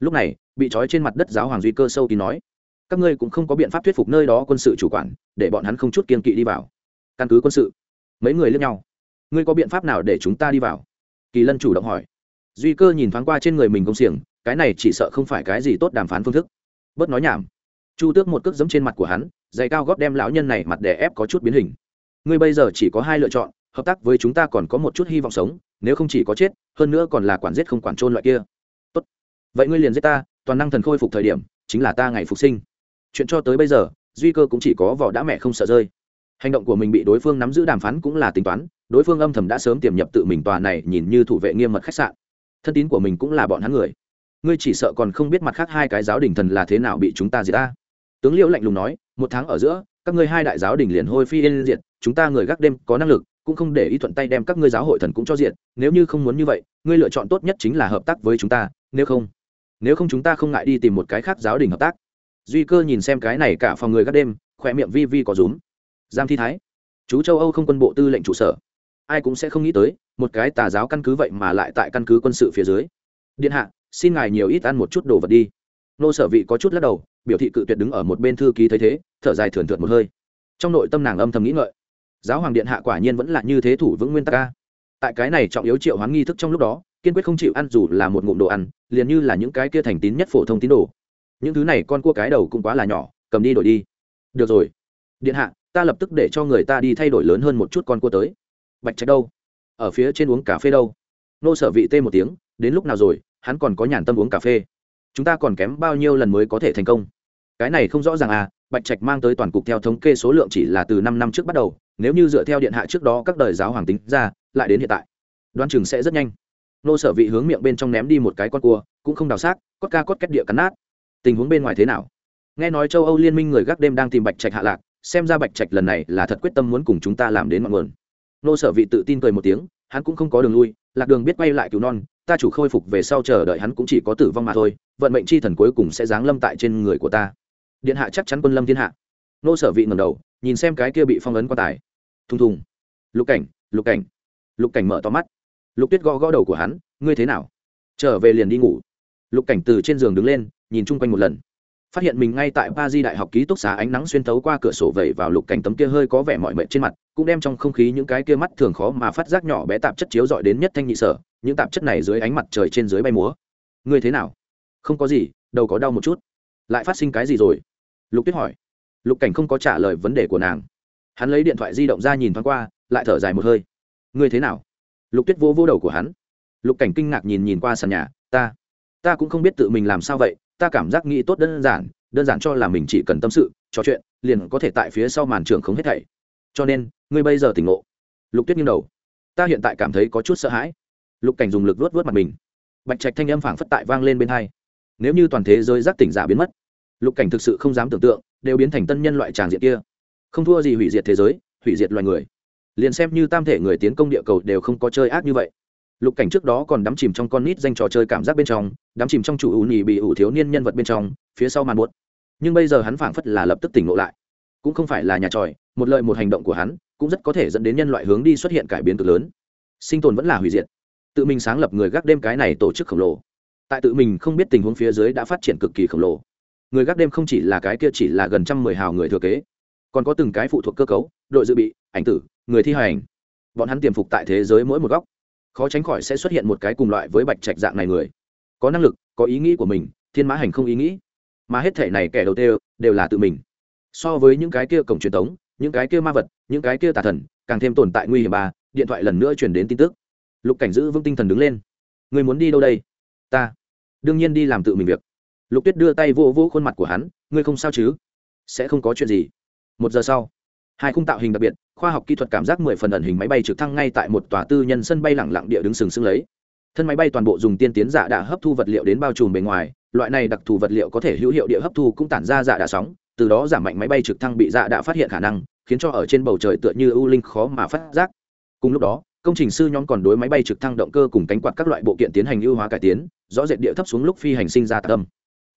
Speaker 1: Lúc này, bị trói trên mặt đất giáo hoàng duy cơ sâu thì nói, các ngươi cũng không có biện pháp thuyết phục nơi đó quân sự chủ quản, để bọn hắn không chút kiên kỵ đi vào. Căn cứ quân sự. Mấy người lướt nhau. Ngươi có biện pháp nào để chúng ta đi vào? Kỳ lân chủ động hỏi. Duy cơ nhìn thoáng qua trên người mình công xiềng, cái này chỉ sợ không phải cái gì tốt đàm phán phương thức. Bớt nói nhảm. Chu tước một cước giấm trên mặt của hắn, giày cao góp đem lão nhân này mặt đè ép có chút biến hình. Ngươi bây giờ chỉ có hai lựa chọn, hợp tác với chúng ta còn có một chút hy vọng sống nếu không chỉ có chết, hơn nữa còn là quản giết không quản trôn loại kia. Tốt. Vậy ngươi liền giết ta, toàn năng thần khôi phục thời điểm, chính là ta ngày phục sinh. Chuyện cho tới bây giờ, duy cơ cũng chỉ có vỏ đã mẹ không sợ rơi. Hành động của mình bị đối phương nắm giữ đàm phán cũng là tính toán, đối phương âm thầm đã sớm tiềm nhập tự mình tòa này nhìn như thủ vệ nghiêm mật khách sạn. Thân tín của mình cũng là bọn hắn người. Ngươi chỉ sợ còn không biết mặt khác hai cái giáo đình thần là thế nào bị chúng ta diệt ta. Tướng liễu lạnh lùng nói, một tháng ở giữa, các ngươi hai đại giáo đình liền hôi phi yên diệt, chúng ta người gác đêm có năng lực cũng không để ý thuận tay đem các ngươi giáo hội thần cũng cho diện, nếu như không muốn như vậy, ngươi lựa chọn tốt nhất chính là hợp tác với chúng ta, nếu không nếu không chúng ta không ngại đi tìm một cái khác giáo đình hợp tác. Duy cơ nhìn xem cái này cả phòng người gác đêm, khỏe miệng vi vi có rúm. Giam thi thái, chú châu âu không quân bộ tư lệnh trụ sở. Ai cũng sẽ không nghĩ tới, một cái tà giáo căn cứ vậy mà lại tại căn cứ quân sự phía dưới. Điện hạ, xin ngài nhiều ít ăn một chút đồ vật đi. Nô sở vị có chút lắc đầu, biểu thị cự tuyệt đứng ở một bên thư ký thấy thế, thở dài thườn thượt một hơi. Trong nội tâm nàng âm thầm nghĩ ngợi giáo hoàng điện hạ quả nhiên vẫn là như thế thủ vững nguyên tắc ca tại cái này trọng yếu triệu hoán nghi thức trong lúc đó, kiên quyết không chịu ăn dù là một ngụm đồ ăn, liền như là những cái kia thành tín nhất phổ thông tín đồ. Những thứ này con cua cái đầu cũng quá là nhỏ, cầm đi đổi đi. Được rồi. Điện hạ, ta lập tức để cho người ta đi thay đổi lớn hơn một chút con cua tới. Bạch trạch đâu? Ở phía trên uống cà phê đâu? Nô sở vị tê một tiếng, đến lúc nào rồi, hắn còn có nhàn tâm uống cà phê. Chúng ta còn kém bao nhiêu lần mới có thể thành công? Cái này không rõ ràng à bạch trạch mang tới toàn cục theo thống kê số lượng chỉ là từ năm năm trước bắt đầu nếu như dựa theo điện hạ trước đó các đời giáo hoàng tính ra, lại đến hiện tại đoan chừng sẽ rất nhanh. Nô sở vị hướng miệng bên trong ném đi một cái con cua, cũng không đào xác, cốt ca cốt cách địa cắn nát. Tình huống bên ngoài thế nào? Nghe nói châu âu liên minh người gác đêm đang tìm bạch trạch hạ lạc, xem ra bạch trạch lần này là thật quyết tâm muốn cùng chúng ta làm đến mọi nguồn. Nô sở vị tự tin cười một tiếng, hắn cũng không có đường lui, lạc đường biết quay lại cứu non, ta chủ khôi phục về sau chờ đợi hắn cũng chỉ có tử vong mà thôi, vận mệnh chi thần cuối cùng sẽ giáng lâm tại trên người của ta. Điện hạ chắc chắn quân lâm thiên hạ. Nô sở vị ngầm đầu, nhìn xem cái kia bị phong ấn quan tài thùng thùng lục cảnh lục cảnh. Lục cảnh mở to mắt. Lục tuyết gõ gõ đầu của hắn, ngươi thế nào? Trở về liền đi ngủ. Lục cảnh từ trên giường đứng lên, nhìn chung quanh một lần. Phát hiện mình ngay tại ba di đại học ký túc xá ánh nắng xuyên tấu qua cửa sổ vẩy vào lục cảnh tấm kia hơi có vẻ mọi mệt trên mặt, cũng đem trong không khí những cái kia mắt thường khó mà phát giác nhỏ bé tạp chất chiếu dọi đến nhất thanh nhị sở, những tạp chất này dưới ánh mặt trời trên dưới bay múa. Ngươi thế nào? Không có gì, đầu có đau một chút. Lại phát sinh cái gì rồi? Lục tuyết hỏi. Lục cảnh không có trả lời vấn đề của nàng hắn lấy điện thoại di động ra nhìn thoáng qua, lại thở dài một hơi. Ngươi thế nào? Lục tuyết vô vô đầu của hắn. Lục cảnh kinh ngạc nhìn nhìn qua sàn nhà, ta ta cũng không biết tự mình làm sao vậy, ta cảm giác nghĩ tốt đơn giản đơn giản cho là mình chỉ cần tâm sự, trò chuyện, liền có thể tại phía sau màn trường không hết thảy. Cho nên, ngươi bây giờ tỉnh ngộ. Lục tuyết nghiêng đầu. Ta hiện tại cảm thấy có chút sợ hãi. Lục cảnh dùng lực vuốt vuốt mặt mình. Bạch trạch thanh âm phảng phất tại vang lên bên hai. Nếu như toàn thế giới giác tỉnh giả biến mất, lục cảnh thực sự không dám tưởng tượng, đều biến thành tân nhân loại tràng diện kia không thua gì hủy diệt thế giới, hủy diệt loài người. Liền xem như tam thể người tiến công địa cầu đều không có chơi ác như vậy. Lục cảnh trước đó còn đắm chìm trong con nít danh trò chơi cảm giác bên trong, đắm chìm trong chủ ủ nhì bị ủ thiếu niên nhân vật bên trong, phía sau màn buốt. Nhưng bây giờ hắn phảng phất là lập tức tỉnh ngộ lại. Cũng không phải là nhà tròi, một lời một hành động của hắn, cũng rất có thể dẫn đến nhân loại hướng đi xuất hiện cải biến cực lớn. Sinh tồn vẫn là hủy diệt. Tự mình sáng lập người gác đêm cái này tổ chức khổng lồ. Tại tự mình không biết tình huống phía dưới đã phát triển cực kỳ khổng lồ. Người gác đêm không chỉ là cái kia chỉ là gần trăm mười hào người thừa kế còn có từng cái phụ thuộc cơ cấu, đội dự bị, ảnh tử, người thi hành. Bọn hắn tiềm phục tại thế giới mỗi một góc. Khó tránh khỏi sẽ xuất hiện một cái cùng loại với bạch trạch dạng này người. Có năng lực, có ý nghĩ của mình, thiên mã hành không ý nghĩ. Mà hết thể này kẻ đầu tiên đều là tự mình. So với những cái kia cổng truyền thống những cái kia ma vật, những cái kia tà thần, càng thêm tồn tại nguy hiểm ba, điện thoại lần nữa truyền đến tin tức. Lục cảnh giữ vững tinh thần đứng lên. Người muốn đi đâu đây? Ta. Đương nhiên đi làm tự mình việc. Lục tuyết đưa tay vô vô khuôn mặt của hắn. Ngươi không sao chứ? Sẽ không có chuyện gì một giờ sau, hai khung tạo hình đặc biệt, khoa học kỹ thuật cảm giác mười phần ẩn hình máy bay trực thăng ngay tại một tòa tư nhân sân bay lẳng lặng địa đứng sừng sững lấy. Thân máy bay toàn bộ dùng tiên tiến dạ giả đã hấp thu vật liệu đến bao trùm bề ngoài, loại này đặc thù vật liệu có thể hữu hiệu địa hấp thu cũng tản ra dạ đã sóng, từ đó giảm mạnh máy bay trực thăng bị dạ đã phát hiện khả năng, khiến cho ở trên bầu trời tựa như ưu linh khó mà phát giác. Cùng lúc đó, công trình sư nhóm còn đối máy bay trực thăng động cơ cùng cánh quạt các loại bộ kiện tiến hành ưu hóa cải tiến, rõ rệt địa thấp xuống lúc phi hành sinh ra tạc âm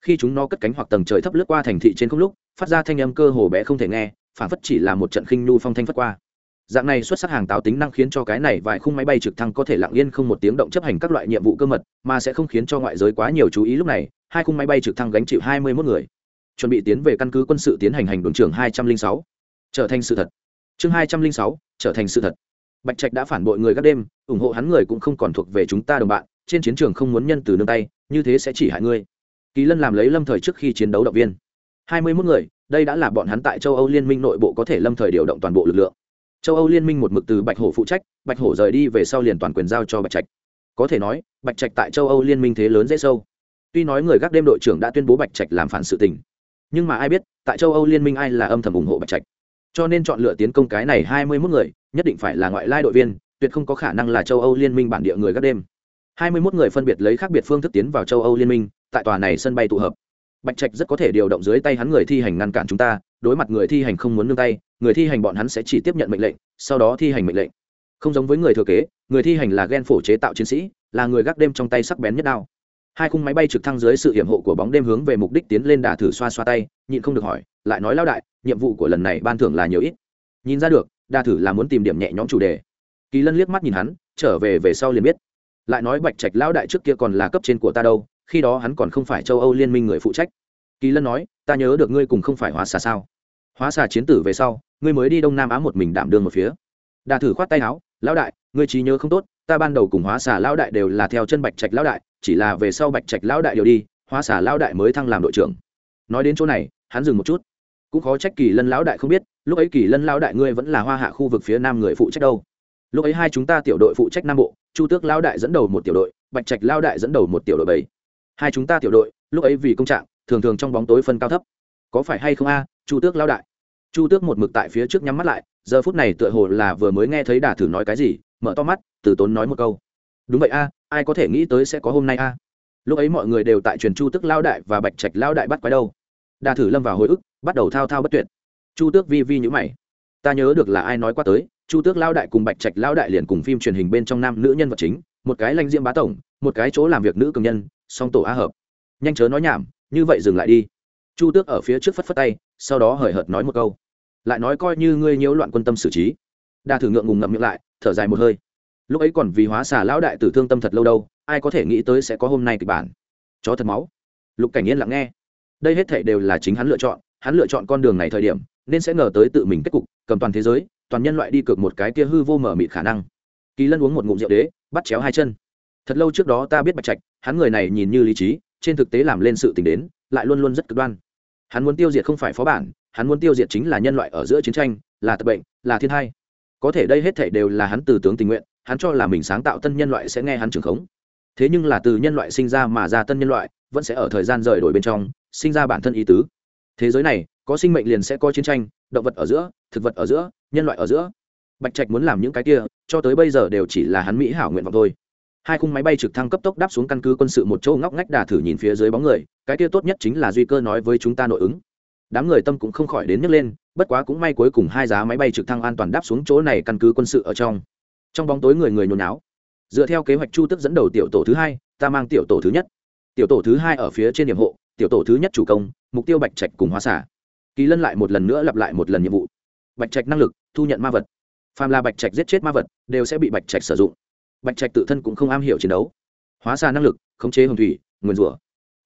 Speaker 1: khi chúng nó cất cánh hoặc tầng trời thấp lướt qua thành thị trên không lúc, phát ra thanh âm cơ hồ bé không thể nghe, phản phất chỉ là một trận khinh nhu phong thanh phất qua. Dạng này xuất sắc hàng táo tính năng khiến cho cái này vài khung máy bay trực thăng có thể lặng yên không một tiếng động chấp hành các loại nhiệm vụ cơ mật, mà sẽ không khiến cho ngoại giới quá nhiều chú ý lúc này, hai khung máy bay trực thăng gánh chịu hai mươi 21 người. Chuẩn bị tiến về căn cứ quân sự tiến hành hành đồn trưởng hai trăm linh sáu. Trở thành sự thật. Chương hai trăm linh sáu, trở thành sự thật. Bạch trạch đã phản bội người gác đêm, ủng hộ hắn người cũng không còn thuộc về chúng ta đồng bạn, trên chiến trường không muốn nhân từ nương tay, như thế sẽ chỉ hại ngươi kỳ lân làm lấy lâm thời trước khi chiến đấu động viên. Hai mươi mốt người, đây đã là bọn hắn tại châu âu liên minh nội bộ có thể lâm thời điều động toàn bộ lực lượng. Châu âu liên minh một mực từ bạch hổ phụ trách, bạch hổ rời đi về sau liền toàn quyền giao cho bạch trạch. Có thể nói, bạch trạch tại châu âu liên minh thế lớn dễ sâu. Tuy nói người gác đêm đội trưởng đã tuyên bố bạch trạch làm phản sự tình, nhưng mà ai biết, tại châu âu liên minh ai là âm thầm ủng hộ bạch trạch. Cho nên chọn lựa tiến công cái này hai mươi mốt người, nhất định phải là ngoại lai đội viên, tuyệt không có khả năng là châu âu liên minh bản địa người gác đêm. hai mươi mốt người phân biệt lấy khác biệt phương thức tiến vào châu âu liên minh tại tòa này sân bay tụ hợp. Bạch trạch rất có thể điều động dưới tay hắn người thi hành ngăn cản chúng ta, đối mặt người thi hành không muốn nương tay, người thi hành bọn hắn sẽ chỉ tiếp nhận mệnh lệnh, sau đó thi hành mệnh lệnh. Không giống với người thừa kế, người thi hành là ghen phổ chế tạo chiến sĩ, là người gác đêm trong tay sắc bén nhất đao. Hai khung máy bay trực thăng dưới sự hiểm hộ của bóng đêm hướng về mục đích tiến lên đà thử xoa xoa tay, nhịn không được hỏi, lại nói lao đại, nhiệm vụ của lần này ban thưởng là nhiều ít. Nhìn ra được, đà thử là muốn tìm điểm nhẹ nhõm chủ đề. Kỳ lân liếc mắt nhìn hắn, trở về về sau liền biết. Lại nói bạch trạch lão đại trước kia còn là cấp trên của ta đâu khi đó hắn còn không phải châu âu liên minh người phụ trách. Kỳ lân nói, ta nhớ được ngươi cùng không phải hóa xà sao. Hóa xà chiến tử về sau, ngươi mới đi đông nam á một mình đảm đương một phía. Đà thử khoát tay áo, lão đại, ngươi trí nhớ không tốt, ta ban đầu cùng hóa xà lão đại đều là theo chân bạch trạch lão đại, chỉ là về sau bạch trạch lão đại đều đi, hóa xà lão đại mới thăng làm đội trưởng. Nói đến chỗ này, hắn dừng một chút. Cũng khó trách kỳ lân lão đại không biết, lúc ấy kỳ lân lão đại ngươi vẫn là hoa hạ khu vực phía nam người phụ trách đâu. Lúc ấy hai chúng ta tiểu đội phụ trách nam bộ, chu tước lão đại dẫn đầu một tiểu đội, bạch trạch lão đại dẫn đầu một tiểu đội bảy hai chúng ta tiểu đội, lúc ấy vì công trạng, thường thường trong bóng tối phân cao thấp. Có phải hay không a, chu tước lao đại? Chu tước một mực tại phía trước nhắm mắt lại, giờ phút này tựa hồ là vừa mới nghe thấy đà thử nói cái gì, mở to mắt, từ tốn nói một câu. Đúng vậy a, ai có thể nghĩ tới sẽ có hôm nay a? Lúc ấy mọi người đều tại truyền chu tước lao đại và bạch trạch lao đại bắt quái đâu. Đà thử lâm vào hồi ức, bắt đầu thao thao bất tuyệt. Chu tước vi vi nhữ mày. Ta nhớ được là ai nói qua tới, chu tước lao đại cùng bạch trạch lao đại liền cùng phim truyền hình bên trong nam nữ nhân vật chính, một cái lanh diễm bá tổng, một cái chỗ làm việc nữ cường nhân song tổ a hợp. Nhanh chớ nói nhảm, như vậy dừng lại đi. Chu tước ở phía trước phất phất tay, sau đó hời hợt nói một câu. Lại nói coi như ngươi nhiễu loạn quân tâm xử trí. Đa thử ngượng ngùng ngậm miệng lại, thở dài một hơi. Lúc ấy còn vì hóa xà lão đại tử thương tâm thật lâu đâu, ai có thể nghĩ tới sẽ có hôm nay kịch bản. Chó thật máu. Lục cảnh yên lặng nghe. Đây hết thể đều là chính hắn lựa chọn, hắn lựa chọn con đường này thời điểm, nên sẽ ngờ tới tự mình kết cục, cầm toàn thế giới, toàn nhân loại đi cược một cái kia hư vô mở mịt khả năng. Kỳ lân uống một ngụm rượu đế, bắt chéo hai chân thật lâu trước đó ta biết bạch trạch, hắn người này nhìn như lý trí, trên thực tế làm lên sự t ì n h đến, lại luôn luôn rất cực đoan. Hắn muốn tiêu diệt không phải phó bản, hắn muốn tiêu diệt chính là nhân loại ở giữa chiến tranh, là tập bệnh, là thiên hai. Có thể đây hết thảy đều là hắn từ tướng tình nguyện, hắn cho là mình sáng tạo tân nhân loại sẽ nghe hắn trưởng khống. Thế nhưng là từ nhân loại sinh ra mà ra tân nhân loại, vẫn sẽ ở thời gian rời đổi bên trong, sinh ra bản thân ý tứ. Thế giới này, có sinh mệnh liền sẽ có chiến tranh, động vật ở giữa, thực vật ở giữa, nhân loại ở giữa. Bạch trạch muốn làm những cái kia, cho tới bây giờ đều chỉ là hắn mỹ hảo nguyện vọng thôi hai khung máy bay trực thăng cấp tốc đáp xuống căn cứ quân sự một chỗ ngóc ngách đà thử nhìn phía dưới bóng người, cái kia tốt nhất chính là duy cơ nói với chúng ta nội ứng. Đám người tâm cũng không khỏi đến nhấc lên, bất quá cũng may cuối cùng hai giá máy bay trực thăng an toàn đáp xuống chỗ này căn cứ quân sự ở trong. Trong bóng tối người người nhồi náo dựa theo kế hoạch chu tức dẫn đầu tiểu tổ thứ hai, ta mang tiểu tổ thứ nhất. Tiểu tổ thứ hai ở phía trên điểm hộ, tiểu tổ thứ nhất chủ công, mục tiêu bạch trạch cùng hóa xả kỳ lân lại một lần nữa lặp lại một lần nhiệm vụ. Bạch trạch năng lực, thu nhận ma vật. Phàm là bạch trạch giết chết ma vật, đều sẽ bị bạch trạch sử dụng bạch trạch tự thân cũng không am hiểu chiến đấu. Hóa xa năng lực, khống chế hồng thủy, nguyền rủa.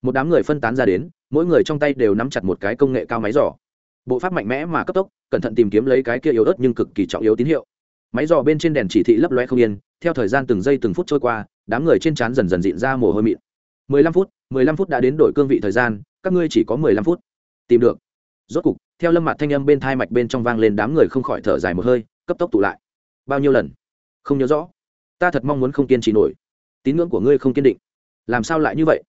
Speaker 1: Một đám người phân tán ra đến, mỗi người trong tay đều nắm chặt một cái công nghệ cao máy giỏ bộ pháp mạnh mẽ mà cấp tốc, cẩn thận tìm kiếm lấy cái kia yếu ớt nhưng cực kỳ trọng yếu tín hiệu. Máy giỏ bên trên đèn chỉ thị lấp loe không yên, theo thời gian từng giây từng phút trôi qua, đám người trên trán dần dần dịn ra mồ hôi mịn. Mười lăm phút, mười lăm phút đã đến đổi cương vị thời gian, các ngươi chỉ có mười lăm phút. Tìm được. Rốt cục, theo lâm mặt thanh âm bên thai mạch bên trong vang lên đám người không khỏi thở dài một hơi, cấp tốc tụ lại. Bao nhiêu lần? Không nhớ rõ ta thật mong muốn không kiên trì nổi. Tín ngưỡng của ngươi không kiên định. Làm sao lại như vậy?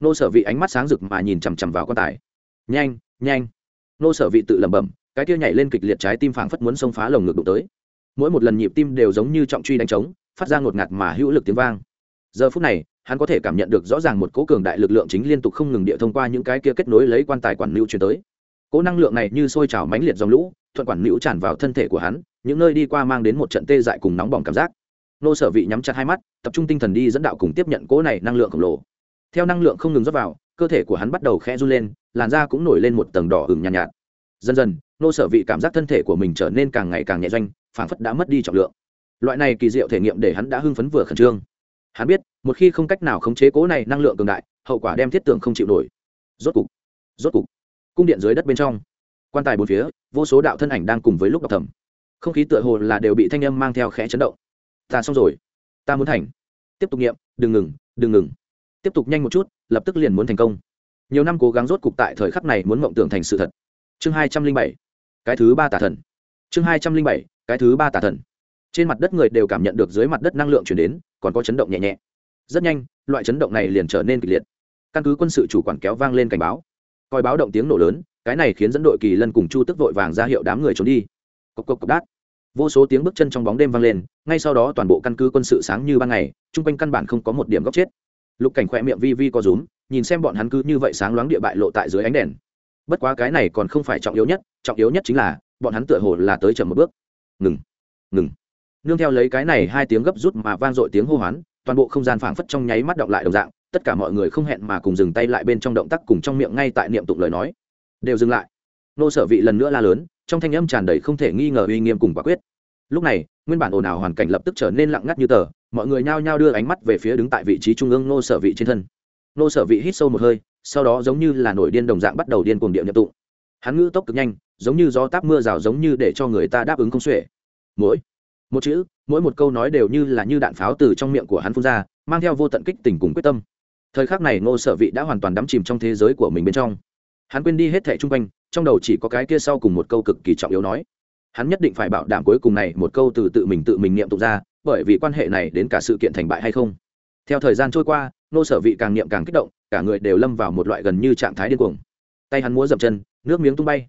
Speaker 1: Nô sở vị ánh mắt sáng rực mà nhìn chằm chằm vào quan tài. Nhanh nhanh. Nô sở vị tự lẩm bẩm, cái kia nhảy lên kịch liệt trái tim phảng phất muốn xông phá lồng ngực đụng tới. Mỗi một lần nhịp tim đều giống như trọng truy đánh trống, phát ra ngột ngạt mà hữu lực tiếng vang. Giờ phút này, hắn có thể cảm nhận được rõ ràng một cố cường đại lực lượng chính liên tục không ngừng địa thông qua những cái kia kết nối lấy quan tài quản lưu truyền tới. Cố năng lượng này như sôi trào mãnh liệt dòng lũ, thuận quản lưu tràn vào thân thể của hắn, những nơi đi qua mang đến một trận tê dại cùng nóng bỏng cảm giác nô sở vị nhắm chặt hai mắt tập trung tinh thần đi dẫn đạo cùng tiếp nhận cỗ này năng lượng khổng lồ. Theo năng lượng không ngừng rót vào cơ thể của hắn bắt đầu khẽ run lên làn da cũng nổi lên một tầng đỏ hừng nhàn nhạt, nhạt. Dần dần nô sở vị cảm giác thân thể của mình trở nên càng ngày càng nhẹ doanh phảng phất đã mất đi trọng lượng. Loại này kỳ diệu thể nghiệm để hắn đã hưng phấn vừa khẩn trương. Hắn biết một khi không cách nào khống chế cố này năng lượng cường đại hậu quả đem thiết tưởng không chịu nổi. Rốt cục rốt cục cung điện dưới đất bên trong quan tài bốn phía vô số đạo thân ảnh đang cùng với lúc đọc thầm không khí tựa hồ là đều bị thanh âm mang theo khẽ chấn động ta xong rồi. Ta muốn thành. Tiếp tục nghiệm, đừng ngừng đừng ngừng. Tiếp tục nhanh một chút, lập tức liền muốn thành công. Nhiều năm cố gắng rốt cục tại thời khắc này muốn mộng tưởng thành sự thật. Chương hai trăm linh bảy, cái thứ ba tà thần. Chương hai trăm linh bảy, cái thứ ba tà thần. Trên mặt đất người đều cảm nhận được dưới mặt đất năng lượng chuyển đến, còn có chấn động nhẹ nhẹ. Rất nhanh, loại chấn động này liền trở nên kịch liệt. Căn cứ quân sự chủ quản kéo vang lên cảnh báo. Coi báo động tiếng nổ lớn, cái này khiến dẫn đội kỳ lân cùng chu tức vội vàng ra hiệu đám người trốn đi. Cộc cộc cộc đát vô số tiếng bước chân trong bóng đêm vang lên, ngay sau đó toàn bộ căn cứ quân sự sáng như ban ngày, chung quanh căn bản không có một điểm góc chết. Lục cảnh khoe miệng vi vi có rúm, nhìn xem bọn hắn cứ như vậy sáng loáng địa bại lộ tại dưới ánh đèn. Bất quá cái này còn không phải trọng yếu nhất, trọng yếu nhất chính là, bọn hắn tựa hồ là tới chậm một bước. Ngừng ngừng. Nương theo lấy cái này hai tiếng gấp rút mà vang dội tiếng hô hoán, toàn bộ không gian phảng phất trong nháy mắt động lại đồng dạng, tất cả mọi người không hẹn mà cùng dừng tay lại bên trong động tác cùng trong miệng ngay tại niệm tụng lời nói. Đều dừng lại. Nô sở vị lần nữa la lớn trong thanh âm tràn đầy không thể nghi ngờ uy nghiêm cùng quả quyết. Lúc này, nguyên bản ồn ào hoàn cảnh lập tức trở nên lặng ngắt như tờ, mọi người nhao nhao đưa ánh mắt về phía đứng tại vị trí trung ương nô sở vị trên thân. Nô sở vị hít sâu một hơi, sau đó giống như là nổi điên đồng dạng bắt đầu điên cuồng điệu nhập tụng. Hắn ngữ tốc cực nhanh, giống như gió táp mưa rào giống như để cho người ta đáp ứng không xuể. Mỗi, một chữ, mỗi một câu nói đều như là như đạn pháo từ trong miệng của hắn phun ra, mang theo vô tận kích tình cùng quyết tâm. Thời khắc này ngô sở vị đã hoàn toàn đắm chìm trong thế giới của mình bên trong hắn quên đi hết thẻ chung quanh, trong đầu chỉ có cái kia sau cùng một câu cực kỳ trọng yếu nói. Hắn nhất định phải bảo đảm cuối cùng này một câu từ tự mình tự mình niệm tụng ra, bởi vì quan hệ này đến cả sự kiện thành bại hay không. Theo thời gian trôi qua, nô sở vị càng niệm càng kích động, cả người đều lâm vào một loại gần như trạng thái điên cuồng. Tay hắn múa dậm chân, nước miếng tung bay.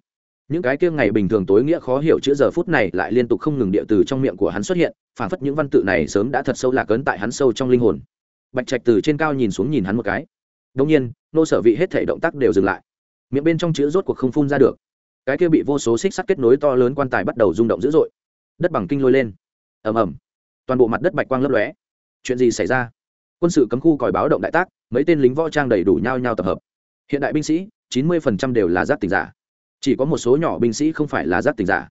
Speaker 1: Những cái kia ngày bình thường tối nghĩa khó hiểu chữ giờ phút này lại liên tục không ngừng địa từ trong miệng của hắn xuất hiện phản phất những văn tự này sớm đã thật sâu lạc ấn tại hắn sâu trong linh hồn. Bạch trạch từ trên cao nhìn xuống nhìn hắn một cái. Đông nhiên, nô sở vị hết thể động tác đều dừng lại miệng bên trong chữ rốt cuộc không phun ra được. Cái kia bị vô số xích sắt kết nối to lớn quan tài bắt đầu rung động dữ dội. Đất bằng kinh lôi lên. Ầm ầm. Toàn bộ mặt đất bạch quang lấp lóe. Chuyện gì xảy ra? Quân sự cấm khu còi báo động đại tác, mấy tên lính võ trang đầy đủ nhau nhau tập hợp. Hiện đại binh sĩ, chín mươi đều là giáp tình giả. Chỉ có một số nhỏ binh sĩ không phải là giáp tình giả.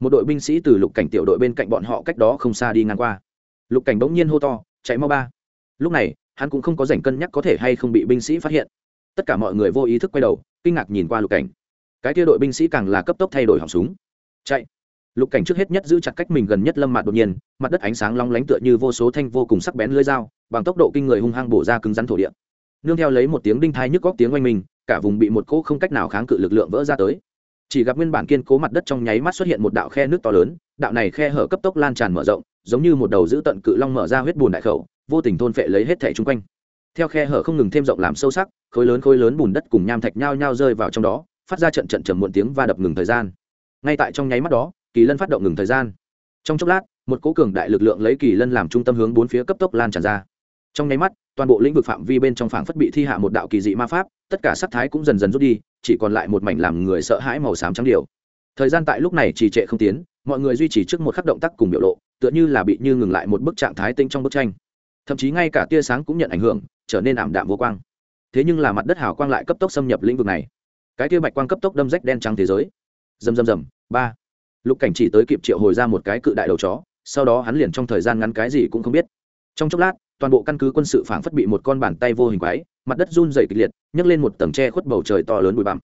Speaker 1: Một đội binh sĩ từ lục cảnh tiểu đội bên cạnh bọn họ cách đó không xa đi ngang qua. Lục cảnh bỗng nhiên hô to, chạy mau ba. Lúc này, hắn cũng không có dành cân nhắc có thể hay không bị binh sĩ phát hiện tất cả mọi người vô ý thức quay đầu, kinh ngạc nhìn qua lục cảnh. Cái kia đội binh sĩ càng là cấp tốc thay đổi họng súng. Chạy. Lục cảnh trước hết nhất giữ chặt cách mình gần nhất lâm mặt đột nhiên, mặt đất ánh sáng long lánh tựa như vô số thanh vô cùng sắc bén lưới dao, bằng tốc độ kinh người hung hăng bổ ra cứng rắn thổ địa. Nương theo lấy một tiếng đinh thai nhức góc tiếng oanh mình, cả vùng bị một cỗ không cách nào kháng cự lực lượng vỡ ra tới. Chỉ gặp nguyên bản kiên cố mặt đất trong nháy mắt xuất hiện một đạo khe nước to lớn, đạo này khe hở cấp tốc lan tràn mở rộng, giống như một đầu giữ tận cự long mở ra huyết bùn đại khẩu, vô tình thôn phệ lấy hết thẻ chung quanh theo khe hở không ngừng thêm rộng làm sâu sắc, khối lớn khối lớn bùn đất cùng nham thạch nhao nhao rơi vào trong đó, phát ra trận trận trầm muộn tiếng và đập ngừng thời gian. Ngay tại trong nháy mắt đó, kỳ lân phát động ngừng thời gian. Trong chốc lát, một cố cường đại lực lượng lấy kỳ lân làm trung tâm hướng bốn phía cấp tốc lan tràn ra. Trong nháy mắt, toàn bộ lĩnh vực phạm vi bên trong phảng phất bị thi hạ một đạo kỳ dị ma pháp, tất cả sắc thái cũng dần dần rút đi, chỉ còn lại một mảnh làm người sợ hãi màu xám trắng điều. Thời gian tại lúc này trì trệ không tiến, mọi người duy trì trước một khắc động tác cùng biểu lộ, tựa như là bị như ngừng lại một bức trạng thái tinh trong bức tranh. Thậm chí ngay cả tia sáng cũng nhận ảnh hưởng trở nên ảm đạm vô quang. Thế nhưng là mặt đất hào quang lại cấp tốc xâm nhập lĩnh vực này. Cái tia bạch quang cấp tốc đâm rách đen trắng thế giới. Dầm dầm dầm ba. Lục cảnh chỉ tới kịp triệu hồi ra một cái cự đại đầu chó, sau đó hắn liền trong thời gian ngắn cái gì cũng không biết. Trong chốc lát, toàn bộ căn cứ quân sự phảng phất bị một con bàn tay vô hình quái mặt đất run dày kịch liệt, nhấc lên một tầng tre khuất bầu trời to lớn bụi bặm.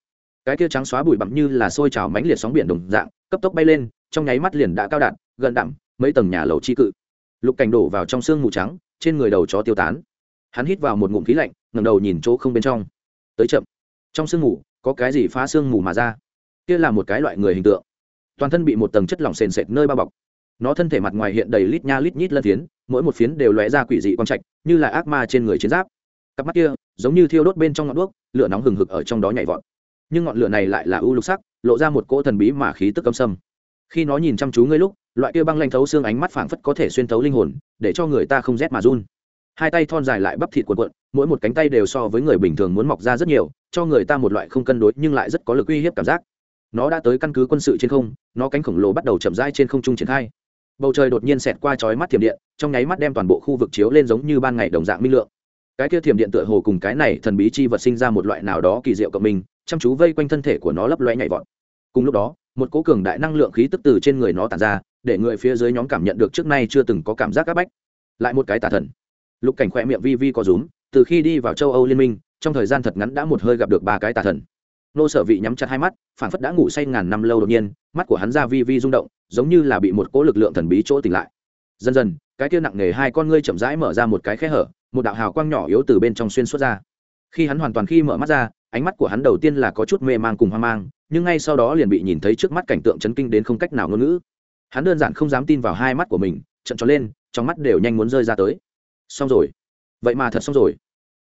Speaker 1: Cái kia trắng xóa bụi bặm như là sôi trào mánh liệt sóng biển đồng dạng, cấp tốc bay lên, trong nháy mắt liền đã cao đạn gần đẳng mấy tầng nhà lầu chi cự. Lục cảnh đổ vào trong sương mù trắng, trên người đầu chó tiêu tán hắn hít vào một ngụm khí lạnh, ngẩng đầu nhìn chỗ không bên trong. Tới chậm. Trong sương mù, có cái gì phá sương mù mà ra? Kia là một cái loại người hình tượng. Toàn thân bị một tầng chất lỏng sền sệt nơi bao bọc. Nó thân thể mặt ngoài hiện đầy lít nha lít nhít lân phiến, mỗi một phiến đều lóe ra quỷ dị quang trạch, như là ác ma trên người chiến giáp. Cặp mắt kia, giống như thiêu đốt bên trong ngọn đuốc, lửa nóng hừng hực ở trong đó nhảy vọt. Nhưng ngọn lửa này lại là ưu lục sắc, lộ ra một cỗ thần bí mà khí tức cấm sâm. Khi nó nhìn chăm chú ngươi lúc, loại kia băng lanh thấu xương ánh mắt phảng phất có thể xuyên thấu linh hồn, để cho người ta không rét mà run hai tay thon dài lại bắp thịt cuộn cuộn, mỗi một cánh tay đều so với người bình thường muốn mọc ra rất nhiều, cho người ta một loại không cân đối nhưng lại rất có lực uy hiếp cảm giác. Nó đã tới căn cứ quân sự trên không, nó cánh khổng lồ bắt đầu chậm rãi trên không trung triển khai. Bầu trời đột nhiên xẹt qua chói mắt thiểm điện, trong nháy mắt đem toàn bộ khu vực chiếu lên giống như ban ngày đồng dạng minh lượng. Cái kia thiểm điện tựa hồ cùng cái này thần bí chi vật sinh ra một loại nào đó kỳ diệu cộng minh, chăm chú vây quanh thân thể của nó lấp loe nhảy vọt. Cùng lúc đó, một cố cường đại năng lượng khí tức từ trên người nó tàn ra, để người phía dưới nhóm cảm nhận được trước nay chưa từng có cảm giác áp bách. Lại một cái tà thần lục cảnh khỏe miệng vi vi có rúm, từ khi đi vào châu âu liên minh, trong thời gian thật ngắn đã một hơi gặp được ba cái tà thần. Nô sở vị nhắm chặt hai mắt phản phất đã ngủ say ngàn năm lâu đột nhiên, mắt của hắn ra vi vi rung động, giống như là bị một cỗ lực lượng thần bí chỗ tỉnh lại. Dần dần, cái kia nặng nề hai con ngươi chậm rãi mở ra một cái khe hở, một đạo hào quang nhỏ yếu từ bên trong xuyên xuất ra. Khi hắn hoàn toàn khi mở mắt ra, ánh mắt của hắn đầu tiên là có chút mê mang cùng hoang mang, nhưng ngay sau đó liền bị nhìn thấy trước mắt cảnh tượng chấn kinh đến không cách nào ngôn ngữ. Hắn đơn giản không dám tin vào hai mắt của mình trận tròn lên, trong mắt đều nhanh muốn rơi ra tới xong rồi. Vậy mà thật xong rồi.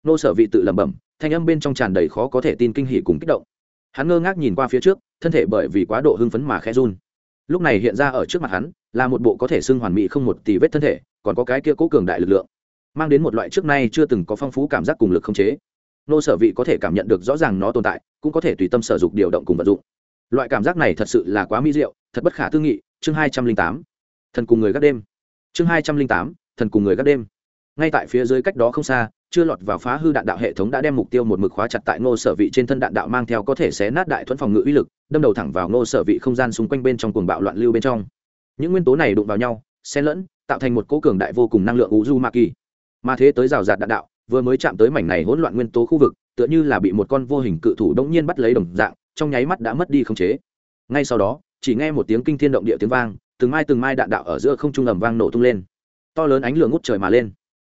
Speaker 1: Nô sở vị tự lẩm bẩm, thanh âm bên trong tràn đầy khó có thể tin kinh hỉ cùng kích động. Hắn ngơ ngác nhìn qua phía trước, thân thể bởi vì quá độ hưng phấn mà khẽ run. Lúc này hiện ra ở trước mặt hắn, là một bộ có thể xưng hoàn mỹ không một tỷ vết thân thể, còn có cái kia cố cường đại lực lượng. Mang đến một loại trước nay chưa từng có phong phú cảm giác cùng lực không chế. Nô sở vị có thể cảm nhận được rõ ràng nó tồn tại, cũng có thể tùy tâm sở dục điều động cùng vận dụng. Loại cảm giác này thật sự là quá mỹ diệu, thật bất khả tư nghị. Chương hai trăm linh tám. Thần cùng người gác đêm. Chương hai trăm linh tám. Thần cùng người gác đêm ngay tại phía dưới cách đó không xa, chưa lọt vào phá hư đạn đạo hệ thống đã đem mục tiêu một mực khóa chặt tại ngô sở vị trên thân đạn đạo mang theo có thể xé nát đại thuẫn phòng ngự uy lực, đâm đầu thẳng vào ngô sở vị không gian xung quanh bên trong cuồng bạo loạn lưu bên trong. Những nguyên tố này đụng vào nhau, xen lẫn, tạo thành một cỗ cường đại vô cùng năng lượng u du ma kỳ mà thế tới rào rạt đạn đạo, vừa mới chạm tới mảnh này hỗn loạn nguyên tố khu vực, tựa như là bị một con vô hình cự thủ đống nhiên bắt lấy đồng dạng, trong nháy mắt đã mất đi khống chế. Ngay sau đó, chỉ nghe một tiếng kinh thiên động địa tiếng vang, từng mai từng mai đạn đạo ở giữa không trung ầm vang nổ tung lên. To lớn ánh lửa ngút trời mà lên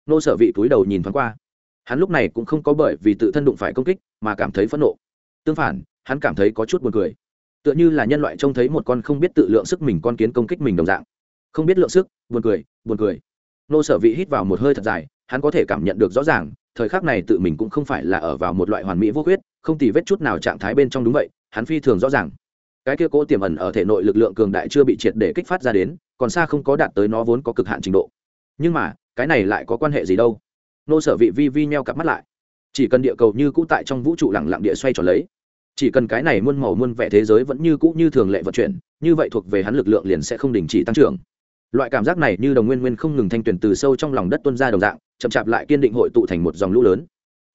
Speaker 1: nô sở vị túi đầu nhìn thoáng qua. Hắn lúc này cũng không có bởi vì tự thân đụng phải công kích mà cảm thấy phẫn nộ. Tương phản, hắn cảm thấy có chút buồn cười. Tựa như là nhân loại trông thấy một con không biết tự lượng sức mình con kiến công kích mình đồng dạng. Không biết lượng sức, buồn cười buồn cười. Nô sở vị hít vào một hơi thật dài, hắn có thể cảm nhận được rõ ràng, thời khắc này tự mình cũng không phải là ở vào một loại hoàn mỹ vô khuyết, không tì vết chút nào trạng thái bên trong đúng vậy, hắn phi thường rõ ràng. Cái kia cố tiềm ẩn ở thể nội lực lượng cường đại chưa bị triệt để kích phát ra đến, còn xa không có đạt tới nó vốn có cực hạn trình độ. Nhưng mà cái này lại có quan hệ gì đâu? Nô sở vị vi vi nheo cặp mắt lại. Chỉ cần địa cầu như cũ tại trong vũ trụ lẳng lặng địa xoay tròn lấy, chỉ cần cái này muôn màu muôn vẻ thế giới vẫn như cũ như thường lệ vận chuyển, như vậy thuộc về hắn lực lượng liền sẽ không đình chỉ tăng trưởng. Loại cảm giác này như đồng nguyên nguyên không ngừng thanh tuyển từ sâu trong lòng đất tuân ra đồng dạng, chậm chạp lại kiên định hội tụ thành một dòng lũ lớn.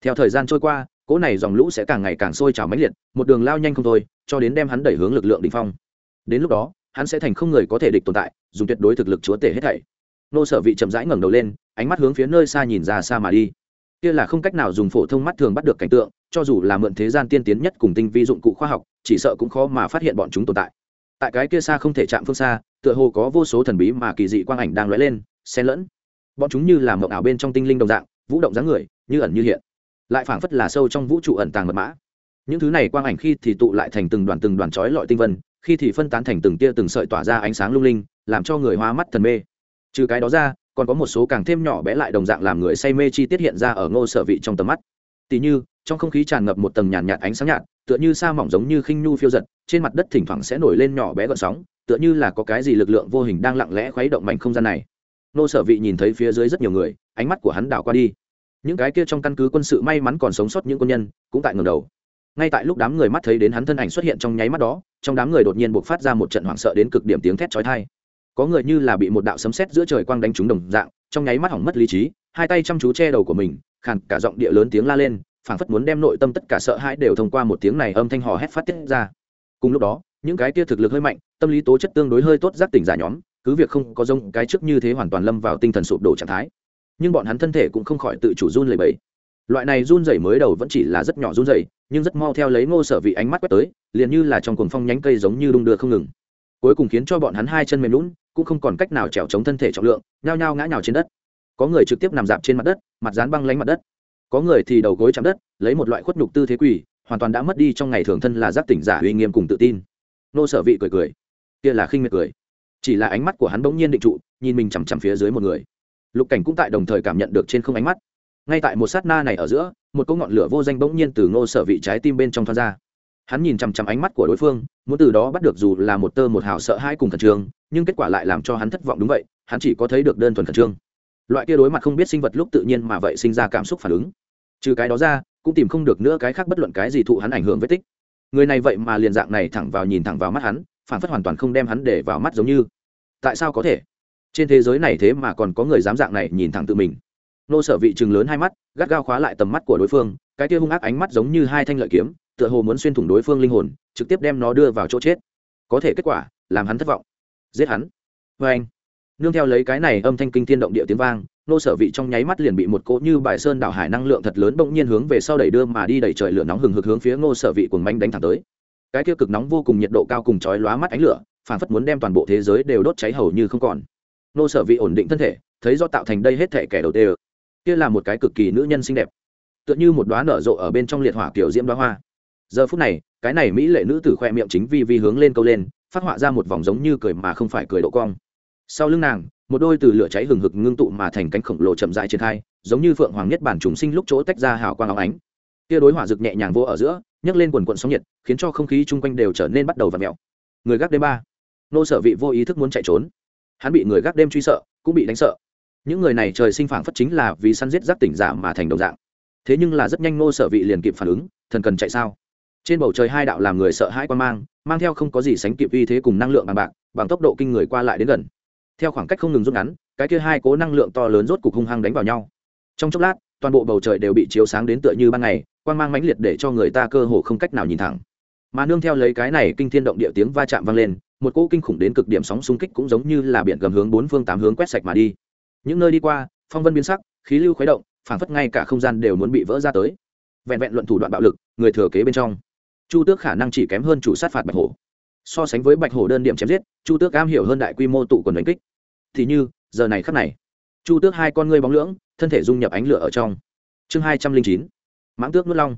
Speaker 1: Theo thời gian trôi qua, cỗ này dòng lũ sẽ càng ngày càng sôi trào mãnh liệt, một đường lao nhanh không thôi, cho đến đem hắn đẩy hướng lực lượng đ ỉ n h phong. Đến lúc đó, hắn sẽ thành không người có thể địch tồn tại, dùng tuyệt đối thực lực chúa tể hết thảy nô sở vị chậm rãi ngẩng đầu lên, ánh mắt hướng phía nơi xa nhìn ra xa mà đi. Kia là không cách nào dùng phổ thông mắt thường bắt được cảnh tượng, cho dù là mượn thế gian tiên tiến nhất cùng tinh vi dụng cụ khoa học, chỉ sợ cũng khó mà phát hiện bọn chúng tồn tại. Tại cái kia xa không thể chạm phương xa, tựa hồ có vô số thần bí mà kỳ dị quang ảnh đang lóe lên, xen lẫn. Bọn chúng như là mộng ảo bên trong tinh linh đồng dạng, vũ động dáng người, như ẩn như hiện. Lại phảng phất là sâu trong vũ trụ ẩn tàng mật mã. Những thứ này quang ảnh khi thì tụ lại thành từng đoàn từng đoàn trói lọi tinh vân, khi thì phân tán thành từng tia từng sợi tỏa ra ánh sáng lung linh, làm cho người hoa mắt thần mê trừ cái đó ra còn có một số càng thêm nhỏ bé lại đồng dạng làm người say mê chi tiết hiện ra ở ngô sở vị trong tầm mắt. Tỉ như trong không khí tràn ngập một tầng nhàn nhạt, nhạt ánh sáng nhạt tựa như sa mỏng giống như khinh nhu phiêu giật trên mặt đất thỉnh thoảng sẽ nổi lên nhỏ bé gợn sóng tựa như là có cái gì lực lượng vô hình đang lặng lẽ khuấy động mảnh không gian này. Nô sở vị nhìn thấy phía dưới rất nhiều người ánh mắt của hắn đảo qua đi. Những cái kia trong căn cứ quân sự may mắn còn sống sót những quân nhân cũng tại ngầm đầu. Ngay tại lúc đám người mắt thấy đến hắn thân ảnh xuất hiện trong nháy mắt đó trong đám người đột nhiên buộc phát ra một trận hoảng sợ đến cực điểm tiếng thét chói tai có người như là bị một đạo sấm sét giữa trời quang đánh trúng đồng dạng, trong nháy mắt hỏng mất lý trí, hai tay chăm chú che đầu của mình, khàn cả giọng địa lớn tiếng la lên, phảng phất muốn đem nội tâm tất cả sợ hãi đều thông qua một tiếng này âm thanh hò hét phát tiết ra. Cùng lúc đó, những cái kia thực lực hơi mạnh, tâm lý tố chất tương đối hơi tốt giác tỉnh giả nhóm, cứ việc không có rông cái trước như thế hoàn toàn lâm vào tinh thần sụp đổ trạng thái, nhưng bọn hắn thân thể cũng không khỏi tự chủ run lẩy bẩy. Loại này run rẩy mới đầu vẫn chỉ là rất nhỏ run rẩy, nhưng rất mau theo lấy ngô sở vị ánh mắt quét tới, liền như là trong cuồng phong nhánh cây giống như đung đưa không ngừng. Cuối cùng khiến cho bọn hắn hai chân mềm lún cũng không còn cách nào trèo chống thân thể trọng lượng, nhao nhao ngã nhào trên đất. Có người trực tiếp nằm dạp trên mặt đất, mặt dán băng lánh mặt đất. Có người thì đầu gối chạm đất, lấy một loại khuất nhục tư thế quỳ, hoàn toàn đã mất đi trong ngày thường thân là giác tỉnh giả uy nghiêm cùng tự tin. Nô sở vị cười cười. Kia là khinh miệt cười. Chỉ là ánh mắt của hắn bỗng nhiên định trụ, nhìn mình chằm chằm phía dưới một người. Lục cảnh cũng tại đồng thời cảm nhận được trên không ánh mắt. Ngay tại một sát na này ở giữa, một cỗ ngọn lửa vô danh bỗng nhiên từ ngô sở vị trái tim bên trong thoát ra hắn nhìn chằm chằm ánh mắt của đối phương, muốn từ đó bắt được dù là một tơ một hào sợ hai cùng khẩn trương, nhưng kết quả lại làm cho hắn thất vọng đúng vậy, hắn chỉ có thấy được đơn thuần khẩn trương. Loại kia đối mặt không biết sinh vật lúc tự nhiên mà vậy sinh ra cảm xúc phản ứng. Trừ cái đó ra, cũng tìm không được nữa cái khác bất luận cái gì thụ hắn ảnh hưởng vết tích. Người này vậy mà liền dạng này thẳng vào nhìn thẳng vào mắt hắn, phản phất hoàn toàn không đem hắn để vào mắt giống như. Tại sao có thể? Trên thế giới này thế mà còn có người dám dạng này nhìn thẳng tự mình. Nô sở vị chừng lớn hai mắt, gắt gao khóa lại tầm mắt của đối phương, cái kia hung ác ánh mắt giống như hai thanh lợi kiếm tựa hồ muốn xuyên thủng đối phương linh hồn, trực tiếp đem nó đưa vào chỗ chết. Có thể kết quả, làm hắn thất vọng. Giết hắn. Vê anh. Nương theo lấy cái này âm thanh kinh thiên động địa tiếng vang, nô sở vị trong nháy mắt liền bị một cỗ như bài sơn đảo hải năng lượng thật lớn bỗng nhiên hướng về sau đẩy đưa mà đi đẩy trời lửa nóng hừng hực hướng phía ngô sở vị cuồng manh đánh thẳng tới. Cái kia cực nóng vô cùng nhiệt độ cao cùng chói lóa mắt ánh lửa, phản phất muốn đem toàn bộ thế giới đều đốt cháy hầu như không còn. Nô sở vị ổn định thân thể, thấy do tạo thành đây hết thể kẻ đầu tiên kia là một cái cực kỳ nữ nhân xinh đẹp. Tựa như một đoá nở rộ ở bên trong liệt hỏa kiểu diễm đoá hoa giờ phút này, cái này mỹ lệ nữ tử khoe miệng chính vi vi hướng lên câu lên, phát họa ra một vòng giống như cười mà không phải cười độ cong. Sau lưng nàng, một đôi từ lửa cháy hừng hực ngưng tụ mà thành cánh khổng lồ chậm dại triển khai, giống như phượng hoàng nhất bản trùng sinh lúc chỗ tách ra hào quang áo ánh. Kia đối hỏa rực nhẹ nhàng vô ở giữa, nhấc lên quần quận sóng nhiệt, khiến cho không khí chung quanh đều trở nên bắt đầu và mẹo người gác đêm ba. Nô sở vị vô ý thức muốn chạy trốn. Hắn bị người gác đêm truy sợ, cũng bị đánh sợ. Những người này trời sinh phản phất chính là vì săn giết giáp tỉnh giả mà thành đồng dạng. Thế nhưng là rất nhanh nô sở vị liền kịp phản ứng, thần cần chạy sao? Trên bầu trời hai đạo làm người sợ hãi quan mang mang theo không có gì sánh kịp uy thế cùng năng lượng bằng bạc, bằng tốc độ kinh người qua lại đến gần. Theo khoảng cách không ngừng rút ngắn, cái kia hai cố năng lượng to lớn rốt cục hung hăng đánh vào nhau. Trong chốc lát, toàn bộ bầu trời đều bị chiếu sáng đến tựa như ban ngày, quan mang mãnh liệt để cho người ta cơ hồ không cách nào nhìn thẳng. Mà nương theo lấy cái này kinh thiên động địa tiếng va chạm vang lên, một cỗ kinh khủng đến cực điểm sóng xung kích cũng giống như là biển gầm hướng bốn phương tám hướng quét sạch mà đi. Những nơi đi qua, phong vân biến sắc, khí lưu khuấy động, phảng phất ngay cả không gian đều muốn bị vỡ ra tới. Vẹn vẹn luận thủ đoạn bạo lực, người thừa kế bên trong chu tước khả năng chỉ kém hơn chủ sát phạt bạch hổ. So sánh với bạch hổ đơn điểm chém giết, chu tước am hiểu hơn đại quy mô tụ quần đánh kích. Thì như, giờ này khắc này, chu tước hai con ngươi bóng lưỡng, thân thể dung nhập ánh lửa ở trong. Chương hai trăm linh chín, mãng tước nuốt long.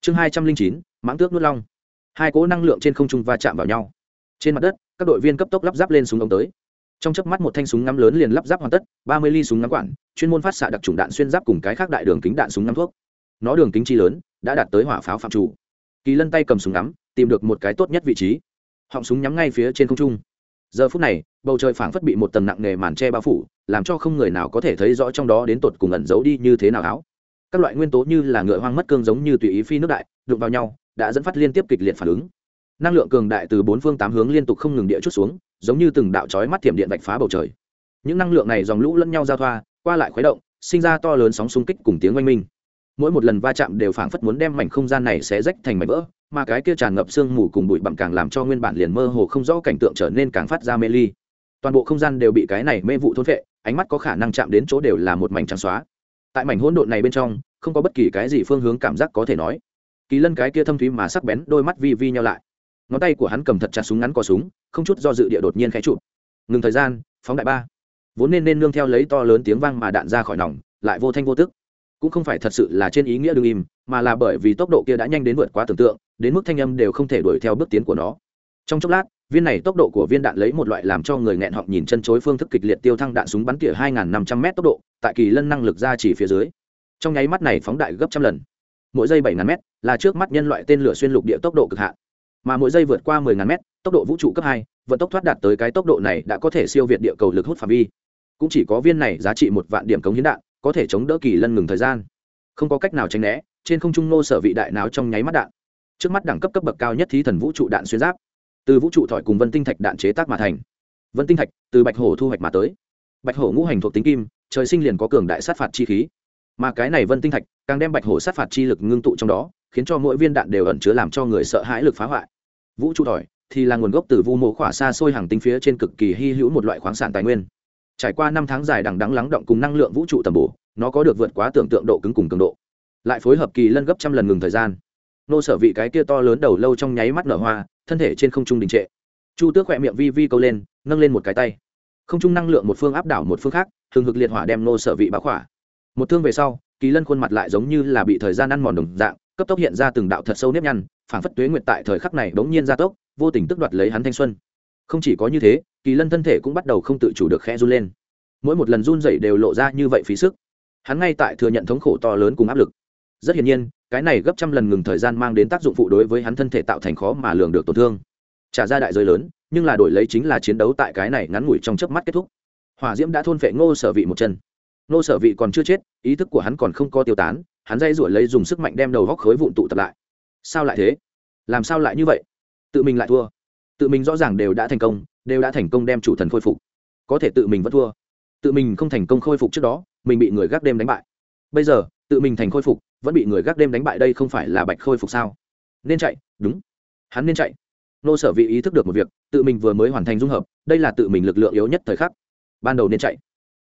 Speaker 1: Chương hai trăm linh chín, mãng tước nuốt long. Hai cỗ năng lượng trên không trung va chạm vào nhau. Trên mặt đất, các đội viên cấp tốc lắp ráp lên súng ống tới. Trong chớp mắt một thanh súng ngắm lớn liền lắp ráp hoàn tất, ba mươi ly súng ngắm quản, chuyên môn phát xạ đặc trùng đạn xuyên giáp cùng cái khác đại đường kính đạn súng ngắm thuốc. Nó đường kính chi lớn, đã đạt tới hỏa pháo phạm chủ kỳ lân tay cầm súng ngắm, tìm được một cái tốt nhất vị trí. Họng súng nhắm ngay phía trên không trung. Giờ phút này, bầu trời phảng phất bị một tầng nặng nề màn che bao phủ, làm cho không người nào có thể thấy rõ trong đó đến tột cùng ẩn giấu đi như thế nào áo các loại nguyên tố như là ngựa hoang mất cương giống như tùy ý phi nước đại, đụng vào nhau, đã dẫn phát liên tiếp kịch liệt phản ứng. Năng lượng cường đại từ bốn phương tám hướng liên tục không ngừng địa chút xuống, giống như từng đạo chói mắt thiểm điện vạch phá bầu trời. Những năng lượng này dòng lũ lẫn nhau giao thoa, qua lại khuấy động, sinh ra to lớn sóng xung kích cùng tiếng oanh minh mỗi một lần va chạm đều phảng phất muốn đem mảnh không gian này sẽ rách thành mảnh vỡ, mà cái kia tràn ngập sương mù cùng bụi bặm càng làm cho nguyên bản liền mơ hồ không rõ cảnh tượng trở nên càng phát ra mê ly. Toàn bộ không gian đều bị cái này mê vụ thôn vệ, ánh mắt có khả năng chạm đến chỗ đều là một mảnh trắng xóa. Tại mảnh hỗn độn này bên trong, không có bất kỳ cái gì phương hướng cảm giác có thể nói. Kỳ lân cái kia thâm thúy mà sắc bén đôi mắt vi vi nhau lại. Ngón tay của hắn cầm thật chặt súng ngắn có súng, không chút do dự địa đột nhiên khẽ chụp. Ngừng thời gian, phóng đại ba. Vốn nên nên nương theo lấy to lớn tiếng vang mà đạn ra khỏi nòng, lại vô thanh vô tức cũng không phải thật sự là trên ý nghĩa đương im, mà là bởi vì tốc độ kia đã nhanh đến vượt quá tưởng tượng, đến mức thanh âm đều không thể đuổi theo bước tiến của nó. Trong chốc lát, viên này tốc độ của viên đạn lấy một loại làm cho người nghẹn họng nhìn chân chối phương thức kịch liệt tiêu thăng đạn súng bắn tỉa 2.500 m tốc độ, tại kỳ lân năng lực ra chỉ phía dưới. Trong nháy mắt này phóng đại gấp trăm lần. Mỗi giây 7.000 m là trước mắt nhân loại tên lửa xuyên lục địa tốc độ cực hạn. Mà mỗi giây vượt qua 10.000 m tốc độ vũ trụ cấp hai, vận tốc thoát đạt tới cái tốc độ này đã có thể siêu việt địa cầu lực hút phạm vi. Cũng chỉ có viên này giá trị một vạn điểm cống hiến đạn có thể chống đỡ kỳ lân ngừng thời gian. Không có cách nào tránh né, trên không trung nô sở vị đại nào trong nháy mắt đạn. Trước mắt đẳng cấp cấp bậc cao nhất thí thần vũ trụ đạn xuyên giáp. Từ vũ trụ thỏi cùng vân tinh thạch đạn chế tác mà thành. Vân tinh thạch, từ bạch hổ thu hoạch mà tới. Bạch hổ ngũ hành thuộc tính kim, trời sinh liền có cường đại sát phạt chi khí. Mà cái này vân tinh thạch, càng đem bạch hổ sát phạt chi lực ngưng tụ trong đó, khiến cho mỗi viên đạn đều ẩn chứa làm cho người sợ hãi lực phá hoại. Vũ trụ thỏi thì là nguồn gốc từ vu mộ khỏa xa xôi hàng tinh phía trên cực kỳ hy hữu một loại khoáng sản tài nguyên trải qua năm tháng dài đằng đắng lắng động cùng năng lượng vũ trụ tầm bổ, nó có được vượt quá tưởng tượng độ cứng cùng cường độ. Lại phối hợp kỳ lân gấp trăm lần ngừng thời gian. Nô sở vị cái kia to lớn đầu lâu trong nháy mắt nở hoa, thân thể trên không trung đình trệ. Chu tước khỏe miệng vi vi câu lên, nâng lên một cái tay. Không trung năng lượng một phương áp đảo một phương khác, hừng hực liệt hỏa đem nô sở vị báo khỏa. Một thương về sau, kỳ lân khuôn mặt lại giống như là bị thời gian ăn mòn đồng dạng, cấp tốc hiện ra từng đạo thật sâu nếp nhăn, phảng phất tuế nguyệt tại thời khắc này bỗng nhiên gia tốc, vô tình tức đoạt lấy hắn thanh xuân. Không chỉ có như thế kỳ lân thân thể cũng bắt đầu không tự chủ được khẽ run lên. Mỗi một lần run dậy đều lộ ra như vậy phí sức. Hắn ngay tại thừa nhận thống khổ to lớn cùng áp lực. Rất hiển nhiên, cái này gấp trăm lần ngừng thời gian mang đến tác dụng phụ đối với hắn thân thể tạo thành khó mà lường được tổn thương. Trả ra đại giới lớn, nhưng là đổi lấy chính là chiến đấu tại cái này ngắn ngủi trong chớp mắt kết thúc. Hỏa diễm đã thôn phệ ngô sở vị một chân. Ngô sở vị còn chưa chết, ý thức của hắn còn không có tiêu tán, hắn dây rủi lấy dùng sức mạnh đem đầu góc khối vụn tụ tập lại. Sao lại thế? Làm sao lại như vậy? Tự mình lại thua tự mình rõ ràng đều đã thành công, đều đã thành công đem chủ thần khôi phục. Có thể tự mình vẫn thua. Tự mình không thành công khôi phục trước đó, mình bị người gác đêm đánh bại. Bây giờ, tự mình thành khôi phục, vẫn bị người gác đêm đánh bại đây không phải là bạch khôi phục sao? Nên chạy, đúng. Hắn nên chạy. Nô sở vị ý thức được một việc, tự mình vừa mới hoàn thành dung hợp, đây là tự mình lực lượng yếu nhất thời khắc. Ban đầu nên chạy.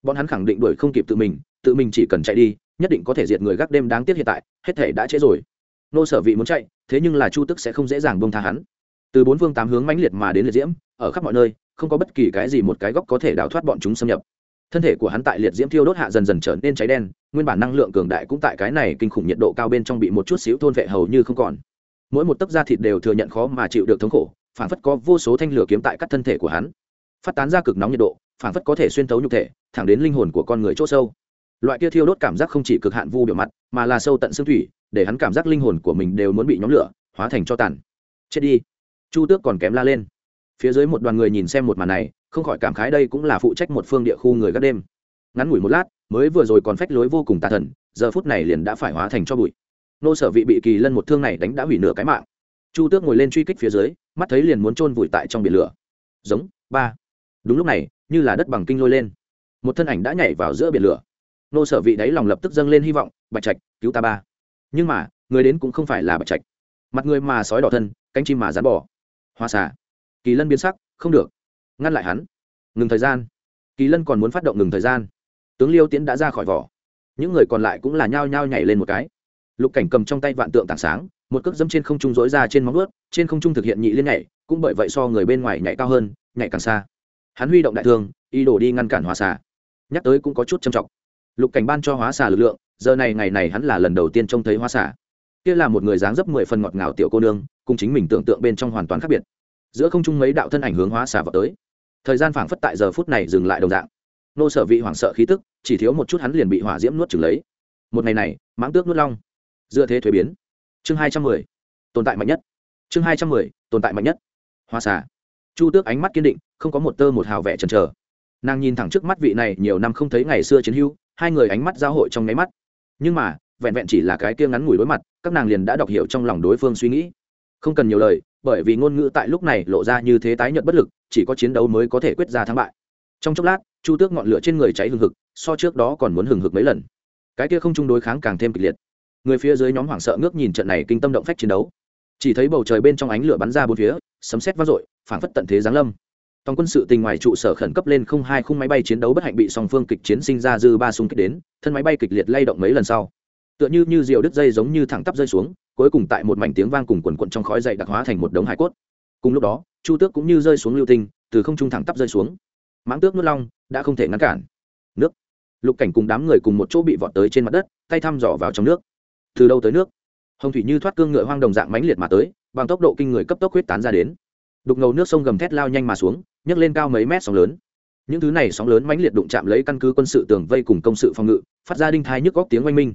Speaker 1: Bọn hắn khẳng định đuổi không kịp tự mình tự mình chỉ cần chạy đi, nhất định có thể diệt người gác đêm đáng tiếc hiện tại, hết thể đã trễ rồi. Nô sở vị muốn chạy, thế nhưng là chu tức sẽ không dễ dàng bông tha hắn từ bốn phương tám hướng mãnh liệt mà đến liệt diễm, ở khắp mọi nơi, không có bất kỳ cái gì một cái góc có thể đào thoát bọn chúng xâm nhập. Thân thể của hắn tại liệt diễm thiêu đốt hạ dần dần trở nên cháy đen, nguyên bản năng lượng cường đại cũng tại cái này kinh khủng nhiệt độ cao bên trong bị một chút xíu thôn vệ hầu như không còn. Mỗi một tấc da thịt đều thừa nhận khó mà chịu được thống khổ, phản phất có vô số thanh lửa kiếm tại các thân thể của hắn. Phát tán ra cực nóng nhiệt độ, phản phất có thể xuyên thấu nhục thể, thẳng đến linh hồn của con người c h ỗ sâu. Loại kia thiêu đốt cảm giác không chỉ cực hạn vu biểu mặt, mà là sâu tận xương thủy, để hắn cảm giác linh hồn của mình đều muốn bị nhóm lửa hóa thành cho tàn. Chết đi chu tước còn kém la lên. Phía dưới một đoàn người nhìn xem một màn này, không khỏi cảm khái đây cũng là phụ trách một phương địa khu người gác đêm. Ngắn ngủi một lát, mới vừa rồi còn phách lối vô cùng tà thần, giờ phút này liền đã phải hóa thành cho bụi. Nô sở vị bị kỳ lân một thương này đánh đã hủy nửa cái mạng. Chu tước ngồi lên truy kích phía dưới, mắt thấy liền muốn chôn vùi tại trong biển lửa. Giống, ba. Đúng lúc này, như là đất bằng kinh lôi lên. Một thân ảnh đã nhảy vào giữa biển lửa. Nô sở vị đáy lòng lập tức dâng lên hy vọng, bạch trạch, cứu ta ba. Nhưng mà, người đến cũng không phải là bạch trạch. Mặt người mà sói đỏ thân, cánh chim mà rán bỏ hoa xả kỳ lân biến sắc, không được. Ngăn lại hắn. Ngừng thời gian. Kỳ lân còn muốn phát động ngừng thời gian. Tướng liêu tiễn đã ra khỏi vỏ. Những người còn lại cũng là nhao nhao nhảy lên một cái. Lục cảnh cầm trong tay vạn tượng tảng sáng, một cước dẫm trên không trung dối ra trên móng ướt trên không trung thực hiện nhị liên nhảy, cũng bởi vậy so người bên ngoài nhảy cao hơn, nhảy càng xa. Hắn huy động đại thương y đổ đi ngăn cản hóa xà. Nhắc tới cũng có chút trầm trọng. Lục cảnh ban cho hóa xà lực lượng, giờ này ngày này hắn là lần đầu tiên trông thấy hóa xà kia là một người dáng dấp mười phần ngọt ngào tiểu cô nương, cùng chính mình tưởng tượng bên trong hoàn toàn khác biệt. Giữa không trung mấy đạo thân ảnh hướng hóa xà vào tới. Thời gian phảng phất tại giờ phút này dừng lại đồng dạng. Nô sở vị hoảng sợ khí tức, chỉ thiếu một chút hắn liền bị hỏa diễm nuốt chừng lấy. Một ngày này, mãng tước nuốt long. Dựa thế thuế biến. Chương hai trăm mười. Tồn tại mạnh nhất. Chương hai trăm mười, tồn tại mạnh nhất. Hoa xà. Chu tước ánh mắt kiên định, không có một tơ một hào vẻ chần trờ nàng nhìn thẳng trước mắt vị này, nhiều năm không thấy ngày xưa chiến hưu hai người ánh mắt giao hội trong nháy mắt. Nhưng mà vẹn vẹn chỉ là cái kia ngắn ngủi đối mặt các nàng liền đã đọc hiểu trong lòng đối phương suy nghĩ. Không cần nhiều lời bởi vì ngôn ngữ tại lúc này lộ ra như thế tái nhợt bất lực chỉ có chiến đấu mới có thể quyết ra thắng bại. Trong chốc lát chu tước ngọn lửa trên người cháy hừng hực so trước đó còn muốn hừng hực mấy lần. Cái kia không chung đối kháng càng thêm kịch liệt. Người phía dưới nhóm hoảng sợ ngước nhìn trận này kinh tâm động phách chiến đấu. Chỉ thấy bầu trời bên trong ánh lửa bắn ra bốn phía sấm sét vang dội phảng phất tận thế giáng lâm. Toàn quân sự tình ngoài trụ sở khẩn cấp lên không hai khung máy bay chiến đấu bất hạnh bị song phương kịch chiến sinh ra dư ba xung kích đến, thân máy bay kịch liệt lay động mấy lần sau. Tựa như như diều đứt dây giống như thẳng tắp rơi xuống, cuối cùng tại một mảnh tiếng vang cùng quần quần trong khói dậy đặc hóa thành một đống hải cốt. Cùng lúc đó, Chu Tước cũng như rơi xuống lưu tinh, từ không trung thẳng tắp rơi xuống. Mãng Tước nuốt long đã không thể ngăn cản. Nước. Lục Cảnh cùng đám người cùng một chỗ bị vọt tới trên mặt đất, tay thăm dò vào trong nước. Từ đâu tới nước? Hồng thủy như thoát cương ngựa hoang đồng dạng mãnh liệt mà tới, bằng tốc độ kinh người cấp tốc huyết tán ra đến đục ngầu nước sông gầm thét lao nhanh mà xuống nhấc lên cao mấy mét sóng lớn những thứ này sóng lớn mãnh liệt đụng chạm lấy căn cứ quân sự tường vây cùng công sự phòng ngự phát ra đinh thai nhức góc tiếng oanh minh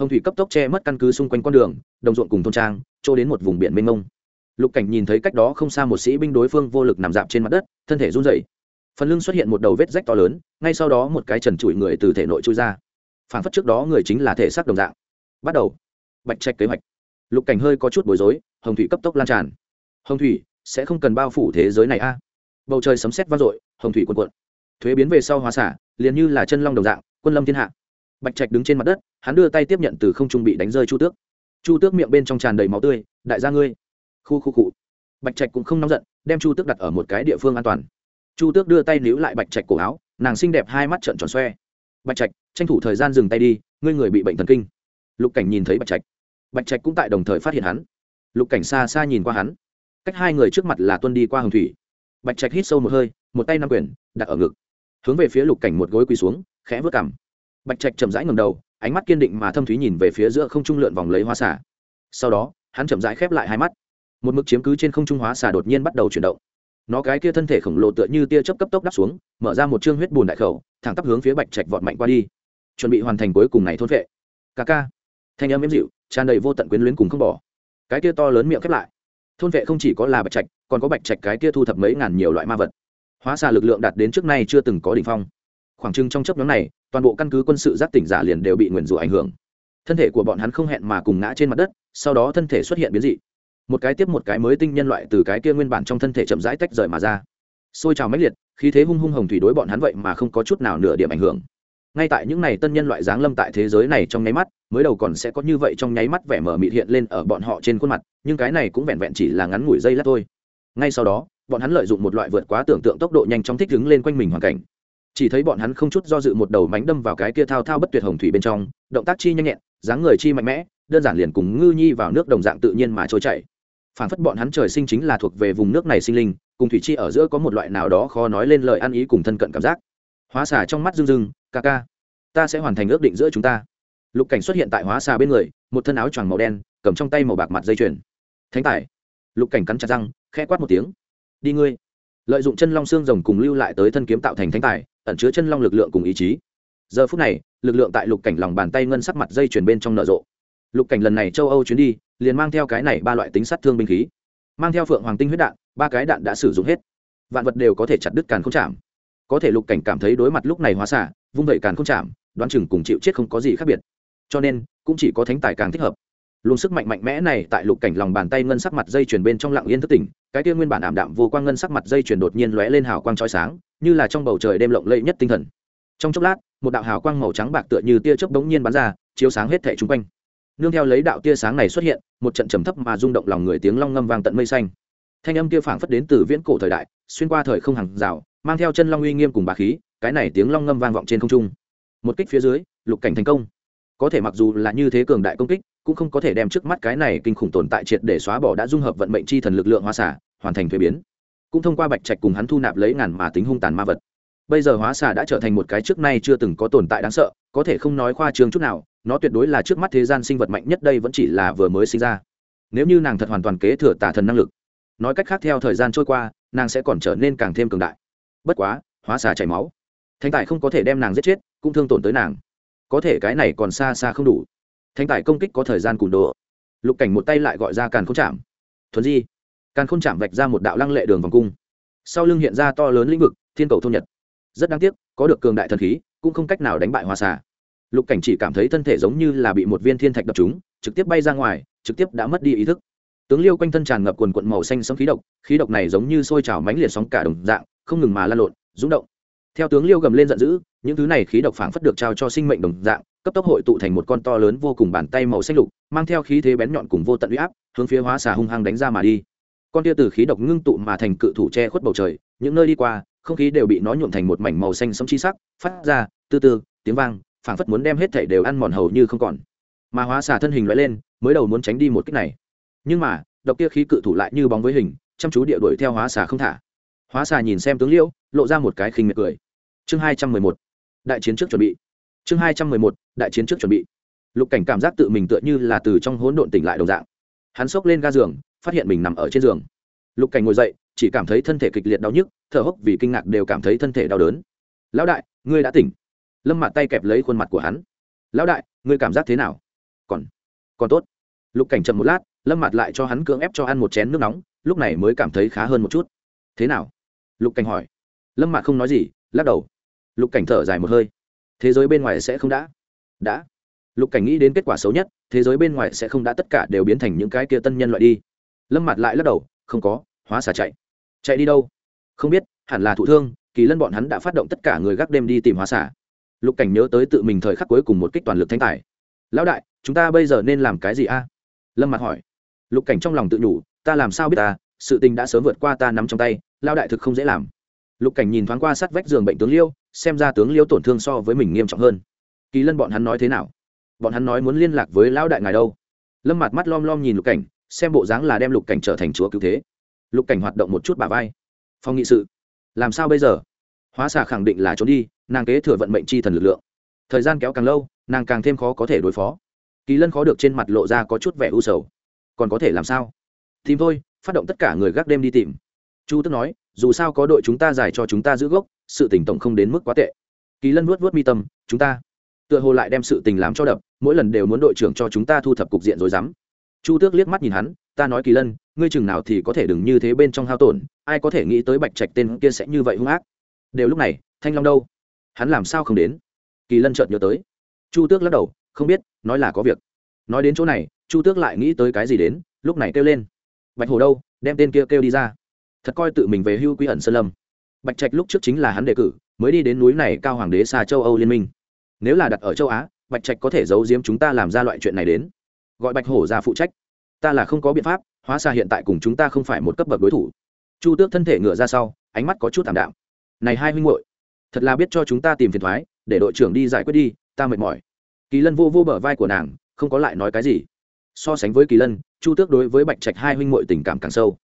Speaker 1: hồng thủy cấp tốc che mất căn cứ xung quanh con đường, đồng ruộng cùng thôn trang, trôi đến một vùng biển mênh mông. Lục cảnh nhìn thấy cách đó không xa một sĩ binh đối phương vô lực nằm dạp trên mặt đất, thân thể run rẩy. Phần lưng xuất hiện một đầu vết rách to lớn, ngay sau đó một cái trần trụi người từ thể nội trôi ra. Phản phất trước đó người chính là thể xác đồng dạng. Bắt đầu. Bạch trạch kế hoạch. Lục cảnh hơi có chút bối rối, hồng thủy cấp tốc lan tràn. Hồng thủy, sẽ không cần bao phủ thế giới này a? Bầu trời sấm sét vang dội, hồng thủy cuồn cuộn. Thuế biến về sau hóa xả, liền như là chân long đồng dạng, quân lâm thiên hạ bạch trạch đứng trên mặt đất, hắn đưa tay tiếp nhận từ không trung bị đánh rơi chu tước. Chu tước miệng bên trong tràn đầy máu tươi, đại gia ngươi. Khu khu cụ bạch trạch cũng không nóng giận, đem chu tước đặt ở một cái địa phương an toàn. Chu tước đưa tay níu lại bạch trạch cổ áo, nàng xinh đẹp hai mắt trợn tròn xoe. Bạch trạch, tranh thủ thời gian dừng tay đi, ngươi người bị bệnh thần kinh. Lục cảnh nhìn thấy bạch trạch. Bạch trạch cũng tại đồng thời phát hiện hắn. Lục cảnh xa xa nhìn qua hắn. Cách hai người trước mặt là tuân đi qua hồng thủy. Bạch trạch hít sâu một hơi, một tay nắm quyền, đặt ở ngực. Hướng về phía lục cảnh một gối quỳ xuống, khẽ vớt cảm bạch trạch chậm rãi ngầm đầu, ánh mắt kiên định mà thâm thúy nhìn về phía giữa không trung lượn vòng lấy hoa xả sau đó, hắn chậm rãi khép lại hai mắt. Một mực chiếm cứ trên không trung hóa xà đột nhiên bắt đầu chuyển động. Nó cái kia thân thể khổng lồ tựa như tia chớp cấp tốc đắp xuống, mở ra một chương huyết bùn đại khẩu, thẳng tắp hướng phía bạch trạch vọt mạnh qua đi. Chuẩn bị hoàn thành cuối cùng này thôn vệ. Ca ca. Thanh âm êm dịu, tràn đầy vô tận quyến luyến cùng không bỏ. Cái kia to lớn miệng khép lại. Thôn vệ không chỉ có là bạch trạch, còn có bạch trạch cái kia thu thập mấy ngàn nhiều loại ma vật. Hóa xà lực lượng đạt đến trước nay chưa từng có đỉnh phong. Khoảng trưng trong chấp nhóm này toàn bộ căn cứ quân sự giác tỉnh giả liền đều bị nguyền rủa ảnh hưởng. Thân thể của bọn hắn không hẹn mà cùng ngã trên mặt đất, sau đó thân thể xuất hiện biến dị. Một cái tiếp một cái mới tinh nhân loại từ cái kia nguyên bản trong thân thể chậm rãi tách rời mà ra. Xôi trào mãnh liệt, khí thế hung hung hồng thủy đối bọn hắn vậy mà không có chút nào nửa điểm ảnh hưởng. Ngay tại những này tân nhân loại giáng lâm tại thế giới này trong nháy mắt, mới đầu còn sẽ có như vậy trong nháy mắt vẻ mở mịt hiện lên ở bọn họ trên khuôn mặt, nhưng cái này cũng vẹn vẹn chỉ là ngắn ngủi dây lát thôi. Ngay sau đó, bọn hắn lợi dụng một loại vượt quá tưởng tượng tốc độ nhanh chóng thích ứng lên quanh mình hoàn cảnh chỉ thấy bọn hắn không chút do dự một đầu mánh đâm vào cái kia thao thao bất tuyệt hồng thủy bên trong, động tác chi nhanh nhẹn, dáng người chi mạnh mẽ, đơn giản liền cùng ngư nhi vào nước đồng dạng tự nhiên mà trôi chảy. Phản phất bọn hắn trời sinh chính là thuộc về vùng nước này sinh linh, cùng thủy chi ở giữa có một loại nào đó khó nói lên lời ăn ý cùng thân cận cảm giác. Hóa xà trong mắt rưng rưng, ca ca, ta sẽ hoàn thành ước định giữa chúng ta. Lục cảnh xuất hiện tại hóa xà bên người, một thân áo choàng màu đen, cầm trong tay màu bạc mặt dây chuyền. Thánh tài. Lục cảnh cắn chặt răng, khẽ quát một tiếng. Đi ngươi. Lợi dụng chân long xương rồng cùng lưu lại tới thân kiếm tạo thành thánh tài ẩn chứa chân long lực lượng cùng ý chí. Giờ phút này, lực lượng tại lục cảnh lòng bàn tay ngân sắc mặt dây chuyền bên trong nở rộ. Lục cảnh lần này châu âu chuyến đi, liền mang theo cái này ba loại tính sát thương binh khí. Mang theo phượng hoàng tinh huyết đạn, ba cái đạn đã sử dụng hết. Vạn vật đều có thể chặt đứt càn không chạm có thể lục cảnh cảm thấy đối mặt lúc này hóa xả vung vẩy càn không chạm đoán chừng cùng chịu chết không có gì khác biệt. Cho nên, cũng chỉ có thánh tài càng thích hợp luồng sức mạnh mạnh mẽ này tại lục cảnh lòng bàn tay ngân sắc mặt dây chuyền bên trong lặng yên thức tỉnh, cái kia nguyên bản ảm đạm vô quang ngân sắc mặt dây chuyền đột nhiên lóe lên hào quang chói sáng, như là trong bầu trời đêm lộng lẫy nhất tinh thần. Trong chốc lát, một đạo hào quang màu trắng bạc tựa như tia chớp bỗng nhiên bắn ra, chiếu sáng hết thảy chung quanh. Nương theo lấy đạo tia sáng này xuất hiện, một trận trầm thấp mà rung động lòng người tiếng long ngâm vang tận mây xanh. Thanh âm kia phảng phất đến từ viễn cổ thời đại, xuyên qua thời không hàng rào, mang theo chân long uy nghiêm cùng bá khí, cái này tiếng long ngâm vang vọng trên không trung. Một kích phía dưới, lục cảnh thành công có thể mặc dù là như thế cường đại công kích, cũng không có thể đem trước mắt cái này kinh khủng tồn tại triệt để xóa bỏ đã dung hợp vận mệnh chi thần lực lượng hóa xả hoàn thành thuế biến. Cũng thông qua bạch trạch cùng hắn thu nạp lấy ngàn mà tính hung tàn ma vật. Bây giờ hóa xà đã trở thành một cái trước nay chưa từng có tồn tại đáng sợ, có thể không nói khoa trương chút nào, nó tuyệt đối là trước mắt thế gian sinh vật mạnh nhất đây vẫn chỉ là vừa mới sinh ra. Nếu như nàng thật hoàn toàn kế thừa tả thần năng lực, nói cách khác theo thời gian trôi qua, nàng sẽ còn trở nên càng thêm cường đại. Bất quá, hóa xà chảy máu. Thanh tài không có thể đem nàng giết chết, cũng thương tổn tới nàng có thể cái này còn xa xa không đủ. Thanh tài công kích có thời gian cùn đồ. Lục cảnh một tay lại gọi ra càn k h ô n chạm thuần di. Càn k h ô n chạm vạch ra một đạo lăng lệ đường vòng cung. Sau lưng hiện ra to lớn lĩnh vực, thiên cầu thôn nhật. Rất đáng tiếc, có được cường đại thần khí, cũng không cách nào đánh bại hoa xà lục cảnh chỉ cảm thấy thân thể giống như là bị một viên thiên thạch đập chúng trực tiếp bay ra ngoài, trực tiếp đã mất đi ý thức. Tướng liêu quanh thân tràn ngập quần quận màu xanh sấm khí độc khí độc này giống như sôi trào mánh liệt sóng cả đồng dạng, không ngừng mà lan lộn rúng động theo tướng liêu gầm lên giận dữ, những thứ này khí độc phảng phất được trao cho sinh mệnh đồng dạng, cấp tốc hội tụ thành một con to lớn vô cùng bàn tay màu xanh lục, mang theo khí thế bén nhọn cùng vô tận uy áp, hướng phía hóa xà hung hăng đánh ra mà đi. Con tia từ khí độc ngưng tụ mà thành cự thủ che khuất bầu trời, những nơi đi qua, không khí đều bị nó nhuộm thành một mảnh màu xanh sẫm chi sắc, phát ra từ từ, tiếng vang, phảng phất muốn đem hết thảy đều ăn mòn hầu như không còn. Mà hóa xà thân hình loại lên, mới đầu muốn tránh đi một kích này. Nhưng mà, độc tia khí cự thủ lại như bóng với hình, chăm chú địa đuổi theo hóa xà không thả hóa xà nhìn xem tướng liễu, lộ ra một cái khinh miệt cười. Chương hai trăm mười một, đại chiến trước chuẩn bị. Chương hai trăm mười một, đại chiến trước chuẩn bị. Lục cảnh cảm giác tự mình tựa như là từ trong hỗn độn tỉnh lại đồng dạng. Hắn xốc lên ga giường, phát hiện mình nằm ở trên giường. Lục cảnh ngồi dậy, chỉ cảm thấy thân thể kịch liệt đau nhức, thở hốc vì kinh ngạc đều cảm thấy thân thể đau đớn. Lão đại, ngươi đã tỉnh. Lâm mặt tay kẹp lấy khuôn mặt của hắn. Lão đại, ngươi cảm giác thế nào? Còn còn tốt. Lục cảnh chậm một lát, lâm mặt lại cho hắn cưỡng ép cho ăn một chén nước nóng, lúc này mới cảm thấy khá hơn một chút. Thế nào? Lục cảnh hỏi. Lâm mạc không nói gì, lắc đầu. Lục cảnh thở dài một hơi. Thế giới bên ngoài sẽ không đã. Đã. Lục cảnh nghĩ đến kết quả xấu nhất, thế giới bên ngoài sẽ không đã, tất cả đều biến thành những cái kia tân nhân loại đi. Lâm mặt lại lắc đầu, không có, hóa xả chạy. Chạy đi đâu? Không biết, hẳn là thụ thương, kỳ lân bọn hắn đã phát động tất cả người gác đêm đi tìm hóa xả lục cảnh nhớ tới tự mình thời khắc cuối cùng một kích toàn lực thanh tài. Lão đại, chúng ta bây giờ nên làm cái gì a? Lâm mặt hỏi. Lục cảnh trong lòng tự nhủ, ta làm sao biết ta, sự tình đã sớm vượt qua ta nắm trong tay lao đại thực không dễ làm. Lục cảnh nhìn thoáng qua sát vách giường bệnh tướng liêu, xem ra tướng liêu tổn thương so với mình nghiêm trọng hơn. Kỳ lân bọn hắn nói thế nào? Bọn hắn nói muốn liên lạc với lão đại ngài đâu? Lâm mặt mắt lom lom nhìn lục cảnh, xem bộ dáng là đem lục cảnh trở thành chúa cứu thế. Lục cảnh hoạt động một chút bà vai. Phong nghị sự. Làm sao bây giờ? Hóa xà khẳng định là trốn đi, nàng kế thừa vận mệnh c h i thần lực lượng. Thời gian kéo càng lâu, nàng càng thêm khó có thể đối phó. Kỳ lân khó được trên mặt lộ ra có chút vẻ u sầu. Còn có thể làm sao? Tìm thôi, phát động tất cả người gác đêm đi tìm chu tức nói, dù sao có đội chúng ta giải cho chúng ta giữ gốc, sự tỉnh tổng không đến mức quá tệ. Kỳ lân vuốt vuốt mi tâm, chúng ta tựa hồ lại đem sự tình làm cho đập, mỗi lần đều muốn đội trưởng cho chúng ta thu thập cục diện rồi dám. Chu tước liếc mắt nhìn hắn, ta nói kỳ lân, ngươi chừng nào thì có thể đừng như thế bên trong hao tổn, ai có thể nghĩ tới bạch trạch tên kia sẽ như vậy hung ác. Đều lúc này, thanh long đâu? Hắn làm sao không đến? Kỳ lân chợt nhớ tới. Chu tước lắc đầu, không biết, nói là có việc. Nói đến chỗ này, chu tước lại nghĩ tới cái gì đến, lúc này kêu lên. Bạch hồ đâu? Đem tên kia kêu đi ra thật coi tự mình về hưu quy ẩn sơn lâm. Bạch trạch lúc trước chính là hắn đề cử, mới đi đến núi này cao hoàng đế xa châu âu liên minh. Nếu là đặt ở châu á, bạch trạch có thể giấu giếm chúng ta làm ra loại chuyện này đến. Gọi bạch hổ ra phụ trách. Ta là không có biện pháp, hóa xa hiện tại cùng chúng ta không phải một cấp bậc đối thủ. Chu tước thân thể ngựa ra sau, ánh mắt có chút thảm đạm. Này hai huynh hội thật là biết cho chúng ta tìm phiền thoái, để đội trưởng đi giải quyết đi, ta mệt mỏi. Kỳ lân vô vô bờ vai của nàng, không có lại nói cái gì. So sánh với kỳ lân, chu tước đối với bạch trạch hai huynh hội tình cảm càng sâu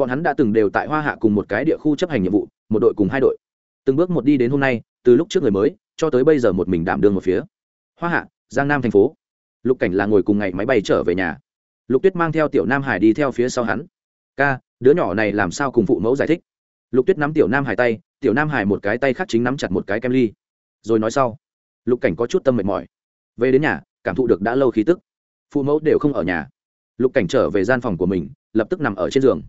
Speaker 1: bọn hắn đã từng đều tại hoa hạ cùng một cái địa khu chấp hành nhiệm vụ, một đội cùng hai đội. Từng bước một đi đến hôm nay, từ lúc trước người mới, cho tới bây giờ một mình đảm đương một phía. Hoa hạ, giang nam thành phố. Lục cảnh là ngồi cùng ngày máy bay trở về nhà. Lục tuyết mang theo tiểu nam hải đi theo phía sau hắn. Ca, đứa nhỏ này làm sao cùng phụ mẫu giải thích? Lục tuyết nắm tiểu nam hải tay, tiểu nam hải một cái tay khác chính nắm chặt một cái kem ly. Rồi nói sau. Lục cảnh có chút tâm mệt mỏi. Về đến nhà, cảm thụ được đã lâu khí tức. Phụ mẫu đều không ở nhà. Lục cảnh trở về gian phòng của mình, lập tức nằm ở trên giường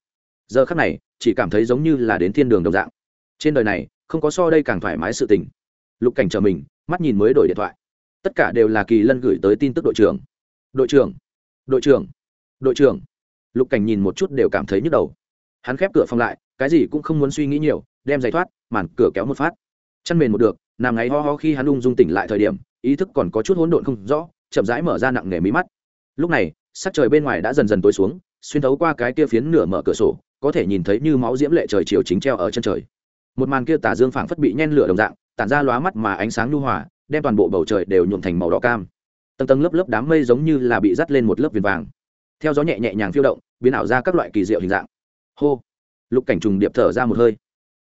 Speaker 1: giờ khắc này, chỉ cảm thấy giống như là đến thiên đường đồng dạng. Trên đời này, không có so đây càng thoải mái sự tình. Lục cảnh chờ mình, mắt nhìn mới đổi điện thoại. Tất cả đều là kỳ lân gửi tới tin tức đội trưởng. Đội trưởng đội trưởng đội trưởng. Lục cảnh nhìn một chút đều cảm thấy nhức đầu. Hắn khép cửa phòng lại, cái gì cũng không muốn suy nghĩ nhiều, đem giày thoát, màn cửa kéo một phát. Chăn mền một được, nằm ngáy ho ho khi hắn ung dung tỉnh lại thời điểm, ý thức còn có chút hỗn độn không rõ, chậm rãi mở ra nặng nề mí mắt. Lúc này, sắc trời bên ngoài đã dần dần tối xuống, xuyên thấu qua cái kia phiến nửa mở cửa sổ có thể nhìn thấy như máu diễm lệ trời chiều chính treo ở chân trời. Một màn kia tà dương phảng phất bị nhen lửa đồng dạng, tản ra lóa mắt mà ánh sáng nhu hòa, đem toàn bộ bầu trời đều nhuộm thành màu đỏ cam. Tầng tầng lớp lớp đám mây giống như là bị dắt lên một lớp viền vàng. Theo gió nhẹ nhẹ nhàng phiêu động, biến ảo ra các loại kỳ diệu hình dạng. Hô! Lục cảnh trùng điệp thở ra một hơi.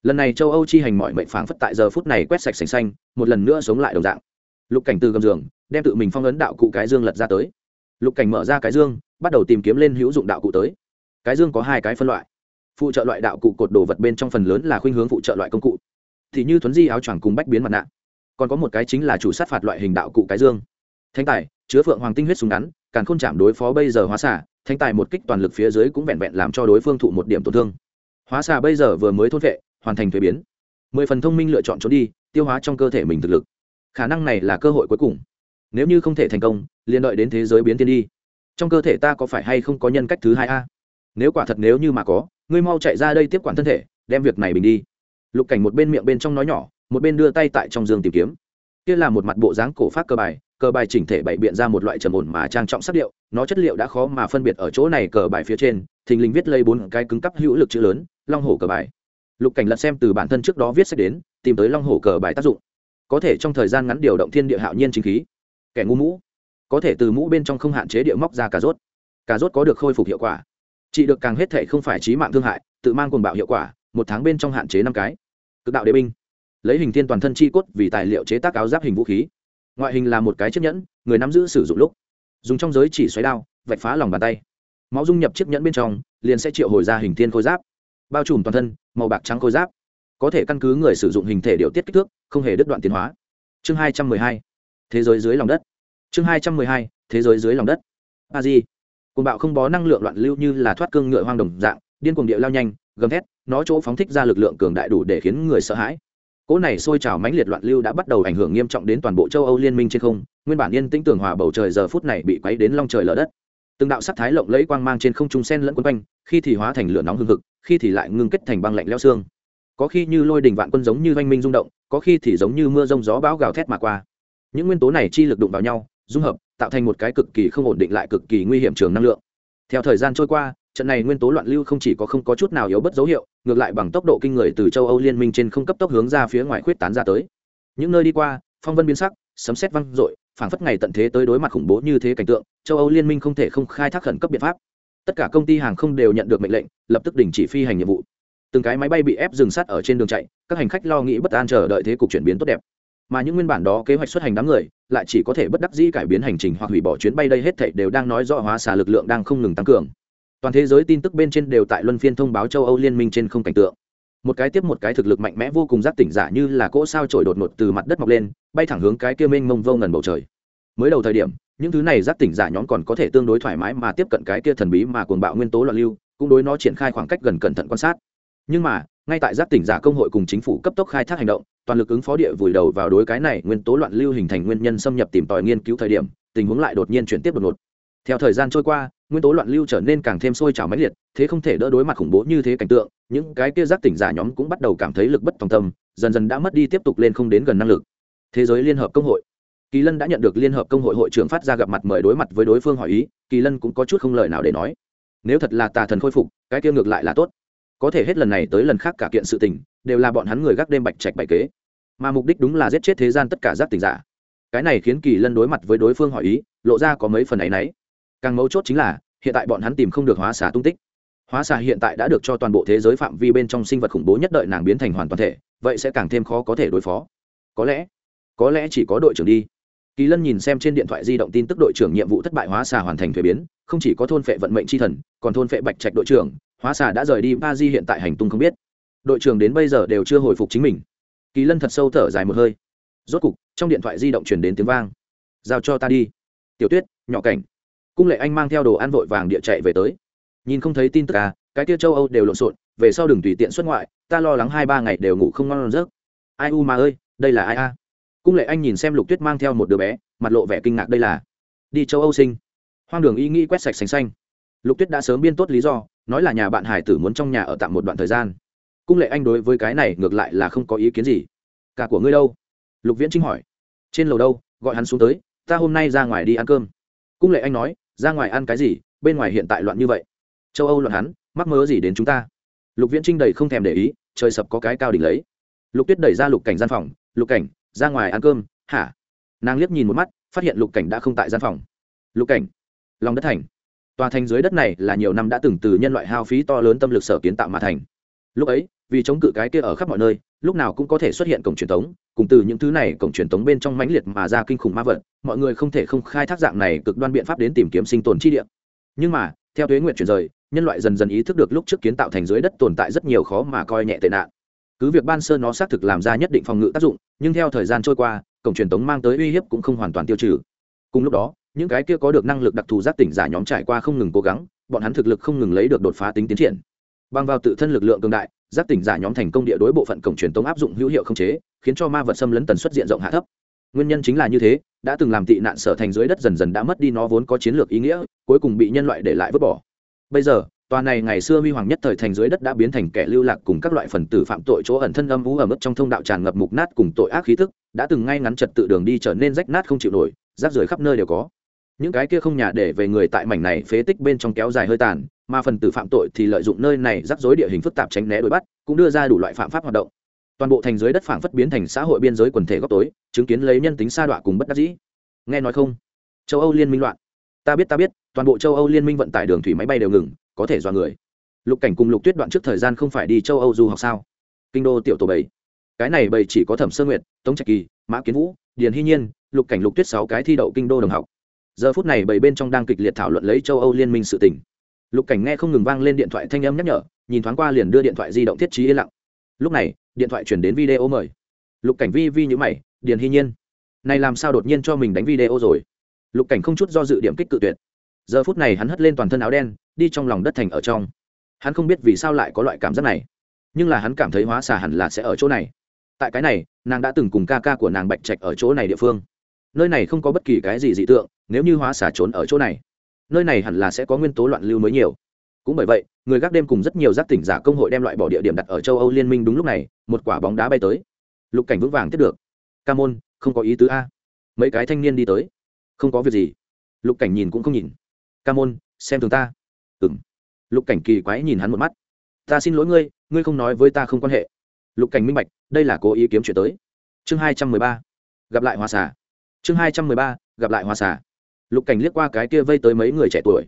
Speaker 1: Lần này châu âu chi hành mọi mệnh phảng phất tại giờ phút này quét sạch sành xanh, một lần nữa sống lại đồng dạng. Lục cảnh từ gầm giường, đem tự mình phong ấn đạo cụ cái dương lật ra tới. Lục cảnh mở ra cái dương, bắt đầu tìm kiếm lên hữu dụng đạo cụ tới. Cái dương có hai cái phân loại phụ trợ loại đạo cụ cột đồ vật bên trong phần lớn là khuynh hướng phụ trợ loại công cụ. Thì như thuấn di áo choàng cùng bách biến mặt nạ. Còn có một cái chính là chủ sát phạt loại hình đạo cụ cái dương. Thanh tài, chứa phượng hoàng tinh huyết súng ngắn, càng không chạm đối phó bây giờ hóa xả thanh tài một kích toàn lực phía dưới cũng vẹn vẹn làm cho đối phương thụ một điểm tổn thương. Hóa xả bây giờ vừa mới thôn vệ, hoàn thành thuế biến. Mười phần thông minh lựa chọn trốn đi, tiêu hóa trong cơ thể mình thực lực. Khả năng này là cơ hội cuối cùng. Nếu như không thể thành công, liền đợi đến thế giới biến tiên đi. Trong cơ thể ta có phải hay không có nhân cách thứ hai a? Nếu quả thật nếu như mà có, ngươi mau chạy ra đây tiếp quản thân thể, đem việc này bình đi. Lục cảnh một bên miệng bên trong nói nhỏ, một bên đưa tay tại trong giường tìm kiếm. Kia là một mặt bộ dáng cổ phát cơ bài cờ bài chỉnh thể bày biện ra một loại trầm ổn mà trang trọng sắc điệu, nó chất liệu đã khó mà phân biệt ở chỗ này cờ bài phía trên, thình lình viết lây bốn cái cứng cắp hữu lực chữ lớn, long hổ cờ bài. Lục cảnh lật xem từ bản thân trước đó viết sách đến, tìm tới long hổ cờ bài tác dụng. Có thể trong thời gian ngắn điều động thiên địa hạo nhiên chính khí. Kẻ ngu mũ. Có thể từ mũ bên trong không hạn chế địa móc ra cà rốt. Cà rốt có được khôi phục hiệu quả chị được càng hết thệ không phải trí mạng thương hại, tự mang quần bạo hiệu quả, một tháng bên trong hạn chế năm cái. Cực đạo đế binh. Lấy hình thiên toàn thân chi cốt vì tài liệu chế tác áo giáp hình vũ khí. Ngoại hình là một cái chiếc nhẫn, người nắm giữ sử dụng lúc. Dùng trong giới chỉ xoáy đao, vạch phá lòng bàn tay. Máu dung nhập chiếc nhẫn bên trong, liền sẽ triệu hồi ra hình thiên khôi giáp. Bao trùm toàn thân, màu bạc trắng khôi giáp. Có thể căn cứ người sử dụng hình thể điều tiết kích thước, không hề đứt đoạn tiến hóa. Chương hai trăm mười hai. Thế giới dưới lòng đất. Chương hai trăm mười hai. Thế giới dưới lòng đất. A di. Cuồng bạo không bó năng lượng loạn lưu như là thoát cương ngựa hoang đồng dạng, điên cuồng địa lao nhanh, gầm thét, nó chỗ phóng thích ra lực lượng cường đại đủ để khiến người sợ hãi. Cỗ này sôi trào mãnh liệt loạn lưu đã bắt đầu ảnh hưởng nghiêm trọng đến toàn bộ châu âu liên minh trên không, nguyên bản yên tĩnh tường hòa bầu trời giờ phút này bị quấy đến long trời lở đất. Từng đạo sắc thái lộng lẫy quang mang trên không trung sen lẫn quấn quanh, khi thì hóa thành lửa nóng hừng hực, khi thì lại ngưng kết thành băng lạnh leo xương. Có khi như lôi đình vạn quân giống như oanh minh rung động, có khi thì giống như mưa rông gió bão gào thét mà qua. Những nguyên tố này chi lực đụng vào nhau dung hợp, tạo thành một cái cực kỳ không ổn định lại cực kỳ nguy hiểm trường năng lượng. Theo thời gian trôi qua, trận này nguyên tố loạn lưu không chỉ có không có chút nào yếu bất dấu hiệu, ngược lại bằng tốc độ kinh người từ châu âu liên minh trên không cấp tốc hướng ra phía ngoài khuyết tán ra tới. Những nơi đi qua, phong vân biến sắc, sấm xét văng r ộ i phảng phất ngày tận thế tới đối mặt khủng bố như thế cảnh tượng, châu âu liên minh không thể không khai thác khẩn cấp biện pháp. Tất cả công ty hàng không đều nhận được mệnh lệnh, lập tức đình chỉ phi hành nhiệm vụ. Từng cái máy bay bị ép dừng sát ở trên đường chạy, các hành khách lo nghĩ bất an chờ đợi thế cục chuyển biến tốt đẹp mà những nguyên bản đó kế hoạch xuất hành đám người lại chỉ có thể bất đắc dĩ cải biến hành trình hoặc hủy bỏ chuyến bay đây hết thảy đều đang nói rõ hóa xả lực lượng đang không ngừng tăng cường. Toàn thế giới tin tức bên trên đều tại luân phiên thông báo châu âu liên minh trên không cảnh tượng. Một cái tiếp một cái thực lực mạnh mẽ vô cùng giác tỉnh giả như là cỗ sao trổi đột ngột từ mặt đất mọc lên, bay thẳng hướng cái kia mênh mông vô ngần bầu trời. Mới đầu thời điểm, những thứ này giác tỉnh giả nhóm còn có thể tương đối thoải mái mà tiếp cận cái kia thần bí mà cuồng bạo nguyên tố loạn lưu, cũng đối nó triển khai khoảng cách gần cẩn thận quan sát. Nhưng mà ngay tại giác tỉnh giả công hội cùng chính phủ cấp tốc khai thác hành động, toàn lực ứng phó địa vùi đầu vào đối cái này nguyên tố loạn lưu hình thành nguyên nhân xâm nhập tìm tòi nghiên cứu thời điểm, tình huống lại đột nhiên chuyển tiếp đột ngột. Theo thời gian trôi qua, nguyên tố loạn lưu trở nên càng thêm sôi trào mãnh liệt, thế không thể đỡ đối mặt khủng bố như thế cảnh tượng, những cái kia giác tỉnh giả nhóm cũng bắt đầu cảm thấy lực bất tòng tâm, dần dần đã mất đi tiếp tục lên không đến gần năng lực. Thế giới liên hợp công hội. Kỳ lân đã nhận được liên hợp công hội hội trưởng phát ra gặp mặt mời đối mặt với đối phương hỏi ý, kỳ lân cũng có chút không lời nào để nói. Nếu thật là tà thần khôi phục, cái kia ngược lại là tốt có thể hết lần này tới lần khác cả kiện sự tình, đều là bọn hắn người gác đêm bạch trạch bạch kế. Mà mục đích đúng là giết chết thế gian tất cả giác tình giả. Cái này khiến kỳ lân đối mặt với đối phương hỏi ý, lộ ra có mấy phần ấ y n ấ y càng mấu chốt chính là, hiện tại bọn hắn tìm không được hóa xả tung tích. Hóa xà hiện tại đã được cho toàn bộ thế giới phạm vi bên trong sinh vật khủng bố nhất đợi nàng biến thành hoàn toàn thể, vậy sẽ càng thêm khó có thể đối phó. Có lẽ có lẽ chỉ có đội trưởng đi. Kỳ lân nhìn xem trên điện thoại di động tin tức đội trưởng nhiệm vụ thất bại hóa xà hoàn thành thuế biến, không chỉ có thôn phệ vận mệnh c h i thần, còn thôn phệ bạch trạch đội trưởng hóa xà đã rời đi ba di hiện tại hành tung không biết. Đội trưởng đến bây giờ đều chưa hồi phục chính mình. Kỳ lân thật sâu thở dài một hơi. Rốt cục, trong điện thoại di động chuyển đến tiếng vang. Giao cho ta đi. Tiểu tuyết, nhỏ cảnh. Cung lệ anh mang theo đồ ăn vội vàng địa chạy về tới. Nhìn không thấy tin tức à cái tia châu âu đều lộn xộn, về sau đừng tùy tiện xuất ngoại, ta lo lắng hai ba ngày đều ngủ không ngon giấc. Ai u mà ơi, đây là ai a? Cung lệ anh nhìn xem lục tuyết mang theo một đứa bé, mặt lộ vẻ kinh ngạc đây là. Đi châu âu sinh. Hoang đường y nghĩ quét sạch sành xanh. Lục tuyết đã sớm biên tốt lý do nói là nhà bạn hải tử muốn trong nhà ở tạm một đoạn thời gian. Cung lệ anh đối với cái này ngược lại là không có ý kiến gì. Cả của ngươi đâu? Lục viễn trinh hỏi. Trên lầu đâu? Gọi hắn xuống tới, ta hôm nay ra ngoài đi ăn cơm. Cung lệ anh nói, ra ngoài ăn cái gì? Bên ngoài hiện tại loạn như vậy. Châu âu loạn hắn, mắc mớ gì đến chúng ta? Lục viễn trinh đầy không thèm để ý, trời sập có cái cao đỉnh lấy. Lục tuyết đẩy ra lục cảnh gian phòng, lục cảnh, ra ngoài ăn cơm, hả? Nàng liếc nhìn một mắt, phát hiện lục cảnh đã không tại gian phòng. Lục cảnh, lòng đất thành tòa thành dưới đất này là nhiều năm đã từng từ nhân loại hao phí to lớn tâm lực sở kiến tạo mà thành. Lúc ấy, vì chống cự cái kia ở khắp mọi nơi, lúc nào cũng có thể xuất hiện cổng truyền thống, cùng từ những thứ này cổng truyền thống bên trong mãnh liệt mà ra kinh khủng ma vật, mọi người không thể không khai thác dạng này cực đoan biện pháp đến tìm kiếm sinh tồn chi địa. Nhưng mà, theo thuế nguyện chuyển rời, nhân loại dần dần ý thức được lúc trước kiến tạo thành dưới đất tồn tại rất nhiều khó mà coi nhẹ tệ nạn. Cứ việc ban sơ nó xác thực làm ra nhất định phòng ngự tác dụng, nhưng theo thời gian trôi qua, cổng truyền thống mang tới uy hiếp cũng không hoàn toàn tiêu trừ. Cùng lúc đó những cái kia có được năng lực đặc thù giác tỉnh giả nhóm trải qua không ngừng cố gắng, bọn hắn thực lực không ngừng lấy được đột phá tính tiến triển. Bằng vào tự thân lực lượng cường đại, giác tỉnh giả nhóm thành công địa đối bộ phận cổng truyền tống áp dụng hữu hiệu không chế, khiến cho ma vật xâm lấn tần suất diện rộng hạ thấp. Nguyên nhân chính là như thế, đã từng làm tị nạn sở thành dưới đất dần dần đã mất đi nó vốn có chiến lược ý nghĩa, cuối cùng bị nhân loại để lại vứt bỏ. Bây giờ, tòa này ngày xưa huy hoàng nhất thời thành dưới đất đã biến thành kẻ lưu lạc cùng các loại phần tử phạm tội chỗ ẩn thân âm vũ ở mức trong thông đạo tràn ngập mục nát cùng tội ác khí thức đã từng ngay ngắn trật tự đường đi trở nên rách nát không chịu nổi, rác rưởi khắp nơi đều có những cái kia không nhà để về người tại mảnh này phế tích bên trong kéo dài hơi tàn, mà phần tử phạm tội thì lợi dụng nơi này rắc rối địa hình phức tạp tránh né đuổi bắt, cũng đưa ra đủ loại phạm pháp hoạt động. Toàn bộ thành dưới đất phảng phất biến thành xã hội biên giới quần thể góc tối, chứng kiến lấy nhân tính sa đọa cùng bất đắc dĩ. Nghe nói không? Châu âu liên minh loạn. Ta biết ta biết, toàn bộ châu âu liên minh vận tải đường thủy máy bay đều ngừng, có thể do người. Lục cảnh cùng lục tuyết đoạn trước thời gian không phải đi châu âu du học sao? Kinh đô tiểu tổ bảy. Cái này bảy chỉ có thẩm sơ nguyệt, tống trạch kỳ, mã kiến vũ, điền hy nhiên, lục cảnh lục tuyết sáu cái thi đậu kinh đô đồng học giờ phút này bảy bên trong đang kịch liệt thảo luận lấy châu âu liên minh sự tỉnh lục cảnh nghe không ngừng vang lên điện thoại thanh âm nhắc nhở, nhìn thoáng qua liền đưa điện thoại di động thiết trí yên lặng. Lúc này, điện thoại chuyển đến video mời. Lục cảnh vi vi nhữ mày, điền hy nhiên, này làm sao đột nhiên cho mình đánh video rồi? Lục cảnh không chút do dự điểm kích cự tuyệt. Giờ phút này hắn hất lên toàn thân áo đen, đi trong lòng đất thành ở trong. Hắn không biết vì sao lại có loại cảm giác này, nhưng là hắn cảm thấy hóa xà hẳn là sẽ ở chỗ này. Tại cái này, nàng đã từng cùng ca ca của nàng bạch trạch ở chỗ này địa phương nơi này không có bất kỳ cái gì dị tượng, nếu như hóa xà trốn ở chỗ này, nơi này hẳn là sẽ có nguyên tố loạn lưu mới nhiều. Cũng bởi vậy, người gác đêm cùng rất nhiều giác tỉnh giả công hội đem loại bỏ địa điểm đặt ở châu âu liên minh đúng lúc này, một quả bóng đá bay tới. Lục cảnh vững vàng tiếp được. Ca môn, không có ý tứ a. Mấy cái thanh niên đi tới. Không có việc gì. Lục cảnh nhìn cũng không nhìn. Ca môn, xem thường ta. Ừ m lục cảnh kỳ quái nhìn hắn một mắt. Ta xin lỗi ngươi ngươi không nói với ta không quan hệ. Lục cảnh minh bạch, đây là cố ý kiếm chuyện tới. Chương hai trăm mười ba. Gặp lại hòa xả chương hai trăm mười ba, gặp lại hoa xà. Lục cảnh liếc qua cái kia vây tới mấy người trẻ tuổi.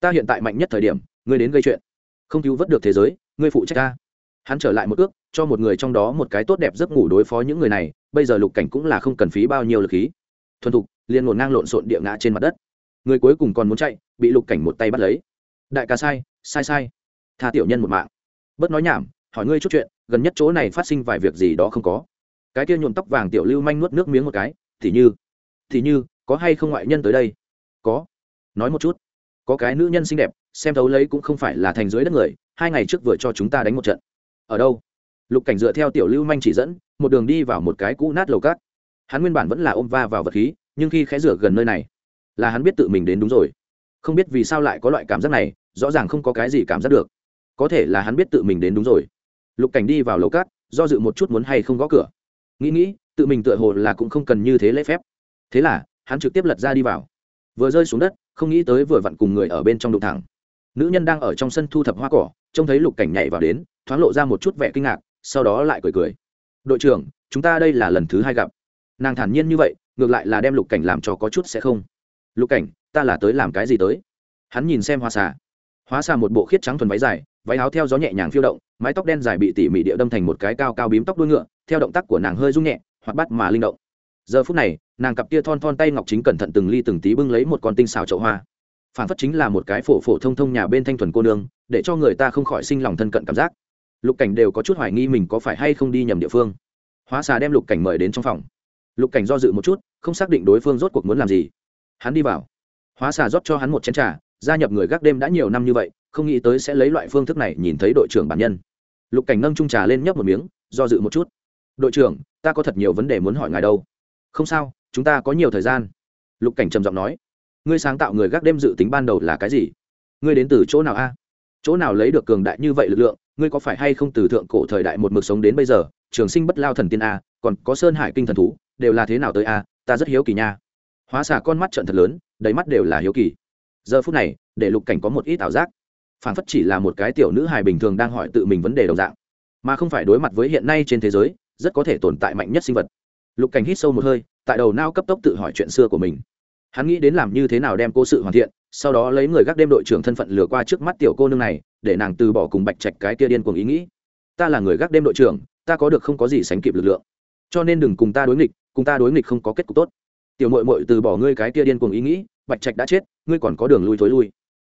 Speaker 1: Ta hiện tại mạnh nhất thời điểm, ngươi đến gây chuyện. Không cứu vớt được thế giới, ngươi phụ trách ta. Hắn trở lại một ước, cho một người trong đó một cái tốt đẹp giấc ngủ đối phó những người này, bây giờ lục cảnh cũng là không cần phí bao nhiêu lực khí. Thuần thục, liền ngổn ngang lộn xộn địa ngã trên mặt đất. Người cuối cùng còn muốn chạy, bị lục cảnh một tay bắt lấy. Đại ca sai sai sai. Tha tiểu nhân một mạng. Bớt nói nhảm, hỏi ngươi chút chuyện, gần nhất chỗ này phát sinh vài việc gì đó không có. Cái kia nhuộm tóc vàng tiểu lưu manh nuốt nước miếng một cái thì như thì như, có hay không ngoại nhân tới đây? Có. Nói một chút. Có cái nữ nhân xinh đẹp, xem thấu lấy cũng không phải là thành dưới đất người, hai ngày trước vừa cho chúng ta đánh một trận. Ở đâu? Lục cảnh dựa theo tiểu lưu manh chỉ dẫn, một đường đi vào một cái cũ nát lầu cát. Hắn nguyên bản vẫn là ôm va vào vật khí, nhưng khi khẽ rửa gần nơi này, là hắn biết tự mình đến đúng rồi. Không biết vì sao lại có loại cảm giác này, rõ ràng không có cái gì cảm giác được. Có thể là hắn biết tự mình đến đúng rồi. Lục cảnh đi vào lầu cát, do dự một chút muốn hay không gõ cửa. Nghĩ nghĩ, tự mình tựa hồ là cũng không cần như thế lễ phép thế là, hắn trực tiếp lật ra đi vào. Vừa rơi xuống đất, không nghĩ tới vừa vặn cùng người ở bên trong đụng thẳng. Nữ nhân đang ở trong sân thu thập hoa cỏ, trông thấy lục cảnh nhảy vào đến, thoáng lộ ra một chút vẻ kinh ngạc, sau đó lại cười cười. Đội trưởng, chúng ta đây là lần thứ hai gặp. Nàng thản nhiên như vậy, ngược lại là đem lục cảnh làm cho có chút sẽ không. Lục cảnh, ta là tới làm cái gì tới? Hắn nhìn xem hoa xà. Hóa xà một bộ khiết trắng thuần váy dài, váy áo theo gió nhẹ nhàng phiêu động, mái tóc đen dài bị tỉ mỉ địa đâm thành một cái cao cao bím tóc đuôi ngựa, theo động tác của nàng hơi rung nhẹ hoặc bắt mà linh động giờ phút này, nàng cặp kia thon thon tay ngọc chính cẩn thận từng ly từng tí bưng lấy một con tinh xào chậu hoa. Phản phất chính là một cái phổ phổ thông thông nhà bên thanh thuần cô nương, để cho người ta không khỏi sinh lòng thân cận cảm giác. Lục cảnh đều có chút hoài nghi mình có phải hay không đi nhầm địa phương. Hóa xà đem lục cảnh mời đến trong phòng. Lục cảnh do dự một chút, không xác định đối phương rốt cuộc muốn làm gì. Hắn đi vào. Hóa xà rót cho hắn một chén t r à gia nhập người gác đêm đã nhiều năm như vậy, không nghĩ tới sẽ lấy loại phương thức này nhìn thấy đội trưởng bản nhân. Lục cảnh nâng trung trà lên nhấp một miếng, do dự một chút. Đội trưởng, ta có thật nhiều vấn đề muốn hỏi ngài đâu không sao, chúng ta có nhiều thời gian. Lục cảnh trầm giọng nói. Ngươi sáng tạo người gác đêm dự tính ban đầu là cái gì? Ngươi đến từ chỗ nào a? Chỗ nào lấy được cường đại như vậy lực lượng? Ngươi có phải hay không từ thượng cổ thời đại một mực sống đến bây giờ? Trường sinh bất lao thần tiên a, còn có sơn hải kinh thần thú, đều là thế nào tới a? Ta rất hiếu kỳ nha. Hóa xả con mắt trận thật lớn, đầy mắt đều là hiếu kỳ. Giờ phút này, để lục cảnh có một ít ảo giác. Phản phất chỉ là một cái tiểu nữ hài bình thường đang hỏi tự mình vấn đề đồng dạng. Mà không phải đối mặt với hiện nay trên thế giới, rất có thể tồn tại mạnh nhất sinh vật lục cảnh hít sâu một hơi, tại đầu nao cấp tốc tự hỏi chuyện xưa của mình. Hắn nghĩ đến làm như thế nào đem cô sự hoàn thiện, sau đó lấy người gác đêm đội trưởng thân phận lừa qua trước mắt tiểu cô nương này, để nàng từ bỏ cùng bạch trạch cái kia điên cuồng ý nghĩ. Ta là người gác đêm đội trưởng, ta có được không có gì sánh kịp lực lượng. Cho nên đừng cùng ta đối nghịch, cùng ta đối nghịch không có kết cục tốt. Tiểu mội mội từ bỏ ngươi cái kia điên cuồng ý nghĩ, bạch trạch đã chết, ngươi còn có đường lui thối lui.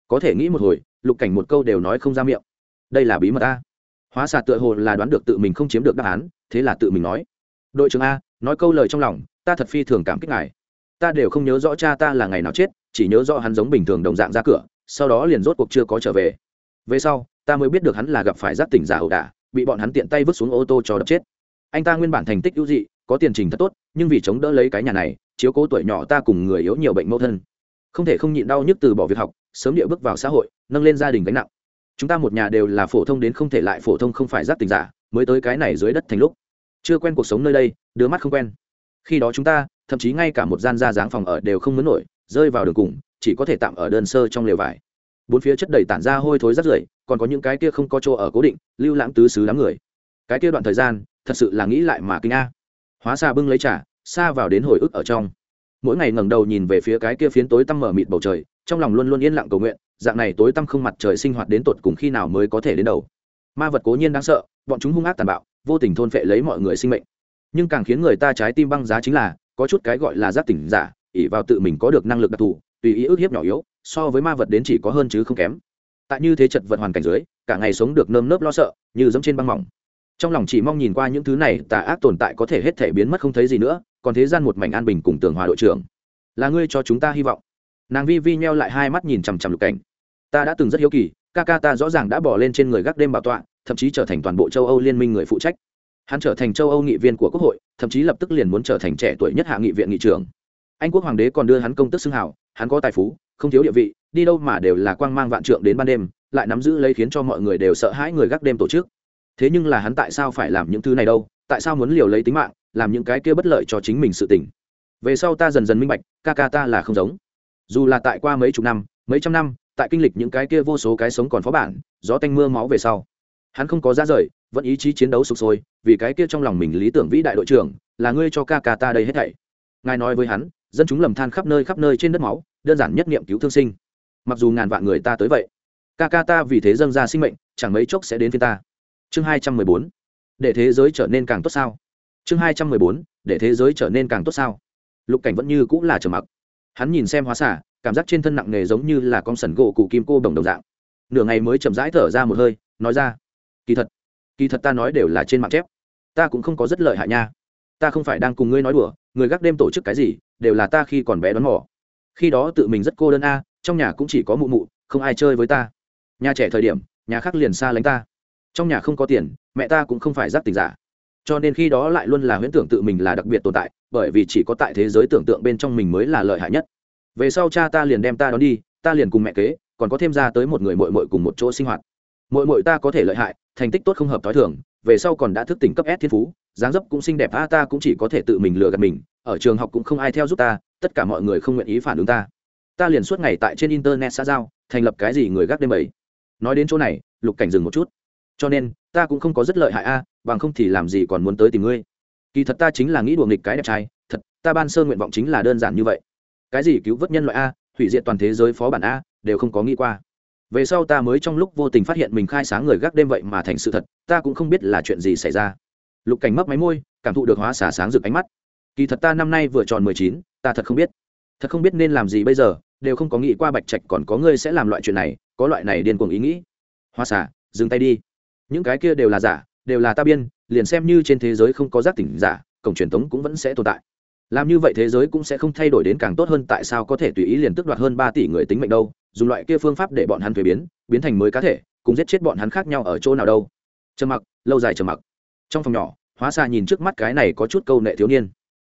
Speaker 1: Có thể nghĩ một hồi, lục cảnh một câu đều nói không ra miệng. Đây là bí mật a hóa xạ tựa hồ là đoán được tự mình không chiếm được đáp án, thế là tự mình nói. Đội trưởng a nói câu lời trong lòng, ta thật phi thường cảm kích ngài. Ta đều không nhớ rõ cha ta là ngày nào chết, chỉ nhớ rõ hắn giống bình thường đồng dạng ra cửa, sau đó liền rốt cuộc chưa có trở về. Về sau, ta mới biết được hắn là gặp phải giác tỉnh giả ẩu đả, bị bọn hắn tiện tay vứt xuống ô tô cho đập chết. Anh ta nguyên bản thành tích ưu dị, có tiền trình thật tốt, nhưng vì chống đỡ lấy cái nhà này, chiếu cố tuổi nhỏ ta cùng người yếu nhiều bệnh mẫu thân. Không thể không nhịn đau nhức từ bỏ việc học, sớm địa bước vào xã hội, nâng lên gia đình gánh nặng. Chúng ta một nhà đều là phổ thông đến không thể lại phổ thông không phải giác tình giả, mới tới cái này dưới đất thành lúc chưa quen cuộc sống nơi đây, đứa mắt không quen. Khi đó chúng ta, thậm chí ngay cả một gian ra dáng phòng ở đều không muốn nổi, rơi vào đường cùng, chỉ có thể tạm ở đơn sơ trong lều vải. Bốn phía chất đầy tản ra hôi thối rắt rưởi, còn có những cái kia không có chỗ ở cố định, lưu lãng tứ xứ đám người. Cái kia đoạn thời gian, thật sự là nghĩ lại mà kinh a. Hóa xa bưng lấy trà xa vào đến hồi ức ở trong. Mỗi ngày ngẩng đầu nhìn về phía cái kia phiến tối tăm mở mịt bầu trời, trong lòng luôn luôn yên lặng cầu nguyện, dạng này tối tăm không mặt trời sinh hoạt đến tột cùng khi nào mới có thể đến đầu. Ma vật cố nhiên đáng sợ, bọn chúng hung ác tàn bạo vô tình thôn phệ lấy mọi người sinh mệnh. Nhưng càng khiến người ta trái tim băng giá chính là, có chút cái gọi là giác tỉnh giả ỉ vào tự mình có được năng lực đặc thù, tùy ý ước hiếp nhỏ yếu, so với ma vật đến chỉ có hơn chứ không kém. Tại như thế chật vật hoàn cảnh dưới, cả ngày sống được nơm nớp lo sợ, như giống trên băng mỏng. Trong lòng chỉ mong nhìn qua những thứ này, tà ác tồn tại có thể hết thể biến mất không thấy gì nữa, còn thế gian một mảnh an bình cùng tường hòa đội trưởng. Là ngươi cho chúng ta hy vọng. Nàng vi vi nheo lại hai mắt nhìn chằm chằm lục cảnh. Ta đã từng rất hiếu kỳ, ca ca ta rõ ràng đã bỏ lên trên người gác đêm bảo tọa thậm chí trở thành toàn bộ châu âu liên minh người phụ trách. Hắn trở thành châu âu nghị viên của quốc hội, thậm chí lập tức liền muốn trở thành trẻ tuổi nhất hạ nghị viện nghị trưởng. Anh quốc hoàng đế còn đưa hắn công tức xưng hào, hắn có tài phú, không thiếu địa vị, đi đâu mà đều là quang mang vạn trượng đến ban đêm, lại nắm giữ lấy khiến cho mọi người đều sợ hãi người gác đêm tổ chức. Thế nhưng là hắn tại sao phải làm những thứ này đâu? Tại sao muốn liều lấy tính mạng, làm những cái kia bất lợi cho chính mình sự tình? về sau ta dần dần minh bạch, ca ca ta là không giống. Dù là tại qua mấy chục năm, mấy trăm năm, tại kinh lịch những cái kia vô số cái sống còn phó bản, gió tanh mưa máu về sau hắn không có ra rời, vẫn ý chí chiến đấu sụp sôi, vì cái kia trong lòng mình lý tưởng vĩ đại đội trưởng, là ngươi cho ca ca ta đây hết thảy. Ngài nói với hắn, dân chúng lầm than khắp nơi khắp nơi trên đất máu, đơn giản nhất niệm cứu thương sinh. Mặc dù ngàn vạn người ta tới vậy, ca ca ta vì thế dâng ra sinh mệnh, chẳng mấy chốc sẽ đến phía ta. Chương hai trăm mười bốn, để thế giới trở nên càng tốt sao? Chương hai trăm mười bốn, để thế giới trở nên càng tốt sao? Lục cảnh vẫn như cũng là trầm mặc. Hắn nhìn xem hóa xả cảm giác trên thân nặng nề giống như là con sần gỗ cụ kim cô đồng đồng dạng. Nửa ngày mới chậm rãi thở ra một hơi, nói ra kỳ thật kỳ thật ta nói đều là trên mạng chép. Ta cũng không có rất lợi hại nha. Ta không phải đang cùng ngươi nói đùa, người gác đêm tổ chức cái gì, đều là ta khi còn bé đón mỏ khi đó tự mình rất cô đơn a, trong nhà cũng chỉ có mụ mụ, không ai chơi với ta. Nhà trẻ thời điểm, nhà khác liền xa lánh ta. Trong nhà không có tiền, mẹ ta cũng không phải giác tình giả. Cho nên khi đó lại luôn là huyễn tưởng tự mình là đặc biệt tồn tại, bởi vì chỉ có tại thế giới tưởng tượng bên trong mình mới là lợi hại nhất. Về sau cha ta liền đem ta đón đi, ta liền cùng mẹ kế, còn có thêm ra tới một người mội mội cùng một chỗ sinh hoạt. Mội mội ta có thể lợi hại thành tích tốt không hợp t h ó i thường, về sau còn đã thức tỉnh cấp s thiên phú, dáng dấp cũng xinh đẹp, a, ta cũng chỉ có thể tự mình lừa gạt mình, ở trường học cũng không ai theo giúp ta, tất cả mọi người không nguyện ý phản ứng ta. Ta liền suốt ngày tại trên internet xã giao, thành lập cái gì người gác đêm ấy. Nói đến chỗ này, lục cảnh dừng một chút. Cho nên, ta cũng không có rất lợi hại, a, bằng không thì làm gì còn muốn tới tìm ngươi. Kỳ thật ta chính là nghĩ đùa nghịch cái đẹp trai, thật, ta ban sơ nguyện vọng chính là đơn giản như vậy. Cái gì cứu vớt nhân loại, a, hủy diệt toàn thế giới phó bản a, đều không có nghĩ qua về sau ta mới trong lúc vô tình phát hiện mình khai sáng người gác đêm vậy mà thành sự thật, ta cũng không biết là chuyện gì xảy ra. Lục cảnh mấp máy môi, cảm thụ được hóa xả sáng rực ánh mắt. Kỳ thật ta năm nay vừa tròn mười chín, ta thật không biết. Thật không biết nên làm gì bây giờ, đều không có nghĩ qua bạch trạch còn có ngươi sẽ làm loại chuyện này, có loại này điên cuồng ý nghĩ. Hoa xả, dừng tay đi. Những cái kia đều là giả, đều là ta biên, liền xem như trên thế giới không có giác tỉnh giả, cổng truyền thống cũng vẫn sẽ tồn tại làm như vậy thế giới cũng sẽ không thay đổi đến càng tốt hơn, tại sao có thể tùy ý liền tước đoạt hơn ba tỷ người tính mệnh đâu? Dùng loại kia phương pháp để bọn hắn thuế biến biến thành mới cá thể, cùng giết chết bọn hắn khác nhau ở chỗ nào đâu? Trầm mặc, lâu dài trầm mặc. Trong phòng nhỏ, hóa xa nhìn trước mắt cái này có chút câu nệ thiếu niên.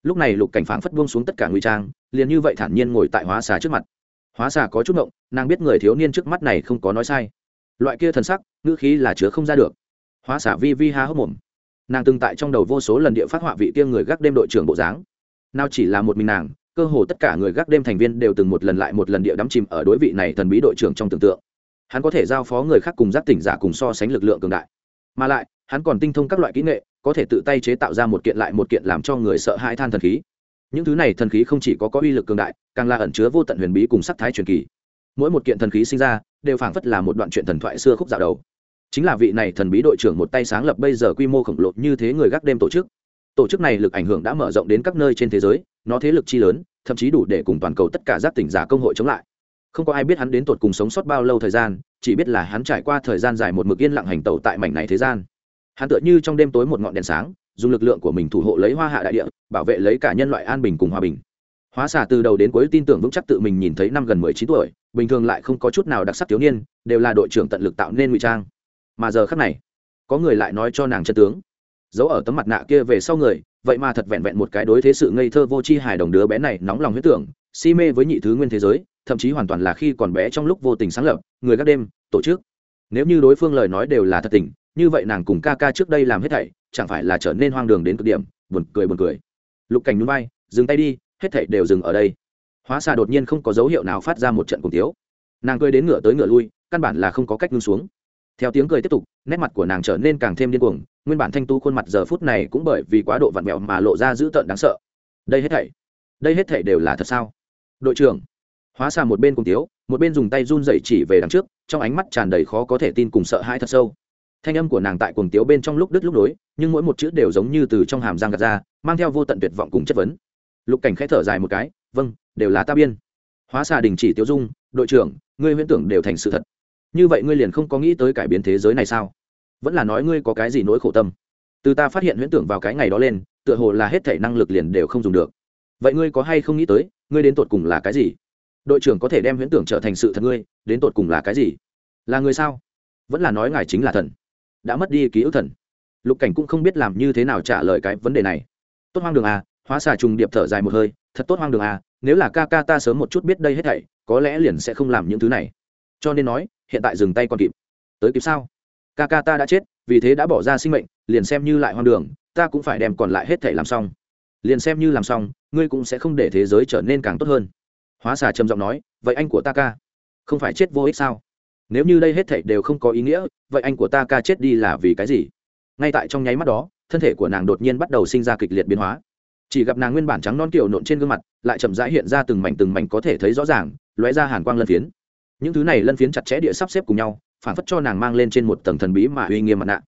Speaker 1: Lúc này lục cảnh phảng phất buông xuống tất cả ngụy trang, liền như vậy thản nhiên ngồi tại hóa xà trước mặt. Hóa xà có chút ngộng, nàng biết người thiếu niên trước mắt này không có nói sai. Loại kia thần sắc, ngữ khí là chứa không ra được. Hóa xà vi vi ha hốc mồm. Nàng từng tại trong đầu vô số lần địa phát họa vị kia người gác đêm đội trưởng bộ dáng nào chỉ là một mình nàng, cơ hồ tất cả người gác đêm thành viên đều từng một lần lại một lần địa đắm chìm ở đối vị này thần bí đội trưởng trong tưởng tượng. Hắn có thể giao phó người khác cùng giác tỉnh giả cùng so sánh lực lượng cường đại. Mà lại, hắn còn tinh thông các loại kỹ nghệ, có thể tự tay chế tạo ra một kiện lại một kiện làm cho người sợ hãi than thần khí. Những thứ này thần khí không chỉ có có uy lực cường đại, càng là ẩn chứa vô tận huyền bí cùng sắc thái truyền kỳ. Mỗi một kiện thần khí sinh ra, đều phảng phất là một đoạn chuyện thần thoại xưa khúc dạo đầu. Chính là vị này thần bí đội trưởng một tay sáng lập bây giờ quy mô khổng lồ như thế người gác đêm tổ chức tổ chức này lực ảnh hưởng đã mở rộng đến các nơi trên thế giới, nó thế lực chi lớn, thậm chí đủ để cùng toàn cầu tất cả giác tỉnh giả công hội chống lại. Không có ai biết hắn đến tột cùng sống sót bao lâu thời gian, chỉ biết là hắn trải qua thời gian dài một mực yên lặng hành tẩu tại mảnh này thế gian. Hắn tựa như trong đêm tối một ngọn đèn sáng, dùng lực lượng của mình thủ hộ lấy hoa hạ đại địa, bảo vệ lấy cả nhân loại an bình cùng hòa bình. Hóa xả từ đầu đến cuối tin tưởng vững chắc tự mình nhìn thấy năm gần mười chín tuổi, bình thường lại không có chút nào đặc sắc thiếu niên, đều là đội trưởng tận lực tạo nên ngụy trang. Mà giờ khắc này, có người lại nói cho nàng chân tướng giấu ở tấm mặt nạ kia về sau người, vậy mà thật vẹn vẹn một cái đối thế sự ngây thơ vô tri hài đồng đứa bé này nóng lòng huyết tưởng, si mê với nhị thứ nguyên thế giới, thậm chí hoàn toàn là khi còn bé trong lúc vô tình sáng lập, người các đêm, tổ chức. Nếu như đối phương lời nói đều là thật tình, như vậy nàng cùng ca ca trước đây làm hết thảy, chẳng phải là trở nên hoang đường đến cực điểm, buồn cười buồn cười. Lục cảnh núi bay dừng tay đi, hết thảy đều dừng ở đây. Hóa xà đột nhiên không có dấu hiệu nào phát ra một trận cùng tiếu. Nàng cười đến ngựa tới ngựa lui, căn bản là không có cách ngưng xuống. Theo tiếng cười tiếp tục, nét mặt của nàng trở nên càng thêm điên cuồng nguyên bản thanh tu khuôn mặt giờ phút này cũng bởi vì quá độ vặn vẹo mà lộ ra dữ tợn đáng sợ. Đây hết thảy, đây hết thảy đều là thật sao? Đội trưởng, hóa xà một bên cùng tiếu, một bên dùng tay run dậy chỉ về đằng trước, trong ánh mắt tràn đầy khó có thể tin cùng sợ hãi thật sâu. Thanh âm của nàng tại cuồng tiếu bên trong lúc đứt lúc nối, nhưng mỗi một chữ đều giống như từ trong hàm răng gạt ra, mang theo vô tận tuyệt vọng cùng chất vấn. Lục cảnh khẽ thở dài một cái vâng đều là ta biên. Hóa xà đình chỉ tiêu dung, đội trưởng, ngươi huyễn tưởng đều thành sự thật. Như vậy ngươi liền không có nghĩ tới cải biến thế giới này sao? Vẫn là nói ngươi có cái gì nỗi khổ tâm. Từ ta phát hiện huyễn tưởng vào cái ngày đó lên, tựa hồ là hết thể năng lực liền đều không dùng được. Vậy ngươi có hay không nghĩ tới, ngươi đến tột cùng là cái gì? Đội trưởng có thể đem huyễn tưởng trở thành sự thật ngươi, đến tột cùng là cái gì? Là người sao? Vẫn là nói ngài chính là thần. Đã mất đi ký ức thần. Lục cảnh cũng không biết làm như thế nào trả lời cái vấn đề này. Tốt hoang đường à hóa xà trùng điệp thở dài một hơi, thật tốt hoang đường à nếu là ca ca ta sớm một chút biết đây hết thảy, có lẽ liền sẽ không làm những thứ này. Cho nên nói, hiện tại dừng tay còn kịp. Tới kịp sao? Ca ca ta đã chết, vì thế đã bỏ ra sinh mệnh, liền xem như lại hoang đường, ta cũng phải đem còn lại hết thảy làm xong. Liền xem như làm xong, ngươi cũng sẽ không để thế giới trở nên càng tốt hơn. Hóa xà trầm giọng nói, vậy anh của ta ca, không phải chết vô ích sao? Nếu như đây hết thảy đều không có ý nghĩa, vậy anh của ta ca chết đi là vì cái gì? Ngay tại trong nháy mắt đó, thân thể của nàng đột nhiên bắt đầu sinh ra kịch liệt biến hóa. Chỉ gặp nàng nguyên bản trắng non kiểu nộn trên gương mặt, lại chậm rãi hiện ra từng mảnh từng mảnh có thể thấy rõ ràng, lóe ra hàn quang lân phiến. Những thứ này lân phiến chặt chẽ địa sắp xếp cùng nhau phản phất cho nàng mang lên trên một tầng thần bí mà uy nghiêm mặt nạ.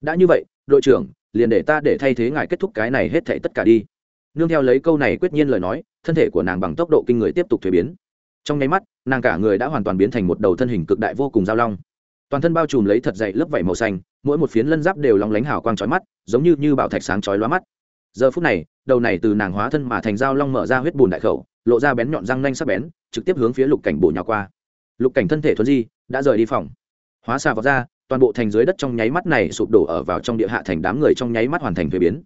Speaker 1: Đã như vậy, đội trưởng, liền để ta để thay thế ngài kết thúc cái này hết thảy tất cả đi. Nương theo lấy câu này quyết nhiên lời nói, thân thể của nàng bằng tốc độ kinh người tiếp tục thuế biến. Trong nháy mắt, nàng cả người đã hoàn toàn biến thành một đầu thân hình cực đại vô cùng giao long. Toàn thân bao trùm lấy thật dày lớp vảy màu xanh, mỗi một phiến lân giáp đều lóng lánh hào quang trói mắt, giống như như bảo thạch sáng chói lóa mắt. Giờ phút này, đầu này từ nàng hóa thân mà thành dao long mở ra huyết bùn đại khẩu, lộ ra bén nhọn răng nanh sắc bén, trực tiếp hướng phía lục cảnh bổ nhào qua. Lục cảnh thân thể thuần di, đã rời đi phòng hóa xà vọt ra, toàn bộ thành dưới đất trong nháy mắt này sụp đổ ở vào trong địa hạ thành đám người trong nháy mắt hoàn thành thuế biến.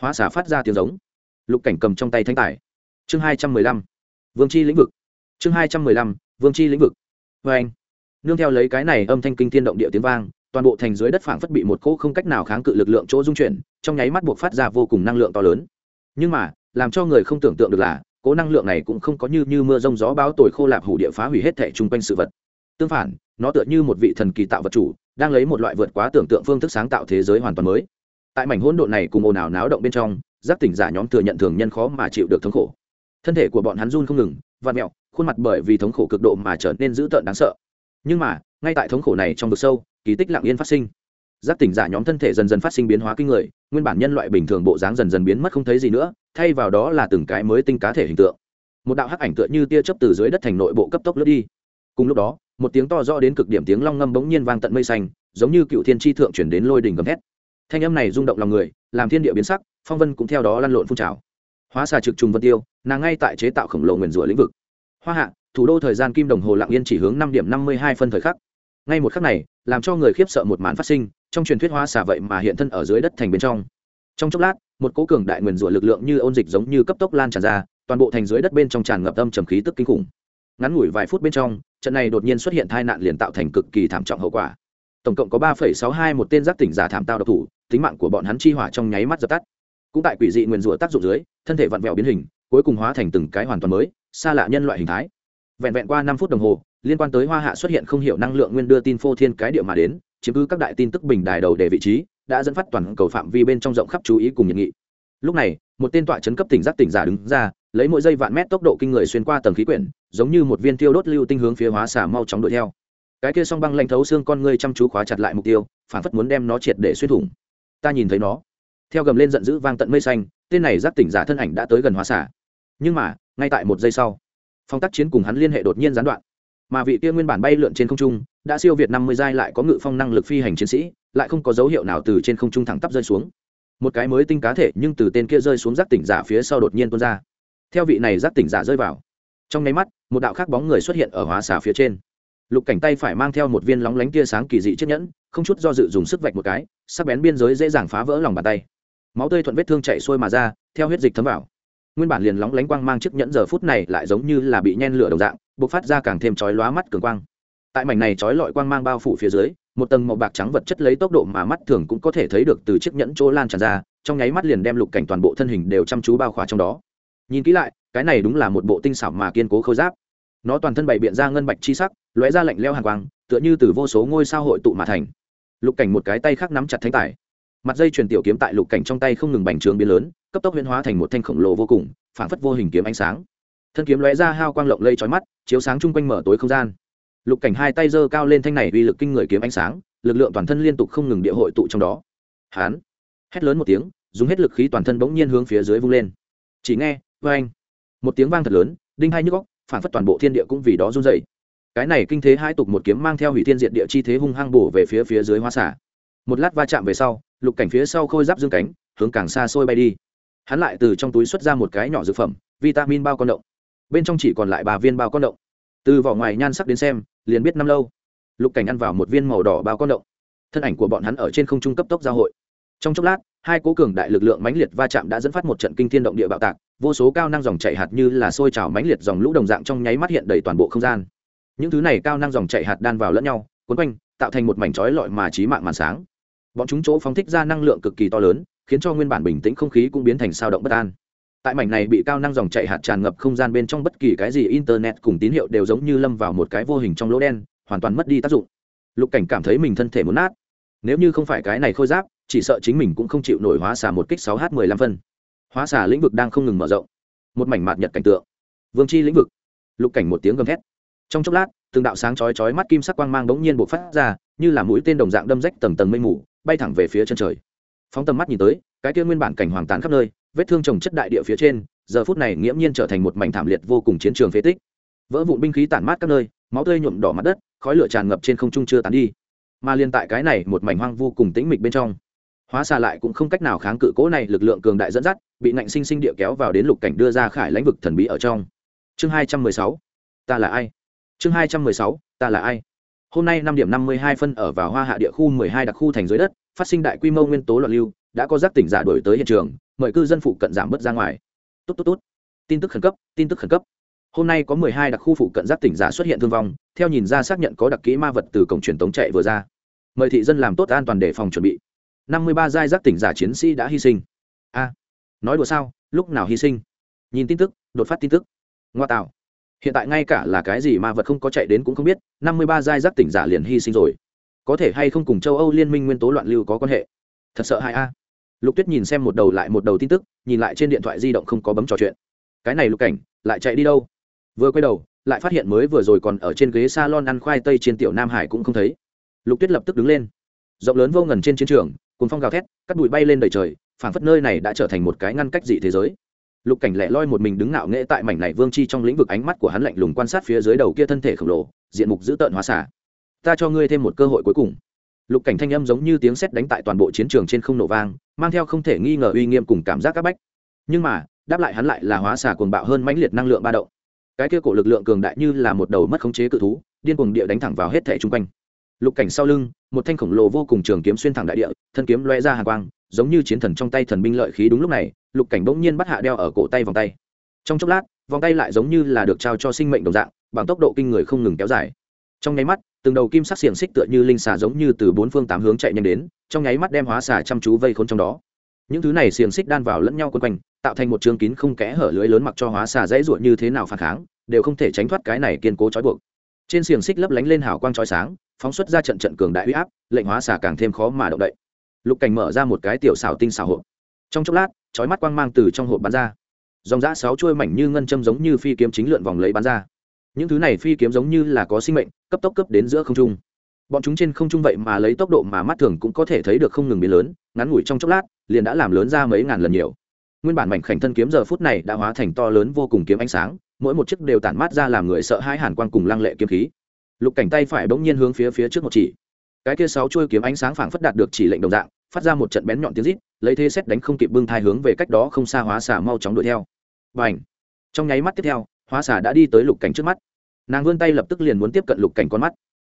Speaker 1: Hóa xà phát ra tiếng giống. Lục cảnh cầm trong tay thanh tài. Chương hai trăm mười lăm. Vương chi lĩnh vực. Chương hai trăm mười lăm. Vương chi lĩnh vực. Vê anh. Nương theo lấy cái này âm thanh kinh thiên động địa tiếng vang, toàn bộ thành dưới đất phảng phất bị một cỗ không cách nào kháng cự lực lượng chỗ dung chuyển, trong nháy mắt buộc phát ra vô cùng năng lượng to lớn. Nhưng mà, làm cho người không tưởng tượng được là, cỗ năng lượng này cũng không có như như mưa rông gió báo tồi khô lạp hủ địa phá hủy hết thẻ chung quanh sự vật. Tương phản nó tựa như một vị thần kỳ tạo vật chủ, đang lấy một loại vượt quá tưởng tượng phương thức sáng tạo thế giới hoàn toàn mới. Tại mảnh hỗn độn này cùng ồn ào náo động bên trong, giác tỉnh giả nhóm thừa nhận thường nhân khó mà chịu được thống khổ. Thân thể của bọn hắn run không ngừng và mẹo, khuôn mặt bởi vì thống khổ cực độ mà trở nên dữ tợn đáng sợ. Nhưng mà, ngay tại thống khổ này trong vực sâu, kỳ tích lặng yên phát sinh. Giác tỉnh giả nhóm thân thể dần dần phát sinh biến hóa kinh người, nguyên bản nhân loại bình thường bộ dáng dần dần biến mất không thấy gì nữa, thay vào đó là từng cái mới tinh cá thể hình tượng. Một đạo hắc ảnh tựa như tia chớp từ dưới đất thành nội bộ cấp tốc lướt đi. Cùng lúc đó một tiếng to rõ đến cực điểm tiếng long ngâm bỗng nhiên vang tận mây xanh, giống như cựu thiên tri thượng chuyển đến lôi đỉnh gầm thét. Thanh âm này rung động lòng người, làm thiên địa biến sắc, phong vân cũng theo đó lăn lộn phun trào. Hóa xà trực trùng vân tiêu, nàng ngay tại chế tạo khổng lồ nguyền rủa lĩnh vực. Hoa hạ, thủ đô thời gian kim đồng hồ lặng yên chỉ hướng năm điểm năm mươi hai phân thời khắc. Ngay một khắc này, làm cho người khiếp sợ một màn phát sinh, trong truyền thuyết hóa xà vậy mà hiện thân ở dưới đất thành bên trong. Trong chốc lát, một cố cường đại nguyền rủa lực lượng như ôn dịch giống như cấp tốc lan tràn ra, toàn bộ thành dưới đất bên trong tràn ngập âm trầm khí tức kinh khủng. Ngắn ngủi vài phút bên trong trận này đột nhiên xuất hiện tai nạn liền tạo thành cực kỳ thảm trọng hậu quả. Tổng cộng có ba sáu hai một tên giác tỉnh giả thảm tao độc thủ, tính mạng của bọn hắn chi hỏa trong nháy mắt dập tắt. Cũng tại quỷ dị nguyền rủa tác dụng dưới, thân thể vặn vẹo biến hình, cuối cùng hóa thành từng cái hoàn toàn mới, xa lạ nhân loại hình thái. Vẹn vẹn qua năm phút đồng hồ, liên quan tới hoa hạ xuất hiện không hiểu năng lượng nguyên đưa tin phô thiên cái địa mà đến, chiếm cứ các đại tin tức bình đài đầu để vị trí, đã dẫn phát toàn cầu phạm vi bên trong rộng khắp chú ý cùng nhiệt nghị. Lúc này, một tên tọa chấn cấp tỉnh giác tỉnh giả đứng ra lấy mỗi giây vạn mét tốc độ kinh người xuyên qua tầng khí quyển, giống như một viên tiêu đốt lưu tinh hướng phía hóa xả mau chóng đuổi theo. Cái kia song băng lanh thấu xương con ngươi chăm chú khóa chặt lại mục tiêu, phản phất muốn đem nó triệt để xuyên thủng. Ta nhìn thấy nó. Theo gầm lên giận dữ vang tận mây xanh, tên này giác tỉnh giả thân ảnh đã tới gần hóa xả nhưng mà, ngay tại một giây sau, phong tác chiến cùng hắn liên hệ đột nhiên gián đoạn. Mà vị kia nguyên bản bay lượn trên không trung, đã siêu việt năm mươi giai lại có ngự phong năng lực phi hành chiến sĩ, lại không có dấu hiệu nào từ trên không trung thẳng tắp rơi xuống. Một cái mới tinh cá thể nhưng từ tên kia rơi xuống giác tỉnh giả phía sau đột nhiên tuôn ra theo vị này giác tỉnh giả rơi vào. Trong nháy mắt, một đạo khác bóng người xuất hiện ở hóa xà phía trên. Lục cảnh tay phải mang theo một viên lóng lánh tia sáng kỳ dị chiếc nhẫn, không chút do dự dùng sức vạch một cái, sắc bén biên giới dễ dàng phá vỡ lòng bàn tay. Máu tươi thuận vết thương chạy xuôi mà ra, theo huyết dịch thấm vào. Nguyên bản liền lóng lánh quang mang chiếc nhẫn giờ phút này lại giống như là bị nhen lửa đồng dạng b ộ c phát ra càng thêm chói lóa mắt cường quang. Tại mảnh này chói lọi quang mang bao phủ phía dưới, một tầng màu bạc trắng vật chất lấy tốc độ mà mắt thường cũng có thể thấy được từ chiếc nhẫn chỗ lan tràn ra, trong nháy mắt liền đem lục cảnh toàn bộ thân hình đều chăm chú bao khỏa trong đó nhìn kỹ lại, cái này đúng là một bộ tinh xảo mà kiên cố khôi giáp. Nó toàn thân bày biện ra ngân bạch chi sắc, lóe ra lạnh leo hàng quang, tựa như từ vô số ngôi sao hội tụ mà thành. Lục cảnh một cái tay khác nắm chặt thanh tài mặt dây truyền tiểu kiếm tại lục cảnh trong tay không ngừng bành trướng biến lớn, cấp tốc huyễn hóa thành một thanh khổng lồ vô cùng, phảng phất vô hình kiếm ánh sáng. Thân kiếm lóe ra hao quang lộng lây trói mắt, chiếu sáng chung quanh mở tối không gian. Lục cảnh hai tay giơ cao lên thanh này uy lực kinh người kiếm ánh sáng, lực lượng toàn thân liên tục không ngừng địa hội tụ trong đó. Hán. Hét lớn một tiếng, dùng hết lực khí toàn thân bỗng nhiên hướng phía dưới vung lên. Chỉ nghe vê anh. Một tiếng vang thật lớn, đinh hai nhức góc phản phất toàn bộ thiên địa cũng vì đó run dày cái này kinh thế hai tục một kiếm mang theo hủy thiên diện địa chi thế hung hăng bổ về phía phía dưới hoa xả một lát va chạm về sau, lục cảnh phía sau khôi giáp dương cánh, hướng càng xa xôi bay đi. Hắn lại từ trong túi xuất ra một cái nhỏ dược phẩm, vitamin bao con động. Bên trong chỉ còn lại ba viên bao con động. Từ vỏ ngoài nhan sắc đến xem, liền biết năm lâu. Lục cảnh ăn vào một viên màu đỏ bao con động. Thân ảnh của bọn hắn ở trên không trung cấp tốc giao hội. Trong chốc lát, hai cố cường đại lực lượng mãnh liệt va chạm đã dẫn phát một trận kinh thiên động địa bạo tạc vô số cao năng dòng chảy hạt như là sôi trào mãnh liệt dòng lũ đồng dạng trong nháy mắt hiện đầy toàn bộ không gian. Những thứ này cao năng dòng chảy hạt đan vào lẫn nhau, cuốn quanh, tạo thành một mảnh trói lọi mà trí mạng màn sáng. Bọn chúng chỗ phóng thích ra năng lượng cực kỳ to lớn, khiến cho nguyên bản bình tĩnh không khí cũng biến thành sao động bất an. Tại mảnh này bị cao năng dòng chảy hạt tràn ngập không gian bên trong bất kỳ cái gì internet cùng tín hiệu đều giống như lâm vào một cái vô hình trong lỗ đen, hoàn toàn mất đi tác dụng. Lục cảnh cảm thấy mình thân thể muốn nát. Nếu như không phải cái này khôi giáp, chỉ sợ chính mình cũng không chịu nổi hóa xà một kích sáu h mười lăm phân hóa xả lĩnh vực đang không ngừng mở rộng. Một mảnh mạt nhật cảnh tượng. Vương chi lĩnh vực. Lục cảnh một tiếng gầm thét. Trong chốc lát, từng đạo sáng chói chói mắt kim sắc quang mang bỗng nhiên bộc phát ra, như là mũi tên đồng dạng đâm rách tầng tầng mây mù, bay thẳng về phía chân trời. Phóng tầm mắt nhìn tới, cái kia nguyên bản cảnh hoàng tàn khắp nơi, vết thương trồng chất đại địa phía trên, giờ phút này nghiễm nhiên trở thành một mảnh thảm liệt vô cùng chiến trường phế tích. Vỡ vụn binh khí tản mát các nơi, máu tươi nhuộm đỏ mặt đất, khói lửa tràn ngập trên không trung chưa tán đi. Mà liên tại cái này một mảnh hoang vô cùng tĩnh mịch bên trong hóa xa lại cũng không cách nào kháng cự cố này lực lượng cường đại dẫn dắt, bị nạnh sinh sinh địa kéo vào đến lục cảnh đưa ra khải lãnh vực thần bí ở trong. Chương hai trăm mười sáu, ta là ai? Chương hai trăm mười sáu, ta là ai? Hôm nay năm điểm năm mươi hai phân ở vào hoa hạ địa khu mười hai đặc khu thành dưới đất, phát sinh đại quy mô nguyên tố loạn lưu, đã có giác tỉnh giả đổi tới hiện trường, mời cư dân phụ cận giảm bớt ra ngoài. Tốt tốt tốt. Tin tức khẩn cấp, tin tức khẩn cấp. Hôm nay có mười hai đặc khu phụ cận giác tỉnh giả xuất hiện thương vong, theo nhìn ra xác nhận có đặc kỹ ma vật từ cổng truyền tống chạy vừa ra. Mời thị dân làm tốt an toàn để phòng chuẩn bị năm mươi ba giai giác tỉnh giả chiến sĩ đã hy sinh. A, nói đùa sao, lúc nào hy sinh? Nhìn tin tức, đột phát tin tức. Ngoa tạo. Hiện tại ngay cả là cái gì mà vật không có chạy đến cũng không biết, năm mươi ba giai giác tỉnh giả liền hy sinh rồi. Có thể hay không cùng châu âu liên minh nguyên tố loạn lưu có quan hệ? Thật sợ hai a. Lục tuyết nhìn xem một đầu lại một đầu tin tức, nhìn lại trên điện thoại di động không có bấm trò chuyện. Cái này lục cảnh, lại chạy đi đâu? Vừa quay đầu, lại phát hiện mới vừa rồi còn ở trên ghế s a lon ăn khoai tây trên tiểu nam hải cũng không thấy. Lục tuyết lập tức đứng lên. Rộng lớn vô ngần trên chiến trường cùng phong gào thét, cắt bụi bay lên đầy trời, phảng phất nơi này đã trở thành một cái ngăn cách dị thế giới. Lục cảnh lẻ loi một mình đứng ngạo nghễ tại mảnh này vương chi trong lĩnh vực ánh mắt của hắn lạnh lùng quan sát phía dưới đầu kia thân thể khổng lồ, diện mục dữ tợn hóa xả ta cho ngươi thêm một cơ hội cuối cùng. Lục cảnh thanh âm giống như tiếng sét đánh tại toàn bộ chiến trường trên không nổ vang, mang theo không thể nghi ngờ uy nghiêm cùng cảm giác các bách. Nhưng mà, đáp lại hắn lại là hóa xả cuồng bạo hơn mãnh liệt năng lượng ba động. Cái kia cổ lực lượng cường đại như là một đầu mất khống chế cự thú, điên cuồng địa đánh thẳng vào hết thể chung quanh lục cảnh sau lưng, một thanh khổng lồ vô cùng trường kiếm xuyên thẳng đại địa, thân kiếm loe ra hàng quang, giống như chiến thần trong tay thần binh lợi khí đúng lúc này, lục cảnh bỗng nhiên bắt hạ đeo ở cổ tay vòng tay. Trong chốc lát, vòng tay lại giống như là được trao cho sinh mệnh đồng dạng, bằng tốc độ kinh người không ngừng kéo dài. Trong nháy mắt, từng đầu kim sắc xiềng xích tựa như linh xà giống như từ bốn phương tám hướng chạy nhanh đến, trong nháy mắt đem hóa xà chăm chú vây khốn trong đó. Những thứ này xiềng xích đan vào lẫn nhau quấn quanh, tạo thành một trường kín không kẽ hở lưới lớn mặc cho hóa xà dãy ruột như thế nào phản kháng, đều không thể tránh thoát cái này kiên cố trói buộc. Trên xiềng xích lấp lánh lên hào quang trói sáng phóng xuất ra trận trận cường đại huy áp, lệnh hóa xà càng thêm khó mà động đậy. Lục cảnh mở ra một cái tiểu xào tinh xào hộp. Trong chốc lát trói mắt quang mang từ trong hộp bắn ra. Dòng giã sáu chuôi mảnh như ngân châm giống như phi kiếm chính lượn vòng lấy bắn ra. Những thứ này phi kiếm giống như là có sinh mệnh, cấp tốc cấp đến giữa không trung. Bọn chúng trên không trung vậy mà lấy tốc độ mà mắt thường cũng có thể thấy được không ngừng biến lớn, ngắn ngủi trong chốc lát, liền đã làm lớn ra mấy ngàn lần nhiều. Nguyên bản mảnh khảnh thân kiếm giờ phút này đã hóa thành to lớn vô cùng kiếm ánh sáng, mỗi một chiếc đều tản mát ra làm người sợ hãi hàn quang cùng lăng lệ kiếm khí lục cảnh tay phải bỗng nhiên hướng phía phía trước một chỉ. Cái kia sáu chuôi kiếm ánh sáng phảng phất đạt được chỉ lệnh đồng dạng, phát ra một trận bén nhọn tiếng rít, lấy thế xét đánh không kịp bưng thai hướng về cách đó không xa hóa xả mau chóng đuổi theo. Và ảnh trong nháy mắt tiếp theo, hóa xả đã đi tới lục cảnh trước mắt. Nàng vươn tay lập tức liền muốn tiếp cận lục cảnh con mắt.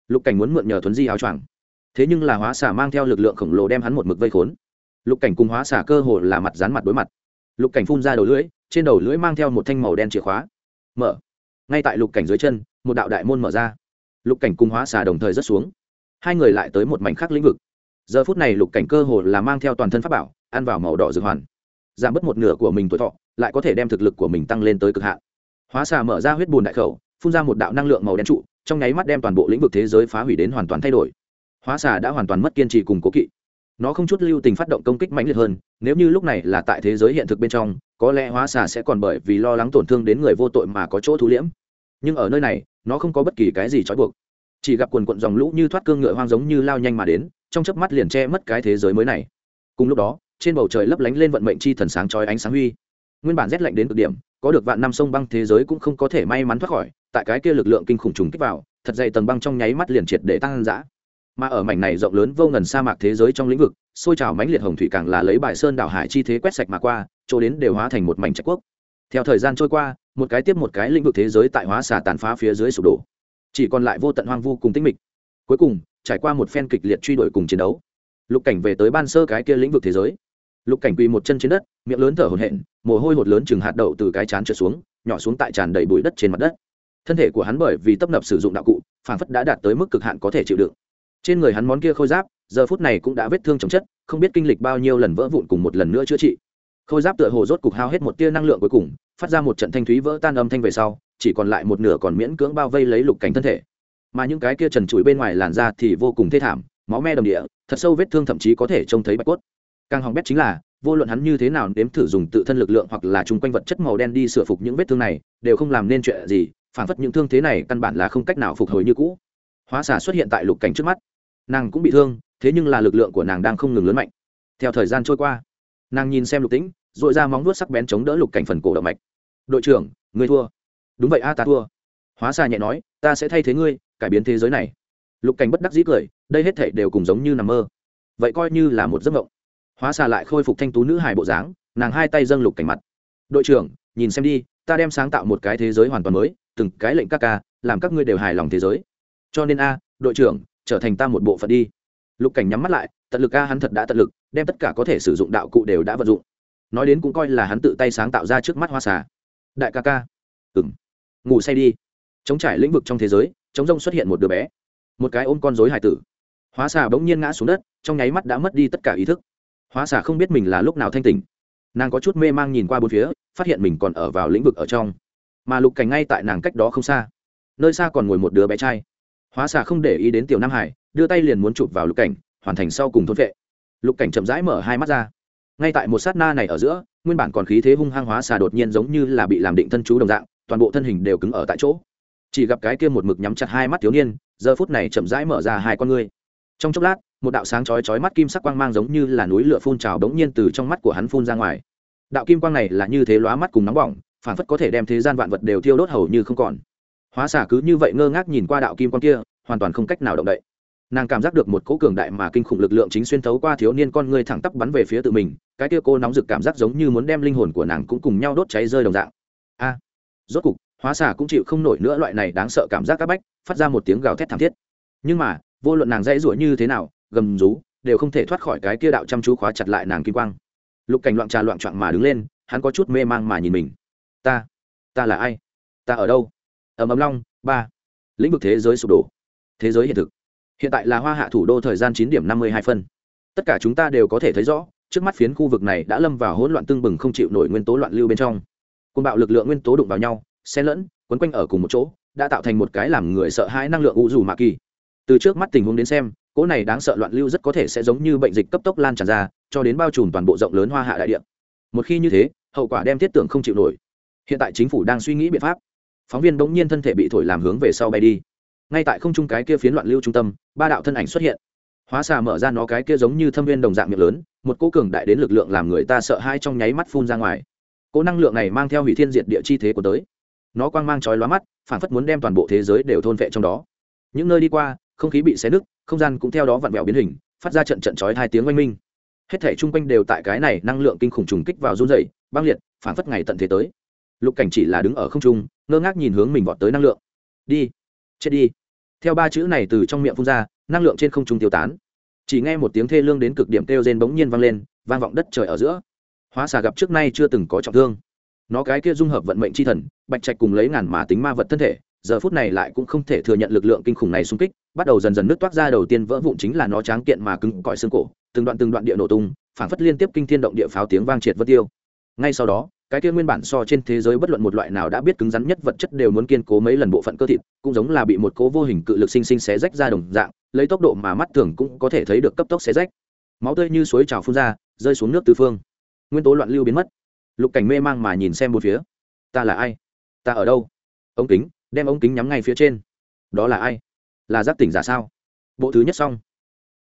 Speaker 1: Lục cảnh muốn mượn nhờ thuấn di áo choàng. Thế nhưng là hóa xả mang theo lực lượng khổng lồ đem hắn một mực vây khốn. Lục cảnh cùng hóa xả cơ hồ là mặt dán mặt đối mặt. Lục cảnh phun ra đầu lưỡi, trên đầu lưỡi mang theo một thanh màu đen chìa khóa. Mở! Ngay tại lục cảnh dưới chân, một đạo đại môn mở ra lục cảnh cùng hóa xà đồng thời rớt xuống. Hai người lại tới một mảnh khác lĩnh vực. Giờ phút này lục cảnh cơ hồ là mang theo toàn thân pháp bảo, ăn vào màu đỏ dược hoàn. Giảm bớt một nửa của mình tuổi thọ, lại có thể đem thực lực của mình tăng lên tới cực hạn. Hóa xà mở ra huyết bùn đại khẩu, phun ra một đạo năng lượng màu đen trụ, trong nháy mắt đem toàn bộ lĩnh vực thế giới phá hủy đến hoàn toàn thay đổi. Hóa xà đã hoàn toàn mất kiên trì cùng cố kỵ. Nó không chút lưu tình phát động công kích mãnh liệt hơn, nếu như lúc này là tại thế giới hiện thực bên trong, có lẽ hóa xà sẽ còn bởi vì lo lắng tổn thương đến người vô tội mà có chỗ thú liễm. Nhưng ở nơi này nó không có bất kỳ cái gì trói buộc. Chỉ gặp quần quận dòng lũ như thoát cương ngựa hoang giống như lao nhanh mà đến, trong chớp mắt liền che mất cái thế giới mới này. Cùng lúc đó, trên bầu trời lấp lánh lên vận mệnh chi thần sáng chói ánh sáng huy. Nguyên bản rét lạnh đến cực điểm, có được vạn năm sông băng thế giới cũng không có thể may mắn thoát khỏi, tại cái kia lực lượng kinh khủng trùng kích vào, thật dày tầng băng trong nháy mắt liền triệt để tăng dã mà ở mảnh này rộng lớn vô ngần sa mạc thế giới trong lĩnh vực, xôi trào mãnh liệt hồng thủy càng là lấy bài sơn đảo hải chi thế quét sạch mà qua, chỗ đến đều hóa thành một mảnh trạch quốc theo thời gian trôi qua, một cái tiếp một cái lĩnh vực thế giới tại hóa xà tàn phá phía dưới sụp đổ. Chỉ còn lại vô tận hoang vu cùng tinh mịch. Cuối cùng, trải qua một phen kịch liệt truy đuổi cùng chiến đấu, lục cảnh về tới ban sơ cái kia lĩnh vực thế giới. Lục cảnh quỳ một chân trên đất, miệng lớn thở hổn hển, mồ hôi hột lớn chừng hạt đậu từ cái chán trượt xuống, nhỏ xuống tại tràn đầy bụi đất trên mặt đất. Thân thể của hắn bởi vì tấp nập sử dụng đạo cụ, phản phất đã đạt tới mức cực hạn có thể chịu đựng. Trên người hắn món kia khôi giáp, giờ phút này cũng đã vết thương chồng chất, không biết kinh lịch bao nhiêu lần vỡ vụn cùng một lần nữa chữa trị khôi giáp tựa hồ rốt cục hao hết một tia năng lượng cuối cùng, phát ra một trận thanh thúy vỡ tan âm thanh về sau, chỉ còn lại một nửa còn miễn cưỡng bao vây lấy lục cảnh thân thể. Mà những cái kia trần trụi bên ngoài làn da thì vô cùng thê thảm, máu me đồng địa, thật sâu vết thương thậm chí có thể trông thấy bạch cốt. Càng hỏng bét chính là, vô luận hắn như thế nào nếm thử dùng tự thân lực lượng hoặc là chung quanh vật chất màu đen đi sửa phục những vết thương này, đều không làm nên chuyện gì, phản phất những thương thế này căn bản là không cách nào phục hồi như cũ. Hóa xả xuất hiện tại lục cảnh trước mắt. Nàng cũng bị thương, thế nhưng là lực lượng của nàng đang không ngừng lớn mạnh. Theo thời gian trôi qua, nàng nhìn xem lục tĩnh dội ra móng vuốt sắc bén chống đỡ lục cảnh phần cổ động mạch. Đội trưởng, ngươi thua. Đúng vậy a, ta thua. Hóa xa nhẹ nói, ta sẽ thay thế ngươi, cải biến thế giới này. Lục cảnh bất đắc dĩ cười, đây hết thể đều cùng giống như nằm mơ. Vậy coi như là một giấc mộng. Hóa xà lại khôi phục thanh tú nữ hài bộ dáng, nàng hai tay dâng lục cảnh mặt. Đội trưởng, nhìn xem đi, ta đem sáng tạo một cái thế giới hoàn toàn mới, từng cái lệnh các ca, làm các ngươi đều hài lòng thế giới. Cho nên a, đội trưởng, trở thành ta một bộ phận đi. Lục cảnh nhắm mắt lại, tận lực a, hắn thật đã tận lực, đem tất cả có thể sử dụng đạo cụ đều đã vận dụng nói đến cũng coi là hắn tự tay sáng tạo ra trước mắt hoa xà. Đại ca ca. Ừng ngủ say đi. Chống trải lĩnh vực trong thế giới chống rông xuất hiện một đứa bé. Một cái ôm con dối hải tử. Hóa xà bỗng nhiên ngã xuống đất, trong nháy mắt đã mất đi tất cả ý thức. Hóa xà không biết mình là lúc nào thanh tỉnh. Nàng có chút mê mang nhìn qua bốn phía, phát hiện mình còn ở vào lĩnh vực ở trong. Mà lục cảnh ngay tại nàng cách đó không xa. Nơi xa còn ngồi một đứa bé trai. Hóa xà không để ý đến tiểu nam hải, đưa tay liền muốn chụp vào lục cảnh, hoàn thành sau cùng thôn vệ. Lục cảnh chậm rãi mở hai mắt ra ngay tại một sát na này ở giữa, nguyên bản còn khí thế hung hăng hóa xà đột nhiên giống như là bị làm định thân chú đồng dạng, toàn bộ thân hình đều cứng ở tại chỗ. Chỉ gặp cái kia một mực nhắm chặt hai mắt thiếu niên, giờ phút này chậm rãi mở ra hai con ngươi. Trong chốc lát, một đạo sáng chói chói mắt kim sắc quang mang giống như là núi lửa phun trào đống nhiên từ trong mắt của hắn phun ra ngoài. Đạo kim quang này là như thế lóa mắt cùng nóng bỏng phản phất có thể đem thế gian vạn vật đều thiêu đốt hầu như không còn. Hóa xả cứ như vậy ngơ ngác nhìn qua đạo kim quang kia, hoàn toàn không cách nào động đậy nàng cảm giác được một cỗ cường đại mà kinh khủng lực lượng chính xuyên thấu qua thiếu niên con người thẳng tắp bắn về phía tự mình, cái kia cô nóng rực cảm giác giống như muốn đem linh hồn của nàng cũng cùng nhau đốt cháy rơi đồng dạng. A, rốt cục, hóa xả cũng chịu không nổi nữa loại này đáng sợ cảm giác c áp bách, phát ra một tiếng gào thét thảm thiết. Nhưng mà, vô luận nàng dãy rủa như thế nào, gầm rú, đều không thể thoát khỏi cái kia đạo chăm chú khóa chặt lại nàng kim quang. Lục cảnh loạn trà loạn trọn mà đứng lên, hắn có chút mê mang mà nhìn mình. Ta ta là ai? Ta ở đâu? Ầm ầm long, ba. Lĩnh vực thế giới sụp đổ. Thế giới hiện thực hiện tại là hoa hạ thủ đô thời gian chín điểm năm mươi hai phân. Tất cả chúng ta đều có thể thấy rõ, trước mắt phiến khu vực này đã lâm vào hỗn loạn tương bừng không chịu nổi nguyên tố loạn lưu bên trong. Côn bạo lực lượng nguyên tố đụng vào nhau, xen lẫn, quấn quanh ở cùng một chỗ, đã tạo thành một cái làm người sợ hãi năng lượng u dù mạ kỳ. Từ trước mắt tình huống đến xem, cỗ này đáng sợ loạn lưu rất có thể sẽ giống như bệnh dịch cấp tốc lan tràn ra, cho đến bao trùm toàn bộ rộng lớn hoa hạ đại địa. Một khi như thế, hậu quả đem thiết tưởng không chịu nổi. Hiện tại chính phủ đang suy nghĩ biện pháp. Phóng viên bỗng nhiên thân thể bị thổi làm hướng về sau bay đi ngay tại không trung cái kia phiến loạn lưu trung tâm, ba đạo thân ảnh xuất hiện. Hóa xà mở ra nó cái kia giống như thâm viên đồng dạng miệng lớn, một cỗ cường đại đến lực lượng làm người ta sợ hai trong nháy mắt phun ra ngoài. Cỗ năng lượng này mang theo hủy thiên diệt địa chi thế của tới. Nó quang mang chói lóa mắt, phản phất muốn đem toàn bộ thế giới đều thôn vệ trong đó. Những nơi đi qua, không khí bị xé nứt, không gian cũng theo đó vặn vẹo biến hình, phát ra trận trận chói hai tiếng oanh minh. Hết thể chung quanh đều tại cái này năng lượng kinh khủng trùng kích vào run dày băng liệt, phản phất ngày tận thế tới. Lục cảnh chỉ là đứng ở không trung, ngơ ngác nhìn hướng mình vọt tới năng lượng. Đi, chết đi theo ba chữ này từ trong miệng phun ra, năng lượng trên không trung tiêu tán. Chỉ nghe một tiếng thê lương đến cực điểm kêu rên bỗng nhiên vang lên, vang vọng đất trời ở giữa. Hóa xà gặp trước nay chưa từng có trọng thương. Nó cái kia dung hợp vận mệnh c h i thần, bạch trạch cùng lấy ngàn mà tính ma vật thân thể, giờ phút này lại cũng không thể thừa nhận lực lượng kinh khủng này xung kích, bắt đầu dần dần nước toát ra đầu tiên vỡ vụn chính là nó tráng kiện mà cứng cỏi xương cổ, từng đoạn từng đoạn địa nổ tung phản phất liên tiếp kinh thiên động địa pháo tiếng vang triệt vân tiêu. Ngay sau đó cái kia nguyên bản so trên thế giới bất luận một loại nào đã biết cứng rắn nhất vật chất đều muốn kiên cố mấy lần bộ phận cơ thịt, cũng giống là bị một cố vô hình cự lực sinh sinh xé rách ra đồng dạng, lấy tốc độ mà mắt thường cũng có thể thấy được cấp tốc xé rách. Máu tươi như suối trào phun ra, rơi xuống nước tứ phương. Nguyên tố loạn lưu biến mất. Lục cảnh mê mang mà nhìn xem một phía. Ta là ai? Ta ở đâu? Ống kính, đem ống kính nhắm ngay phía trên. Đó là ai? Là giác tỉnh giả sao? Bộ thứ nhất xong.